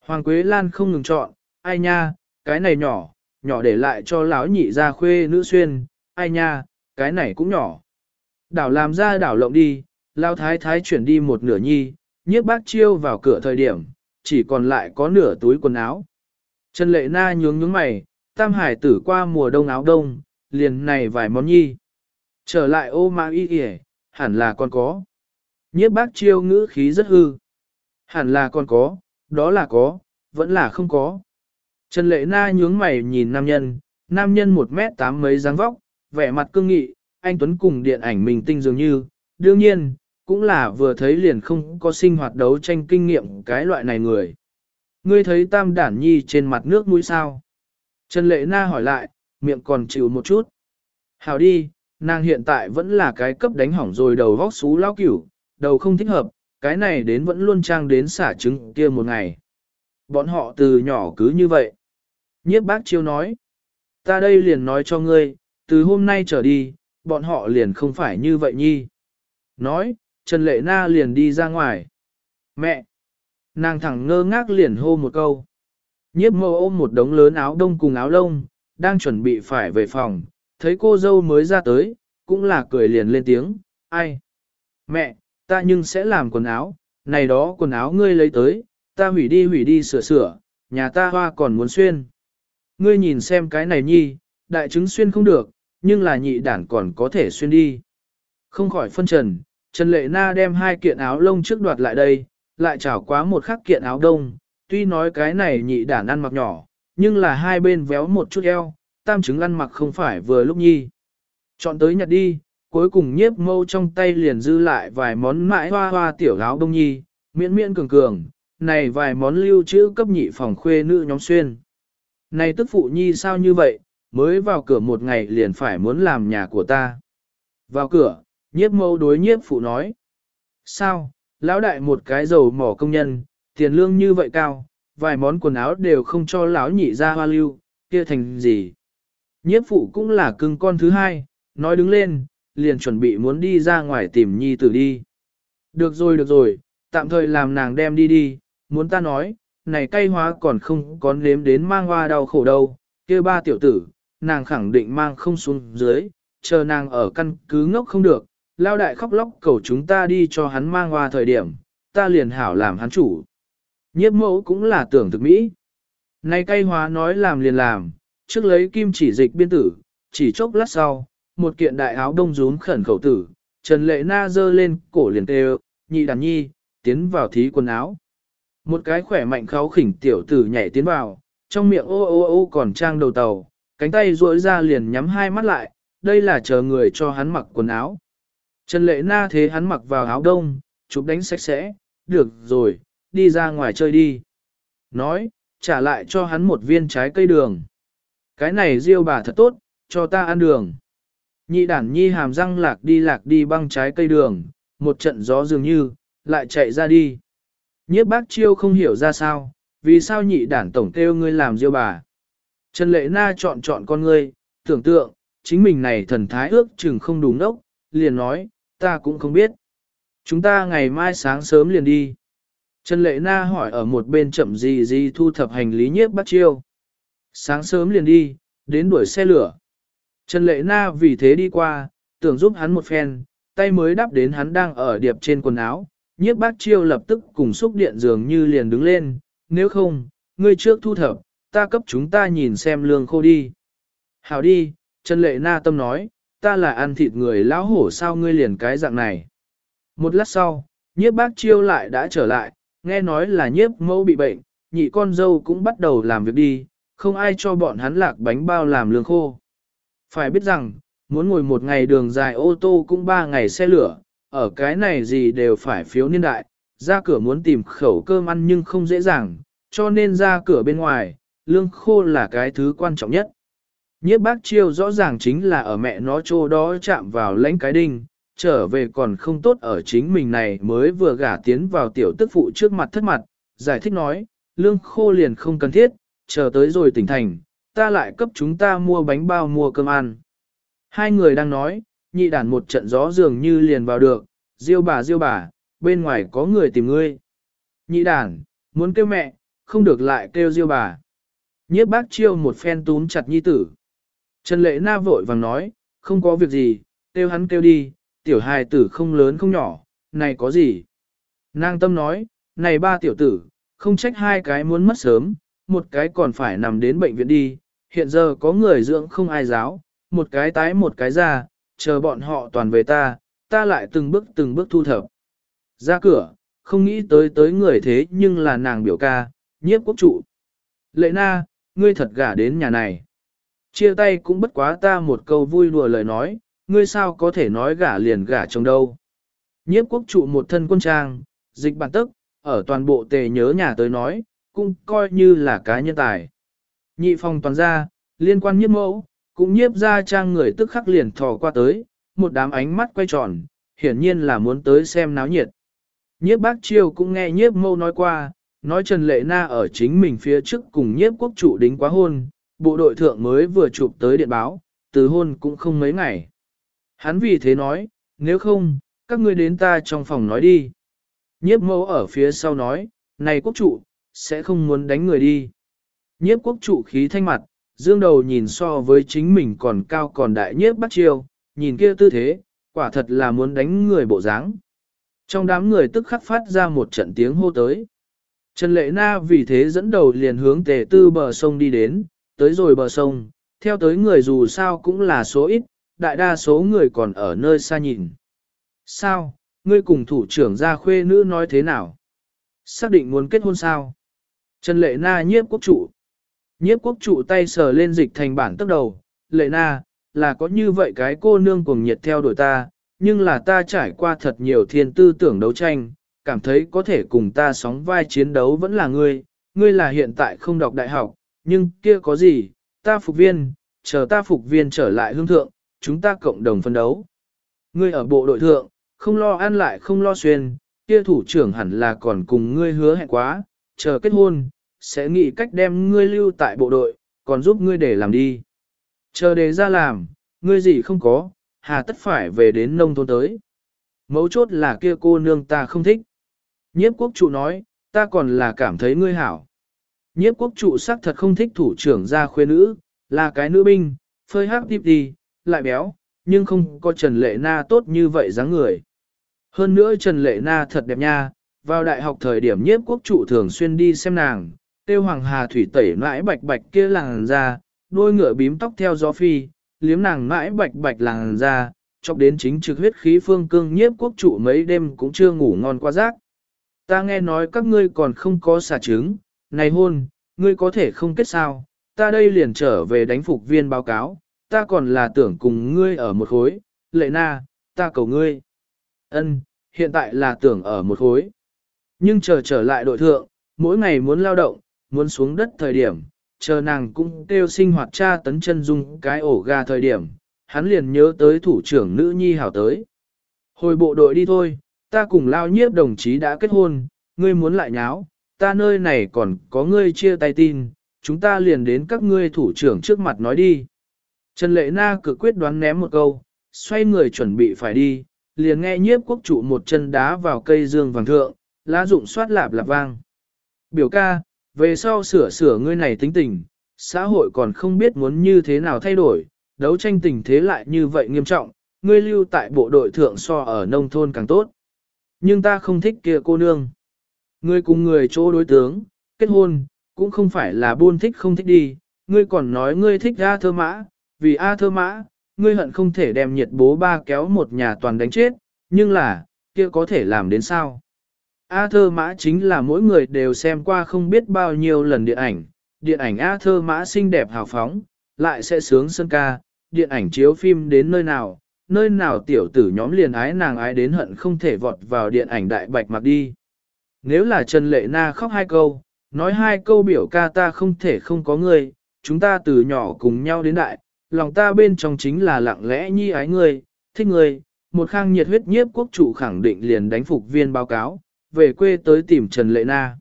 Hoàng Quế Lan không ngừng chọn, ai nha, cái này nhỏ, nhỏ để lại cho lão nhị ra khuê nữ xuyên, ai nha, cái này cũng nhỏ. Đảo làm ra đảo lộng đi, lao thái thái chuyển đi một nửa nhi, nhiếp bác chiêu vào cửa thời điểm, chỉ còn lại có nửa túi quần áo. Trần lệ na nhướng nhướng mày, tam hải tử qua mùa đông áo đông, liền này vài món nhi. Trở lại ô ma y kìa, hẳn là còn có. Nhiếp bác chiêu ngữ khí rất hư. Hẳn là còn có, đó là có, vẫn là không có. Trần lệ na nhướng mày nhìn nam nhân, nam nhân một mét tám mấy dáng vóc, vẻ mặt cương nghị, anh Tuấn cùng điện ảnh mình tinh dường như, đương nhiên, cũng là vừa thấy liền không có sinh hoạt đấu tranh kinh nghiệm cái loại này người. Ngươi thấy tam đản nhi trên mặt nước mũi sao? Trần Lệ Na hỏi lại, miệng còn chịu một chút. Hào đi, nàng hiện tại vẫn là cái cấp đánh hỏng rồi đầu vóc xú lao cửu, đầu không thích hợp, cái này đến vẫn luôn trang đến xả trứng kia một ngày. Bọn họ từ nhỏ cứ như vậy. Nhiếp bác chiêu nói, ta đây liền nói cho ngươi, từ hôm nay trở đi, bọn họ liền không phải như vậy nhi. Nói, Trần Lệ Na liền đi ra ngoài. Mẹ! Nàng thẳng ngơ ngác liền hô một câu. Nhiếp mô ôm một đống lớn áo đông cùng áo lông, đang chuẩn bị phải về phòng, thấy cô dâu mới ra tới, cũng là cười liền lên tiếng, ai? Mẹ, ta nhưng sẽ làm quần áo, này đó quần áo ngươi lấy tới, ta hủy đi hủy đi sửa sửa, nhà ta hoa còn muốn xuyên. Ngươi nhìn xem cái này nhi, đại trứng xuyên không được, nhưng là nhị đản còn có thể xuyên đi. Không khỏi phân trần, Trần Lệ Na đem hai kiện áo lông trước đoạt lại đây, lại chảo quá một khắc kiện áo đông, tuy nói cái này nhị đản ăn mặc nhỏ, nhưng là hai bên véo một chút eo, tam trứng ăn mặc không phải vừa lúc nhi. Chọn tới nhặt đi, cuối cùng nhiếp mâu trong tay liền dư lại vài món mãi hoa hoa tiểu áo đông nhi, miễn miễn cường cường, này vài món lưu trữ cấp nhị phòng khuê nữ nhóm xuyên. Này tức phụ nhi sao như vậy, mới vào cửa một ngày liền phải muốn làm nhà của ta. Vào cửa, nhiếp mâu đối nhiếp phụ nói. Sao, lão đại một cái dầu mỏ công nhân, tiền lương như vậy cao, vài món quần áo đều không cho lão nhị ra hoa lưu, kia thành gì. Nhiếp phụ cũng là cưng con thứ hai, nói đứng lên, liền chuẩn bị muốn đi ra ngoài tìm nhi tử đi. Được rồi được rồi, tạm thời làm nàng đem đi đi, muốn ta nói, này cay hóa còn không có nếm đến mang hoa đau khổ đâu, kia ba tiểu tử, nàng khẳng định mang không xuống dưới, chờ nàng ở căn cứ ngốc không được, lao đại khóc lóc cầu chúng ta đi cho hắn mang hoa thời điểm, ta liền hảo làm hắn chủ. Nhiếp mẫu cũng là tưởng thực mỹ. Này cay hóa nói làm liền làm, trước lấy kim chỉ dịch biên tử, chỉ chốc lát sau, một kiện đại áo đông rúm khẩn khẩu tử, Trần Lệ Na dơ lên cổ liền tê nhị đàn nhi, tiến vào thí quần áo. Một cái khỏe mạnh kháo khỉnh tiểu tử nhảy tiến vào, trong miệng ô ô ô còn trang đầu tàu, cánh tay duỗi ra liền nhắm hai mắt lại, đây là chờ người cho hắn mặc quần áo. Trần Lệ Na thế hắn mặc vào áo đông, chụp đánh sạch sẽ, được rồi, đi ra ngoài chơi đi. Nói, trả lại cho hắn một viên trái cây đường. Cái này riêu bà thật tốt, cho ta ăn đường. Nhị đản nhi hàm răng lạc đi lạc đi băng trái cây đường, một trận gió dường như, lại chạy ra đi. Nhiếp bác chiêu không hiểu ra sao, vì sao nhị đản tổng kêu ngươi làm diêu bà. Trần lệ na chọn chọn con ngươi, tưởng tượng, chính mình này thần thái ước chừng không đủ nốc, liền nói, ta cũng không biết. Chúng ta ngày mai sáng sớm liền đi. Trần lệ na hỏi ở một bên chậm gì gì thu thập hành lý nhiếp bác chiêu. Sáng sớm liền đi, đến đuổi xe lửa. Trần lệ na vì thế đi qua, tưởng giúp hắn một phen, tay mới đắp đến hắn đang ở điệp trên quần áo, nhiếp bác chiêu lập tức cùng xúc điện dường như liền đứng lên, nếu không, ngươi trước thu thập, ta cấp chúng ta nhìn xem lương khô đi. Hảo đi, Trần Lệ Na Tâm nói, ta là ăn thịt người lão hổ sao ngươi liền cái dạng này. Một lát sau, nhiếp bác chiêu lại đã trở lại, nghe nói là nhiếp mẫu bị bệnh, nhị con dâu cũng bắt đầu làm việc đi, không ai cho bọn hắn lạc bánh bao làm lương khô. Phải biết rằng, muốn ngồi một ngày đường dài ô tô cũng ba ngày xe lửa, ở cái này gì đều phải phiếu niên đại, ra cửa muốn tìm khẩu cơm ăn nhưng không dễ dàng, cho nên ra cửa bên ngoài, lương khô là cái thứ quan trọng nhất. Nhiếp bác chiêu rõ ràng chính là ở mẹ nó chỗ đó chạm vào lãnh cái đinh, trở về còn không tốt ở chính mình này mới vừa gả tiến vào tiểu tức phụ trước mặt thất mặt, giải thích nói, lương khô liền không cần thiết, chờ tới rồi tỉnh thành, ta lại cấp chúng ta mua bánh bao mua cơm ăn. Hai người đang nói, nhị đàn một trận gió dường như liền vào được, diêu bà diêu bà, bên ngoài có người tìm ngươi. Nhị đàn, muốn kêu mẹ, không được lại kêu diêu bà. Nhiếp bác chiêu một phen túm chặt nhi tử. Trần lệ na vội vàng nói, không có việc gì, kêu hắn kêu đi, tiểu hài tử không lớn không nhỏ, này có gì. Nàng tâm nói, này ba tiểu tử, không trách hai cái muốn mất sớm, một cái còn phải nằm đến bệnh viện đi, hiện giờ có người dưỡng không ai giáo, một cái tái một cái ra, chờ bọn họ toàn về ta, ta lại từng bước từng bước thu thập. Ra cửa, không nghĩ tới tới người thế nhưng là nàng biểu ca, nhiếp quốc trụ. Lệ na, ngươi thật gả đến nhà này. Chia tay cũng bất quá ta một câu vui đùa lời nói, ngươi sao có thể nói gả liền gả chồng đâu. Nhiếp quốc trụ một thân quân trang, dịch bản tức, ở toàn bộ tề nhớ nhà tới nói, cũng coi như là cá nhân tài. Nhị phòng toàn gia liên quan nhiếp mẫu, cũng nhiếp ra trang người tức khắc liền thò qua tới, một đám ánh mắt quay tròn, hiển nhiên là muốn tới xem náo nhiệt. Nhiếp bác triều cũng nghe nhiếp mâu nói qua, nói Trần Lệ Na ở chính mình phía trước cùng nhiếp quốc chủ đính quá hôn, bộ đội thượng mới vừa chụp tới điện báo, từ hôn cũng không mấy ngày. Hắn vì thế nói, nếu không, các ngươi đến ta trong phòng nói đi. Nhiếp mâu ở phía sau nói, này quốc trụ, sẽ không muốn đánh người đi. Nhiếp quốc trụ khí thanh mặt, dương đầu nhìn so với chính mình còn cao còn đại nhiếp bắt chiêu, nhìn kia tư thế, quả thật là muốn đánh người bộ dáng. Trong đám người tức khắc phát ra một trận tiếng hô tới. Trần Lệ Na vì thế dẫn đầu liền hướng tề tư bờ sông đi đến, tới rồi bờ sông, theo tới người dù sao cũng là số ít, đại đa số người còn ở nơi xa nhìn. Sao, ngươi cùng thủ trưởng gia khuê nữ nói thế nào? Xác định muốn kết hôn sao? Trần Lệ Na nhiếp quốc trụ. Nhiếp quốc trụ tay sờ lên dịch thành bản tức đầu. Lệ Na, là có như vậy cái cô nương cùng nhiệt theo đuổi ta, nhưng là ta trải qua thật nhiều thiên tư tưởng đấu tranh, cảm thấy có thể cùng ta sóng vai chiến đấu vẫn là ngươi, ngươi là hiện tại không đọc đại học, nhưng kia có gì, ta phục viên, chờ ta phục viên trở lại hương thượng, chúng ta cộng đồng phân đấu. Ngươi ở bộ đội thượng, không lo ăn lại không lo xuyên, kia thủ trưởng hẳn là còn cùng ngươi hứa hẹn quá, chờ kết hôn, sẽ nghĩ cách đem ngươi lưu tại bộ đội, còn giúp ngươi để làm đi. Chờ đề ra làm, ngươi gì không có, hà tất phải về đến nông thôn tới. Mấu chốt là kia cô nương ta không thích. Nhiếp quốc trụ nói, ta còn là cảm thấy ngươi hảo. Nhiếp quốc trụ xác thật không thích thủ trưởng gia khuê nữ, là cái nữ binh, phơi hắc tiếp đi, lại béo, nhưng không có Trần Lệ Na tốt như vậy dáng người. Hơn nữa Trần Lệ Na thật đẹp nha, vào đại học thời điểm nhiếp quốc trụ thường xuyên đi xem nàng, tiêu hoàng hà thủy tẩy mãi bạch bạch kia làng ra, đôi ngựa bím tóc theo gió phi, liếm nàng mãi bạch bạch làng ra, chọc đến chính trực huyết khí phương cương nhiếp quốc trụ mấy đêm cũng chưa ngủ ngon qua giấc. Ta nghe nói các ngươi còn không có xả trứng, này hôn, ngươi có thể không kết sao, ta đây liền trở về đánh phục viên báo cáo, ta còn là tưởng cùng ngươi ở một khối, lệ na, ta cầu ngươi. Ân, hiện tại là tưởng ở một khối. Nhưng chờ trở lại đội thượng, mỗi ngày muốn lao động, muốn xuống đất thời điểm, chờ nàng cũng kêu sinh hoạt cha tấn chân dung cái ổ gà thời điểm, hắn liền nhớ tới thủ trưởng nữ nhi hảo tới. Hồi bộ đội đi thôi, ta cùng lao nhiếp đồng chí đã kết hôn, ngươi muốn lại nháo, ta nơi này còn có ngươi chia tay tin, chúng ta liền đến các ngươi thủ trưởng trước mặt nói đi. Trần Lệ Na cực quyết đoán ném một câu, xoay người chuẩn bị phải đi, liền nghe nhiếp quốc trụ một chân đá vào cây dương vàng thượng, lá dụng xoát lạp lạp vang. Biểu ca, về sau sửa sửa ngươi này tính tình, xã hội còn không biết muốn như thế nào thay đổi, đấu tranh tình thế lại như vậy nghiêm trọng, ngươi lưu tại bộ đội thượng so ở nông thôn càng tốt. Nhưng ta không thích kia cô nương. Ngươi cùng người chỗ đối tướng, kết hôn, cũng không phải là buôn thích không thích đi, ngươi còn nói ngươi thích A thơ mã, vì A thơ mã, ngươi hận không thể đem nhiệt bố ba kéo một nhà toàn đánh chết, nhưng là, kia có thể làm đến sao? A thơ mã chính là mỗi người đều xem qua không biết bao nhiêu lần điện ảnh, điện ảnh A thơ mã xinh đẹp hào phóng, lại sẽ sướng sân ca, điện ảnh chiếu phim đến nơi nào, nơi nào tiểu tử nhóm liền ái nàng ái đến hận không thể vọt vào điện ảnh đại bạch mặc đi. Nếu là Trần Lệ Na khóc hai câu, nói hai câu biểu ca ta không thể không có người, chúng ta từ nhỏ cùng nhau đến đại, lòng ta bên trong chính là lặng lẽ nhi ái người, thích người, một khang nhiệt huyết nhiếp quốc chủ khẳng định liền đánh phục viên báo cáo, về quê tới tìm Trần Lệ Na.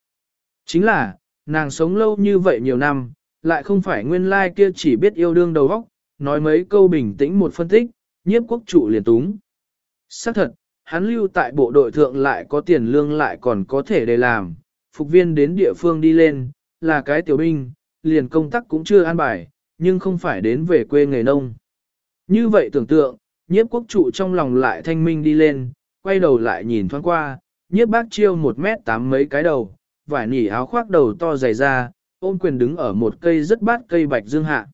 Chính là, nàng sống lâu như vậy nhiều năm, lại không phải nguyên lai kia chỉ biết yêu đương đầu óc, nói mấy câu bình tĩnh một phân tích, nhiếp quốc chủ liền túng. Xác thật, hắn lưu tại bộ đội thượng lại có tiền lương lại còn có thể để làm, phục viên đến địa phương đi lên, là cái tiểu binh, liền công tác cũng chưa an bài, nhưng không phải đến về quê nghề nông. Như vậy tưởng tượng, nhiếp quốc trụ trong lòng lại thanh minh đi lên, quay đầu lại nhìn thoáng qua, nhiếp bác chiêu một mét tám mấy cái đầu, vải nỉ áo khoác đầu to dày ra, ôm quyền đứng ở một cây rất bát cây bạch dương hạ.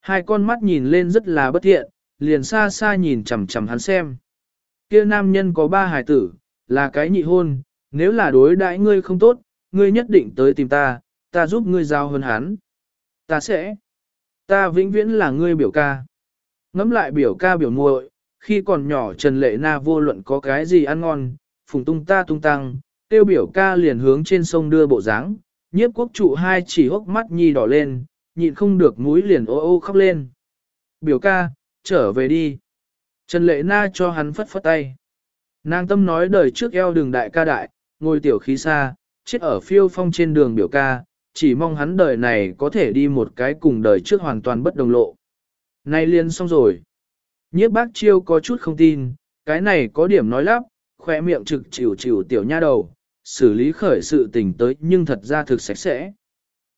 Hai con mắt nhìn lên rất là bất thiện, liền xa xa nhìn chằm chằm hắn xem. Kia nam nhân có ba hài tử, là cái nhị hôn, nếu là đối đãi ngươi không tốt, ngươi nhất định tới tìm ta, ta giúp ngươi giao hơn hắn. Ta sẽ. Ta vĩnh viễn là ngươi biểu ca. Ngắm lại biểu ca biểu muội, khi còn nhỏ Trần Lệ Na vô luận có cái gì ăn ngon, phùng tung ta tung tăng, tiêu biểu ca liền hướng trên sông đưa bộ dáng, nhiếp quốc trụ hai chỉ hốc mắt nhi đỏ lên, nhịn không được mũi liền ô ô khóc lên. Biểu ca, trở về đi. Trần Lệ Na cho hắn phất phất tay. Nàng tâm nói đời trước eo đường đại ca đại, ngồi tiểu khí xa, chết ở phiêu phong trên đường biểu ca, chỉ mong hắn đời này có thể đi một cái cùng đời trước hoàn toàn bất đồng lộ. Nay liền xong rồi. Nhiếp bác chiêu có chút không tin, cái này có điểm nói lắp, khoe miệng trực chịu chịu tiểu nha đầu, xử lý khởi sự tình tới nhưng thật ra thực sạch sẽ.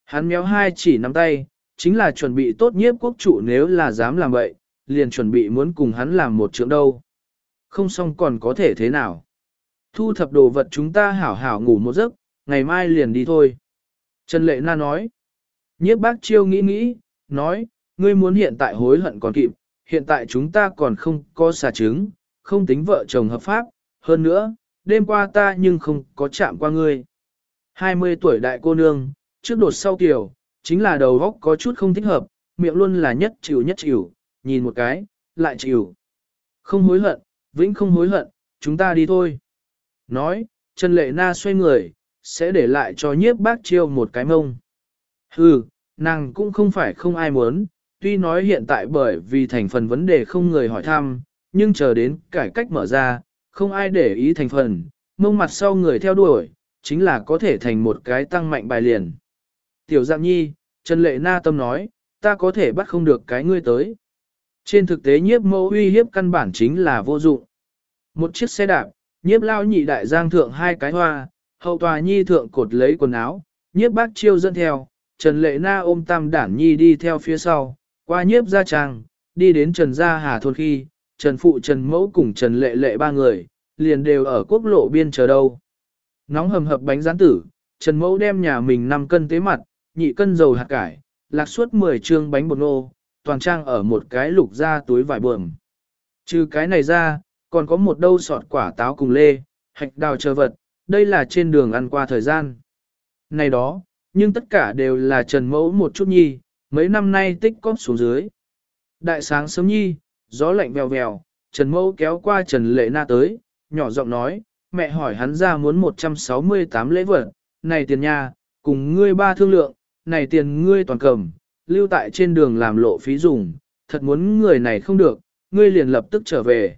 Hắn méo hai chỉ nắm tay, chính là chuẩn bị tốt nhiếp quốc chủ nếu là dám làm vậy, liền chuẩn bị muốn cùng hắn làm một chuyện đâu. Không xong còn có thể thế nào. Thu thập đồ vật chúng ta hảo hảo ngủ một giấc, ngày mai liền đi thôi. Trần Lệ Na nói. Nhiếp bác chiêu nghĩ nghĩ, nói, ngươi muốn hiện tại hối hận còn kịp, hiện tại chúng ta còn không có xà trứng, không tính vợ chồng hợp pháp, hơn nữa, đêm qua ta nhưng không có chạm qua ngươi. 20 tuổi đại cô nương, trước đột sau kiểu, chính là đầu góc có chút không thích hợp, miệng luôn là nhất chịu nhất chịu, nhìn một cái, lại chịu. Không hối hận, vĩnh không hối hận, chúng ta đi thôi. Nói, Trần Lệ Na xoay người, sẽ để lại cho nhiếp bác chiêu một cái mông. Hừ, nàng cũng không phải không ai muốn, tuy nói hiện tại bởi vì thành phần vấn đề không người hỏi thăm, nhưng chờ đến cải cách mở ra, không ai để ý thành phần, mông mặt sau người theo đuổi, chính là có thể thành một cái tăng mạnh bài liền. Tiểu Dạng Nhi, Trần Lệ Na Tâm nói, ta có thể bắt không được cái ngươi tới. Trên thực tế nhiếp mẫu uy hiếp căn bản chính là vô dụng. Một chiếc xe đạp, nhiếp lao nhị đại giang thượng hai cái hoa, hậu tòa nhi thượng cột lấy quần áo, nhiếp bác chiêu dẫn theo, Trần Lệ Na ôm tam đản nhi đi theo phía sau, qua nhiếp gia trang, đi đến Trần Gia Hà thôn khi, Trần Phụ Trần Mẫu cùng Trần Lệ Lệ ba người, liền đều ở quốc lộ biên chờ đâu. Nóng hầm hập bánh rán tử, Trần Mẫu đem nhà mình 5 cân tế mặt, nhị cân dầu hạt cải, lạc suốt 10 trương bánh bột nô, toàn trang ở một cái lục ra túi vải buồm. Trừ cái này ra, còn có một đâu sọt quả táo cùng lê, hạch đào chờ vật, đây là trên đường ăn qua thời gian. Này đó, nhưng tất cả đều là Trần Mẫu một chút nhi, mấy năm nay tích cóp xuống dưới. Đại sáng sớm nhi, gió lạnh vèo vèo, Trần Mẫu kéo qua Trần Lệ Na tới, nhỏ giọng nói, mẹ hỏi hắn ra muốn 168 lễ vật, này tiền nha, cùng ngươi ba thương lượng, này tiền ngươi toàn cầm, lưu tại trên đường làm lộ phí dùng, thật muốn người này không được, ngươi liền lập tức trở về.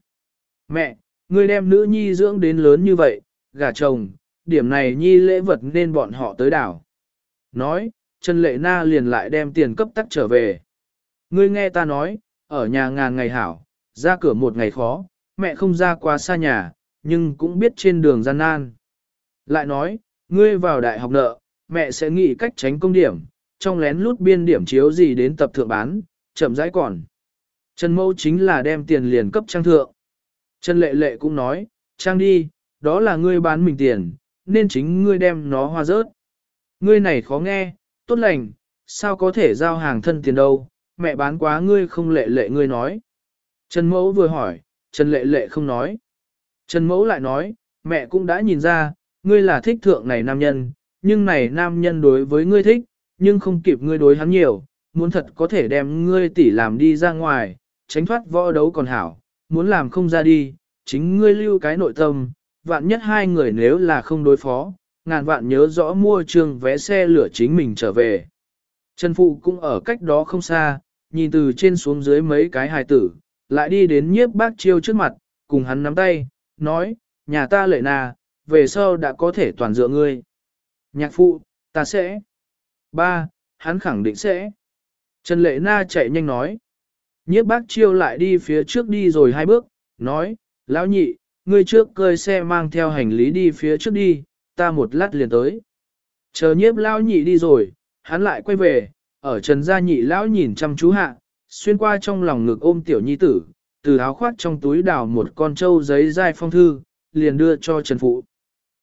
Mẹ, ngươi đem nữ nhi dưỡng đến lớn như vậy, gả chồng, điểm này nhi lễ vật nên bọn họ tới đảo. Nói, Trần Lệ Na liền lại đem tiền cấp tắc trở về. Ngươi nghe ta nói, ở nhà ngàn ngày hảo, ra cửa một ngày khó, mẹ không ra quá xa nhà, nhưng cũng biết trên đường gian nan. Lại nói, ngươi vào đại học nợ, mẹ sẽ nghĩ cách tránh công điểm, trong lén lút biên điểm chiếu gì đến tập thượng bán, chậm rãi còn. Trần Mâu chính là đem tiền liền cấp trang thượng. Trần Lệ Lệ cũng nói, trang đi, đó là ngươi bán mình tiền, nên chính ngươi đem nó hoa rớt. Ngươi này khó nghe, tốt lành, sao có thể giao hàng thân tiền đâu, mẹ bán quá ngươi không lệ lệ ngươi nói. Trần Mẫu vừa hỏi, Trần Lệ Lệ không nói. Trần Mẫu lại nói, mẹ cũng đã nhìn ra, ngươi là thích thượng này nam nhân, nhưng này nam nhân đối với ngươi thích, nhưng không kịp ngươi đối hắn nhiều, muốn thật có thể đem ngươi tỉ làm đi ra ngoài, tránh thoát võ đấu còn hảo, muốn làm không ra đi, chính ngươi lưu cái nội tâm, vạn nhất hai người nếu là không đối phó, ngàn vạn nhớ rõ mua trường vé xe lửa chính mình trở về. Trần Phụ cũng ở cách đó không xa, nhìn từ trên xuống dưới mấy cái hài tử, lại đi đến nhiếp bác chiêu trước mặt, cùng hắn nắm tay, nói, nhà ta lệ nà, về sau đã có thể toàn dựa ngươi. Nhạc phụ, ta sẽ. Ba, hắn khẳng định sẽ. Trần lệ na chạy nhanh nói. Nhiếp bác chiêu lại đi phía trước đi rồi hai bước, nói, lão nhị, ngươi trước cơi xe mang theo hành lý đi phía trước đi, ta một lát liền tới. Chờ nhiếp lão nhị đi rồi, hắn lại quay về, ở trần gia nhị lão nhìn chăm chú hạ, xuyên qua trong lòng ngực ôm tiểu nhi tử, từ áo khoác trong túi đào một con trâu giấy dai phong thư, liền đưa cho Trần Phụ.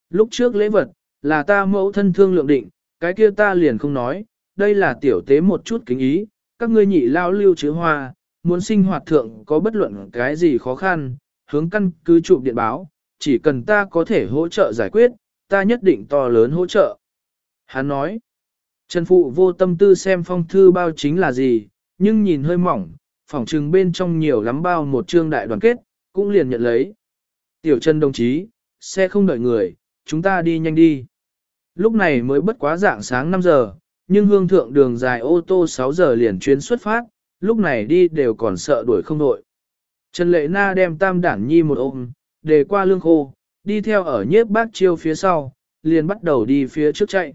Lúc trước lễ vật, là ta mẫu thân thương lượng định, cái kia ta liền không nói, đây là tiểu tế một chút kính ý, các ngươi nhị lao lưu chứa hoa, muốn sinh hoạt thượng có bất luận cái gì khó khăn, hướng căn cứ chụp điện báo, chỉ cần ta có thể hỗ trợ giải quyết, ta nhất định to lớn hỗ trợ. Hắn nói, Trần Phụ vô tâm tư xem phong thư bao chính là gì, nhưng nhìn hơi mỏng, phỏng trừng bên trong nhiều lắm bao một chương đại đoàn kết, cũng liền nhận lấy. Tiểu Trần đồng chí, xe không đợi người, chúng ta đi nhanh đi. Lúc này mới bất quá dạng sáng 5 giờ, nhưng hương thượng đường dài ô tô 6 giờ liền chuyến xuất phát, lúc này đi đều còn sợ đuổi không đội. Trần Lệ Na đem tam đản nhi một ôm, để qua lương khô, đi theo ở nhiếp bác chiêu phía sau, liền bắt đầu đi phía trước chạy.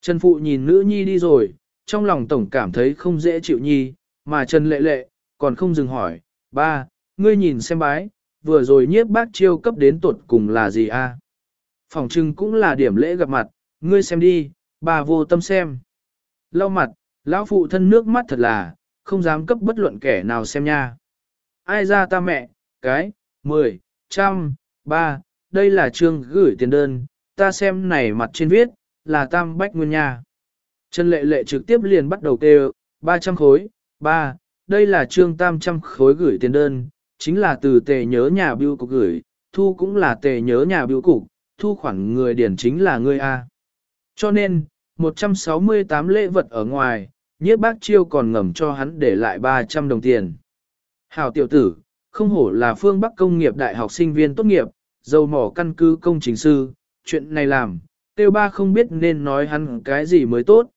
Trần Phụ nhìn nữ nhi đi rồi, trong lòng tổng cảm thấy không dễ chịu nhi, mà Trần Lệ Lệ, còn không dừng hỏi, ba, ngươi nhìn xem bái, vừa rồi nhiếp bác chiêu cấp đến tuột cùng là gì a? Phòng trưng cũng là điểm lễ gặp mặt, ngươi xem đi, bà vô tâm xem. Lau mặt, lão phụ thân nước mắt thật là, không dám cấp bất luận kẻ nào xem nha. Ai ra ta mẹ, cái, mười, trăm, ba, đây là trương gửi tiền đơn, ta xem này mặt trên viết, là tam bách nguyên nha. Trần lệ lệ trực tiếp liền bắt đầu kêu, 300 khối, ba, đây là trương tam trăm khối gửi tiền đơn, chính là từ tề nhớ nhà biêu cục gửi, thu cũng là tề nhớ nhà biêu cục, thu khoản người điển chính là ngươi A. Cho nên, 168 lễ vật ở ngoài, nhiếp bác chiêu còn ngầm cho hắn để lại 300 đồng tiền. Hảo tiểu tử, không hổ là phương Bắc công nghiệp đại học sinh viên tốt nghiệp, dầu mỏ căn cứ công trình sư, chuyện này làm, tiêu ba không biết nên nói hắn cái gì mới tốt.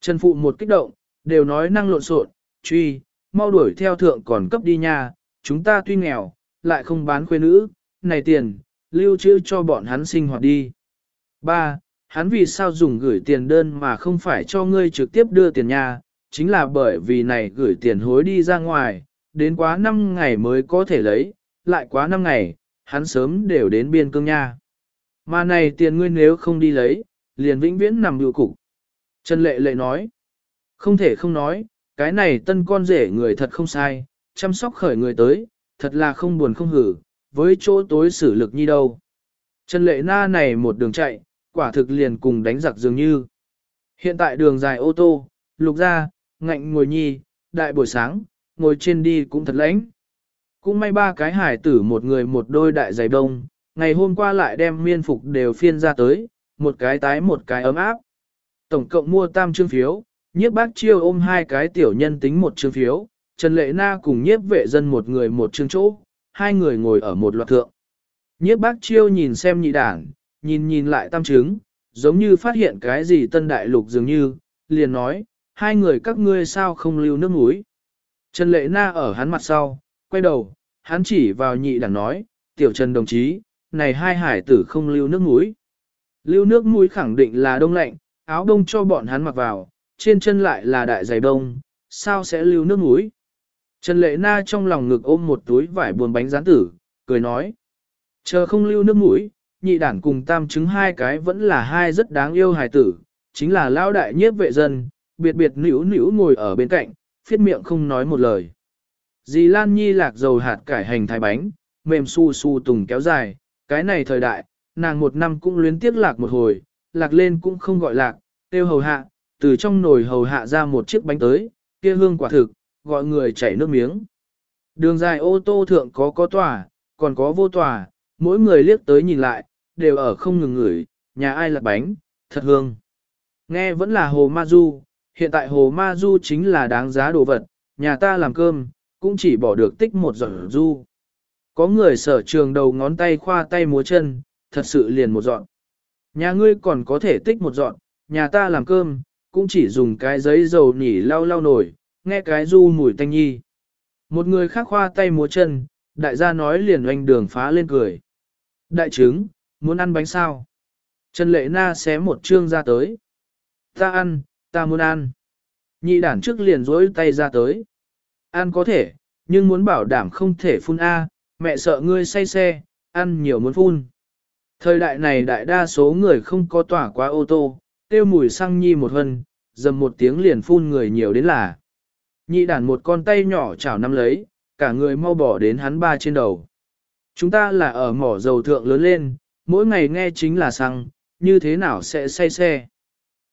Trần Phụ một kích động, đều nói năng lộn xộn, truy, mau đuổi theo thượng còn cấp đi nha, chúng ta tuy nghèo, lại không bán khuê nữ, này tiền, lưu trữ cho bọn hắn sinh hoạt đi. Ba, Hắn vì sao dùng gửi tiền đơn mà không phải cho ngươi trực tiếp đưa tiền nha, chính là bởi vì này gửi tiền hối đi ra ngoài, đến quá 5 ngày mới có thể lấy, lại quá 5 ngày, hắn sớm đều đến biên cương nha. Mà này tiền ngươi nếu không đi lấy, liền vĩnh viễn nằm biểu cục. Trần Lệ Lệ nói, không thể không nói, cái này tân con rể người thật không sai, chăm sóc khởi người tới, thật là không buồn không hử, với chỗ tối xử lực như đâu. Trần Lệ Na này một đường chạy, quả thực liền cùng đánh giặc dường như. Hiện tại đường dài ô tô, lục ra, ngạnh ngồi nhi, đại buổi sáng, ngồi trên đi cũng thật lãnh. Cũng may ba cái hải tử một người một đôi đại giày đông, ngày hôm qua lại đem miên phục đều phiên ra tới, một cái tái một cái ấm áp. Tổng cộng mua tam chương phiếu, nhiếp bác chiêu ôm hai cái tiểu nhân tính một chương phiếu, Trần Lệ Na cùng nhiếp vệ dân một người một chương chỗ, hai người ngồi ở một loạt thượng. Nhiếp bác chiêu nhìn xem nhị đảng, nhìn nhìn lại tam chứng, giống như phát hiện cái gì tân đại lục dường như, liền nói, hai người các ngươi sao không lưu nước mũi. Trần Lệ Na ở hắn mặt sau, quay đầu, hắn chỉ vào nhị đảng nói, tiểu Trần đồng chí, này hai hải tử không lưu nước mũi. Lưu nước mũi khẳng định là đông lạnh, áo đông cho bọn hắn mặc vào, trên chân lại là đại giày đông, sao sẽ lưu nước mũi. Trần Lệ Na trong lòng ngực ôm một túi vải buồn bánh rán tử, cười nói. Chờ không lưu nước mũi, nhị đản cùng tam chứng hai cái vẫn là hai rất đáng yêu hài tử, chính là lao đại nhiếp vệ dân, biệt biệt nữ nữ ngồi ở bên cạnh, phiết miệng không nói một lời. Dì Lan Nhi lạc dầu hạt cải hành thái bánh, mềm su su tùng kéo dài, cái này thời đại, nàng một năm cũng luyến tiếc lạc một hồi, lạc lên cũng không gọi lạc, tiêu hầu hạ, từ trong nồi hầu hạ ra một chiếc bánh tới, kia hương quả thực, gọi người chảy nước miếng. Đường dài ô tô thượng có có tòa, còn có vô tòa, mỗi người liếc tới nhìn lại, đều ở không ngừng ngửi, nhà ai là bánh, thật hương. Nghe vẫn là hồ ma du, hiện tại hồ ma du chính là đáng giá đồ vật, nhà ta làm cơm, cũng chỉ bỏ được tích một giọt du. Có người sở trường đầu ngón tay khoa tay múa chân, thật sự liền một dọn. Nhà ngươi còn có thể tích một dọn, nhà ta làm cơm, cũng chỉ dùng cái giấy dầu nỉ lau lau nổi, nghe cái du mùi tanh nhi. Một người khác khoa tay múa chân, đại gia nói liền oanh đường phá lên cười. Đại trứng, muốn ăn bánh sao? Trần Lệ Na xé một chương ra tới. Ta ăn, ta muốn ăn. Nhị đản trước liền rối tay ra tới. Ăn có thể, nhưng muốn bảo đảm không thể phun A, mẹ sợ ngươi say xe, ăn nhiều muốn phun. Thời đại này đại đa số người không có tỏa quá ô tô, tiêu mùi xăng nhi một hân, dầm một tiếng liền phun người nhiều đến là. Nhị đàn một con tay nhỏ chảo nắm lấy, cả người mau bỏ đến hắn ba trên đầu. Chúng ta là ở mỏ dầu thượng lớn lên, mỗi ngày nghe chính là xăng, như thế nào sẽ say xe.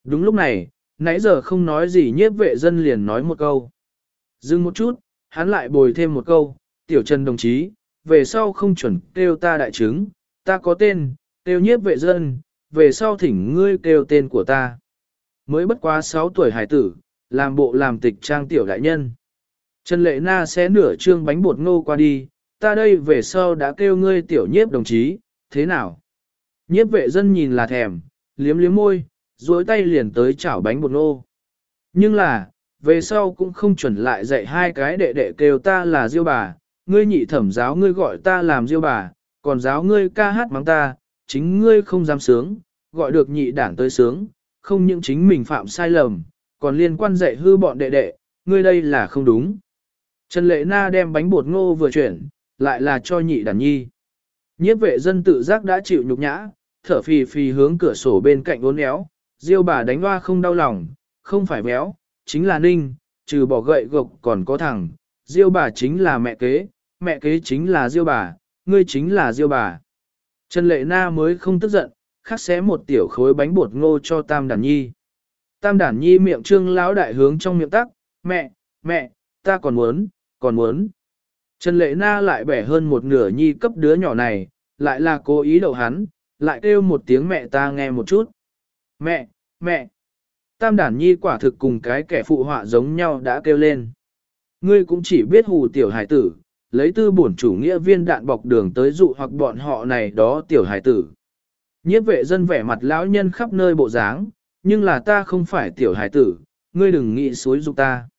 Đúng lúc này, nãy giờ không nói gì nhiếp vệ dân liền nói một câu. Dừng một chút, hắn lại bồi thêm một câu, tiểu trần đồng chí, về sau không chuẩn kêu ta đại chứng, ta có tên, kêu nhiếp vệ dân, về sau thỉnh ngươi kêu tên của ta. Mới bất quá 6 tuổi hải tử, làm bộ làm tịch trang tiểu đại nhân. Trần Lệ Na sẽ nửa trương bánh bột ngô qua đi, ta đây về sau đã kêu ngươi tiểu nhiếp đồng chí, thế nào? Nhiếp vệ dân nhìn là thèm, liếm liếm môi, duỗi tay liền tới chảo bánh bột ngô. Nhưng là, về sau cũng không chuẩn lại dạy hai cái đệ đệ kêu ta là diêu bà, ngươi nhị thẩm giáo ngươi gọi ta làm diêu bà, còn giáo ngươi ca hát mắng ta, chính ngươi không dám sướng, gọi được nhị đảng tới sướng, không những chính mình phạm sai lầm, còn liên quan dạy hư bọn đệ đệ, ngươi đây là không đúng. Trần Lệ Na đem bánh bột ngô vừa chuyển, lại là cho nhị đàn nhi. Nhiếp vệ dân tự giác đã chịu nhục nhã, thở phì phì hướng cửa sổ bên cạnh uốn éo, diêu bà đánh hoa không đau lòng, không phải béo, chính là ninh, trừ bỏ gậy gộc còn có thằng, diêu bà chính là mẹ kế, mẹ kế chính là diêu bà, ngươi chính là diêu bà. Trần Lệ Na mới không tức giận, khắc xé một tiểu khối bánh bột ngô cho Tam Đản Nhi. Tam Đản Nhi miệng trương lão đại hướng trong miệng tắc, mẹ, mẹ, ta còn muốn, còn muốn. Trần Lệ Na lại bẻ hơn một nửa nhi cấp đứa nhỏ này, lại là cố ý đậu hắn, lại kêu một tiếng mẹ ta nghe một chút. Mẹ, mẹ. Tam đản nhi quả thực cùng cái kẻ phụ họa giống nhau đã kêu lên. Ngươi cũng chỉ biết hù tiểu hải tử, lấy tư bổn chủ nghĩa viên đạn bọc đường tới dụ hoặc bọn họ này đó tiểu hải tử. Nhiếp vệ dân vẻ mặt lão nhân khắp nơi bộ dáng, nhưng là ta không phải tiểu hải tử, ngươi đừng nghĩ xối dục ta.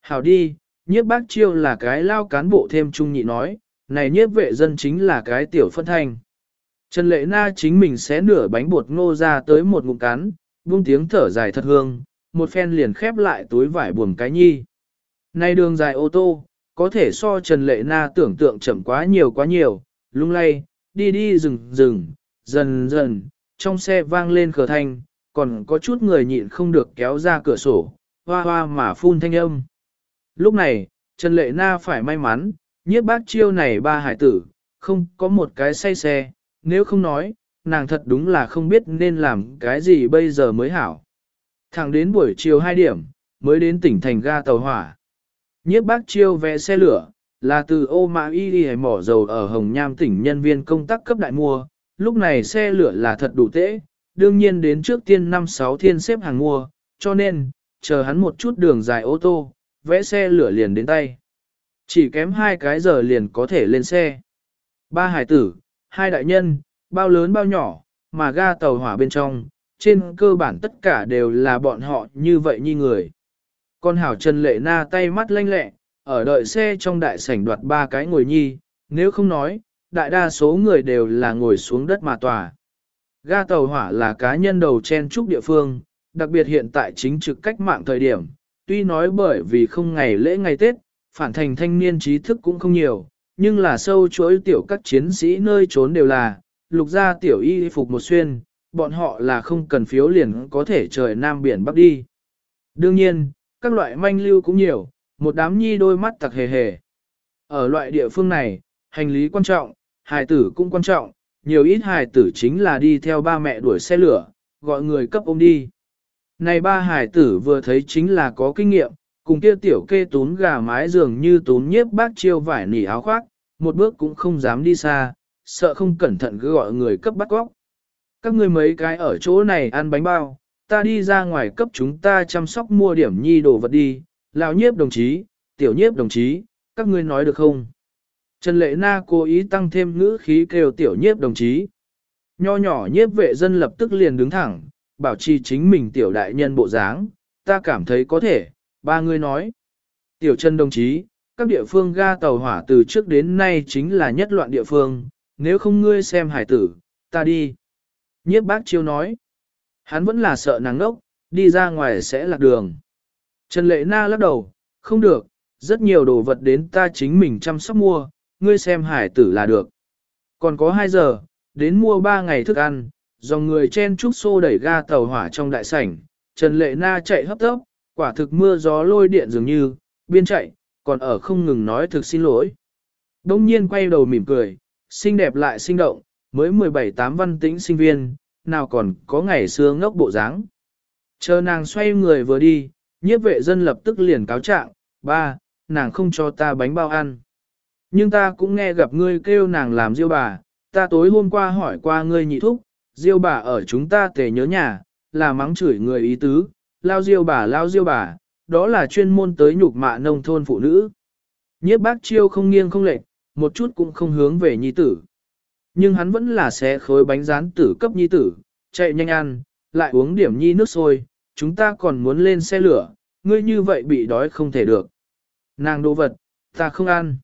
Hảo đi, nhiếp bác chiêu là cái lao cán bộ thêm trung nhị nói, này nhiếp vệ dân chính là cái tiểu phân thanh. Trần Lệ Na chính mình xé nửa bánh bột ngô ra tới một ngụm cắn, buông tiếng thở dài thật hương, một phen liền khép lại túi vải buồm cái nhi. Này đường dài ô tô, có thể so Trần Lệ Na tưởng tượng chậm quá nhiều quá nhiều, lung lay, đi đi dừng dừng, dần dần, trong xe vang lên khờ thanh, còn có chút người nhịn không được kéo ra cửa sổ, hoa hoa mà phun thanh âm. Lúc này, Trần Lệ Na phải may mắn, nhiếp bác chiêu này ba hải tử, không có một cái say xe, nếu không nói, nàng thật đúng là không biết nên làm cái gì bây giờ mới hảo. Thẳng đến buổi chiều 2 điểm, mới đến tỉnh thành ga tàu hỏa. Nhiếp bác chiêu vé xe lửa, là từ ô mã y đi mỏ dầu ở Hồng Nham tỉnh nhân viên công tác cấp đại mua, lúc này xe lửa là thật đủ tễ, đương nhiên đến trước tiên 5-6 thiên xếp hàng mua, cho nên, chờ hắn một chút đường dài ô tô, vẽ xe lửa liền đến tay. Chỉ kém hai cái giờ liền có thể lên xe. Ba hải tử, hai đại nhân, bao lớn bao nhỏ, mà ga tàu hỏa bên trong, trên cơ bản tất cả đều là bọn họ như vậy như người. Con hảo Trần Lệ Na tay mắt lanh lẹ, ở đợi xe trong đại sảnh đoạt ba cái ngồi nhi, nếu không nói, đại đa số người đều là ngồi xuống đất mà tòa. Ga tàu hỏa là cá nhân đầu chen trúc địa phương, đặc biệt hiện tại chính trực cách mạng thời điểm, tuy nói bởi vì không ngày lễ ngày Tết, phản thành thanh niên trí thức cũng không nhiều, nhưng là sâu chuỗi tiểu các chiến sĩ nơi trốn đều là, lục gia tiểu y phục một xuyên, bọn họ là không cần phiếu liền có thể trời nam biển bắc đi. Đương nhiên, các loại manh lưu cũng nhiều, một đám nhi đôi mắt tặc hề hề. Ở loại địa phương này, hành lý quan trọng, hài tử cũng quan trọng, nhiều ít hài tử chính là đi theo ba mẹ đuổi xe lửa, gọi người cấp ôm đi. Này ba hài tử vừa thấy chính là có kinh nghiệm, cùng kia tiểu kê tún gà mái dường như tún nhiếp bác chiêu vải nỉ áo khoác, một bước cũng không dám đi xa, sợ không cẩn thận cứ gọi người cấp bắt góc. Các người mấy cái ở chỗ này ăn bánh bao, ta đi ra ngoài cấp chúng ta chăm sóc mua điểm nhi đồ vật đi, lão nhiếp đồng chí, tiểu nhiếp đồng chí, các ngươi nói được không? Trần Lệ Na cố ý tăng thêm ngữ khí kêu tiểu nhiếp đồng chí. Nho nhỏ nhiếp vệ dân lập tức liền đứng thẳng, bảo trì chính mình tiểu đại nhân bộ dáng, ta cảm thấy có thể, ba người nói. Tiểu Trần đồng chí, các địa phương ga tàu hỏa từ trước đến nay chính là nhất loạn địa phương, nếu không ngươi xem hải tử, ta đi. Nhiếp bác chiêu nói, hắn vẫn là sợ nắng ngốc, đi ra ngoài sẽ lạc đường. Trần Lệ Na lắc đầu, không được, rất nhiều đồ vật đến ta chính mình chăm sóc mua, ngươi xem hải tử là được. Còn có 2 giờ, đến mua 3 ngày thức ăn, dòng người chen trúc xô đẩy ga tàu hỏa trong đại sảnh, Trần Lệ Na chạy hấp tốc, quả thực mưa gió lôi điện dường như, biên chạy, còn ở không ngừng nói thực xin lỗi. Đông nhiên quay đầu mỉm cười, xinh đẹp lại sinh động, mới 17 tám văn tĩnh sinh viên, nào còn có ngày xưa ngốc bộ dáng. Chờ nàng xoay người vừa đi, nhiếp vệ dân lập tức liền cáo trạng, ba, nàng không cho ta bánh bao ăn. Nhưng ta cũng nghe gặp ngươi kêu nàng làm diêu bà, ta tối hôm qua hỏi qua ngươi nhị thúc, diêu bà ở chúng ta tề nhớ nhà, là mắng chửi người ý tứ, lao diêu bà lao diêu bà, đó là chuyên môn tới nhục mạ nông thôn phụ nữ. Nhiếp bác chiêu không nghiêng không lệch, một chút cũng không hướng về nhi tử. Nhưng hắn vẫn là xé khối bánh rán tử cấp nhi tử, chạy nhanh ăn, lại uống điểm nhi nước sôi, chúng ta còn muốn lên xe lửa, ngươi như vậy bị đói không thể được. Nàng đồ vật, ta không ăn.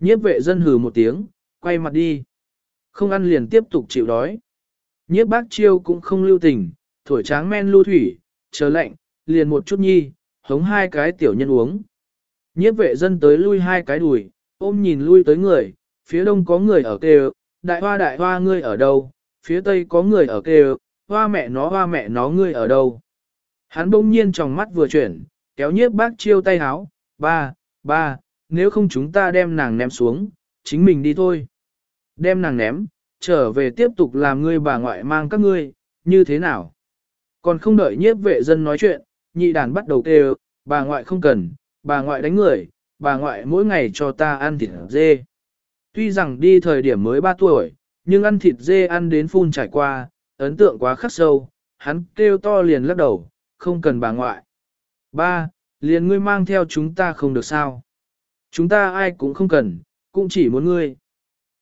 Nhiếp vệ dân hừ một tiếng, quay mặt đi. Không ăn liền tiếp tục chịu đói. Nhiếp bác chiêu cũng không lưu tình, thổi tráng men lưu thủy, chờ lạnh, liền một chút nhi, hống hai cái tiểu nhân uống. Nhiếp vệ dân tới lui hai cái đùi, ôm nhìn lui tới người, phía đông có người ở kề, đại hoa đại hoa ngươi ở đâu, phía tây có người ở kêu, hoa mẹ nó hoa mẹ nó ngươi ở đâu. Hắn bỗng nhiên trong mắt vừa chuyển, kéo nhiếp bác chiêu tay háo, ba, ba, nếu không chúng ta đem nàng ném xuống, chính mình đi thôi. Đem nàng ném, trở về tiếp tục làm ngươi bà ngoại mang các ngươi, như thế nào? Còn không đợi nhiếp vệ dân nói chuyện, nhị đàn bắt đầu kêu, bà ngoại không cần, bà ngoại đánh người, bà ngoại mỗi ngày cho ta ăn thịt dê. Tuy rằng đi thời điểm mới 3 tuổi, nhưng ăn thịt dê ăn đến phun trải qua, ấn tượng quá khắc sâu, hắn kêu to liền lắc đầu, không cần bà ngoại. Ba, liền ngươi mang theo chúng ta không được sao. Chúng ta ai cũng không cần, cũng chỉ muốn ngươi.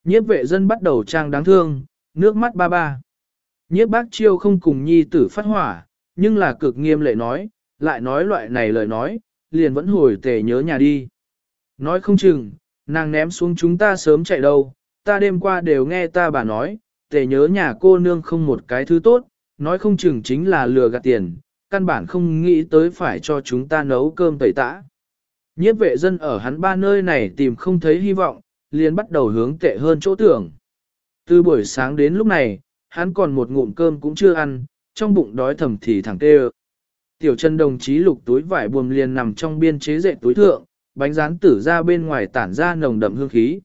Nhiếp vệ dân bắt đầu trang đáng thương, nước mắt ba ba. Nhiếp bác chiêu không cùng nhi tử phát hỏa, nhưng là cực nghiêm lệ nói, lại nói loại này lời nói, liền vẫn hồi tề nhớ nhà đi. Nói không chừng, nàng ném xuống chúng ta sớm chạy đâu, ta đêm qua đều nghe ta bà nói, tề nhớ nhà cô nương không một cái thứ tốt, nói không chừng chính là lừa gạt tiền, căn bản không nghĩ tới phải cho chúng ta nấu cơm tẩy tã. Nhiếp vệ dân ở hắn ba nơi này tìm không thấy hy vọng, liền bắt đầu hướng tệ hơn chỗ tưởng. Từ buổi sáng đến lúc này, hắn còn một ngụm cơm cũng chưa ăn, trong bụng đói thầm thì thẳng tê Tiểu chân đồng chí lục túi vải buồm liền nằm trong biên chế dệt túi thượng, bánh rán tử ra bên ngoài tản ra nồng đậm hương khí.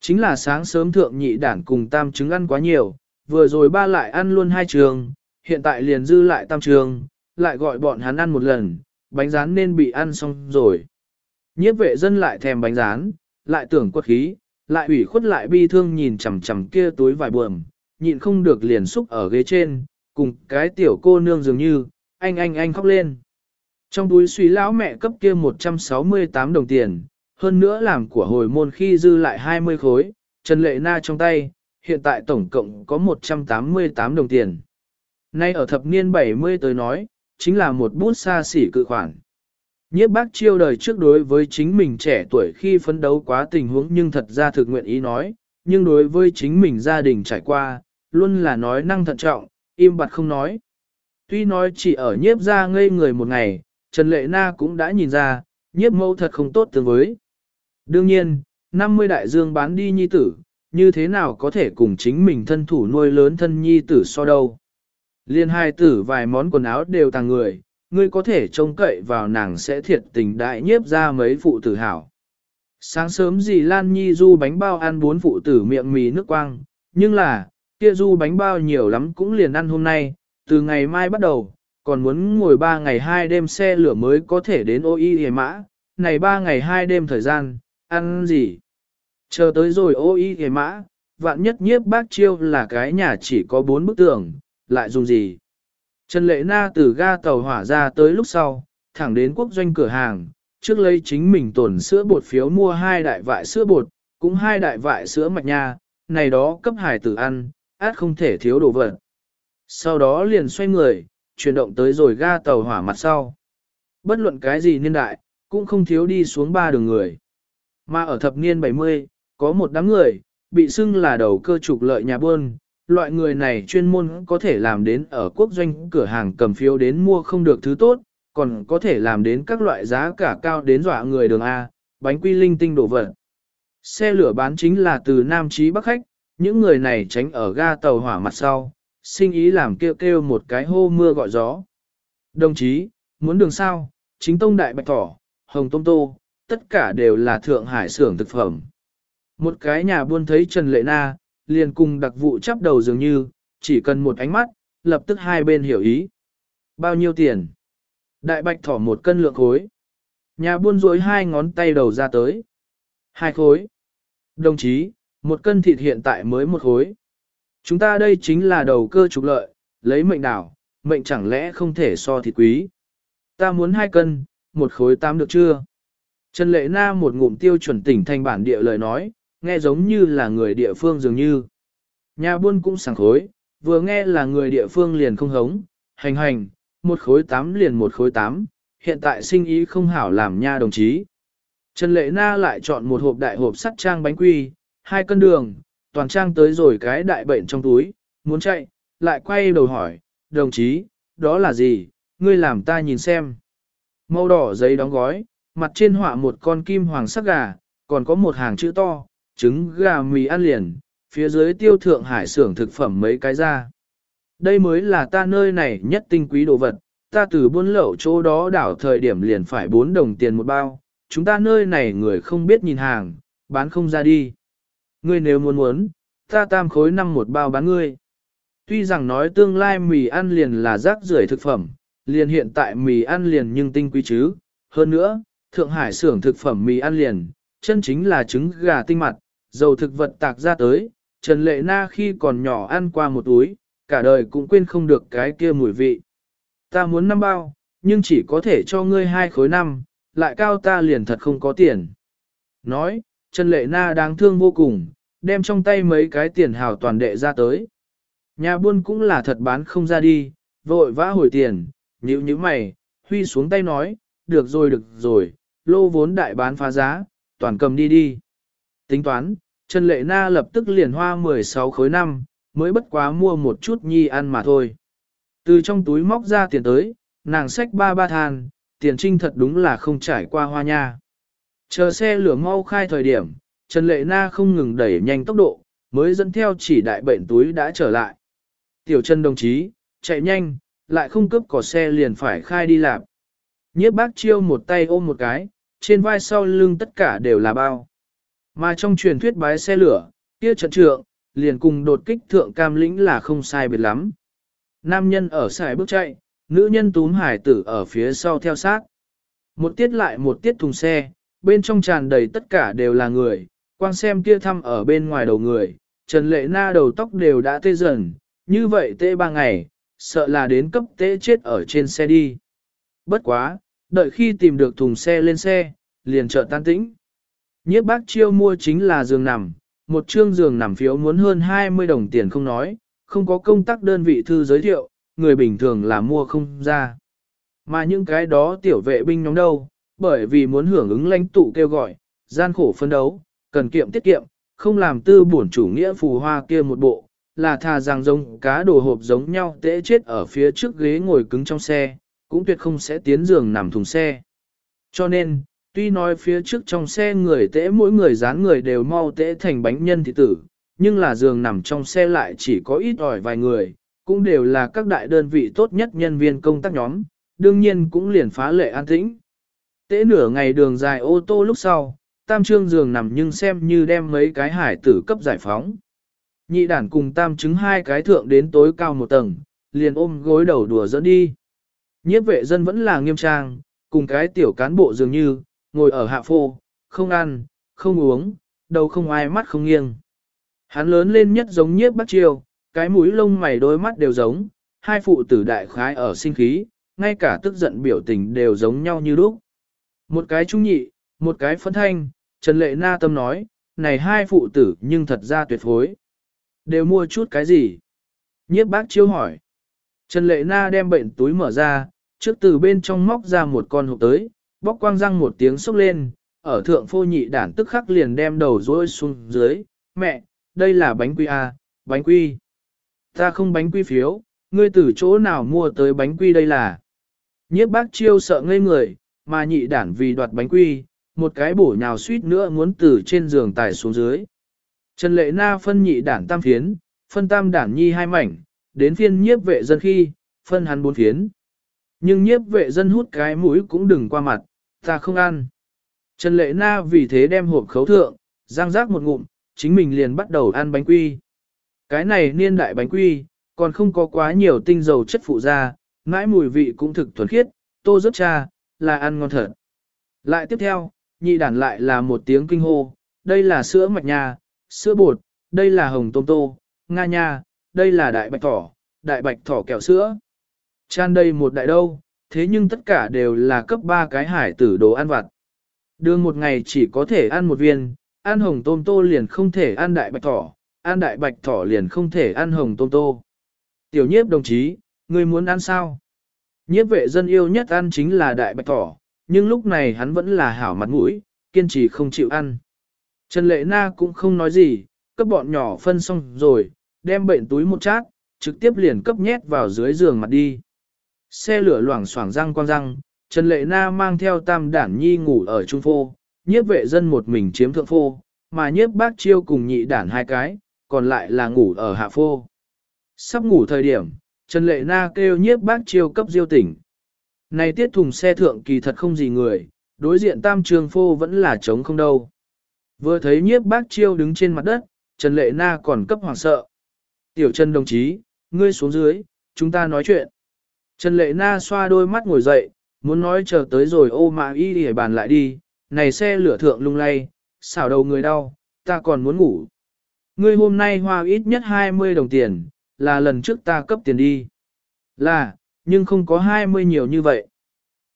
Chính là sáng sớm thượng nhị đản cùng tam trứng ăn quá nhiều, vừa rồi ba lại ăn luôn hai trường, hiện tại liền dư lại tam trường, lại gọi bọn hắn ăn một lần, bánh rán nên bị ăn xong rồi. Nhiếp vệ dân lại thèm bánh rán, lại tưởng quất khí, lại ủy khuất lại bi thương nhìn chằm chằm kia túi vải buồm, nhịn không được liền xúc ở ghế trên, cùng cái tiểu cô nương dường như, anh anh anh khóc lên. Trong túi suy lão mẹ cấp kia 168 đồng tiền, hơn nữa làm của hồi môn khi dư lại 20 khối, Trần Lệ Na trong tay, hiện tại tổng cộng có 188 đồng tiền. Nay ở thập niên 70 tới nói, chính là một bút xa xỉ cự khoản. Nhiếp bác chiêu đời trước đối với chính mình trẻ tuổi khi phấn đấu quá tình huống nhưng thật ra thực nguyện ý nói, nhưng đối với chính mình gia đình trải qua, luôn là nói năng thận trọng, im bặt không nói. Tuy nói chỉ ở nhiếp ra ngây người một ngày, Trần Lệ Na cũng đã nhìn ra, nhiếp mẫu thật không tốt tương với. Đương nhiên, 50 đại dương bán đi nhi tử, như thế nào có thể cùng chính mình thân thủ nuôi lớn thân nhi tử so đâu. Liên hai tử vài món quần áo đều tàng người, ngươi có thể trông cậy vào nàng sẽ thiệt tình đại nhiếp ra mấy phụ tử hảo. Sáng sớm dì Lan Nhi du bánh bao ăn bốn phụ tử miệng mì nước quang, nhưng là, kia du bánh bao nhiều lắm cũng liền ăn hôm nay, từ ngày mai bắt đầu, còn muốn ngồi ba ngày hai đêm xe lửa mới có thể đến ô y hề mã, này ba ngày hai đêm thời gian, ăn gì? Chờ tới rồi ô y hề mã, vạn nhất nhiếp bác chiêu là cái nhà chỉ có bốn bức tường, lại dùng gì? Trần Lệ Na từ ga tàu hỏa ra tới lúc sau, thẳng đến quốc doanh cửa hàng, trước lấy chính mình tổn sữa bột phiếu mua hai đại vại sữa bột, cũng hai đại vại sữa mạch nha, này đó cấp hải tử ăn, át không thể thiếu đồ vật. Sau đó liền xoay người, chuyển động tới rồi ga tàu hỏa mặt sau. Bất luận cái gì niên đại, cũng không thiếu đi xuống ba đường người. Mà ở thập niên 70, có một đám người, bị xưng là đầu cơ trục lợi nhà buôn, loại người này chuyên môn có thể làm đến ở quốc doanh cửa hàng cầm phiếu đến mua không được thứ tốt, còn có thể làm đến các loại giá cả cao đến dọa người đường A, bánh quy linh tinh đổ vật. Xe lửa bán chính là từ Nam Chí Bắc Khách, những người này tránh ở ga tàu hỏa mặt sau, sinh ý làm kêu kêu một cái hô mưa gọi gió. Đồng chí, muốn đường sao, chính tông đại bạch thỏ, hồng tôm tô, tất cả đều là Thượng Hải xưởng thực phẩm. Một cái nhà buôn thấy Trần Lệ Na, liền cùng đặc vụ chắp đầu dường như, chỉ cần một ánh mắt, lập tức hai bên hiểu ý. Bao nhiêu tiền? Đại bạch thỏ một cân lượng khối. Nhà buôn rối hai ngón tay đầu ra tới. Hai khối. Đồng chí, một cân thịt hiện tại mới một khối. Chúng ta đây chính là đầu cơ trục lợi, lấy mệnh đảo, mệnh chẳng lẽ không thể so thịt quý. Ta muốn hai cân, một khối tám được chưa? Trần Lệ Na một ngụm tiêu chuẩn tỉnh thành bản địa lời nói, nghe giống như là người địa phương dường như. Nhà buôn cũng sảng khối, vừa nghe là người địa phương liền không hống, hành hành, một khối tám liền một khối tám, hiện tại sinh ý không hảo làm nha đồng chí. Trần Lệ Na lại chọn một hộp đại hộp sắt trang bánh quy, hai cân đường, toàn trang tới rồi cái đại bệnh trong túi, muốn chạy, lại quay đầu hỏi, đồng chí, đó là gì, ngươi làm ta nhìn xem. Màu đỏ giấy đóng gói, mặt trên họa một con kim hoàng sắc gà, còn có một hàng chữ to, trứng gà mì ăn liền, phía dưới tiêu thượng hải xưởng thực phẩm mấy cái ra. Đây mới là ta nơi này nhất tinh quý đồ vật, ta từ buôn lậu chỗ đó đảo thời điểm liền phải 4 đồng tiền một bao, chúng ta nơi này người không biết nhìn hàng, bán không ra đi. Ngươi nếu muốn muốn, ta tam khối năm một bao bán ngươi. Tuy rằng nói tương lai mì ăn liền là rác rưởi thực phẩm, liền hiện tại mì ăn liền nhưng tinh quý chứ. Hơn nữa, Thượng Hải xưởng thực phẩm mì ăn liền, chân chính là trứng gà tinh mặt, dầu thực vật tạc ra tới. Trần Lệ Na khi còn nhỏ ăn qua một túi, cả đời cũng quên không được cái kia mùi vị. Ta muốn năm bao, nhưng chỉ có thể cho ngươi hai khối năm, lại cao ta liền thật không có tiền. Nói, Trần Lệ Na đáng thương vô cùng, đem trong tay mấy cái tiền hào toàn đệ ra tới. Nhà buôn cũng là thật bán không ra đi, vội vã hồi tiền, nhíu nhíu mày, huy xuống tay nói, được rồi được rồi, lô vốn đại bán phá giá, toàn cầm đi đi. Tính toán, Trần Lệ Na lập tức liền hoa 16 khối năm, mới bất quá mua một chút nhi ăn mà thôi. Từ trong túi móc ra tiền tới, nàng xách ba ba than, tiền trinh thật đúng là không trải qua hoa nha. Chờ xe lửa mau khai thời điểm, Trần Lệ Na không ngừng đẩy nhanh tốc độ, mới dẫn theo chỉ đại bệnh túi đã trở lại. Tiểu Trần đồng chí, chạy nhanh, lại không cướp cỏ xe liền phải khai đi làm. Nhiếp bác chiêu một tay ôm một cái, trên vai sau lưng tất cả đều là bao. Mà trong truyền thuyết bái xe lửa, kia trận trượng, liền cùng đột kích thượng cam lĩnh là không sai biệt lắm. Nam nhân ở xài bước chạy, nữ nhân túm hải tử ở phía sau theo sát. Một tiết lại một tiết thùng xe, bên trong tràn đầy tất cả đều là người, quang xem kia thăm ở bên ngoài đầu người, Trần Lệ Na đầu tóc đều đã tê dần, như vậy tê ba ngày, sợ là đến cấp tê chết ở trên xe đi. Bất quá, đợi khi tìm được thùng xe lên xe, liền chợt tan tĩnh. Nhiếp bác chiêu mua chính là giường nằm, một chương giường nằm phiếu muốn hơn 20 đồng tiền không nói, không có công tác đơn vị thư giới thiệu, người bình thường là mua không ra. Mà những cái đó tiểu vệ binh nhóm đâu, bởi vì muốn hưởng ứng lãnh tụ kêu gọi, gian khổ phân đấu, cần kiệm tiết kiệm, không làm tư bổn chủ nghĩa phù hoa kia một bộ, là thà rằng giống cá đồ hộp giống nhau tễ chết ở phía trước ghế ngồi cứng trong xe, cũng tuyệt không sẽ tiến giường nằm thùng xe. Cho nên, tuy nói phía trước trong xe người tễ mỗi người dán người đều mau tễ thành bánh nhân thị tử, nhưng là giường nằm trong xe lại chỉ có ít ỏi vài người, cũng đều là các đại đơn vị tốt nhất nhân viên công tác nhóm, đương nhiên cũng liền phá lệ an tĩnh tế nửa ngày đường dài ô tô lúc sau, tam trương giường nằm nhưng xem như đem mấy cái hải tử cấp giải phóng. Nhị đản cùng tam chứng hai cái thượng đến tối cao một tầng, liền ôm gối đầu đùa dẫn đi. Nhiếp vệ dân vẫn là nghiêm trang, cùng cái tiểu cán bộ dường như, ngồi ở hạ phô, không ăn, không uống, đầu không ai mắt không nghiêng. Hắn lớn lên nhất giống nhiếp bắt chiêu, cái mũi lông mày đôi mắt đều giống, hai phụ tử đại khái ở sinh khí, ngay cả tức giận biểu tình đều giống nhau như lúc. Một cái trung nhị, một cái phấn thanh, Trần Lệ Na tâm nói, này hai phụ tử nhưng thật ra tuyệt phối. Đều mua chút cái gì? Nhiếp bác chiêu hỏi. Trần Lệ Na đem bệnh túi mở ra, trước từ bên trong móc ra một con hộp tới, bóc quang răng một tiếng sốc lên, ở thượng phô nhị đản tức khắc liền đem đầu rối xuống dưới. Mẹ, đây là bánh quy à, bánh quy. Ta không bánh quy phiếu, ngươi từ chỗ nào mua tới bánh quy đây là. Nhiếp bác chiêu sợ ngây người, mà nhị đản vì đoạt bánh quy, một cái bổ nhào suýt nữa muốn từ trên giường tải xuống dưới. Trần lệ na phân nhị đản tam phiến, phân tam đản nhi hai mảnh, đến phiên nhiếp vệ dân khi, phân hắn bốn phiến. Nhưng nhiếp vệ dân hút cái mũi cũng đừng qua mặt, ta không ăn. Trần lệ na vì thế đem hộp khấu thượng, giang rác một ngụm, chính mình liền bắt đầu ăn bánh quy. Cái này niên đại bánh quy, còn không có quá nhiều tinh dầu chất phụ ra, mãi mùi vị cũng thực thuần khiết, tô rất cha, là ăn ngon thật. Lại tiếp theo, nhị đản lại là một tiếng kinh hô, đây là sữa mạch nha, sữa bột, đây là hồng tôm tô, nga nha, đây là đại bạch thỏ, đại bạch thỏ kẹo sữa. Chan đây một đại đâu, thế nhưng tất cả đều là cấp 3 cái hải tử đồ ăn vặt. Đường một ngày chỉ có thể ăn một viên, ăn hồng tôm tô liền không thể ăn đại bạch thỏ, ăn đại bạch thỏ liền không thể ăn hồng tôm tô. Tiểu nhiếp đồng chí, người muốn ăn sao? Nhiếp vệ dân yêu nhất ăn chính là đại bạch thỏ, nhưng lúc này hắn vẫn là hảo mặt mũi, kiên trì không chịu ăn. Trần Lệ Na cũng không nói gì, cấp bọn nhỏ phân xong rồi, đem bệnh túi một chát, trực tiếp liền cấp nhét vào dưới giường mặt đi. Xe lửa loảng xoảng răng quang răng, Trần Lệ Na mang theo tam đản nhi ngủ ở trung phô, nhiếp vệ dân một mình chiếm thượng phô, mà nhiếp bác chiêu cùng nhị đản hai cái, còn lại là ngủ ở hạ phô. Sắp ngủ thời điểm, Trần Lệ Na kêu nhiếp bác chiêu cấp diêu tỉnh. Này tiết thùng xe thượng kỳ thật không gì người, đối diện tam trường phô vẫn là trống không đâu. Vừa thấy nhiếp bác chiêu đứng trên mặt đất, Trần Lệ Na còn cấp hoàng sợ. Tiểu Trần đồng chí, ngươi xuống dưới, chúng ta nói chuyện. Trần Lệ Na xoa đôi mắt ngồi dậy, muốn nói chờ tới rồi ô mà y để bàn lại đi, này xe lửa thượng lung lay, xảo đầu người đau, ta còn muốn ngủ. Ngươi hôm nay hoa ít nhất 20 đồng tiền, là lần trước ta cấp tiền đi. Là, nhưng không có 20 nhiều như vậy.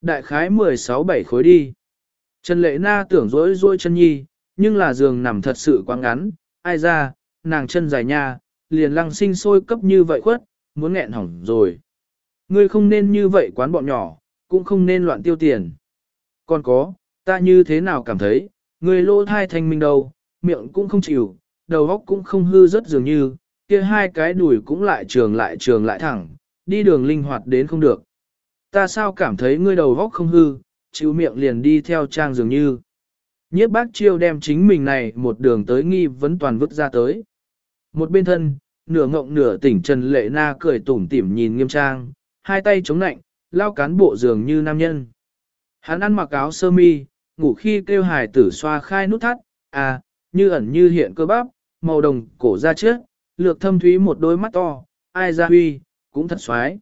Đại khái 16-7 khối đi. Trần Lệ Na tưởng rối rối chân nhi, nhưng là giường nằm thật sự quá ngắn, ai ra, nàng chân dài nha, liền lăng sinh sôi cấp như vậy khuất, muốn nghẹn hỏng rồi. Ngươi không nên như vậy quán bọn nhỏ, cũng không nên loạn tiêu tiền. Còn có, ta như thế nào cảm thấy, ngươi lô thai thanh minh đâu, miệng cũng không chịu, đầu óc cũng không hư rất dường như, kia hai cái đùi cũng lại trường lại trường lại thẳng, đi đường linh hoạt đến không được. Ta sao cảm thấy ngươi đầu góc không hư, chịu miệng liền đi theo trang dường như. Nhiếp bác chiêu đem chính mình này một đường tới nghi vấn toàn vứt ra tới. Một bên thân, nửa ngộng nửa tỉnh Trần Lệ Na cười tủm tỉm nhìn nghiêm trang, hai tay chống nạnh, lao cán bộ dường như nam nhân. Hắn ăn mặc áo sơ mi, ngủ khi kêu hài tử xoa khai nút thắt, à, như ẩn như hiện cơ bắp, màu đồng cổ da trước, lược thâm thúy một đôi mắt to, ai ra huy, cũng thật xoái.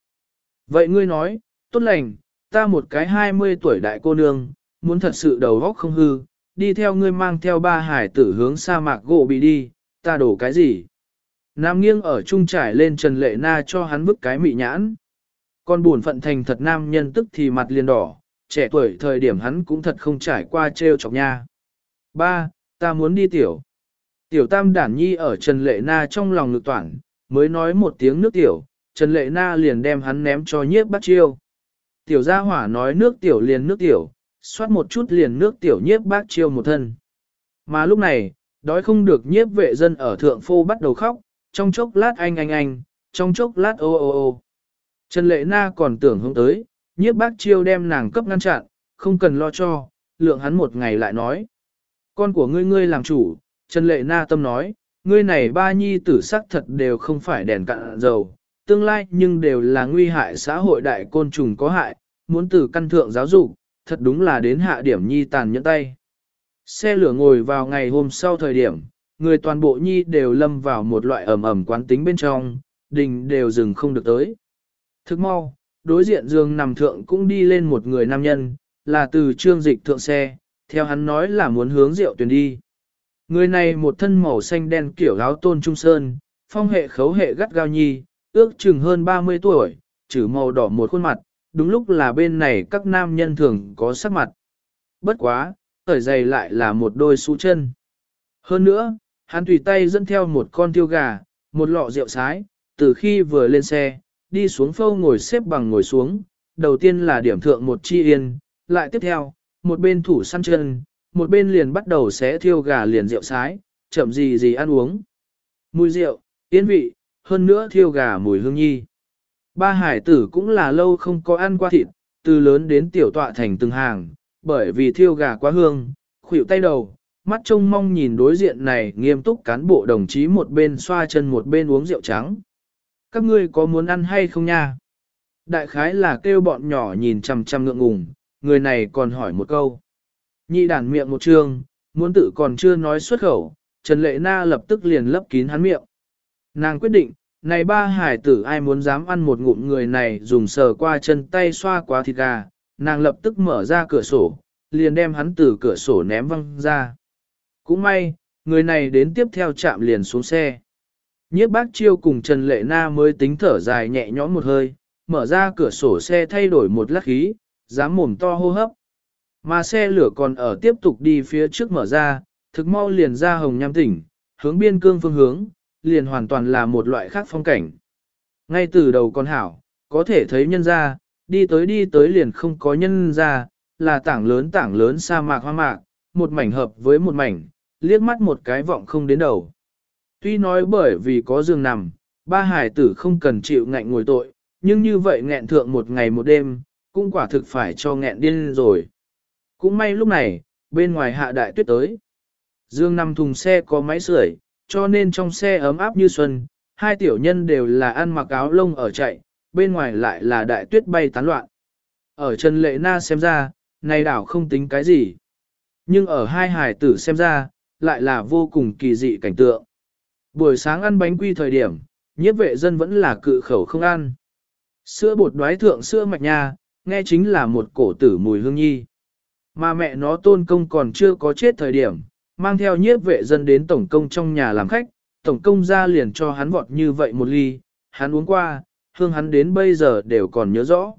Vậy ngươi nói, tốt lành, ta một cái 20 tuổi đại cô nương, muốn thật sự đầu óc không hư, đi theo ngươi mang theo ba hải tử hướng sa mạc gỗ bị đi, ta đổ cái gì? Nam nghiêng ở trung trải lên Trần Lệ Na cho hắn bức cái mị nhãn. Con buồn phận thành thật nam nhân tức thì mặt liền đỏ, trẻ tuổi thời điểm hắn cũng thật không trải qua treo chọc nha. Ba, ta muốn đi tiểu. Tiểu tam đản nhi ở Trần Lệ Na trong lòng ngực toản, mới nói một tiếng nước tiểu, Trần Lệ Na liền đem hắn ném cho nhiếp bắt chiêu. Tiểu gia hỏa nói nước tiểu liền nước tiểu, xoát một chút liền nước tiểu nhiếp bác chiêu một thân. Mà lúc này, đói không được nhiếp vệ dân ở thượng phô bắt đầu khóc, trong chốc lát anh anh anh, trong chốc lát ô ô ô. Trần Lệ Na còn tưởng hướng tới, nhiếp bác chiêu đem nàng cấp ngăn chặn, không cần lo cho, lượng hắn một ngày lại nói. Con của ngươi ngươi làm chủ, Trần Lệ Na tâm nói, ngươi này ba nhi tử sắc thật đều không phải đèn cạn dầu, tương lai nhưng đều là nguy hại xã hội đại côn trùng có hại, muốn từ căn thượng giáo dục, thật đúng là đến hạ điểm nhi tàn nhẫn tay. Xe lửa ngồi vào ngày hôm sau thời điểm, người toàn bộ nhi đều lâm vào một loại ẩm ẩm quán tính bên trong, đình đều dừng không được tới. Thức mau, đối diện giường nằm thượng cũng đi lên một người nam nhân, là từ trương dịch thượng xe, theo hắn nói là muốn hướng rượu tuyển đi. Người này một thân màu xanh đen kiểu áo tôn trung sơn, phong hệ khấu hệ gắt gao nhi, ước chừng hơn 30 tuổi, trừ màu đỏ một khuôn mặt, đúng lúc là bên này các nam nhân thường có sắc mặt. Bất quá, tởi giày lại là một đôi xu chân. Hơn nữa, hắn tùy tay dẫn theo một con tiêu gà, một lọ rượu sái, từ khi vừa lên xe, đi xuống phâu ngồi xếp bằng ngồi xuống, đầu tiên là điểm thượng một chi yên, lại tiếp theo, một bên thủ săn chân, một bên liền bắt đầu xé thiêu gà liền rượu sái, chậm gì gì ăn uống. Mùi rượu, yên vị, hơn nữa thiêu gà mùi hương nhi. Ba hải tử cũng là lâu không có ăn qua thịt, từ lớn đến tiểu tọa thành từng hàng, bởi vì thiêu gà quá hương, khuỷu tay đầu, mắt trông mong nhìn đối diện này nghiêm túc cán bộ đồng chí một bên xoa chân một bên uống rượu trắng. Các ngươi có muốn ăn hay không nha? Đại khái là kêu bọn nhỏ nhìn chằm chằm ngượng ngùng, người này còn hỏi một câu. Nhị đàn miệng một trường, muốn tự còn chưa nói xuất khẩu, Trần Lệ Na lập tức liền lấp kín hắn miệng. Nàng quyết định, này ba hải tử ai muốn dám ăn một ngụm người này dùng sờ qua chân tay xoa qua thịt gà, nàng lập tức mở ra cửa sổ, liền đem hắn từ cửa sổ ném văng ra. Cũng may, người này đến tiếp theo chạm liền xuống xe. Nhiếp bác chiêu cùng Trần Lệ Na mới tính thở dài nhẹ nhõm một hơi, mở ra cửa sổ xe thay đổi một lát khí, dám mồm to hô hấp. Mà xe lửa còn ở tiếp tục đi phía trước mở ra, thực mau liền ra hồng nham tỉnh, hướng biên cương phương hướng, liền hoàn toàn là một loại khác phong cảnh. Ngay từ đầu con hảo, có thể thấy nhân ra, đi tới đi tới liền không có nhân ra, là tảng lớn tảng lớn sa mạc hoa mạc, một mảnh hợp với một mảnh, liếc mắt một cái vọng không đến đầu. Tuy nói bởi vì có giường nằm, ba hải tử không cần chịu ngạnh ngồi tội, nhưng như vậy nghẹn thượng một ngày một đêm, cũng quả thực phải cho nghẹn điên rồi. Cũng may lúc này, bên ngoài hạ đại tuyết tới. Dương nằm thùng xe có máy sưởi, cho nên trong xe ấm áp như xuân, hai tiểu nhân đều là ăn mặc áo lông ở chạy, bên ngoài lại là đại tuyết bay tán loạn. Ở Trần Lệ Na xem ra, này đảo không tính cái gì. Nhưng ở hai hải tử xem ra, lại là vô cùng kỳ dị cảnh tượng. Buổi sáng ăn bánh quy thời điểm, nhiếp vệ dân vẫn là cự khẩu không ăn. Sữa bột đoái thượng sữa mạch nha, nghe chính là một cổ tử mùi hương nhi. Mà mẹ nó tôn công còn chưa có chết thời điểm, mang theo nhiếp vệ dân đến tổng công trong nhà làm khách, tổng công ra liền cho hắn vọt như vậy một ly, hắn uống qua, hương hắn đến bây giờ đều còn nhớ rõ.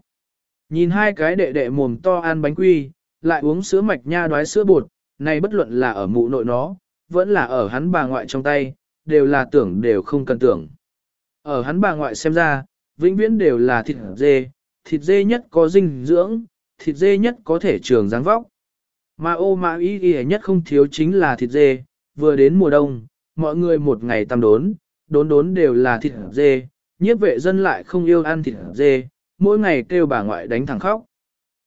Nhìn hai cái đệ đệ mồm to ăn bánh quy, lại uống sữa mạch nha đoái sữa bột, này bất luận là ở mụ nội nó, vẫn là ở hắn bà ngoại trong tay, đều là tưởng đều không cần tưởng. Ở hắn bà ngoại xem ra, vĩnh viễn đều là thịt dê, thịt dê nhất có dinh dưỡng, thịt dê nhất có thể trường dáng vóc. Mà ô mã ý ý nhất không thiếu chính là thịt dê, vừa đến mùa đông, mọi người một ngày tăm đốn, đốn đốn đều là thịt dê, nhiếp vệ dân lại không yêu ăn thịt dê, mỗi ngày kêu bà ngoại đánh thẳng khóc.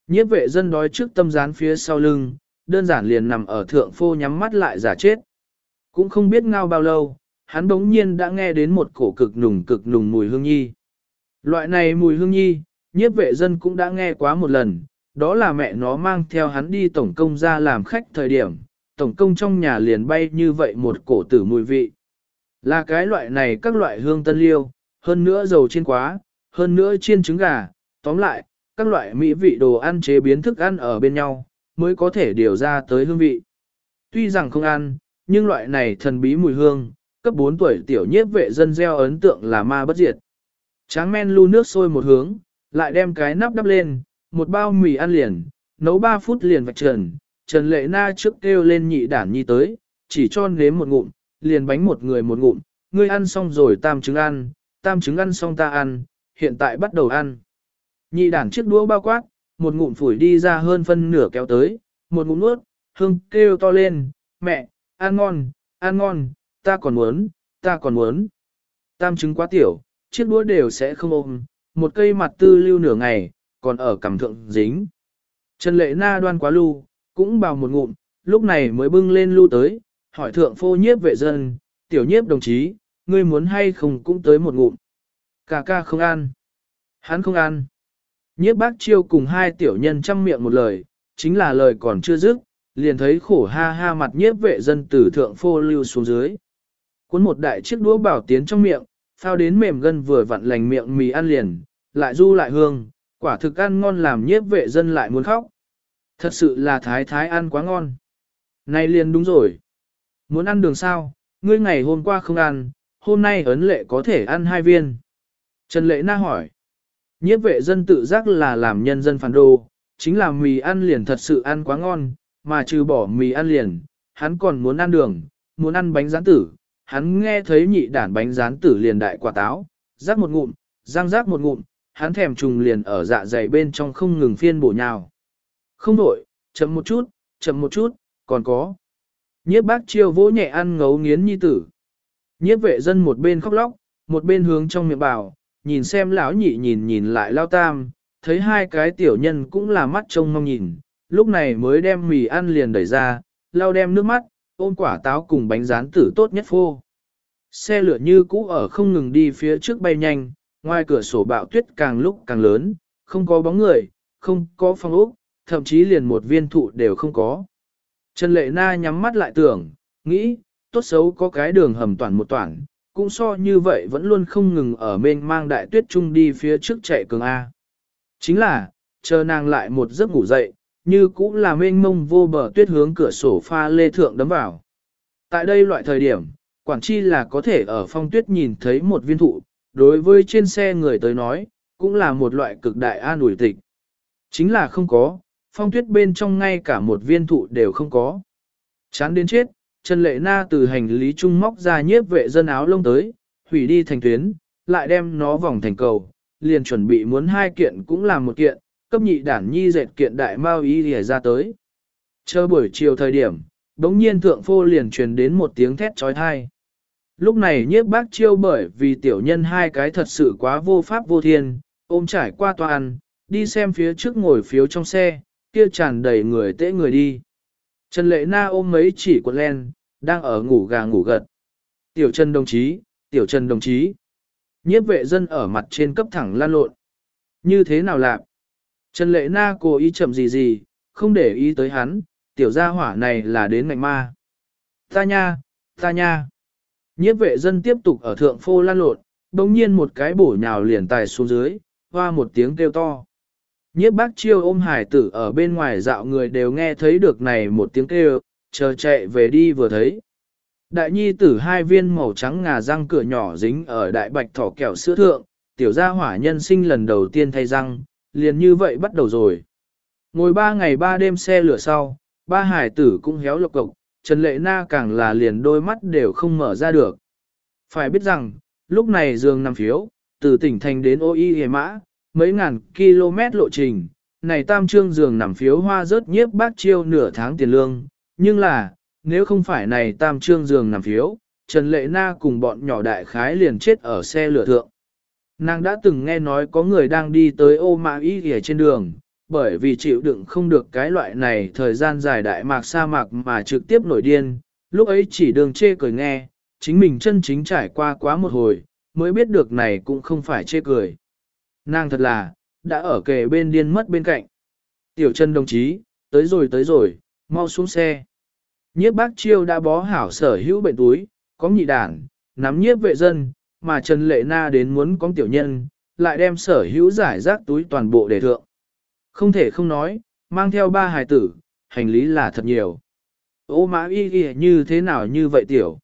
Nhiếp vệ dân đói trước tâm gián phía sau lưng, đơn giản liền nằm ở thượng phô nhắm mắt lại giả chết. Cũng không biết ngao bao lâu, hắn bỗng nhiên đã nghe đến một cổ cực nùng cực nùng mùi hương nhi. Loại này mùi hương nhi, nhiếp vệ dân cũng đã nghe quá một lần, đó là mẹ nó mang theo hắn đi tổng công ra làm khách thời điểm, tổng công trong nhà liền bay như vậy một cổ tử mùi vị. Là cái loại này các loại hương tân liêu, hơn nữa dầu chiên quá, hơn nữa chiên trứng gà, tóm lại, các loại mỹ vị đồ ăn chế biến thức ăn ở bên nhau, mới có thể điều ra tới hương vị. Tuy rằng không ăn, nhưng loại này thần bí mùi hương, cấp 4 tuổi tiểu nhiếp vệ dân gieo ấn tượng là ma bất diệt. Tráng men lu nước sôi một hướng, lại đem cái nắp đắp lên, một bao mì ăn liền, nấu 3 phút liền vạch trần, Trần Lệ Na trước kêu lên nhị đản nhi tới, chỉ cho nếm một ngụm, liền bánh một người một ngụm, ngươi ăn xong rồi tam trứng ăn, tam trứng ăn xong ta ăn, hiện tại bắt đầu ăn. Nhị đản chiếc đũa bao quát, một ngụm phủi đi ra hơn phân nửa kéo tới, một ngụm nuốt, hương kêu to lên, mẹ, ăn ngon, ăn ngon, ta còn muốn, ta còn muốn. Tam trứng quá tiểu, chiếc đũa đều sẽ không ôm, một cây mặt tư lưu nửa ngày, còn ở cằm thượng dính. Trần lệ na đoan quá lưu, cũng bào một ngụm, lúc này mới bưng lên lưu tới, hỏi thượng phô nhiếp vệ dân, tiểu nhiếp đồng chí, ngươi muốn hay không cũng tới một ngụm. Cả ca không ăn. Hắn không ăn. Nhiếp bác chiêu cùng hai tiểu nhân chăm miệng một lời, chính là lời còn chưa dứt, liền thấy khổ ha ha mặt nhiếp vệ dân từ thượng phô lưu xuống dưới. Cuốn một đại chiếc đũa bảo tiến trong miệng, phao đến mềm gân vừa vặn lành miệng mì ăn liền, lại du lại hương, quả thực ăn ngon làm nhiếp vệ dân lại muốn khóc. Thật sự là thái thái ăn quá ngon. Này liền đúng rồi. Muốn ăn đường sao, ngươi ngày hôm qua không ăn, hôm nay ấn lệ có thể ăn hai viên. Trần lệ na hỏi. Nhiếp vệ dân tự giác là làm nhân dân phản đồ, chính là mì ăn liền thật sự ăn quá ngon, mà trừ bỏ mì ăn liền, hắn còn muốn ăn đường, muốn ăn bánh rán tử. Hắn nghe thấy nhị đản bánh rán tử liền đại quả táo, rác một ngụm, răng rác một ngụm, hắn thèm trùng liền ở dạ dày bên trong không ngừng phiên bổ nhào. Không đổi, chậm một chút, chậm một chút, còn có. Nhiếp bác chiêu vỗ nhẹ ăn ngấu nghiến nhi tử. Nhiếp vệ dân một bên khóc lóc, một bên hướng trong miệng bảo, nhìn xem lão nhị nhìn nhìn lại lao tam, thấy hai cái tiểu nhân cũng là mắt trông mong nhìn, lúc này mới đem mì ăn liền đẩy ra, lao đem nước mắt, ôm quả táo cùng bánh rán tử tốt nhất phô. Xe lửa như cũ ở không ngừng đi phía trước bay nhanh, ngoài cửa sổ bạo tuyết càng lúc càng lớn, không có bóng người, không có phong ốc, thậm chí liền một viên thụ đều không có. Trần Lệ Na nhắm mắt lại tưởng, nghĩ, tốt xấu có cái đường hầm toàn một toàn, cũng so như vậy vẫn luôn không ngừng ở bên mang đại tuyết trung đi phía trước chạy cường A. Chính là, chờ nàng lại một giấc ngủ dậy, như cũng là mênh mông vô bờ tuyết hướng cửa sổ pha lê thượng đấm vào. Tại đây loại thời điểm, quản chi là có thể ở phong tuyết nhìn thấy một viên thụ, đối với trên xe người tới nói, cũng là một loại cực đại an ủi tịch. Chính là không có, phong tuyết bên trong ngay cả một viên thụ đều không có. Chán đến chết, Trần Lệ Na từ hành lý trung móc ra nhiếp vệ dân áo lông tới, hủy đi thành tuyến, lại đem nó vòng thành cầu, liền chuẩn bị muốn hai kiện cũng làm một kiện, cấp nhị đản nhi dệt kiện đại mao ý lìa ra tới. Chờ buổi chiều thời điểm, đống nhiên thượng phô liền truyền đến một tiếng thét trói thai. Lúc này nhiếp bác chiêu bởi vì tiểu nhân hai cái thật sự quá vô pháp vô thiên, ôm trải qua toàn, ăn, đi xem phía trước ngồi phiếu trong xe, kia tràn đầy người tễ người đi. Trần Lệ Na ôm mấy chỉ quần len, đang ở ngủ gà ngủ gật. Tiểu Trần đồng chí, Tiểu Trần đồng chí. Nhiếp vệ dân ở mặt trên cấp thẳng lan lộn. Như thế nào lạc? Trần Lệ Na cố ý chậm gì gì, không để ý tới hắn, tiểu gia hỏa này là đến ngạnh ma. Ta nha, ta nha. Nhiếp vệ dân tiếp tục ở thượng phô lan lộn, đồng nhiên một cái bổ nhào liền tài xuống dưới, hoa một tiếng kêu to. Nhiếp bác chiêu ôm hải tử ở bên ngoài dạo người đều nghe thấy được này một tiếng kêu, chờ chạy về đi vừa thấy. Đại nhi tử hai viên màu trắng ngà răng cửa nhỏ dính ở đại bạch thỏ kẹo sữa thượng, tiểu gia hỏa nhân sinh lần đầu tiên thay răng, liền như vậy bắt đầu rồi. Ngồi ba ngày ba đêm xe lửa sau, ba hải tử cũng héo lộc cộc, Trần Lệ Na càng là liền đôi mắt đều không mở ra được. Phải biết rằng, lúc này giường nằm phiếu, từ tỉnh thành đến ô y hề mã, mấy ngàn km lộ trình, này tam trương giường nằm phiếu hoa rớt nhiếp bác chiêu nửa tháng tiền lương, nhưng là, nếu không phải này tam trương giường nằm phiếu, Trần Lệ Na cùng bọn nhỏ đại khái liền chết ở xe lửa thượng. Nàng đã từng nghe nói có người đang đi tới ô mã y ở trên đường, bởi vì chịu đựng không được cái loại này thời gian dài đại mạc sa mạc mà trực tiếp nổi điên, lúc ấy chỉ đường chê cười nghe, chính mình chân chính trải qua quá một hồi, mới biết được này cũng không phải chê cười. Nàng thật là, đã ở kề bên điên mất bên cạnh. Tiểu chân đồng chí, tới rồi tới rồi, mau xuống xe. Nhiếp bác chiêu đã bó hảo sở hữu bệnh túi, có nhị đản, nắm nhiếp vệ dân, mà Trần Lệ Na đến muốn có tiểu nhân, lại đem sở hữu giải rác túi toàn bộ để thượng. Không thể không nói, mang theo ba hài tử, hành lý là thật nhiều. Ô mã y ghi như thế nào như vậy tiểu?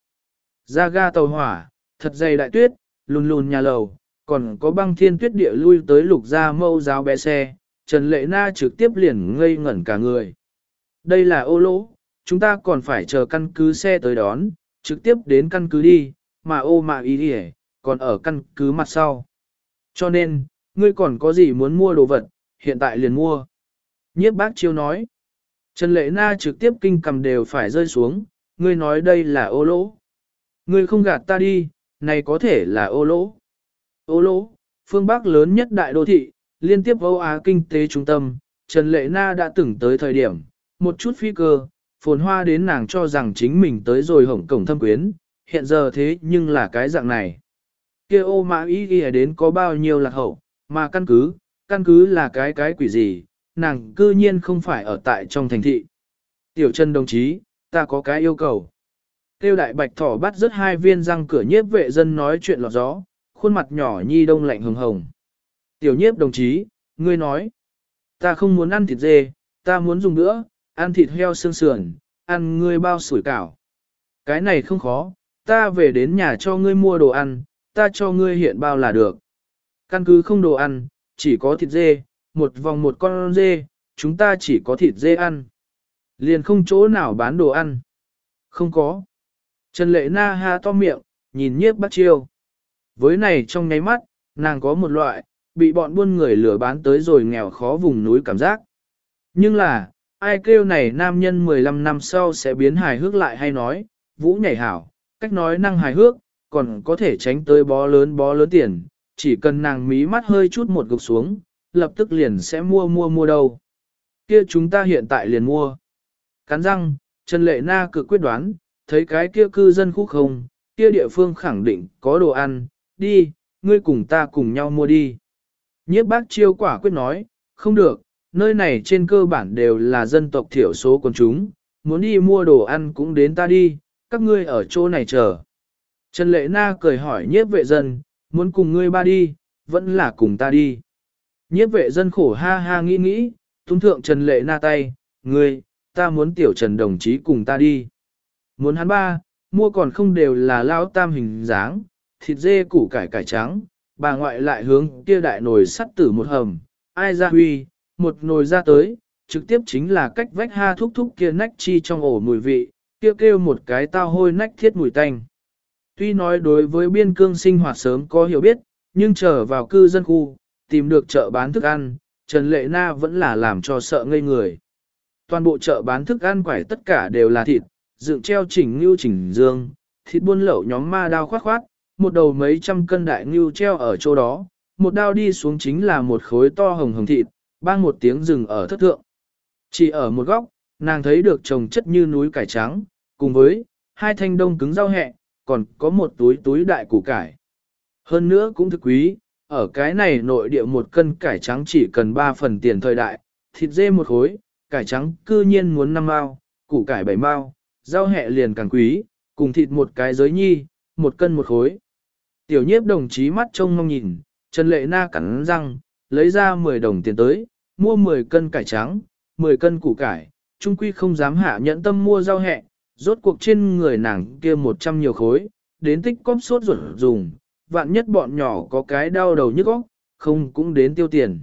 Ra ga tàu hỏa, thật dày đại tuyết, lùn lùn nhà lầu, còn có băng thiên tuyết địa lui tới lục gia mâu giáo bé xe, Trần Lệ Na trực tiếp liền ngây ngẩn cả người. Đây là ô lỗ, chúng ta còn phải chờ căn cứ xe tới đón, trực tiếp đến căn cứ đi, mà ô mạ y đi còn ở căn cứ mặt sau. Cho nên, ngươi còn có gì muốn mua đồ vật, hiện tại liền mua. Nhiếp bác chiêu nói. Trần Lệ Na trực tiếp kinh cầm đều phải rơi xuống, ngươi nói đây là ô lỗ. Ngươi không gạt ta đi, này có thể là ô lỗ. Ô lỗ, phương Bắc lớn nhất đại đô thị, liên tiếp Âu Á kinh tế trung tâm, Trần Lệ Na đã từng tới thời điểm, một chút phi cơ, phồn hoa đến nàng cho rằng chính mình tới rồi hổng cổng thâm quyến, hiện giờ thế nhưng là cái dạng này. kia ô mã ý ghi đến có bao nhiêu lạc hậu, mà căn cứ, căn cứ là cái cái quỷ gì, nàng cư nhiên không phải ở tại trong thành thị. Tiểu chân đồng chí, ta có cái yêu cầu. Tiêu đại bạch thỏ bắt rớt hai viên răng cửa nhiếp vệ dân nói chuyện lọt gió, khuôn mặt nhỏ nhi đông lạnh hồng hồng. Tiểu nhiếp đồng chí, ngươi nói, ta không muốn ăn thịt dê, ta muốn dùng nữa, ăn thịt heo xương sườn, ăn ngươi bao sủi cảo. Cái này không khó, ta về đến nhà cho ngươi mua đồ ăn, ta cho ngươi hiện bao là được. Căn cứ không đồ ăn, chỉ có thịt dê, một vòng một con dê, chúng ta chỉ có thịt dê ăn. Liền không chỗ nào bán đồ ăn. Không có. Trần Lệ Na ha to miệng, nhìn nhiếp bắt chiêu. Với này trong nháy mắt, nàng có một loại, bị bọn buôn người lừa bán tới rồi nghèo khó vùng núi cảm giác. Nhưng là, ai kêu này nam nhân 15 năm sau sẽ biến hài hước lại hay nói, vũ nhảy hảo, cách nói năng hài hước, còn có thể tránh tới bó lớn bó lớn tiền, chỉ cần nàng mí mắt hơi chút một gục xuống, lập tức liền sẽ mua mua mua đâu. Kia chúng ta hiện tại liền mua. Cắn răng, Trần Lệ Na cực quyết đoán, thấy cái kia cư dân khúc không, kia địa phương khẳng định có đồ ăn, đi, ngươi cùng ta cùng nhau mua đi. Nhiếp bác chiêu quả quyết nói, không được, nơi này trên cơ bản đều là dân tộc thiểu số con chúng, muốn đi mua đồ ăn cũng đến ta đi, các ngươi ở chỗ này chờ. Trần Lệ Na cười hỏi nhiếp vệ dân, muốn cùng ngươi ba đi, vẫn là cùng ta đi. Nhiếp vệ dân khổ ha ha nghĩ nghĩ, tung thượng Trần Lệ Na tay, ngươi, ta muốn tiểu Trần đồng chí cùng ta đi. Muốn hắn ba, mua còn không đều là lao tam hình dáng, thịt dê củ cải cải trắng, bà ngoại lại hướng kia đại nồi sắt tử một hầm, ai ra huy, một nồi ra tới, trực tiếp chính là cách vách ha thúc thúc kia nách chi trong ổ mùi vị, kia kêu, kêu một cái tao hôi nách thiết mùi tanh. Tuy nói đối với biên cương sinh hoạt sớm có hiểu biết, nhưng trở vào cư dân khu, tìm được chợ bán thức ăn, Trần Lệ Na vẫn là làm cho sợ ngây người. Toàn bộ chợ bán thức ăn quải tất cả đều là thịt, dựng treo chỉnh ngưu chỉnh dương, thịt buôn lậu nhóm ma đao khoát khoát, một đầu mấy trăm cân đại ngưu treo ở chỗ đó, một đao đi xuống chính là một khối to hồng hồng thịt, bang một tiếng rừng ở thất thượng. Chỉ ở một góc, nàng thấy được trồng chất như núi cải trắng, cùng với hai thanh đông cứng rau hẹ, còn có một túi túi đại củ cải. Hơn nữa cũng thực quý, ở cái này nội địa một cân cải trắng chỉ cần 3 phần tiền thời đại, thịt dê một khối, cải trắng cư nhiên muốn 5 mao, củ cải 7 mao, rau hẹ liền càng quý, cùng thịt một cái giới nhi, một cân một khối. Tiểu nhiếp đồng chí mắt trông mong nhìn, Trần Lệ Na cắn răng, lấy ra 10 đồng tiền tới, mua 10 cân cải trắng, 10 cân củ cải, trung quy không dám hạ nhẫn tâm mua rau hẹ, rốt cuộc trên người nàng kia 100 nhiều khối, đến tích cóp sốt ruột dùng, vạn nhất bọn nhỏ có cái đau đầu nhức óc, không cũng đến tiêu tiền.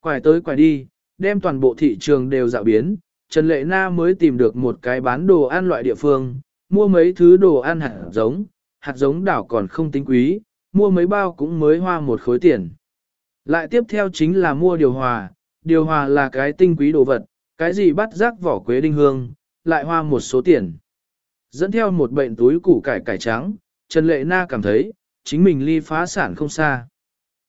Quải tới quải đi, đem toàn bộ thị trường đều dạo biến, Trần Lệ Na mới tìm được một cái bán đồ ăn loại địa phương, mua mấy thứ đồ ăn hạt giống, hạt giống đảo còn không tính quý, mua mấy bao cũng mới hoa một khối tiền. Lại tiếp theo chính là mua điều hòa, điều hòa là cái tinh quý đồ vật, cái gì bắt rác vỏ quế đinh hương, lại hoa một số tiền. Dẫn theo một bệnh túi củ cải cải trắng, Trần Lệ Na cảm thấy, chính mình ly phá sản không xa.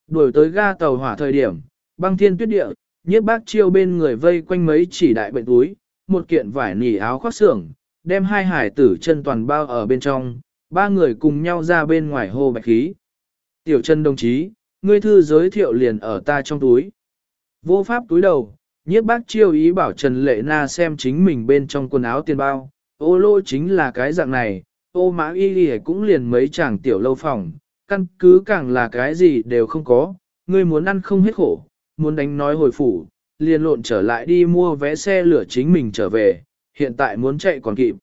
Đuổi tới ga tàu hỏa thời điểm, băng thiên tuyết địa, nhiếp bác chiêu bên người vây quanh mấy chỉ đại bệnh túi, một kiện vải nỉ áo khoác xưởng, đem hai hải tử chân toàn bao ở bên trong, ba người cùng nhau ra bên ngoài hô bạch khí. Tiểu chân đồng chí, ngươi thư giới thiệu liền ở ta trong túi. Vô pháp túi đầu, nhiếp bác chiêu ý bảo Trần Lệ Na xem chính mình bên trong quần áo tiền bao, ô lô chính là cái dạng này, ô mã y đi cũng liền mấy chàng tiểu lâu phòng, căn cứ càng là cái gì đều không có, ngươi muốn ăn không hết khổ, muốn đánh nói hồi phủ, liền lộn trở lại đi mua vé xe lửa chính mình trở về, hiện tại muốn chạy còn kịp.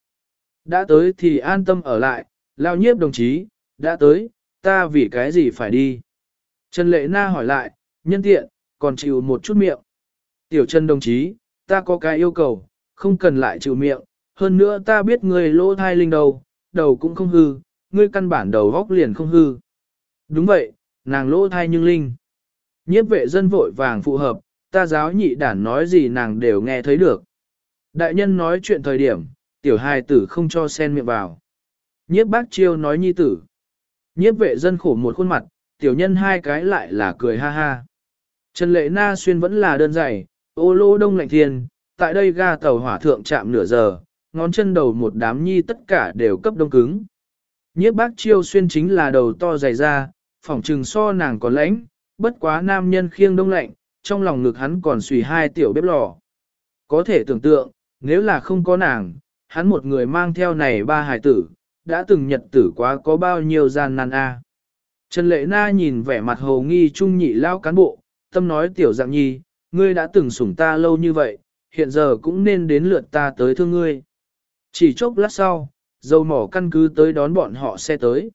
Đã tới thì an tâm ở lại, lao nhiếp đồng chí, đã tới, ta vì cái gì phải đi. Trần Lệ Na hỏi lại, nhân tiện, còn chịu một chút miệng. Tiểu Trần đồng chí, ta có cái yêu cầu, không cần lại chịu miệng, hơn nữa ta biết người lỗ thai linh đầu, đầu cũng không hư, ngươi căn bản đầu góc liền không hư. Đúng vậy, nàng lỗ thai nhưng linh. Nhiếp vệ dân vội vàng phù hợp, ta giáo nhị đản nói gì nàng đều nghe thấy được. Đại nhân nói chuyện thời điểm, tiểu hài tử không cho sen miệng vào. Nhiếp bác chiêu nói nhi tử. Nhiếp vệ dân khổ một khuôn mặt, tiểu nhân hai cái lại là cười ha ha. Trần lệ na xuyên vẫn là đơn giản, ô lô đông lạnh thiên, tại đây ga tàu hỏa thượng chạm nửa giờ, ngón chân đầu một đám nhi tất cả đều cấp đông cứng. Nhiếp bác chiêu xuyên chính là đầu to dày ra, phỏng trừng so nàng còn lãnh, bất quá nam nhân khiêng đông lạnh, trong lòng ngực hắn còn xùy hai tiểu bếp lò. Có thể tưởng tượng, nếu là không có nàng, hắn một người mang theo này ba hài tử, đã từng nhật tử quá có bao nhiêu gian nan a. Trần Lệ Na nhìn vẻ mặt hồ nghi trung nhị lao cán bộ, tâm nói tiểu dạng nhi, ngươi đã từng sủng ta lâu như vậy, hiện giờ cũng nên đến lượt ta tới thương ngươi. Chỉ chốc lát sau, dầu mỏ căn cứ tới đón bọn họ xe tới.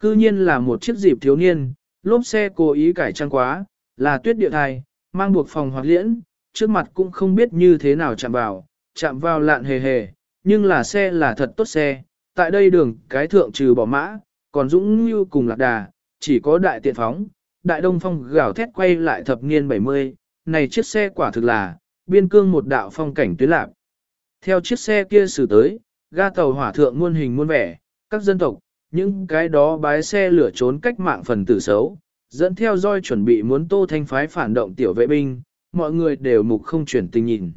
Cư nhiên là một chiếc dịp thiếu niên, lốp xe cố ý cải trang quá, là tuyết địa thai, mang buộc phòng hoặc liễn, trước mặt cũng không biết như thế nào chạm vào, chạm vào lạn hề hề, nhưng là xe là thật tốt xe, tại đây đường cái thượng trừ bỏ mã, còn dũng như cùng lạc đà, chỉ có đại tiện phóng, đại đông phong gào thét quay lại thập niên 70, này chiếc xe quả thực là, biên cương một đạo phong cảnh tuyến lạc. Theo chiếc xe kia xử tới, ga tàu hỏa thượng muôn hình muôn vẻ, các dân tộc, những cái đó bái xe lửa trốn cách mạng phần tử xấu, dẫn theo roi chuẩn bị muốn tô thanh phái phản động tiểu vệ binh, mọi người đều mục không chuyển tình nhìn.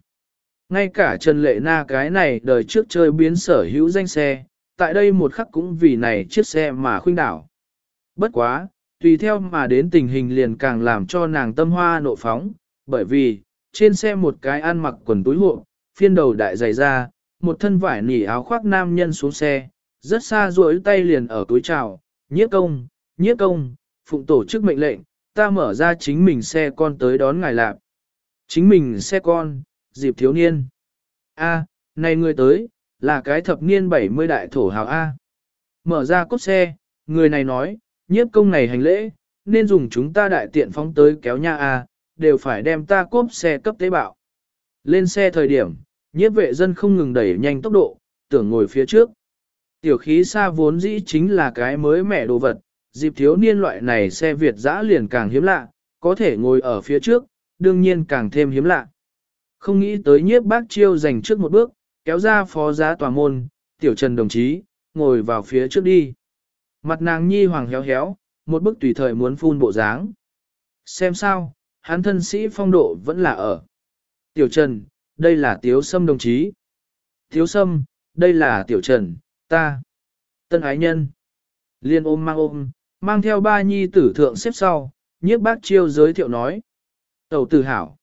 Ngay cả Trần Lệ Na cái này đời trước chơi biến sở hữu danh xe, tại đây một khắc cũng vì này chiếc xe mà khuynh đảo. Bất quá, tùy theo mà đến tình hình liền càng làm cho nàng tâm hoa nộ phóng, bởi vì, trên xe một cái ăn mặc quần túi hộ, phiên đầu đại dày ra, một thân vải nỉ áo khoác nam nhân xuống xe, rất xa duỗi tay liền ở túi chào, nhiếp công, nhiếp công, phụng tổ chức mệnh lệnh, ta mở ra chính mình xe con tới đón ngài lạp. Chính mình xe con, dịp thiếu niên. A, này người tới, là cái thập niên 70 đại thổ hào A. Mở ra cốt xe, người này nói, nhiếp công này hành lễ, nên dùng chúng ta đại tiện phóng tới kéo nha A, đều phải đem ta cốp xe cấp tế bạo. Lên xe thời điểm, nhiếp vệ dân không ngừng đẩy nhanh tốc độ, tưởng ngồi phía trước. Tiểu khí xa vốn dĩ chính là cái mới mẻ đồ vật, dịp thiếu niên loại này xe Việt dã liền càng hiếm lạ, có thể ngồi ở phía trước, đương nhiên càng thêm hiếm lạ. Không nghĩ tới nhiếp bác chiêu dành trước một bước, kéo ra phó giá tòa môn, tiểu trần đồng chí, ngồi vào phía trước đi. Mặt nàng nhi hoàng héo héo, một bức tùy thời muốn phun bộ dáng. Xem sao, hắn thân sĩ phong độ vẫn là ở. Tiểu Trần, đây là Tiếu Sâm đồng chí. Tiếu Sâm, đây là Tiểu Trần, ta. Tân ái nhân. Liên ôm mang ôm, mang theo ba nhi tử thượng xếp sau, nhiếp bác chiêu giới thiệu nói. Tẩu tử hảo.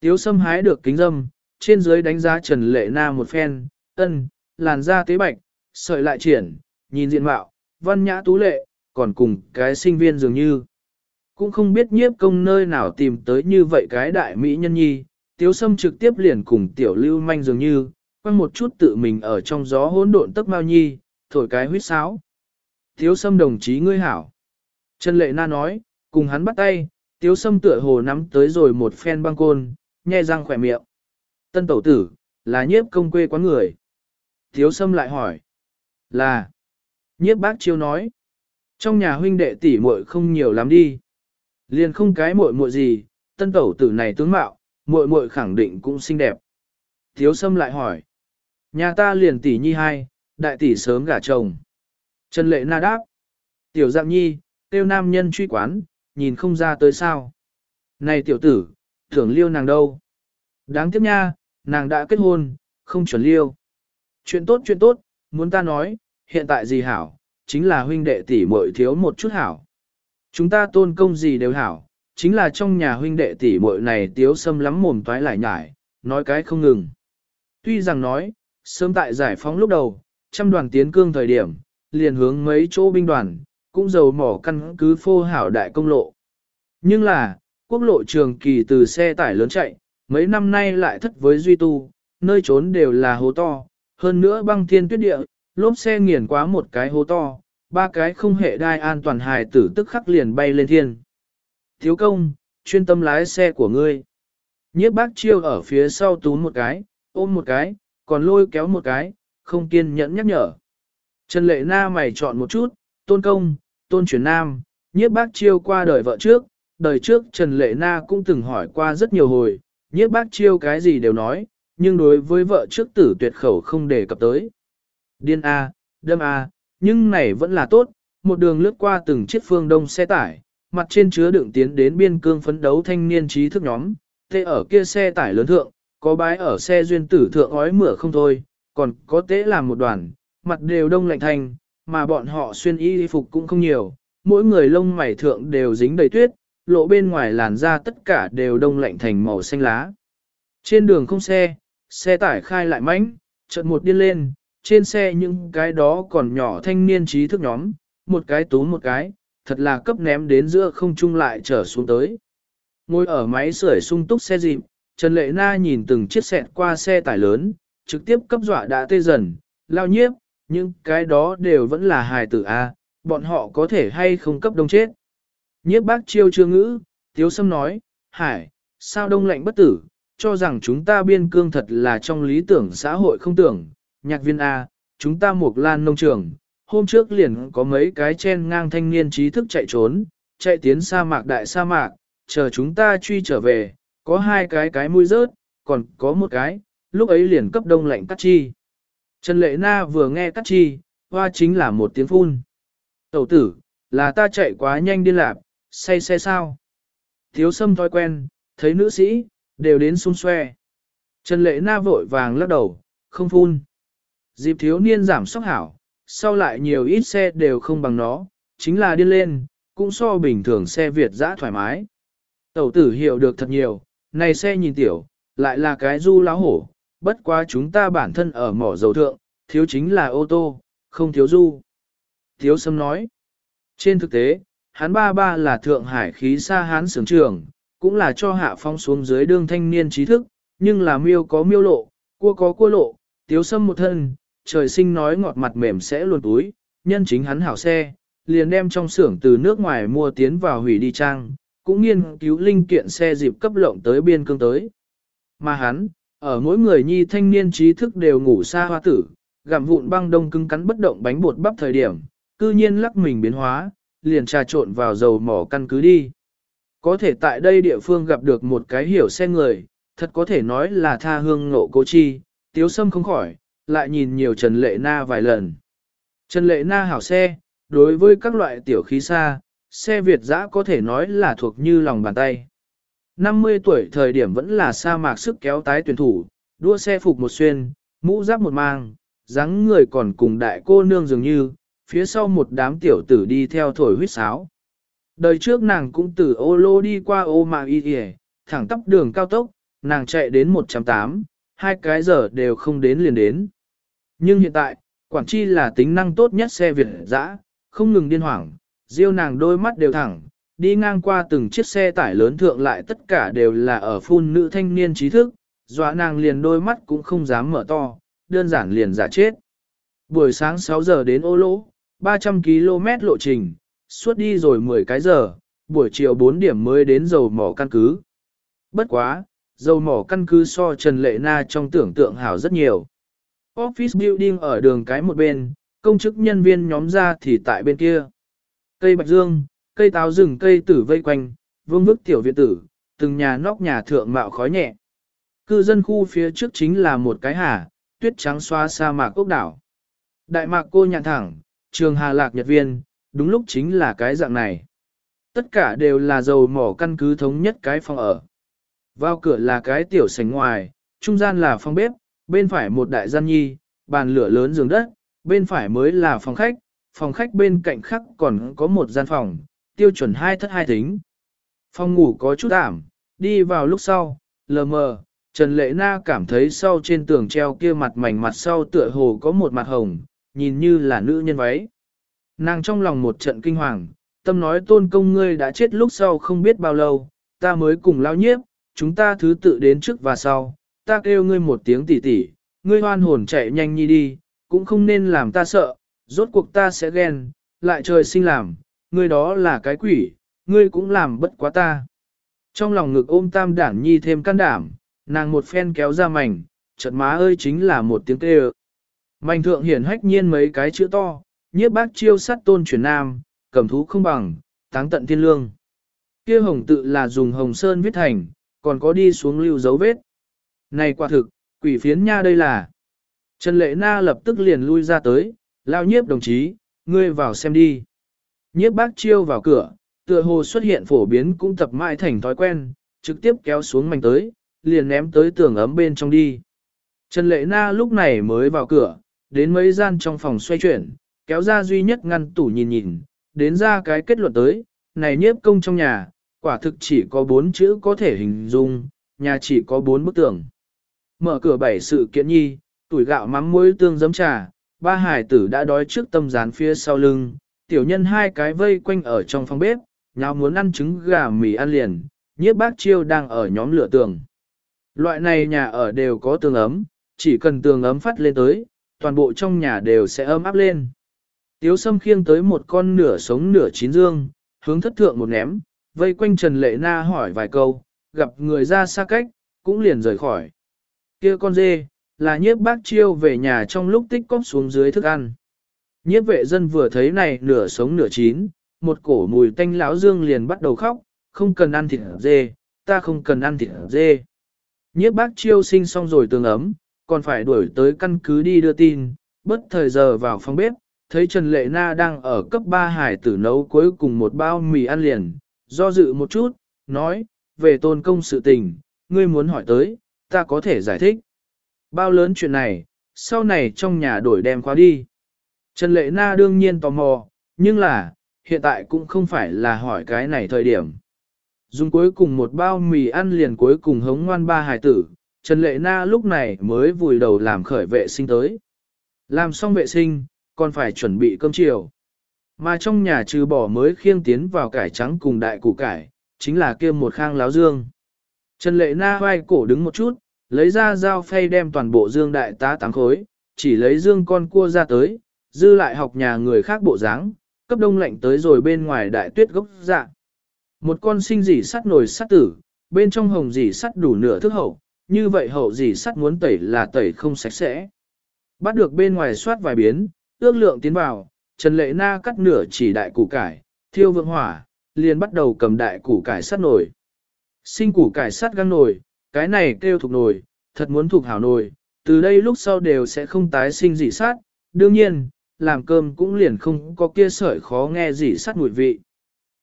Tiếu Sâm hái được kính dâm, trên dưới đánh giá Trần Lệ Na một phen, ân, làn da tế bạch, sợi lại triển, nhìn diện mạo, văn nhã tú lệ, còn cùng cái sinh viên dường như. Cũng không biết nhiếp công nơi nào tìm tới như vậy cái đại mỹ nhân nhi, tiếu sâm trực tiếp liền cùng tiểu lưu manh dường như, quăng một chút tự mình ở trong gió hỗn độn tấc mao nhi, thổi cái huyết sáo. Tiếu sâm đồng chí ngươi hảo. Trần Lệ Na nói, cùng hắn bắt tay, tiếu sâm tựa hồ nắm tới rồi một phen băng côn, nhe răng khỏe miệng. Tân tẩu tử, là nhiếp công quê quán người. Tiếu sâm lại hỏi. Là. Nhiếp bác chiêu nói. Trong nhà huynh đệ tỷ muội không nhiều lắm đi. Liền không cái muội muội gì, tân tẩu tử này tướng mạo, muội muội khẳng định cũng xinh đẹp. Thiếu sâm lại hỏi. Nhà ta liền tỷ nhi hai, đại tỷ sớm gả chồng. Trần lệ na đáp. Tiểu dạng nhi, tiêu nam nhân truy quán, nhìn không ra tới sao. Này tiểu tử, tưởng liêu nàng đâu. Đáng tiếc nha, nàng đã kết hôn, không chuẩn liêu. Chuyện tốt chuyện tốt, muốn ta nói, hiện tại gì hảo, chính là huynh đệ tỷ muội thiếu một chút hảo. Chúng ta tôn công gì đều hảo, chính là trong nhà huynh đệ tỷ muội này tiếu sâm lắm mồm toái lại nhải, nói cái không ngừng. Tuy rằng nói, sớm tại giải phóng lúc đầu, trăm đoàn tiến cương thời điểm, liền hướng mấy chỗ binh đoàn, cũng dầu mỏ căn cứ phô hảo đại công lộ. Nhưng là, quốc lộ trường kỳ từ xe tải lớn chạy, mấy năm nay lại thất với duy tu, nơi trốn đều là hố to, hơn nữa băng thiên tuyết địa, lốp xe nghiền quá một cái hố to, ba cái không hệ đai an toàn hài tử tức khắc liền bay lên thiên. Thiếu công, chuyên tâm lái xe của ngươi. Nhiếp bác chiêu ở phía sau túm một cái, ôm một cái, còn lôi kéo một cái, không kiên nhẫn nhắc nhở. Trần lệ na mày chọn một chút, tôn công, tôn chuyển nam, nhiếp bác chiêu qua đời vợ trước, đời trước Trần lệ na cũng từng hỏi qua rất nhiều hồi, nhiếp bác chiêu cái gì đều nói, nhưng đối với vợ trước tử tuyệt khẩu không đề cập tới. Điên A, đâm A, nhưng này vẫn là tốt, một đường lướt qua từng chiếc phương đông xe tải, mặt trên chứa đựng tiến đến biên cương phấn đấu thanh niên trí thức nhóm, tê ở kia xe tải lớn thượng, có bái ở xe duyên tử thượng ói mửa không thôi, còn có tế làm một đoàn, mặt đều đông lạnh thành, mà bọn họ xuyên y phục cũng không nhiều, mỗi người lông mày thượng đều dính đầy tuyết, lộ bên ngoài làn da tất cả đều đông lạnh thành màu xanh lá. Trên đường không xe, xe tải khai lại mãnh, chợt một điên lên, trên xe những cái đó còn nhỏ thanh niên trí thức nhóm, một cái tú một cái, thật là cấp ném đến giữa không trung lại trở xuống tới. Ngồi ở máy sưởi sung túc xe dịp, Trần Lệ Na nhìn từng chiếc xẹt qua xe tải lớn, trực tiếp cấp dọa đã tê dần, lao nhiếp, nhưng cái đó đều vẫn là hài tử A, bọn họ có thể hay không cấp đông chết. Nhiếp bác chiêu chưa ngữ, Tiếu Sâm nói, Hải, sao đông lạnh bất tử, cho rằng chúng ta biên cương thật là trong lý tưởng xã hội không tưởng, nhạc viên A, chúng ta một lan nông trường, hôm trước liền có mấy cái chen ngang thanh niên trí thức chạy trốn, chạy tiến sa mạc đại sa mạc, chờ chúng ta truy trở về, có hai cái cái mũi rớt, còn có một cái, lúc ấy liền cấp đông lạnh cắt chi. Trần Lệ Na vừa nghe cắt chi, hoa chính là một tiếng phun. Tẩu tử, là ta chạy quá nhanh điên lạp, say xe sao? Thiếu sâm thói quen, thấy nữ sĩ, đều đến xung xoe. Trần Lệ Na vội vàng lắc đầu, không phun. Dịp thiếu niên giảm sóc hảo, sau lại nhiều ít xe đều không bằng nó, chính là điên lên, cũng so bình thường xe Việt dã thoải mái. Tẩu tử hiểu được thật nhiều, này xe nhìn tiểu, lại là cái du láo hổ, bất quá chúng ta bản thân ở mỏ dầu thượng, thiếu chính là ô tô, không thiếu du. Thiếu sâm nói, trên thực tế, hắn ba ba là thượng hải khí xa hán sướng trường, cũng là cho hạ phong xuống dưới đương thanh niên trí thức, nhưng là miêu có miêu lộ, cua có cua lộ, tiếu sâm một thân, trời sinh nói ngọt mặt mềm sẽ luôn túi, nhân chính hắn hảo xe, liền đem trong xưởng từ nước ngoài mua tiến vào hủy đi trang, cũng nghiên cứu linh kiện xe dịp cấp lộng tới biên cương tới. Mà hắn, ở mỗi người nhi thanh niên trí thức đều ngủ xa hoa tử, gặm vụn băng đông cứng cắn bất động bánh bột bắp thời điểm, cư nhiên lắc mình biến hóa, liền trà trộn vào dầu mỏ căn cứ đi. Có thể tại đây địa phương gặp được một cái hiểu xe người, thật có thể nói là tha hương ngộ cố chi, tiếu sâm không khỏi, lại nhìn nhiều Trần Lệ Na vài lần. Trần Lệ Na hảo xe, đối với các loại tiểu khí xa, xe Việt dã có thể nói là thuộc như lòng bàn tay. 50 tuổi thời điểm vẫn là sa mạc sức kéo tái tuyển thủ, đua xe phục một xuyên, mũ giáp một mang, dáng người còn cùng đại cô nương dường như, phía sau một đám tiểu tử đi theo thổi huyết sáo. Đời trước nàng cũng từ ô lô đi qua ô mạng y kìa, thẳng tắp đường cao tốc, nàng chạy đến 108, hai cái giờ đều không đến liền đến. Nhưng hiện tại, Quảng Chi là tính năng tốt nhất xe Việt dã, không ngừng điên hoảng, riêu nàng đôi mắt đều thẳng, đi ngang qua từng chiếc xe tải lớn thượng lại tất cả đều là ở phun nữ thanh niên trí thức, dọa nàng liền đôi mắt cũng không dám mở to, đơn giản liền giả chết. Buổi sáng 6 giờ đến ô lỗ, 300 km lộ trình, suốt đi rồi 10 cái giờ, buổi chiều 4 điểm mới đến dầu mỏ căn cứ. Bất quá, dầu mỏ căn cứ so Trần Lệ Na trong tưởng tượng hảo rất nhiều. Office building ở đường cái một bên, công chức nhân viên nhóm ra thì tại bên kia. Cây bạch dương, cây táo rừng cây tử vây quanh, vương bức tiểu viện tử, từng nhà nóc nhà thượng mạo khói nhẹ. Cư dân khu phía trước chính là một cái hà, tuyết trắng xoa sa mạc ốc đảo. Đại mạc cô nhạn thẳng, trường hà lạc nhật viên, đúng lúc chính là cái dạng này. Tất cả đều là dầu mỏ căn cứ thống nhất cái phòng ở. Vào cửa là cái tiểu sảnh ngoài, trung gian là phòng bếp, bên phải một đại gian nhi, bàn lửa lớn giường đất, bên phải mới là phòng khách, phòng khách bên cạnh khác còn có một gian phòng, tiêu chuẩn hai thất hai thính. Phòng ngủ có chút ảm, đi vào lúc sau, lờ mờ, Trần Lệ Na cảm thấy sau trên tường treo kia mặt mảnh mặt sau tựa hồ có một mặt hồng, nhìn như là nữ nhân váy. Nàng trong lòng một trận kinh hoàng, tâm nói tôn công ngươi đã chết lúc sau không biết bao lâu, ta mới cùng lao nhiếp, chúng ta thứ tự đến trước và sau, ta kêu ngươi một tiếng tỉ tỉ, ngươi hoan hồn chạy nhanh nhi đi, cũng không nên làm ta sợ, rốt cuộc ta sẽ ghen, lại trời sinh làm, ngươi đó là cái quỷ, ngươi cũng làm bất quá ta. Trong lòng ngực ôm tam đản nhi thêm can đảm, nàng một phen kéo ra mảnh, chợt má ơi chính là một tiếng kêu. Mảnh thượng hiển hách nhiên mấy cái chữ to, nhiếp bác chiêu sát tôn chuyển nam, cầm thú không bằng, táng tận thiên lương. Kia hồng tự là dùng hồng sơn viết thành, còn có đi xuống lưu dấu vết. Này quả thực, quỷ phiến nha đây là. Trần Lệ Na lập tức liền lui ra tới, lao nhiếp đồng chí, ngươi vào xem đi. Nhiếp bác chiêu vào cửa, tựa hồ xuất hiện phổ biến cũng tập mãi thành thói quen, trực tiếp kéo xuống mảnh tới, liền ném tới tường ấm bên trong đi. Trần Lệ Na lúc này mới vào cửa, đến mấy gian trong phòng xoay chuyển, kéo ra duy nhất ngăn tủ nhìn nhìn, đến ra cái kết luận tới, này nhiếp công trong nhà, quả thực chỉ có bốn chữ có thể hình dung, nhà chỉ có bốn bức tường. Mở cửa bảy sự kiện nhi, tuổi gạo mắm muối tương giấm trà, ba hải tử đã đói trước tâm rán phía sau lưng, tiểu nhân hai cái vây quanh ở trong phòng bếp, nhau muốn ăn trứng gà mì ăn liền, nhiếp bác chiêu đang ở nhóm lửa tường. Loại này nhà ở đều có tường ấm, chỉ cần tường ấm phát lên tới, toàn bộ trong nhà đều sẽ ấm áp lên. Tiếu sâm khiêng tới một con nửa sống nửa chín dương, hướng thất thượng một ném, vây quanh Trần Lệ Na hỏi vài câu, gặp người ra xa cách, cũng liền rời khỏi kia con dê, là nhiếp bác chiêu về nhà trong lúc tích cóp xuống dưới thức ăn. Nhiếp vệ dân vừa thấy này nửa sống nửa chín, một cổ mùi tanh lão dương liền bắt đầu khóc, không cần ăn thịt dê, ta không cần ăn thịt dê. Nhiếp bác chiêu sinh xong rồi tường ấm, còn phải đuổi tới căn cứ đi đưa tin, bất thời giờ vào phòng bếp, thấy Trần Lệ Na đang ở cấp 3 hải tử nấu cuối cùng một bao mì ăn liền, do dự một chút, nói, về tôn công sự tình, ngươi muốn hỏi tới, ta có thể giải thích. Bao lớn chuyện này, sau này trong nhà đổi đem khóa đi. Trần Lệ Na đương nhiên tò mò, nhưng là, hiện tại cũng không phải là hỏi cái này thời điểm. Dùng cuối cùng một bao mì ăn liền cuối cùng hống ngoan ba hài tử, Trần Lệ Na lúc này mới vùi đầu làm khởi vệ sinh tới. Làm xong vệ sinh, còn phải chuẩn bị cơm chiều. Mà trong nhà trừ bỏ mới khiêng tiến vào cải trắng cùng đại củ cải, chính là kia một khang láo dương. Trần Lệ Na vai cổ đứng một chút, lấy ra dao phay đem toàn bộ dương đại tá tám khối, chỉ lấy dương con cua ra tới, dư lại học nhà người khác bộ dáng, cấp đông lạnh tới rồi bên ngoài đại tuyết gốc dạ. Một con sinh dỉ sắt nồi sắt tử, bên trong hồng dỉ sắt đủ nửa thước hậu, như vậy hậu dỉ sắt muốn tẩy là tẩy không sạch sẽ. Bắt được bên ngoài soát vài biến, ước lượng tiến vào, Trần Lệ Na cắt nửa chỉ đại củ cải, thiêu vượng hỏa, liền bắt đầu cầm đại củ cải sắt nồi. Sinh củ cải sắt găng nồi, cái này kêu thuộc nồi, thật muốn thuộc hảo nồi, từ đây lúc sau đều sẽ không tái sinh dị sát, đương nhiên, làm cơm cũng liền không có kia sợi khó nghe dị sát mùi vị.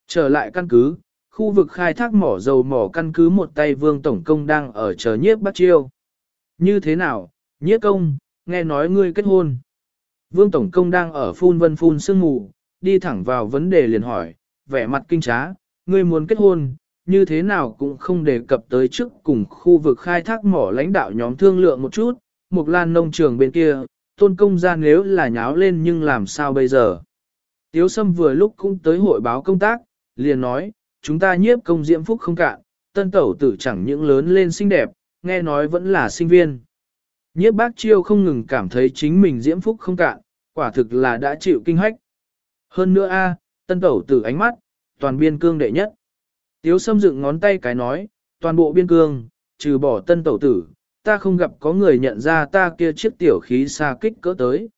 Trở lại căn cứ, khu vực khai thác mỏ dầu mỏ căn cứ một tay vương tổng công đang ở chờ nhiếp bắt chiêu. Như thế nào, nhiếp công, nghe nói ngươi kết hôn. Vương tổng công đang ở phun vân phun sương mù, đi thẳng vào vấn đề liền hỏi, vẻ mặt kinh trá, ngươi muốn kết hôn, như thế nào cũng không đề cập tới trước cùng khu vực khai thác mỏ lãnh đạo nhóm thương lượng một chút, mục lan nông trường bên kia, tôn công gia nếu là nháo lên nhưng làm sao bây giờ. Tiếu Sâm vừa lúc cũng tới hội báo công tác, liền nói, chúng ta nhiếp công diễm phúc không cạn, tân tẩu tử chẳng những lớn lên xinh đẹp, nghe nói vẫn là sinh viên. Nhiếp bác chiêu không ngừng cảm thấy chính mình diễm phúc không cạn, quả thực là đã chịu kinh hách. Hơn nữa a, tân tẩu tử ánh mắt, toàn biên cương đệ nhất. Tiếu Sâm dựng ngón tay cái nói, toàn bộ biên cương, trừ bỏ tân tẩu tử, ta không gặp có người nhận ra ta kia chiếc tiểu khí xa kích cỡ tới.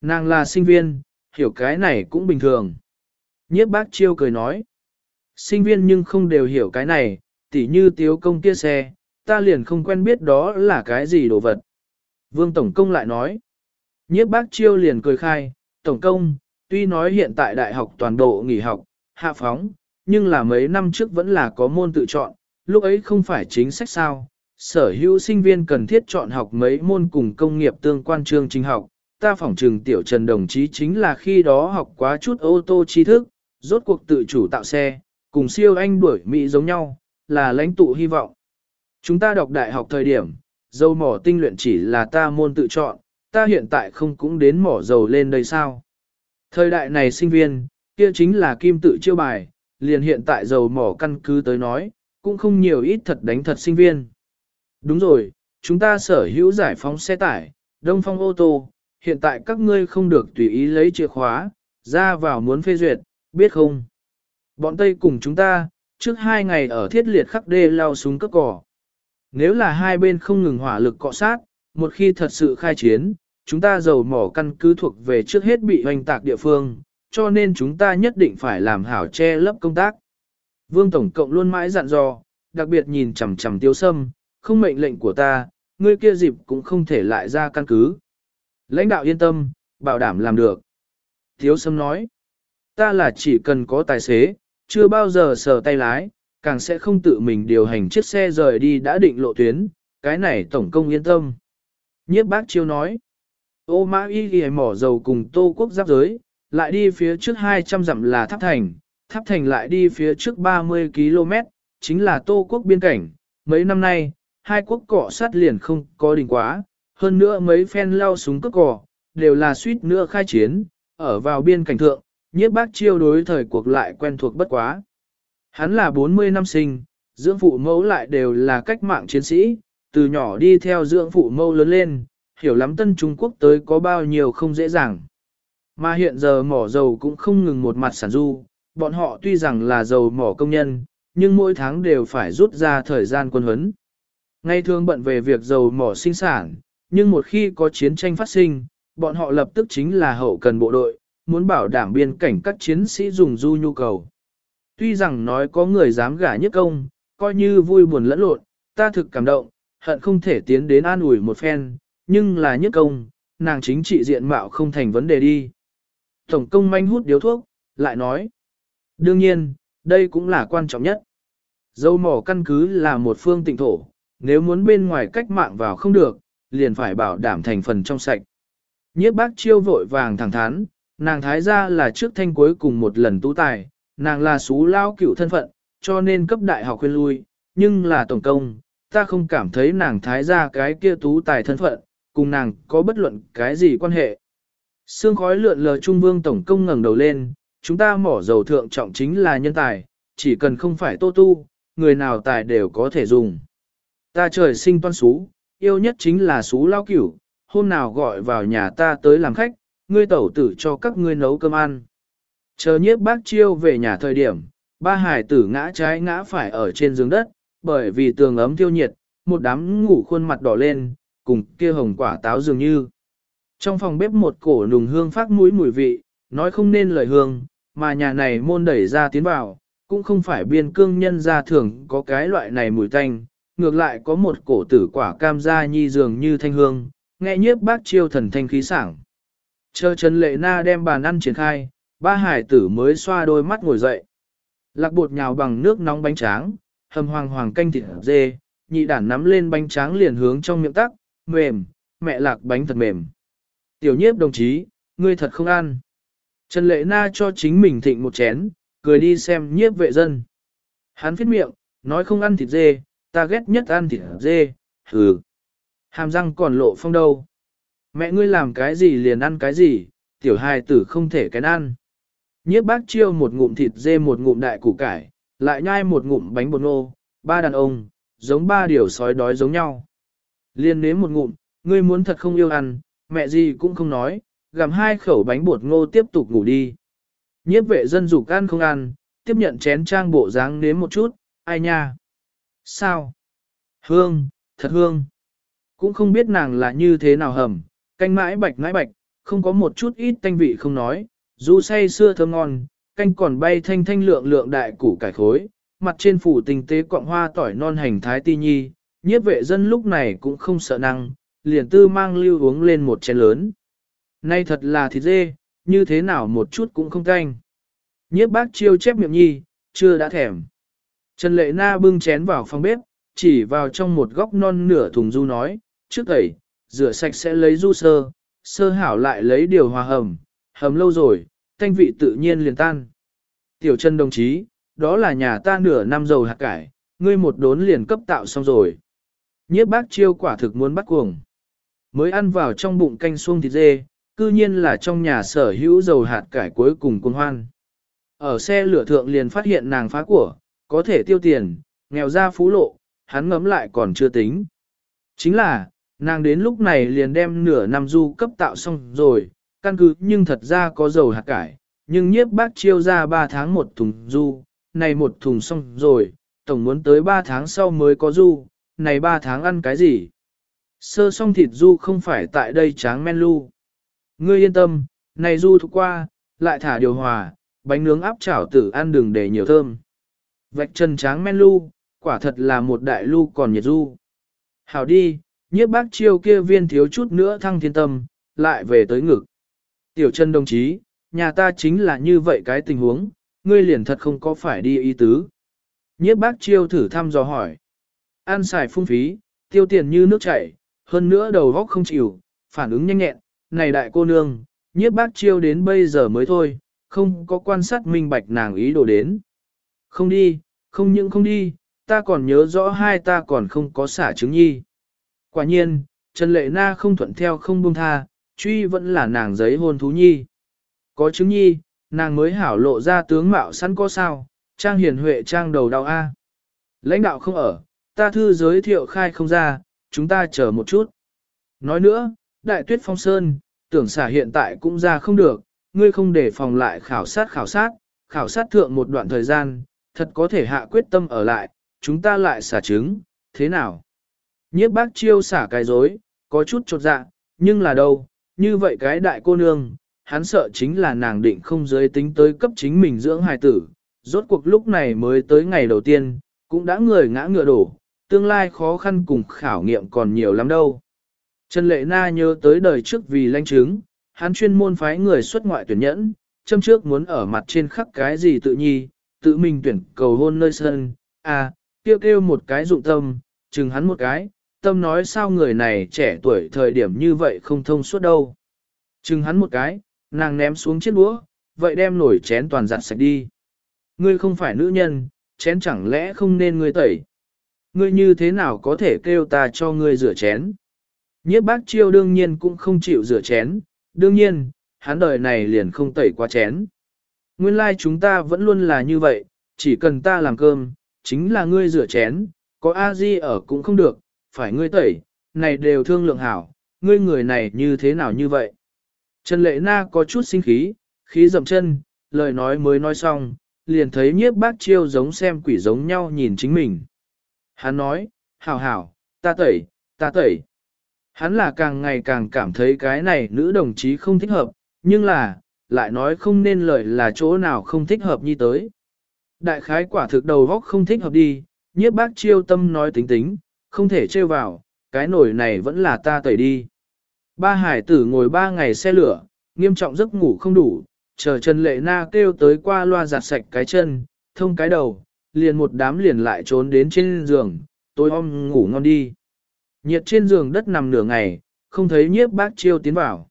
Nàng là sinh viên, hiểu cái này cũng bình thường. Nhiếp bác chiêu cười nói, sinh viên nhưng không đều hiểu cái này, tỉ như tiếu công kia xe, ta liền không quen biết đó là cái gì đồ vật. Vương Tổng Công lại nói, nhiếp bác chiêu liền cười khai, Tổng Công, tuy nói hiện tại đại học toàn bộ nghỉ học, hạ phóng, nhưng là mấy năm trước vẫn là có môn tự chọn, lúc ấy không phải chính sách sao. Sở hữu sinh viên cần thiết chọn học mấy môn cùng công nghiệp tương quan chương trình học, ta phỏng trừng tiểu trần đồng chí chính là khi đó học quá chút ô tô tri thức, rốt cuộc tự chủ tạo xe, cùng siêu anh đuổi Mỹ giống nhau, là lãnh tụ hy vọng. Chúng ta đọc đại học thời điểm, dầu mỏ tinh luyện chỉ là ta môn tự chọn, ta hiện tại không cũng đến mỏ dầu lên đây sao. Thời đại này sinh viên, kia chính là kim tự chiêu bài, liền hiện tại dầu mỏ căn cứ tới nói, cũng không nhiều ít thật đánh thật sinh viên. Đúng rồi, chúng ta sở hữu giải phóng xe tải, đông phong ô tô, hiện tại các ngươi không được tùy ý lấy chìa khóa, ra vào muốn phê duyệt, biết không? Bọn Tây cùng chúng ta, trước hai ngày ở thiết liệt khắc đê lao súng cấp cỏ. Nếu là hai bên không ngừng hỏa lực cọ sát, một khi thật sự khai chiến, chúng ta dầu mỏ căn cứ thuộc về trước hết bị hoành tạc địa phương, cho nên chúng ta nhất định phải làm hảo che lấp công tác. Vương Tổng Cộng luôn mãi dặn dò, đặc biệt nhìn chằm chằm tiêu sâm, không mệnh lệnh của ta, ngươi kia dịp cũng không thể lại ra căn cứ. Lãnh đạo yên tâm, bảo đảm làm được. Thiếu sâm nói, ta là chỉ cần có tài xế, chưa bao giờ sờ tay lái, càng sẽ không tự mình điều hành chiếc xe rời đi đã định lộ tuyến, cái này tổng công yên tâm. Nhiếp bác chiêu nói, ô mã y ghi mỏ dầu cùng tô quốc giáp giới, lại đi phía trước 200 dặm là tháp thành, tháp thành lại đi phía trước 30 km, chính là tô quốc biên cảnh. Mấy năm nay, hai quốc cọ sát liền không có đỉnh quá, hơn nữa mấy phen lao súng cướp cỏ, đều là suýt nữa khai chiến, ở vào biên cảnh thượng, nhiếp bác chiêu đối thời cuộc lại quen thuộc bất quá. Hắn là 40 năm sinh, dưỡng phụ mẫu lại đều là cách mạng chiến sĩ, từ nhỏ đi theo dưỡng phụ mẫu lớn lên, hiểu lắm tân Trung Quốc tới có bao nhiêu không dễ dàng. Mà hiện giờ mỏ dầu cũng không ngừng một mặt sản du, bọn họ tuy rằng là dầu mỏ công nhân, nhưng mỗi tháng đều phải rút ra thời gian quân huấn. Ngày thường bận về việc dầu mỏ sinh sản, nhưng một khi có chiến tranh phát sinh, bọn họ lập tức chính là hậu cần bộ đội, muốn bảo đảm biên cảnh các chiến sĩ dùng du nhu cầu. Tuy rằng nói có người dám gả nhất công, coi như vui buồn lẫn lộn, ta thực cảm động, hận không thể tiến đến an ủi một phen, nhưng là nhất công, nàng chính trị diện mạo không thành vấn đề đi. Tổng công manh hút điếu thuốc, lại nói. Đương nhiên, đây cũng là quan trọng nhất. Dâu mỏ căn cứ là một phương tịnh thổ, nếu muốn bên ngoài cách mạng vào không được, liền phải bảo đảm thành phần trong sạch. Nhiếp bác chiêu vội vàng thẳng thắn, nàng thái gia là trước thanh cuối cùng một lần tú tài, nàng là xú lao cựu thân phận, cho nên cấp đại học khuyên lui, nhưng là tổng công, ta không cảm thấy nàng thái gia cái kia tú tài thân phận, cùng nàng có bất luận cái gì quan hệ. Sương khói lượn lờ Trung Vương Tổng công ngẩng đầu lên, chúng ta mỏ dầu thượng trọng chính là nhân tài, chỉ cần không phải tô tu, người nào tài đều có thể dùng. Ta trời sinh toan xú, yêu nhất chính là xú lao cửu, hôm nào gọi vào nhà ta tới làm khách, ngươi tẩu tử cho các ngươi nấu cơm ăn. Chờ nhiếp bác chiêu về nhà thời điểm, ba hải tử ngã trái ngã phải ở trên giường đất, bởi vì tường ấm tiêu nhiệt, một đám ngủ khuôn mặt đỏ lên, cùng kia hồng quả táo dường như. Trong phòng bếp một cổ nùng hương phát mũi mùi vị, nói không nên lời hương, mà nhà này môn đẩy ra tiến vào, cũng không phải biên cương nhân ra thường có cái loại này mùi tanh, ngược lại có một cổ tử quả cam gia nhi dường như thanh hương, nghe nhiếp bác chiêu thần thanh khí sảng. Chờ Trần Lệ Na đem bàn ăn triển khai, ba hải tử mới xoa đôi mắt ngồi dậy. Lạc bột nhào bằng nước nóng bánh tráng, hầm hoàng hoàng canh thịt dê, nhị đản nắm lên bánh tráng liền hướng trong miệng tắc, mềm, mẹ lạc bánh thật mềm. Tiểu nhiếp đồng chí, ngươi thật không ăn. Trần Lệ Na cho chính mình thịnh một chén, cười đi xem nhiếp vệ dân. Hắn phết miệng, nói không ăn thịt dê, ta ghét nhất ăn thịt dê, hừ. Hàm răng còn lộ phong đâu. Mẹ ngươi làm cái gì liền ăn cái gì, tiểu hài tử không thể cái ăn. Nhiếp bác chiêu một ngụm thịt dê một ngụm đại củ cải, lại nhai một ngụm bánh bột nô, ba đàn ông, giống ba điều sói đói giống nhau. Liên nếm một ngụm, ngươi muốn thật không yêu ăn, mẹ gì cũng không nói, gặm hai khẩu bánh bột ngô tiếp tục ngủ đi. Nhiếp vệ dân dục ăn không ăn, tiếp nhận chén trang bộ dáng nếm một chút, ai nha? Sao? Hương, thật hương. Cũng không biết nàng là như thế nào hầm, canh mãi bạch mãi bạch, không có một chút ít tanh vị không nói, dù say xưa thơm ngon, canh còn bay thanh thanh lượng lượng đại củ cải khối, mặt trên phủ tình tế quạng hoa tỏi non hành thái ti nhi, nhiếp vệ dân lúc này cũng không sợ năng, liền tư mang lưu uống lên một chén lớn. Nay thật là thịt dê, như thế nào một chút cũng không canh. Nhiếp bác chiêu chép miệng nhi, chưa đã thèm. Trần Lệ Na bưng chén vào phòng bếp, chỉ vào trong một góc non nửa thùng du nói, trước tẩy, rửa sạch sẽ lấy du sơ, sơ hảo lại lấy điều hòa hầm, hầm lâu rồi, thanh vị tự nhiên liền tan. Tiểu Trần đồng chí, đó là nhà ta nửa năm dầu hạt cải, ngươi một đốn liền cấp tạo xong rồi. Nhiếp bác chiêu quả thực muốn bắt cuồng. Mới ăn vào trong bụng canh xuông thịt dê, cư nhiên là trong nhà sở hữu dầu hạt cải cuối cùng cuồng hoan. Ở xe lửa thượng liền phát hiện nàng phá của, có thể tiêu tiền, nghèo ra phú lộ, hắn ngấm lại còn chưa tính. Chính là, nàng đến lúc này liền đem nửa năm du cấp tạo xong rồi, căn cứ nhưng thật ra có dầu hạt cải, nhưng nhiếp bác chiêu ra 3 tháng một thùng du, này một thùng xong rồi, tổng muốn tới 3 tháng sau mới có du, này 3 tháng ăn cái gì? Sơ xong thịt du không phải tại đây tráng men lu. Ngươi yên tâm, này du thuộc qua, lại thả điều hòa, bánh nướng áp chảo tử ăn đừng để nhiều thơm. Vạch chân tráng men lu, quả thật là một đại lu còn nhiệt du. Hảo đi, nhiếp bác chiêu kia viên thiếu chút nữa thăng thiên tâm, lại về tới ngực. Tiểu chân đồng chí, nhà ta chính là như vậy cái tình huống, ngươi liền thật không có phải đi ý tứ. Nhiếp bác chiêu thử thăm dò hỏi. Ăn xài phung phí, tiêu tiền như nước chảy, hơn nữa đầu góc không chịu, phản ứng nhanh nhẹn, này đại cô nương, nhiếp bác chiêu đến bây giờ mới thôi, không có quan sát minh bạch nàng ý đồ đến. Không đi, không những không đi, ta còn nhớ rõ hai ta còn không có xả trứng nhi. Quả nhiên, Trần Lệ Na không thuận theo không buông tha, truy vẫn là nàng giấy hôn thú nhi. Có trứng nhi, nàng mới hảo lộ ra tướng mạo sẵn có sao, trang hiền huệ trang đầu đau A. Lãnh đạo không ở, ta thư giới thiệu khai không ra, chúng ta chờ một chút. Nói nữa, đại tuyết phong sơn, tưởng xả hiện tại cũng ra không được, ngươi không để phòng lại khảo sát khảo sát, khảo sát thượng một đoạn thời gian, thật có thể hạ quyết tâm ở lại, chúng ta lại xả trứng, thế nào? Nhiếp bác chiêu xả cái dối, có chút chột dạ, nhưng là đâu, như vậy cái đại cô nương, hắn sợ chính là nàng định không giới tính tới cấp chính mình dưỡng hài tử, rốt cuộc lúc này mới tới ngày đầu tiên, cũng đã người ngã ngựa đổ, tương lai khó khăn cùng khảo nghiệm còn nhiều lắm đâu. Trần Lệ Na nhớ tới đời trước vì lanh chứng, hắn chuyên môn phái người xuất ngoại tuyển nhẫn, châm trước muốn ở mặt trên khắc cái gì tự nhi, tự mình tuyển cầu hôn nơi sân, à, kêu kêu một cái dụng tâm, chừng hắn một cái, tâm nói sao người này trẻ tuổi thời điểm như vậy không thông suốt đâu. Chừng hắn một cái, nàng ném xuống chiếc đũa, vậy đem nổi chén toàn giặt sạch đi. Ngươi không phải nữ nhân, chén chẳng lẽ không nên ngươi tẩy. Ngươi như thế nào có thể kêu ta cho ngươi rửa chén. Nhiếp bác chiêu đương nhiên cũng không chịu rửa chén, đương nhiên, hắn đời này liền không tẩy qua chén. Nguyên lai like chúng ta vẫn luôn là như vậy, chỉ cần ta làm cơm, chính là ngươi rửa chén, có a di ở cũng không được, phải ngươi tẩy, này đều thương lượng hảo, ngươi người này như thế nào như vậy. Trần Lệ Na có chút sinh khí, khí dậm chân, lời nói mới nói xong, liền thấy nhiếp bác chiêu giống xem quỷ giống nhau nhìn chính mình. Hắn nói, hảo hảo, ta tẩy, ta tẩy. Hắn là càng ngày càng cảm thấy cái này nữ đồng chí không thích hợp, nhưng là, lại nói không nên lời là chỗ nào không thích hợp như tới. Đại khái quả thực đầu góc không thích hợp đi, nhiếp bác chiêu tâm nói tính tính, không thể trêu vào, cái nổi này vẫn là ta tẩy đi. Ba hải tử ngồi ba ngày xe lửa, nghiêm trọng giấc ngủ không đủ, chờ Trần Lệ Na kêu tới qua loa giặt sạch cái chân, thông cái đầu, liền một đám liền lại trốn đến trên giường, tôi om ngủ ngon đi. Nhiệt trên giường đất nằm nửa ngày, không thấy nhiếp bác chiêu tiến vào.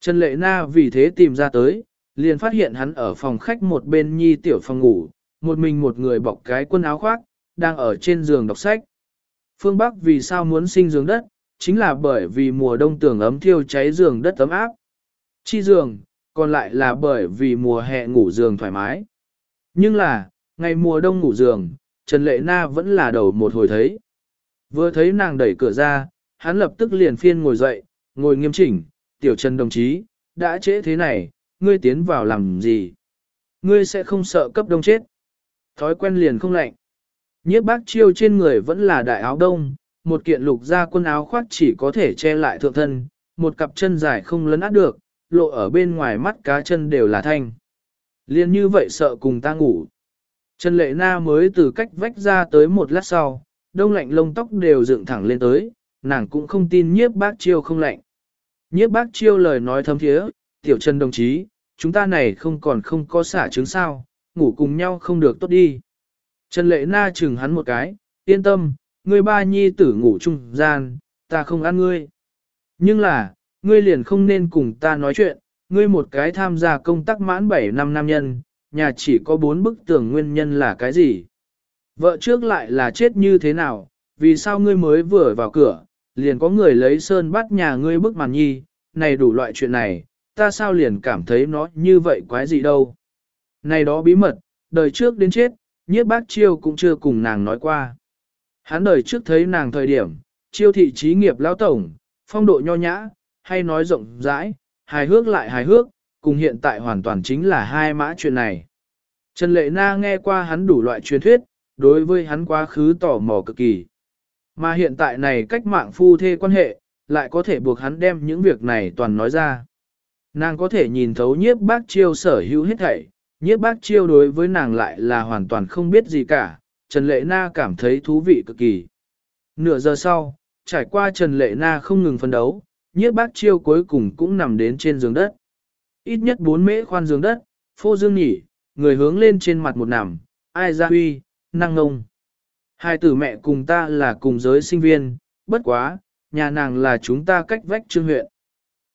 Trần Lệ Na vì thế tìm ra tới, liền phát hiện hắn ở phòng khách một bên nhi tiểu phòng ngủ, một mình một người bọc cái quần áo khoác, đang ở trên giường đọc sách. Phương Bắc vì sao muốn sinh giường đất, chính là bởi vì mùa đông tường ấm thiêu cháy giường đất ấm áp. Chi giường, còn lại là bởi vì mùa hè ngủ giường thoải mái. Nhưng là, ngày mùa đông ngủ giường, Trần Lệ Na vẫn là đầu một hồi thấy. Vừa thấy nàng đẩy cửa ra, hắn lập tức liền phiên ngồi dậy, ngồi nghiêm chỉnh, tiểu Trần đồng chí, đã trễ thế này, ngươi tiến vào làm gì? Ngươi sẽ không sợ cấp đông chết. Thói quen liền không lạnh. Nhiếp bác chiêu trên người vẫn là đại áo đông, một kiện lục ra quân áo khoác chỉ có thể che lại thượng thân, một cặp chân dài không lấn át được, lộ ở bên ngoài mắt cá chân đều là thanh. Liên như vậy sợ cùng ta ngủ. Trần Lệ Na mới từ cách vách ra tới một lát sau, đông lạnh lông tóc đều dựng thẳng lên tới, nàng cũng không tin nhiếp bác chiêu không lạnh. Nhiếp bác chiêu lời nói thâm thiế, tiểu Trần đồng chí, chúng ta này không còn không có xả trứng sao, ngủ cùng nhau không được tốt đi. Trần Lệ Na chừng hắn một cái, yên tâm, ngươi ba nhi tử ngủ chung gian, ta không ăn ngươi. Nhưng là, ngươi liền không nên cùng ta nói chuyện, ngươi một cái tham gia công tác mãn 7 năm nam nhân, nhà chỉ có bốn bức tường nguyên nhân là cái gì? Vợ trước lại là chết như thế nào, vì sao ngươi mới vừa vào cửa, liền có người lấy sơn bắt nhà ngươi bức màn nhi, này đủ loại chuyện này, ta sao liền cảm thấy nó như vậy quái gì đâu. Này đó bí mật, đời trước đến chết, nhiếp bác chiêu cũng chưa cùng nàng nói qua. Hắn đời trước thấy nàng thời điểm, chiêu thị trí nghiệp lao tổng, phong độ nho nhã, hay nói rộng rãi, hài hước lại hài hước, cùng hiện tại hoàn toàn chính là hai mã chuyện này. Trần Lệ Na nghe qua hắn đủ loại truyền thuyết, đối với hắn quá khứ tò mò cực kỳ. Mà hiện tại này cách mạng phu thê quan hệ, lại có thể buộc hắn đem những việc này toàn nói ra. Nàng có thể nhìn thấu nhiếp bác chiêu sở hữu hết thảy, nhiếp bác chiêu đối với nàng lại là hoàn toàn không biết gì cả, Trần Lệ Na cảm thấy thú vị cực kỳ. Nửa giờ sau, trải qua Trần Lệ Na không ngừng phân đấu, nhiếp bác chiêu cuối cùng cũng nằm đến trên giường đất. Ít nhất bốn mễ khoan giường đất, phô dương nhỉ, người hướng lên trên mặt một nằm, ai ra huy, năng ngông. Hai tử mẹ cùng ta là cùng giới sinh viên, bất quá, nhà nàng là chúng ta cách vách trương huyện.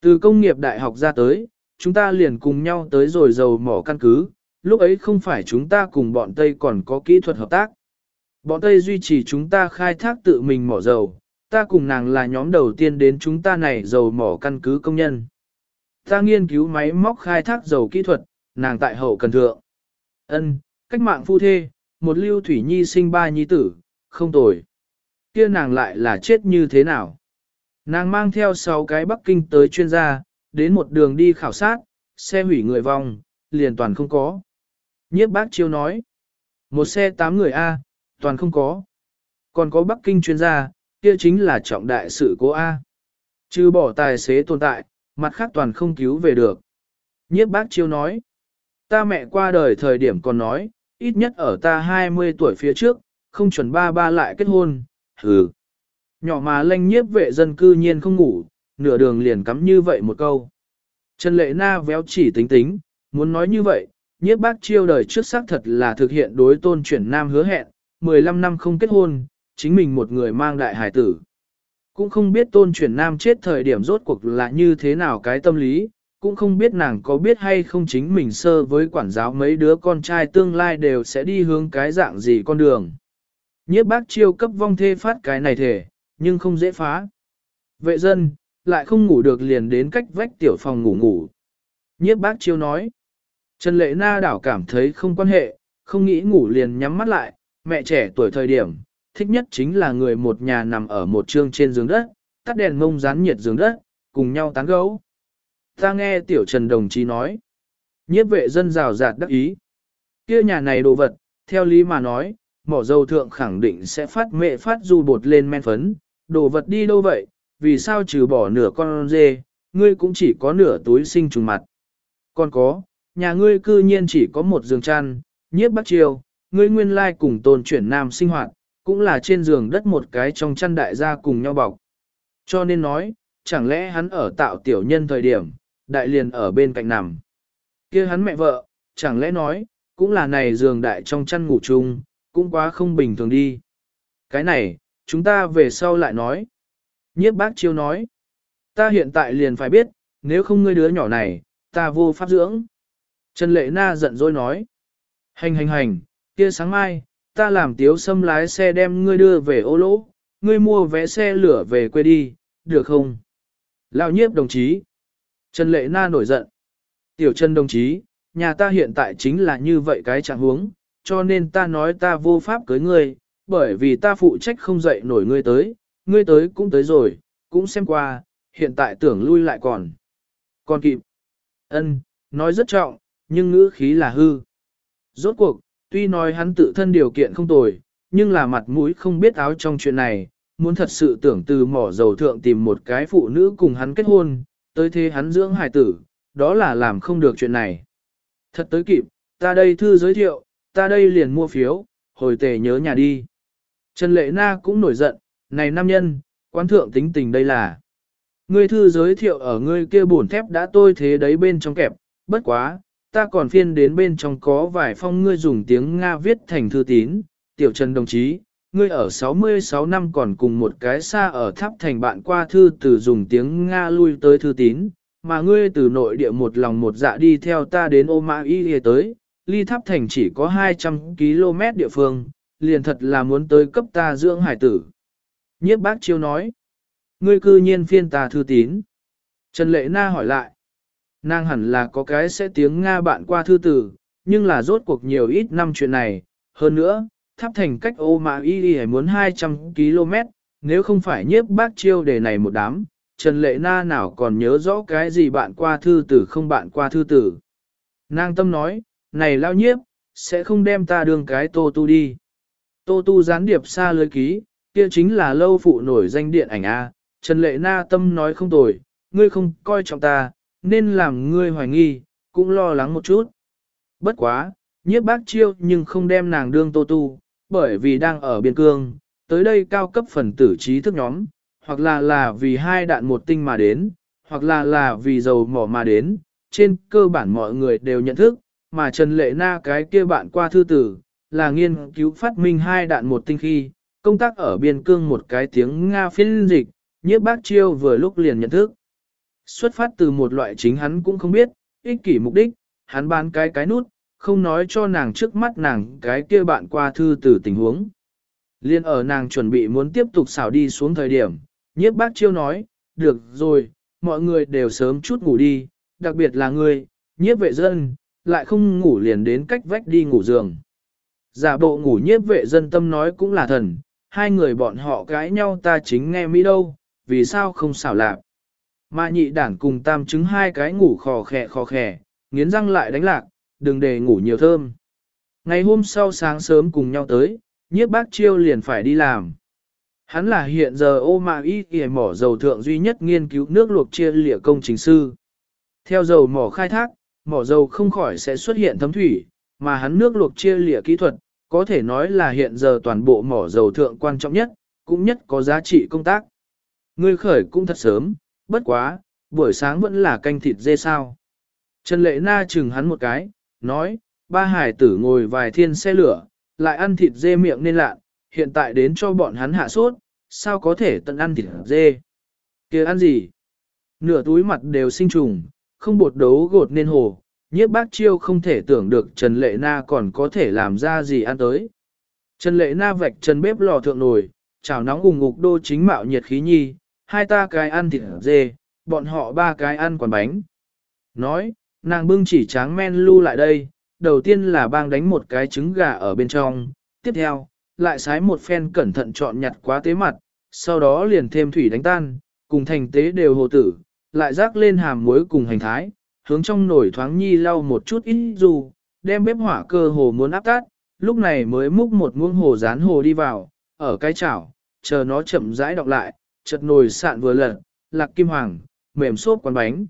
Từ công nghiệp đại học ra tới, chúng ta liền cùng nhau tới rồi dầu mỏ căn cứ, lúc ấy không phải chúng ta cùng bọn Tây còn có kỹ thuật hợp tác. Bọn Tây duy trì chúng ta khai thác tự mình mỏ dầu, ta cùng nàng là nhóm đầu tiên đến chúng ta này dầu mỏ căn cứ công nhân. Ta nghiên cứu máy móc khai thác dầu kỹ thuật, nàng tại hậu cần thượng. Ân, cách mạng phu thê, một lưu thủy nhi sinh ba nhi tử, không tồi. Kia nàng lại là chết như thế nào? Nàng mang theo 6 cái Bắc Kinh tới chuyên gia, đến một đường đi khảo sát, xe hủy người vong, liền toàn không có. Nhiếp bác chiêu nói, một xe 8 người A, toàn không có. Còn có Bắc Kinh chuyên gia, kia chính là trọng đại sự cố A. Chứ bỏ tài xế tồn tại, mặt khác toàn không cứu về được. Nhiếp bác chiêu nói, ta mẹ qua đời thời điểm còn nói, ít nhất ở ta 20 tuổi phía trước, không chuẩn ba ba lại kết hôn, hừ. Nhỏ mà lanh nhiếp vệ dân cư nhiên không ngủ, nửa đường liền cắm như vậy một câu. Trần Lệ Na véo chỉ tính tính, muốn nói như vậy, nhiếp bác chiêu đời trước xác thật là thực hiện đối tôn chuyển nam hứa hẹn, 15 năm không kết hôn, chính mình một người mang đại hải tử. Cũng không biết tôn chuyển nam chết thời điểm rốt cuộc là như thế nào cái tâm lý, cũng không biết nàng có biết hay không chính mình sơ với quản giáo mấy đứa con trai tương lai đều sẽ đi hướng cái dạng gì con đường. Nhiếp bác chiêu cấp vong thê phát cái này thể, nhưng không dễ phá. Vệ dân, lại không ngủ được liền đến cách vách tiểu phòng ngủ ngủ. Nhiếp bác chiêu nói. Trần lệ na đảo cảm thấy không quan hệ, không nghĩ ngủ liền nhắm mắt lại, mẹ trẻ tuổi thời điểm, thích nhất chính là người một nhà nằm ở một trương trên giường đất, tắt đèn mông rán nhiệt giường đất, cùng nhau tán gấu. Ta nghe tiểu trần đồng chí nói. Nhiếp vệ dân rào rạt đắc ý. kia nhà này đồ vật, theo lý mà nói, mỏ dầu thượng khẳng định sẽ phát mệ phát du bột lên men phấn, đồ vật đi đâu vậy, vì sao trừ bỏ nửa con dê, ngươi cũng chỉ có nửa túi sinh trùng mặt. Còn có, nhà ngươi cư nhiên chỉ có một giường chăn, nhiếp bắt chiều, ngươi nguyên lai cùng tôn chuyển nam sinh hoạt, cũng là trên giường đất một cái trong chăn đại gia cùng nhau bọc. Cho nên nói, chẳng lẽ hắn ở tạo tiểu nhân thời điểm, đại liền ở bên cạnh nằm. kia hắn mẹ vợ, chẳng lẽ nói, cũng là này giường đại trong chăn ngủ chung, cũng quá không bình thường đi. Cái này, chúng ta về sau lại nói. Nhiếp bác chiêu nói, ta hiện tại liền phải biết, nếu không ngươi đứa nhỏ này, ta vô pháp dưỡng. Trần Lệ Na giận dỗi nói, hành hành hành, kia sáng mai, ta làm tiếu xâm lái xe đem ngươi đưa về ô lỗ, ngươi mua vé xe lửa về quê đi, được không? Lão nhiếp đồng chí. Trần Lệ Na nổi giận. Tiểu Trần đồng chí, nhà ta hiện tại chính là như vậy cái trạng huống, cho nên ta nói ta vô pháp cưới ngươi, bởi vì ta phụ trách không dậy nổi ngươi tới, ngươi tới cũng tới rồi, cũng xem qua, hiện tại tưởng lui lại còn. Còn kịp. Ân, nói rất trọng, nhưng ngữ khí là hư. Rốt cuộc, tuy nói hắn tự thân điều kiện không tồi, nhưng là mặt mũi không biết áo trong chuyện này, muốn thật sự tưởng từ mỏ dầu thượng tìm một cái phụ nữ cùng hắn kết hôn, tới thế hắn dưỡng hài tử, đó là làm không được chuyện này. Thật tới kịp, ta đây thư giới thiệu, ta đây liền mua phiếu, hồi tề nhớ nhà đi. Trần Lệ Na cũng nổi giận, này nam nhân, quan thượng tính tình đây là. Ngươi thư giới thiệu ở ngươi kia bổn thép đã tôi thế đấy bên trong kẹp, bất quá, ta còn phiên đến bên trong có vài phong ngươi dùng tiếng Nga viết thành thư tín, tiểu trần đồng chí, ngươi ở 66 năm còn cùng một cái xa ở tháp thành bạn qua thư từ dùng tiếng Nga lui tới thư tín, mà ngươi từ nội địa một lòng một dạ đi theo ta đến ô mã y tới, ly tháp thành chỉ có 200 km địa phương, liền thật là muốn tới cấp ta dưỡng hải tử. Nhiếp bác chiêu nói, ngươi cư nhiên phiên ta thư tín. Trần Lệ Na hỏi lại, nàng hẳn là có cái sẽ tiếng Nga bạn qua thư tử, nhưng là rốt cuộc nhiều ít năm chuyện này, hơn nữa, tháp thành cách ô mà y y muốn 200 km, nếu không phải nhiếp bác chiêu đề này một đám, Trần Lệ Na nào còn nhớ rõ cái gì bạn qua thư tử không bạn qua thư tử. Nàng tâm nói, này lao nhiếp, sẽ không đem ta đường cái tô tu đi. Tô tu gián điệp xa lưới ký, kia chính là lâu phụ nổi danh điện ảnh A. Trần Lệ Na tâm nói không tồi, ngươi không coi trọng ta, nên làm ngươi hoài nghi, cũng lo lắng một chút. Bất quá, nhiếp bác chiêu nhưng không đem nàng đương tô tu, bởi vì đang ở biên cương, tới đây cao cấp phần tử trí thức nhóm, hoặc là là vì hai đạn một tinh mà đến, hoặc là là vì dầu mỏ mà đến, trên cơ bản mọi người đều nhận thức, mà Trần Lệ Na cái kia bạn qua thư tử, là nghiên cứu phát minh hai đạn một tinh khi, công tác ở biên cương một cái tiếng Nga phiên dịch, nhiếp bác chiêu vừa lúc liền nhận thức. Xuất phát từ một loại chính hắn cũng không biết, ích kỷ mục đích, hắn bán cái cái nút, không nói cho nàng trước mắt nàng cái kia bạn qua thư từ tình huống. Liên ở nàng chuẩn bị muốn tiếp tục xảo đi xuống thời điểm, nhiếp bác chiêu nói, được rồi, mọi người đều sớm chút ngủ đi, đặc biệt là ngươi, nhiếp vệ dân, lại không ngủ liền đến cách vách đi ngủ giường. Giả bộ ngủ nhiếp vệ dân tâm nói cũng là thần, hai người bọn họ cãi nhau ta chính nghe mỹ đâu, vì sao không xảo lạc. Mà nhị đản cùng tam chứng hai cái ngủ khò khè khò khè, nghiến răng lại đánh lạc, đừng để ngủ nhiều thơm. Ngày hôm sau sáng sớm cùng nhau tới, nhiếp bác chiêu liền phải đi làm. Hắn là hiện giờ ô mạ y kìa mỏ dầu thượng duy nhất nghiên cứu nước luộc chia lịa công trình sư. Theo dầu mỏ khai thác, mỏ dầu không khỏi sẽ xuất hiện thấm thủy, mà hắn nước luộc chia lịa kỹ thuật, có thể nói là hiện giờ toàn bộ mỏ dầu thượng quan trọng nhất, cũng nhất có giá trị công tác. Ngươi khởi cũng thật sớm, bất quá, buổi sáng vẫn là canh thịt dê sao. Trần Lệ Na chừng hắn một cái, nói, ba hải tử ngồi vài thiên xe lửa, lại ăn thịt dê miệng nên lạ, hiện tại đến cho bọn hắn hạ sốt, sao có thể tận ăn thịt dê. kia ăn gì? Nửa túi mặt đều sinh trùng, không bột đấu gột nên hồ, nhiếp bác chiêu không thể tưởng được Trần Lệ Na còn có thể làm ra gì ăn tới. Trần Lệ Na vạch chân bếp lò thượng nồi, chảo nóng ủng ngục đô chính mạo nhiệt khí nhi, hai ta cái ăn thịt dê, bọn họ ba cái ăn quản bánh. Nói, nàng bưng chỉ tráng men lưu lại đây, đầu tiên là bang đánh một cái trứng gà ở bên trong, tiếp theo, lại sái một phen cẩn thận chọn nhặt quá tế mặt, sau đó liền thêm thủy đánh tan, cùng thành tế đều hồ tử, lại rác lên hàm muối cùng hành thái, hướng trong nồi thoáng nhi lau một chút ít dù, đem bếp hỏa cơ hồ muốn áp tát, lúc này mới múc một muỗng hồ rán hồ đi vào, ở cái chảo, chờ nó chậm rãi đọc lại, chật nồi sạn vừa lật, lạc kim hoàng, mềm xốp quán bánh.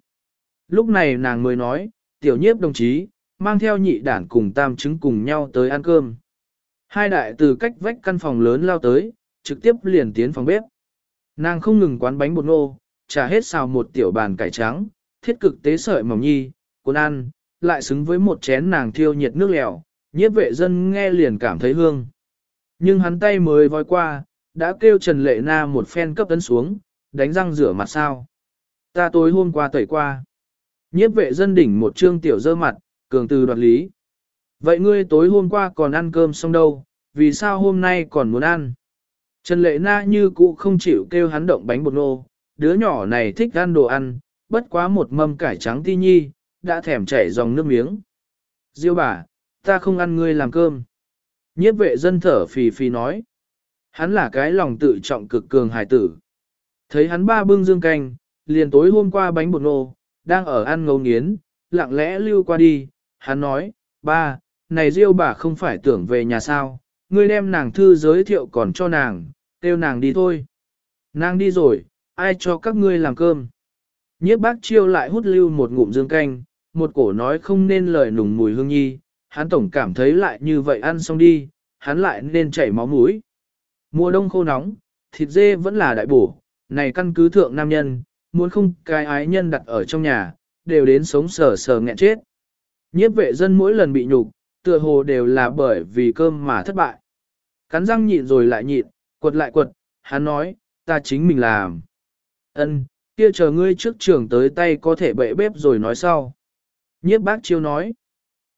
Lúc này nàng mới nói, tiểu nhiếp đồng chí, mang theo nhị đản cùng tam trứng cùng nhau tới ăn cơm. Hai đại từ cách vách căn phòng lớn lao tới, trực tiếp liền tiến phòng bếp. Nàng không ngừng quán bánh bột ngô, trả hết xào một tiểu bàn cải trắng, thiết cực tế sợi mỏng nhi, cuốn ăn, lại xứng với một chén nàng thiêu nhiệt nước lèo, nhiếp vệ dân nghe liền cảm thấy hương. Nhưng hắn tay mới voi qua, đã kêu Trần Lệ Na một phen cấp tấn xuống, đánh răng rửa mặt sao. Ta tối hôm qua tẩy qua. Nhiếp vệ dân đỉnh một trương tiểu dơ mặt, cường từ đoạt lý. Vậy ngươi tối hôm qua còn ăn cơm xong đâu, vì sao hôm nay còn muốn ăn? Trần Lệ Na như cũ không chịu kêu hắn động bánh bột nô, đứa nhỏ này thích ăn đồ ăn, bất quá một mâm cải trắng ti nhi, đã thèm chảy dòng nước miếng. Diêu bà, ta không ăn ngươi làm cơm. Nhiếp vệ dân thở phì phì nói. Hắn là cái lòng tự trọng cực cường hải tử. Thấy hắn ba bưng dương canh, liền tối hôm qua bánh bột nô, đang ở ăn ngấu nghiến, lặng lẽ lưu qua đi, hắn nói, ba, này Diêu bà không phải tưởng về nhà sao, ngươi đem nàng thư giới thiệu còn cho nàng, kêu nàng đi thôi. Nàng đi rồi, ai cho các ngươi làm cơm. Nhiếp bác chiêu lại hút lưu một ngụm dương canh, một cổ nói không nên lời nùng mùi hương nhi, hắn tổng cảm thấy lại như vậy ăn xong đi, hắn lại nên chảy máu mũi. Mùa đông khô nóng, thịt dê vẫn là đại bổ, này căn cứ thượng nam nhân, muốn không cái ái nhân đặt ở trong nhà, đều đến sống sờ sờ nghẹn chết. Nhiếp vệ dân mỗi lần bị nhục, tựa hồ đều là bởi vì cơm mà thất bại. Cắn răng nhịn rồi lại nhịn, quật lại quật, hắn nói, ta chính mình làm. Ân, kia chờ ngươi trước trường tới tay có thể bệ bếp rồi nói sau. Nhiếp bác chiêu nói.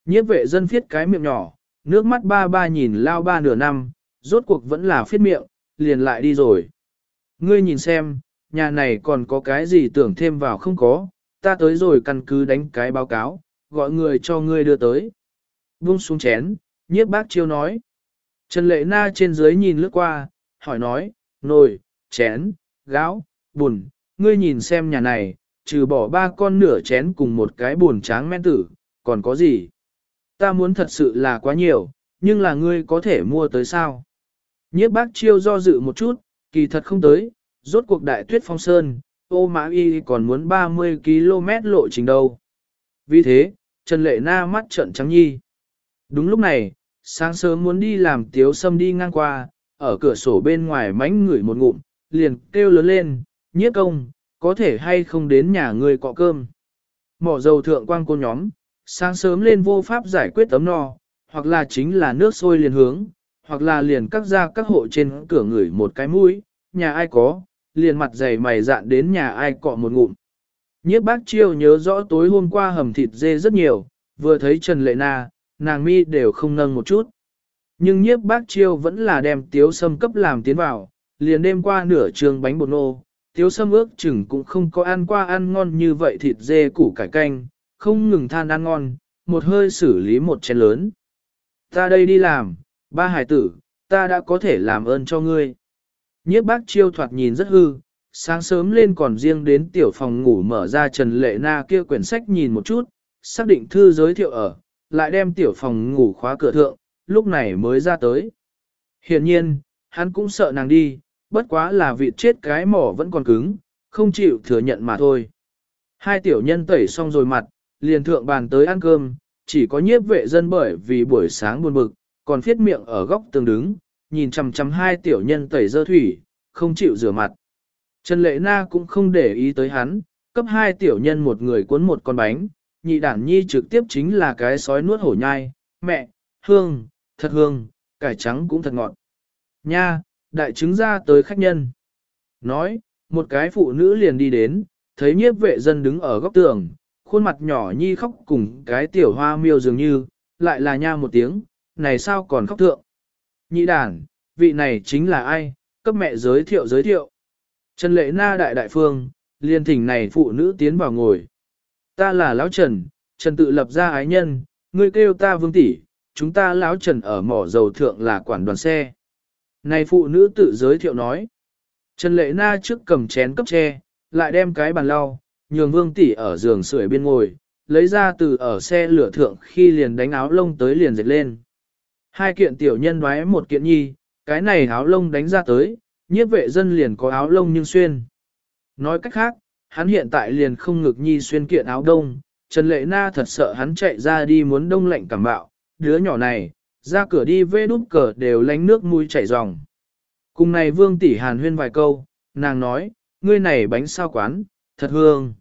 Nhiếp vệ dân phiết cái miệng nhỏ, nước mắt ba ba nhìn lao ba nửa năm, rốt cuộc vẫn là phiết miệng, liền lại đi rồi. Ngươi nhìn xem, nhà này còn có cái gì tưởng thêm vào không có, ta tới rồi căn cứ đánh cái báo cáo, gọi người cho ngươi đưa tới. Buông xuống chén, nhiếp bác chiêu nói. Trần Lệ Na trên dưới nhìn lướt qua, hỏi nói, nồi, chén, gáo, bùn, ngươi nhìn xem nhà này, trừ bỏ ba con nửa chén cùng một cái buồn tráng men tử, còn có gì? Ta muốn thật sự là quá nhiều, nhưng là ngươi có thể mua tới sao? Nhiếp bác chiêu do dự một chút, kỳ thật không tới, rốt cuộc đại tuyết phong sơn, ô mã y còn muốn 30 km lộ trình đâu. Vì thế, Trần Lệ Na mắt trợn trắng nhi. Đúng lúc này, sáng sớm muốn đi làm tiếu sâm đi ngang qua, ở cửa sổ bên ngoài mánh ngửi một ngụm, liền kêu lớn lên, nhiếp công, có thể hay không đến nhà người cọ cơm. Mỏ dầu thượng quang cô nhóm, sáng sớm lên vô pháp giải quyết tấm no, hoặc là chính là nước sôi liền hướng, hoặc là liền cắt ra các hộ trên cửa ngửi một cái mũi, nhà ai có, liền mặt dày mày dạn đến nhà ai cọ một ngụm. Nhiếp bác chiêu nhớ rõ tối hôm qua hầm thịt dê rất nhiều, vừa thấy Trần Lệ Na, nàng mi đều không nâng một chút. Nhưng nhiếp bác chiêu vẫn là đem tiếu sâm cấp làm tiến vào, liền đêm qua nửa trường bánh bột nô, tiếu sâm ước chừng cũng không có ăn qua ăn ngon như vậy thịt dê củ cải canh, không ngừng than ăn ngon, một hơi xử lý một chén lớn. Ta đây đi làm, ba hải tử, ta đã có thể làm ơn cho ngươi. Nhiếp bác chiêu thoạt nhìn rất hư, sáng sớm lên còn riêng đến tiểu phòng ngủ mở ra Trần Lệ Na kia quyển sách nhìn một chút, xác định thư giới thiệu ở, lại đem tiểu phòng ngủ khóa cửa thượng, lúc này mới ra tới. Hiển nhiên, hắn cũng sợ nàng đi, bất quá là vị chết cái mỏ vẫn còn cứng, không chịu thừa nhận mà thôi. Hai tiểu nhân tẩy xong rồi mặt, liền thượng bàn tới ăn cơm, chỉ có nhiếp vệ dân bởi vì buổi sáng buồn bực, còn phiết miệng ở góc tường đứng, nhìn chằm chằm hai tiểu nhân tẩy dơ thủy, không chịu rửa mặt. Trần Lệ Na cũng không để ý tới hắn, cấp hai tiểu nhân một người cuốn một con bánh, nhị đản nhi trực tiếp chính là cái sói nuốt hổ nhai, mẹ, hương, thật hương, cải trắng cũng thật ngọt. Nha, đại chứng ra tới khách nhân. Nói, một cái phụ nữ liền đi đến, thấy nhiếp vệ dân đứng ở góc tường, khuôn mặt nhỏ nhi khóc cùng cái tiểu hoa miêu dường như, lại là nha một tiếng, này sao còn khóc thượng. Nhị đàn, vị này chính là ai, cấp mẹ giới thiệu giới thiệu. Trần lệ na đại đại phương, liền thỉnh này phụ nữ tiến vào ngồi. Ta là lão Trần, Trần tự lập ra ái nhân, ngươi kêu ta vương tỷ, chúng ta lão Trần ở mỏ dầu thượng là quản đoàn xe. Này phụ nữ tự giới thiệu nói. Trần Lệ Na trước cầm chén cấp tre, lại đem cái bàn lau, nhường vương tỷ ở giường sưởi bên ngồi, lấy ra từ ở xe lửa thượng khi liền đánh áo lông tới liền dệt lên. Hai kiện tiểu nhân đoái một kiện nhi, cái này áo lông đánh ra tới, nhiếp vệ dân liền có áo lông nhưng xuyên. Nói cách khác, hắn hiện tại liền không ngực nhi xuyên kiện áo đông, Trần Lệ Na thật sợ hắn chạy ra đi muốn đông lạnh cảm bạo, đứa nhỏ này, ra cửa đi vê đút cờ đều lánh nước mũi chảy ròng. Cùng này vương tỷ hàn huyên vài câu, nàng nói, ngươi này bánh sao quán, thật hương.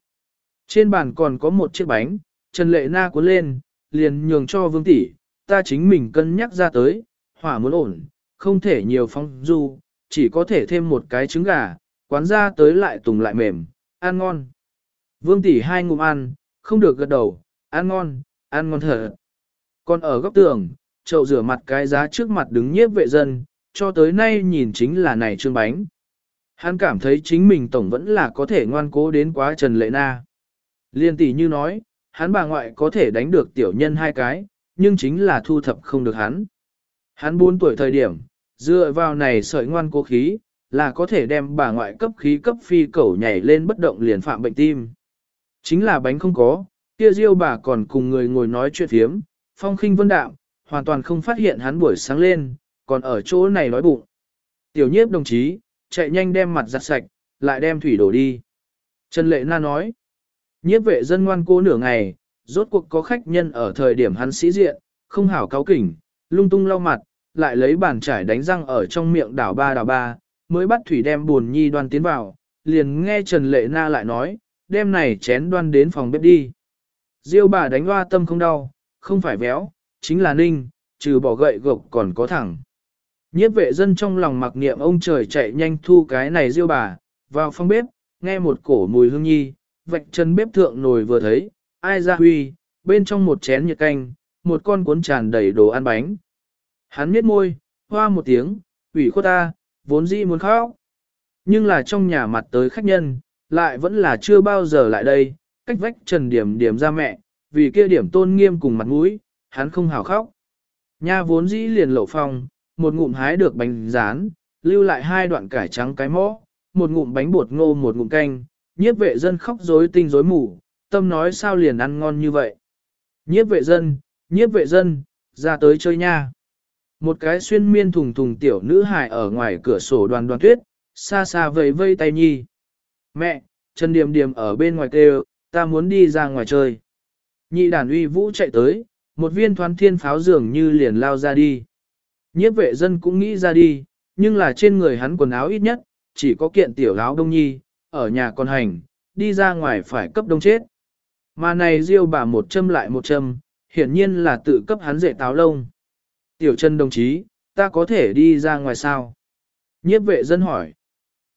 Trên bàn còn có một chiếc bánh, Trần Lệ Na cuốn lên, liền nhường cho vương tỷ, ta chính mình cân nhắc ra tới, hỏa muốn ổn, không thể nhiều phong du, chỉ có thể thêm một cái trứng gà, quán ra tới lại tùng lại mềm, ăn ngon. Vương tỷ hai ngụm ăn, không được gật đầu, ăn ngon, ăn ngon thật. Còn ở góc tường, chậu rửa mặt cái giá trước mặt đứng nhiếp vệ dân, cho tới nay nhìn chính là này trương bánh. Hắn cảm thấy chính mình tổng vẫn là có thể ngoan cố đến quá Trần Lệ Na. Liên tỷ như nói, hắn bà ngoại có thể đánh được tiểu nhân hai cái, nhưng chính là thu thập không được hắn. Hắn 4 tuổi thời điểm, dựa vào này sợi ngoan cố khí, là có thể đem bà ngoại cấp khí cấp phi cẩu nhảy lên bất động liền phạm bệnh tim. Chính là bánh không có, kia diêu bà còn cùng người ngồi nói chuyện thiếm, phong khinh vân đạm, hoàn toàn không phát hiện hắn buổi sáng lên, còn ở chỗ này nói bụng. Tiểu nhiếp đồng chí, chạy nhanh đem mặt giặt sạch, lại đem thủy đổ đi. Trần Lệ Na nói, nhiếp vệ dân ngoan cố nửa ngày, rốt cuộc có khách nhân ở thời điểm hắn sĩ diện, không hảo cáo kỉnh, lung tung lau mặt, lại lấy bàn trải đánh răng ở trong miệng đảo ba đảo ba, mới bắt thủy đem buồn nhi đoan tiến vào, liền nghe Trần Lệ Na lại nói, đem này chén đoan đến phòng bếp đi. Diêu bà đánh hoa tâm không đau, không phải véo, chính là ninh, trừ bỏ gậy gộc còn có thẳng. Nhiếp vệ dân trong lòng mặc niệm ông trời chạy nhanh thu cái này diêu bà, vào phòng bếp, nghe một cổ mùi hương nhi, vạch chân bếp thượng nồi vừa thấy, ai ra huy, bên trong một chén nhiệt canh, một con cuốn tràn đầy đồ ăn bánh. Hắn miết môi, hoa một tiếng, ủy khuất ta, vốn dĩ muốn khóc. Nhưng là trong nhà mặt tới khách nhân, lại vẫn là chưa bao giờ lại đây, cách vách trần điểm điểm ra mẹ, vì kia điểm tôn nghiêm cùng mặt mũi, hắn không hào khóc. Nha vốn dĩ liền lộ phong, một ngụm hái được bánh rán, lưu lại hai đoạn cải trắng cái mõ, một ngụm bánh bột ngô một ngụm canh, nhiếp vệ dân khóc rối tinh rối mù, tâm nói sao liền ăn ngon như vậy. Nhiếp vệ dân, nhiếp vệ dân, ra tới chơi nha. Một cái xuyên miên thùng thùng tiểu nữ hài ở ngoài cửa sổ đoàn đoàn tuyết, xa xa vẫy vây tay nhi. Mẹ, Trần Điềm Điềm ở bên ngoài kêu, ta muốn đi ra ngoài chơi. Nhị đàn uy vũ chạy tới, một viên thoán thiên pháo dường như liền lao ra đi. Nhiếp vệ dân cũng nghĩ ra đi, nhưng là trên người hắn quần áo ít nhất, chỉ có kiện tiểu áo đông nhi, ở nhà còn hành, đi ra ngoài phải cấp đông chết. Mà này riêu bà một châm lại một châm, hiển nhiên là tự cấp hắn dễ táo lông. Tiểu chân đồng chí, ta có thể đi ra ngoài sao? Nhiếp vệ dân hỏi.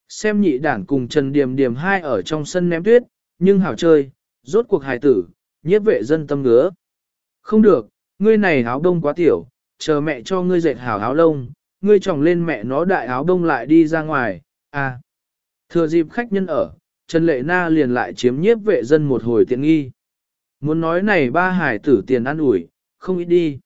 Xem nhị đảng cùng Trần Điềm Điềm hai ở trong sân ném tuyết, nhưng hảo chơi, rốt cuộc hài tử, nhiếp vệ dân tâm ngứa. Không được, ngươi này áo đông quá tiểu, chờ mẹ cho ngươi dệt hảo áo lông, ngươi tròng lên mẹ nó đại áo đông lại đi ra ngoài, à. Thừa dịp khách nhân ở, Trần Lệ Na liền lại chiếm nhiếp vệ dân một hồi tiện nghi. Muốn nói này ba hải tử tiền ăn ủi, không ít đi.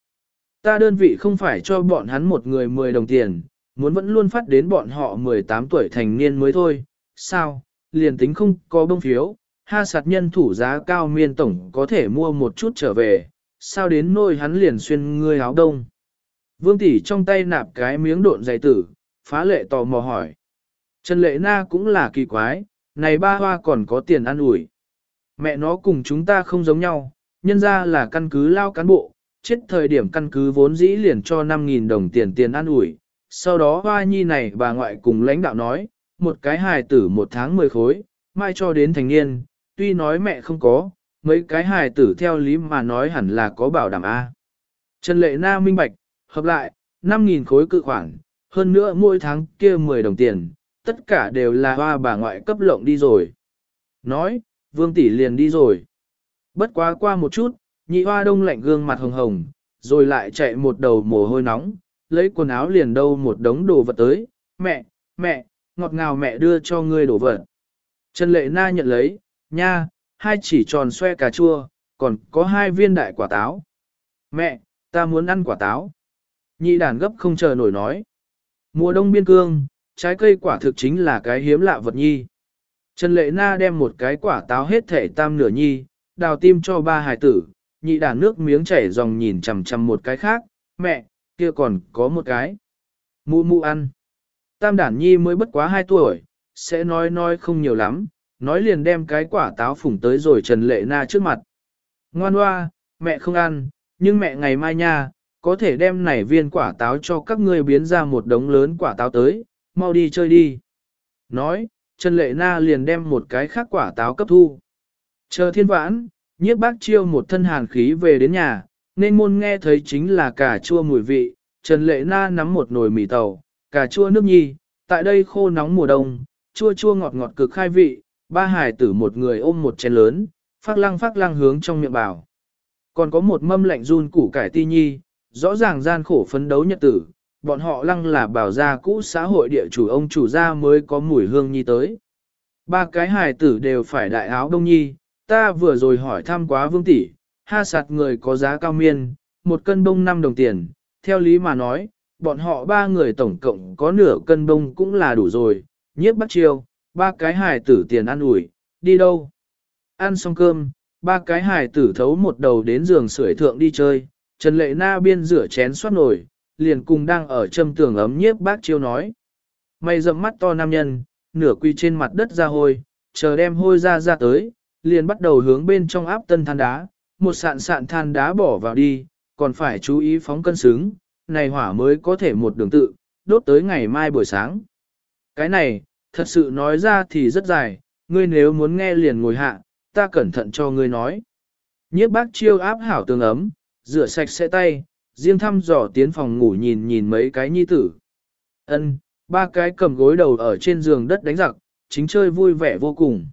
Ta đơn vị không phải cho bọn hắn một người 10 đồng tiền, muốn vẫn luôn phát đến bọn họ 18 tuổi thành niên mới thôi. Sao, liền tính không có bông phiếu, ha sạt nhân thủ giá cao miên tổng có thể mua một chút trở về, sao đến nôi hắn liền xuyên ngươi áo đông. Vương tỷ trong tay nạp cái miếng độn dày tử, phá lệ tò mò hỏi. Trần Lệ Na cũng là kỳ quái, này ba hoa còn có tiền ăn ủi. Mẹ nó cùng chúng ta không giống nhau, nhân ra là căn cứ lao cán bộ, chết thời điểm căn cứ vốn dĩ liền cho 5.000 đồng tiền tiền ăn ủi. Sau đó hoa nhi này bà ngoại cùng lãnh đạo nói, một cái hài tử một tháng 10 khối, mai cho đến thành niên, tuy nói mẹ không có, mấy cái hài tử theo lý mà nói hẳn là có bảo đảm A. Trần Lệ Na minh bạch, hợp lại, 5.000 khối cự khoản, hơn nữa mỗi tháng kia 10 đồng tiền, tất cả đều là hoa bà ngoại cấp lộng đi rồi. Nói, vương tỷ liền đi rồi. Bất quá qua một chút, nhị hoa đông lạnh gương mặt hồng hồng, rồi lại chạy một đầu mồ hôi nóng, lấy quần áo liền đâu một đống đồ vật tới, mẹ, mẹ, ngọt ngào mẹ đưa cho ngươi đồ vật. Trần Lệ Na nhận lấy, nha, hai chỉ tròn xoe cà chua, còn có hai viên đại quả táo. Mẹ, ta muốn ăn quả táo. Nhị đàn gấp không chờ nổi nói. Mùa đông biên cương, trái cây quả thực chính là cái hiếm lạ vật nhi. Trần Lệ Na đem một cái quả táo hết thể tam nửa nhi, đào tim cho ba hài tử, nhị đàn nước miếng chảy dòng nhìn chằm chằm một cái khác, mẹ, kia còn có một cái. Mụ mụ ăn. Tam đản nhi mới bất quá hai tuổi, sẽ nói nói không nhiều lắm, nói liền đem cái quả táo phủng tới rồi Trần Lệ Na trước mặt. Ngoan hoa, mẹ không ăn, nhưng mẹ ngày mai nha, có thể đem nảy viên quả táo cho các ngươi biến ra một đống lớn quả táo tới, mau đi chơi đi. Nói, Trần Lệ Na liền đem một cái khác quả táo cấp thu. Chờ thiên vãn, nhiếp bác chiêu một thân hàn khí về đến nhà, nên môn nghe thấy chính là cà chua mùi vị, Trần Lệ Na nắm một nồi mì tàu, cà chua nước nhi, tại đây khô nóng mùa đông, chua chua ngọt ngọt cực khai vị, ba hải tử một người ôm một chén lớn, phát lăng phát lăng hướng trong miệng bảo. Còn có một mâm lạnh run củ cải ti nhi, rõ ràng gian khổ phấn đấu nhật tử, bọn họ lăng là bảo gia cũ xã hội địa chủ ông chủ gia mới có mùi hương nhi tới. Ba cái hài tử đều phải đại áo đông nhi, ta vừa rồi hỏi thăm quá vương tỷ, ha sạt người có giá cao miên, một cân bông 5 đồng tiền, theo lý mà nói, bọn họ ba người tổng cộng có nửa cân bông cũng là đủ rồi, nhiếp bắt chiêu, ba cái hài tử tiền ăn ủi, đi đâu? Ăn xong cơm, ba cái hài tử thấu một đầu đến giường sưởi thượng đi chơi, Trần Lệ Na biên rửa chén xoát nổi, liền cùng đang ở châm tường ấm nhiếp bác chiêu nói. Mày rậm mắt to nam nhân, nửa quy trên mặt đất ra hôi, chờ đem hôi ra ra tới, liền bắt đầu hướng bên trong áp tân than đá, một sạn sạn than đá bỏ vào đi, còn phải chú ý phóng cân xứng, này hỏa mới có thể một đường tự, đốt tới ngày mai buổi sáng. Cái này, thật sự nói ra thì rất dài, ngươi nếu muốn nghe liền ngồi hạ, ta cẩn thận cho ngươi nói. Nhiếp bác chiêu áp hảo tường ấm, rửa sạch sẽ tay, riêng thăm dò tiến phòng ngủ nhìn nhìn mấy cái nhi tử. Ân, ba cái cầm gối đầu ở trên giường đất đánh giặc, chính chơi vui vẻ vô cùng.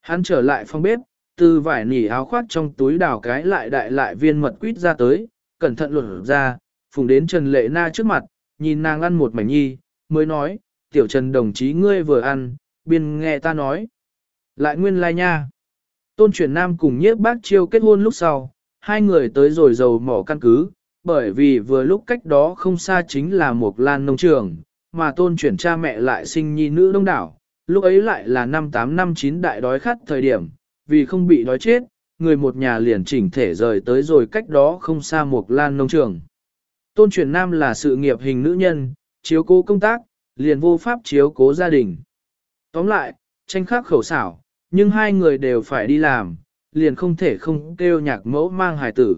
Hắn trở lại phòng bếp, từ vải nỉ áo khoác trong túi đào cái lại đại lại viên mật quýt ra tới, cẩn thận luận ra, phùng đến Trần Lệ Na trước mặt, nhìn nàng ăn một mảnh nhi, mới nói, tiểu Trần đồng chí ngươi vừa ăn, biên nghe ta nói. Lại nguyên lai nha. Tôn chuyển nam cùng nhiếp bác chiêu kết hôn lúc sau, hai người tới rồi dầu mỏ căn cứ, bởi vì vừa lúc cách đó không xa chính là một lan nông trường, mà tôn chuyển cha mẹ lại sinh nhi nữ đông đảo, lúc ấy lại là năm 8 năm 9 đại đói khát thời điểm, vì không bị đói chết, người một nhà liền chỉnh thể rời tới rồi cách đó không xa một lan nông trường. Tôn chuyển nam là sự nghiệp hình nữ nhân, chiếu cố công tác, liền vô pháp chiếu cố gia đình. Tóm lại, tranh khắc khẩu xảo, nhưng hai người đều phải đi làm, liền không thể không kêu nhạc mẫu mang hài tử.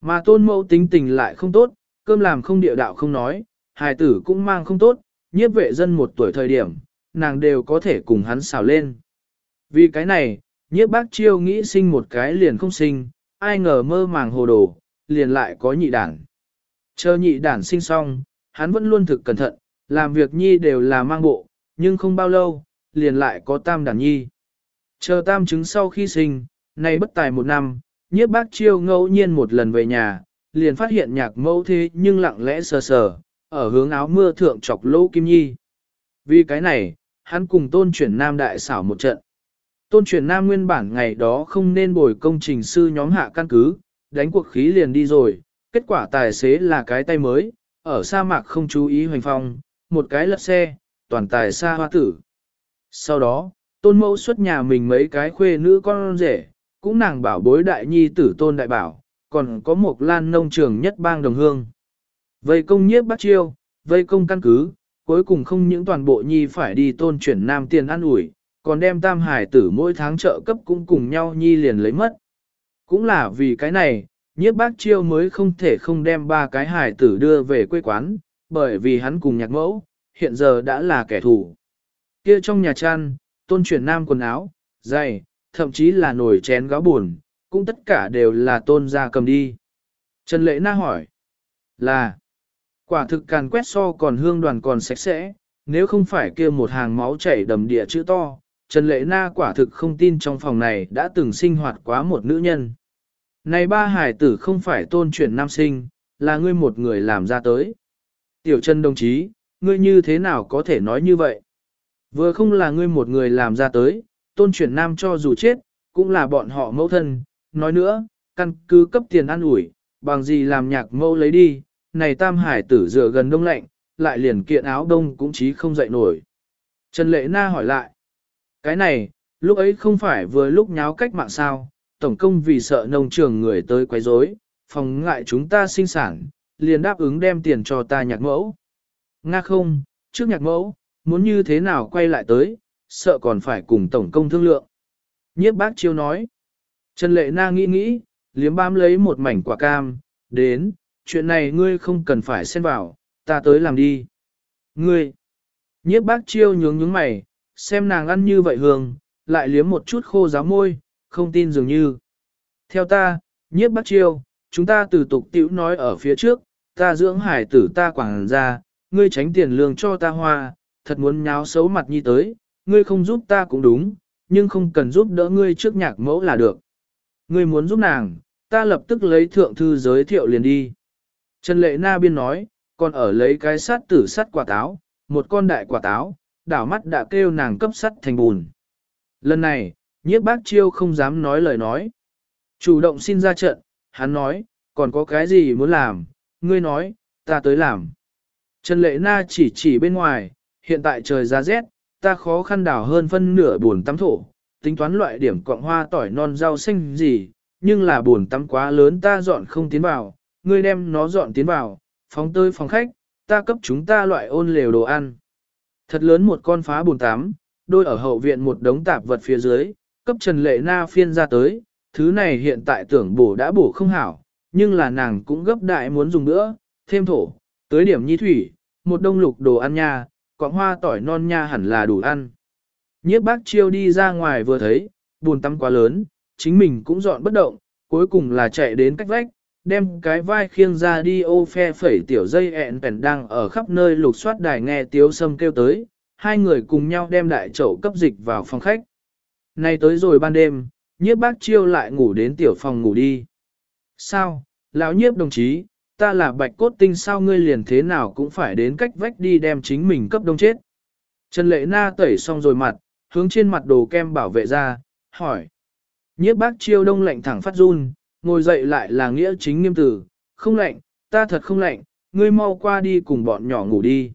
Mà tôn mẫu tính tình lại không tốt, cơm làm không địa đạo không nói, hài tử cũng mang không tốt, nhiếp vệ dân một tuổi thời điểm, nàng đều có thể cùng hắn xào lên. Vì cái này, nhiếp bác chiêu nghĩ sinh một cái liền không sinh, ai ngờ mơ màng hồ đồ, liền lại có nhị đản. Chờ nhị đản sinh xong, hắn vẫn luôn thực cẩn thận, làm việc nhi đều là mang bộ, nhưng không bao lâu, liền lại có tam đản nhi. Chờ tam chứng sau khi sinh, nay bất tài một năm, nhiếp bác chiêu ngẫu nhiên một lần về nhà, liền phát hiện nhạc mẫu thế nhưng lặng lẽ sờ sờ, ở hướng áo mưa thượng chọc lỗ kim nhi. Vì cái này, hắn cùng tôn chuyển nam đại xảo một trận. Tôn chuyển nam nguyên bản ngày đó không nên bồi công trình sư nhóm hạ căn cứ, đánh cuộc khí liền đi rồi, kết quả tài xế là cái tay mới, ở sa mạc không chú ý hoành phong, một cái lật xe, toàn tài xa hoa tử. Sau đó, tôn mẫu xuất nhà mình mấy cái khuê nữ con rể, cũng nàng bảo bối đại nhi tử tôn đại bảo, còn có một lan nông trường nhất bang đồng hương. Vây công nhiếp bắt chiêu, vây công căn cứ, cuối cùng không những toàn bộ nhi phải đi tôn chuyển nam tiền ăn ủi, còn đem tam hải tử mỗi tháng trợ cấp cũng cùng nhau nhi liền lấy mất. Cũng là vì cái này, nhiếp bác chiêu mới không thể không đem ba cái hải tử đưa về quê quán, bởi vì hắn cùng nhạc mẫu, hiện giờ đã là kẻ thù. Kia trong nhà chăn, tôn chuyển nam quần áo, giày, thậm chí là nồi chén gáo buồn, cũng tất cả đều là tôn gia cầm đi. Trần Lệ Na hỏi, là, quả thực càn quét so còn hương đoàn còn sạch sẽ, nếu không phải kia một hàng máu chảy đầm địa chữ to, Trần Lệ Na quả thực không tin trong phòng này đã từng sinh hoạt quá một nữ nhân. Này ba hải tử không phải tôn chuyển nam sinh, là ngươi một người làm ra tới. Tiểu Trần đồng chí, ngươi như thế nào có thể nói như vậy? Vừa không là ngươi một người làm ra tới, tôn chuyển nam cho dù chết, cũng là bọn họ mẫu thân. Nói nữa, căn cứ cấp tiền ăn ủi, bằng gì làm nhạc mẫu lấy đi, này tam hải tử dựa gần đông lạnh, lại liền kiện áo đông cũng chí không dậy nổi. Trần Lệ Na hỏi lại, cái này, lúc ấy không phải vừa lúc nháo cách mạng sao, tổng công vì sợ nông trường người tới quấy rối, phòng ngại chúng ta sinh sản, liền đáp ứng đem tiền cho ta nhạc mẫu. Nga không, trước nhạc mẫu, muốn như thế nào quay lại tới, sợ còn phải cùng tổng công thương lượng. Nhiếp bác chiêu nói. Trần Lệ Na nghĩ nghĩ, liếm bám lấy một mảnh quả cam, đến, chuyện này ngươi không cần phải xen vào, ta tới làm đi. Ngươi, nhiếp bác chiêu nhướng nhướng mày, xem nàng ăn như vậy hương, lại liếm một chút khô giáo môi, không tin dường như. Theo ta, nhiếp bác chiêu, chúng ta từ tục tiểu nói ở phía trước, ta dưỡng hải tử ta quảng ra, ngươi tránh tiền lương cho ta hoa, thật muốn nháo xấu mặt nhi tới, ngươi không giúp ta cũng đúng, nhưng không cần giúp đỡ ngươi trước nhạc mẫu là được. Ngươi muốn giúp nàng, ta lập tức lấy thượng thư giới thiệu liền đi. Trần Lệ Na biên nói, còn ở lấy cái sát tử sắt quả táo, một con đại quả táo, đảo mắt đã kêu nàng cấp sắt thành bùn. Lần này, nhiếp bác chiêu không dám nói lời nói. Chủ động xin ra trận, hắn nói, còn có cái gì muốn làm, ngươi nói, ta tới làm. Trần Lệ Na chỉ chỉ bên ngoài, hiện tại trời ra rét, ta khó khăn đào hơn phân nửa buồn tắm thổ, tính toán loại điểm cọng hoa tỏi non rau xanh gì, nhưng là buồn tắm quá lớn ta dọn không tiến vào, ngươi đem nó dọn tiến vào, phóng tơi phòng khách, ta cấp chúng ta loại ôn lều đồ ăn. Thật lớn một con phá buồn tắm, đôi ở hậu viện một đống tạp vật phía dưới, cấp Trần Lệ Na phiên ra tới, thứ này hiện tại tưởng bổ đã bổ không hảo, nhưng là nàng cũng gấp đại muốn dùng nữa, thêm thổ, tới điểm nhi thủy, một đông lục đồ ăn nha, có hoa tỏi non nha hẳn là đủ ăn. Nhiếp bác chiêu đi ra ngoài vừa thấy, buồn tắm quá lớn, chính mình cũng dọn bất động, cuối cùng là chạy đến cách vách, đem cái vai khiêng ra đi ô phe phẩy tiểu dây ẹn bèn đang ở khắp nơi lục soát đài nghe tiếu sâm kêu tới, hai người cùng nhau đem đại chậu cấp dịch vào phòng khách. Nay tới rồi ban đêm, nhiếp bác chiêu lại ngủ đến tiểu phòng ngủ đi. Sao, lão nhiếp đồng chí, ta là bạch cốt tinh sao ngươi liền thế nào cũng phải đến cách vách đi đem chính mình cấp đông chết. Trần Lệ Na tẩy xong rồi mặt, hướng trên mặt đồ kem bảo vệ ra, hỏi. Nhiếp bác chiêu đông lạnh thẳng phát run, ngồi dậy lại là nghĩa chính nghiêm tử, không lạnh, ta thật không lạnh, ngươi mau qua đi cùng bọn nhỏ ngủ đi.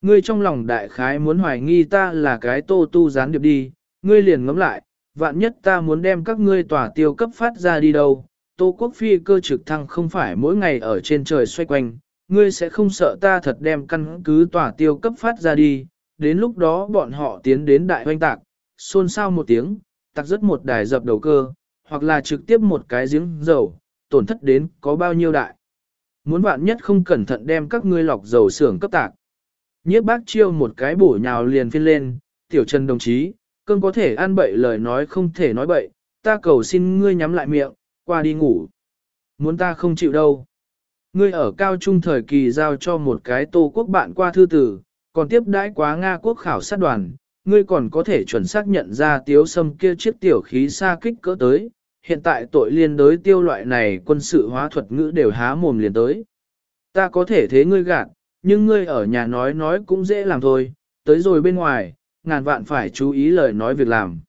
Ngươi trong lòng đại khái muốn hoài nghi ta là cái tô tu gián điệp đi, ngươi liền ngẫm lại, vạn nhất ta muốn đem các ngươi tỏa tiêu cấp phát ra đi đâu, tô quốc phi cơ trực thăng không phải mỗi ngày ở trên trời xoay quanh, ngươi sẽ không sợ ta thật đem căn cứ tỏa tiêu cấp phát ra đi, đến lúc đó bọn họ tiến đến đại hoanh tạc, xôn xao một tiếng, tạc rất một đài dập đầu cơ, hoặc là trực tiếp một cái giếng dầu, tổn thất đến có bao nhiêu đại. Muốn bạn nhất không cẩn thận đem các ngươi lọc dầu xưởng cấp tạc. Nhiếp bác chiêu một cái bổ nhào liền phiên lên, tiểu trần đồng chí, cơn có thể ăn bậy lời nói không thể nói bậy, ta cầu xin ngươi nhắm lại miệng, qua đi ngủ. Muốn ta không chịu đâu. Ngươi ở cao trung thời kỳ giao cho một cái tô quốc bạn qua thư tử, còn tiếp đãi quá Nga quốc khảo sát đoàn, ngươi còn có thể chuẩn xác nhận ra tiếu sâm kia chiếc tiểu khí xa kích cỡ tới, hiện tại tội liên đối tiêu loại này quân sự hóa thuật ngữ đều há mồm liền tới. Ta có thể thế ngươi gạt, nhưng ngươi ở nhà nói nói cũng dễ làm thôi, tới rồi bên ngoài, ngàn vạn phải chú ý lời nói việc làm.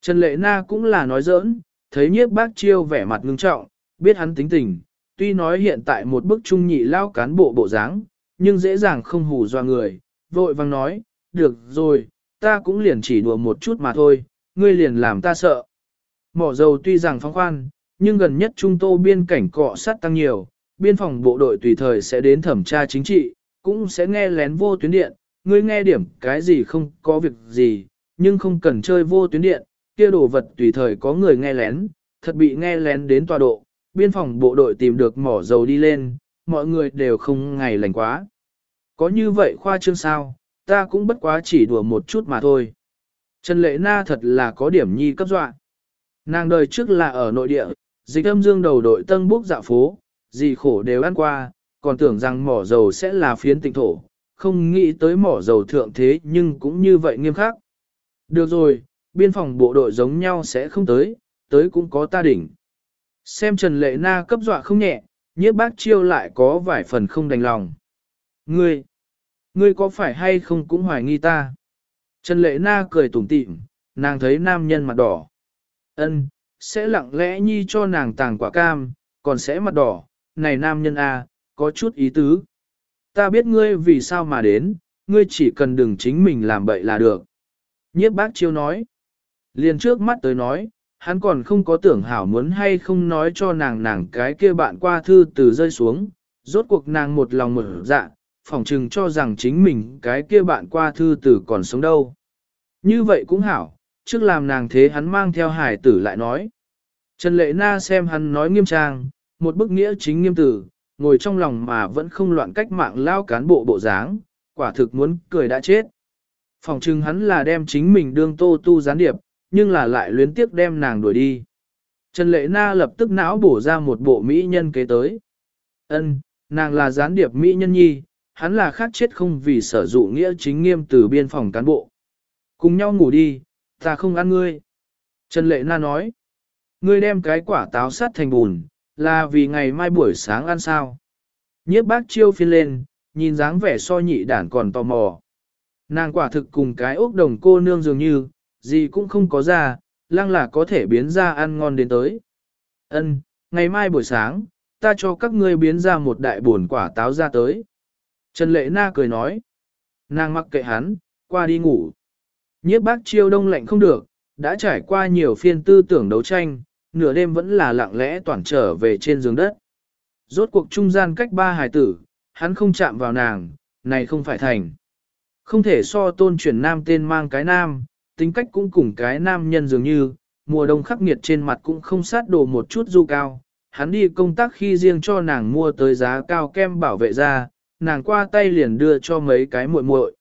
Trần Lệ Na cũng là nói giỡn, thấy nhiếp bác chiêu vẻ mặt ngưng trọng, biết hắn tính tình, tuy nói hiện tại một bức trung nhị lao cán bộ bộ dáng, nhưng dễ dàng không hù doa người, vội vang nói, được rồi, ta cũng liền chỉ đùa một chút mà thôi, ngươi liền làm ta sợ. Mỏ dầu tuy rằng phóng khoan, nhưng gần nhất trung tô biên cảnh cọ sát tăng nhiều, biên phòng bộ đội tùy thời sẽ đến thẩm tra chính trị, cũng sẽ nghe lén vô tuyến điện, ngươi nghe điểm cái gì không có việc gì, nhưng không cần chơi vô tuyến điện, kia đồ vật tùy thời có người nghe lén, thật bị nghe lén đến tọa độ, biên phòng bộ đội tìm được mỏ dầu đi lên, mọi người đều không ngày lành quá. Có như vậy khoa trương sao, ta cũng bất quá chỉ đùa một chút mà thôi. Trần Lệ Na thật là có điểm nhi cấp dọa. Nàng đời trước là ở nội địa, dịch âm dương đầu đội tân bốc dạo phố, gì khổ đều ăn qua, còn tưởng rằng mỏ dầu sẽ là phiến tịnh thổ, không nghĩ tới mỏ dầu thượng thế nhưng cũng như vậy nghiêm khắc. Được rồi, biên phòng bộ đội giống nhau sẽ không tới, tới cũng có ta đỉnh. Xem Trần Lệ Na cấp dọa không nhẹ, nhiếp bác chiêu lại có vài phần không đành lòng. Ngươi, ngươi có phải hay không cũng hoài nghi ta? Trần Lệ Na cười tủm tỉm, nàng thấy nam nhân mặt đỏ. Ân, sẽ lặng lẽ nhi cho nàng tàng quả cam, còn sẽ mặt đỏ, này nam nhân A, có chút ý tứ. Ta biết ngươi vì sao mà đến, ngươi chỉ cần đừng chính mình làm bậy là được. Nhiếp bác chiêu nói. Liền trước mắt tới nói, hắn còn không có tưởng hảo muốn hay không nói cho nàng nàng cái kia bạn qua thư từ rơi xuống, rốt cuộc nàng một lòng một dạ, phỏng chừng cho rằng chính mình cái kia bạn qua thư tử còn sống đâu. Như vậy cũng hảo, trước làm nàng thế hắn mang theo hải tử lại nói. Trần Lệ Na xem hắn nói nghiêm trang, một bức nghĩa chính nghiêm tử, ngồi trong lòng mà vẫn không loạn cách mạng lao cán bộ bộ dáng, quả thực muốn cười đã chết. Phòng trưng hắn là đem chính mình đương tô tu gián điệp, nhưng là lại luyến tiếc đem nàng đuổi đi. Trần Lệ Na lập tức não bổ ra một bộ mỹ nhân kế tới. Ân, nàng là gián điệp mỹ nhân nhi, hắn là khác chết không vì sở dụ nghĩa chính nghiêm từ biên phòng cán bộ. Cùng nhau ngủ đi, ta không ăn ngươi. Trần Lệ Na nói, ngươi đem cái quả táo sát thành bùn, là vì ngày mai buổi sáng ăn sao. Nhiếp bác chiêu phiên lên, nhìn dáng vẻ so nhị đản còn tò mò. Nàng quả thực cùng cái ốc đồng cô nương dường như, gì cũng không có ra, lăng là có thể biến ra ăn ngon đến tới. Ân, ngày mai buổi sáng, ta cho các ngươi biến ra một đại buồn quả táo ra tới. Trần Lệ Na cười nói. Nàng mặc kệ hắn, qua đi ngủ. Nhiếp bác chiêu đông lạnh không được, đã trải qua nhiều phiên tư tưởng đấu tranh, nửa đêm vẫn là lặng lẽ toàn trở về trên giường đất. Rốt cuộc trung gian cách ba hài tử, hắn không chạm vào nàng, này không phải thành. Không thể so tôn chuyển nam tên mang cái nam, tính cách cũng cùng cái nam nhân dường như, mùa đông khắc nghiệt trên mặt cũng không sát đồ một chút du cao. Hắn đi công tác khi riêng cho nàng mua tới giá cao kem bảo vệ ra, nàng qua tay liền đưa cho mấy cái muội muội.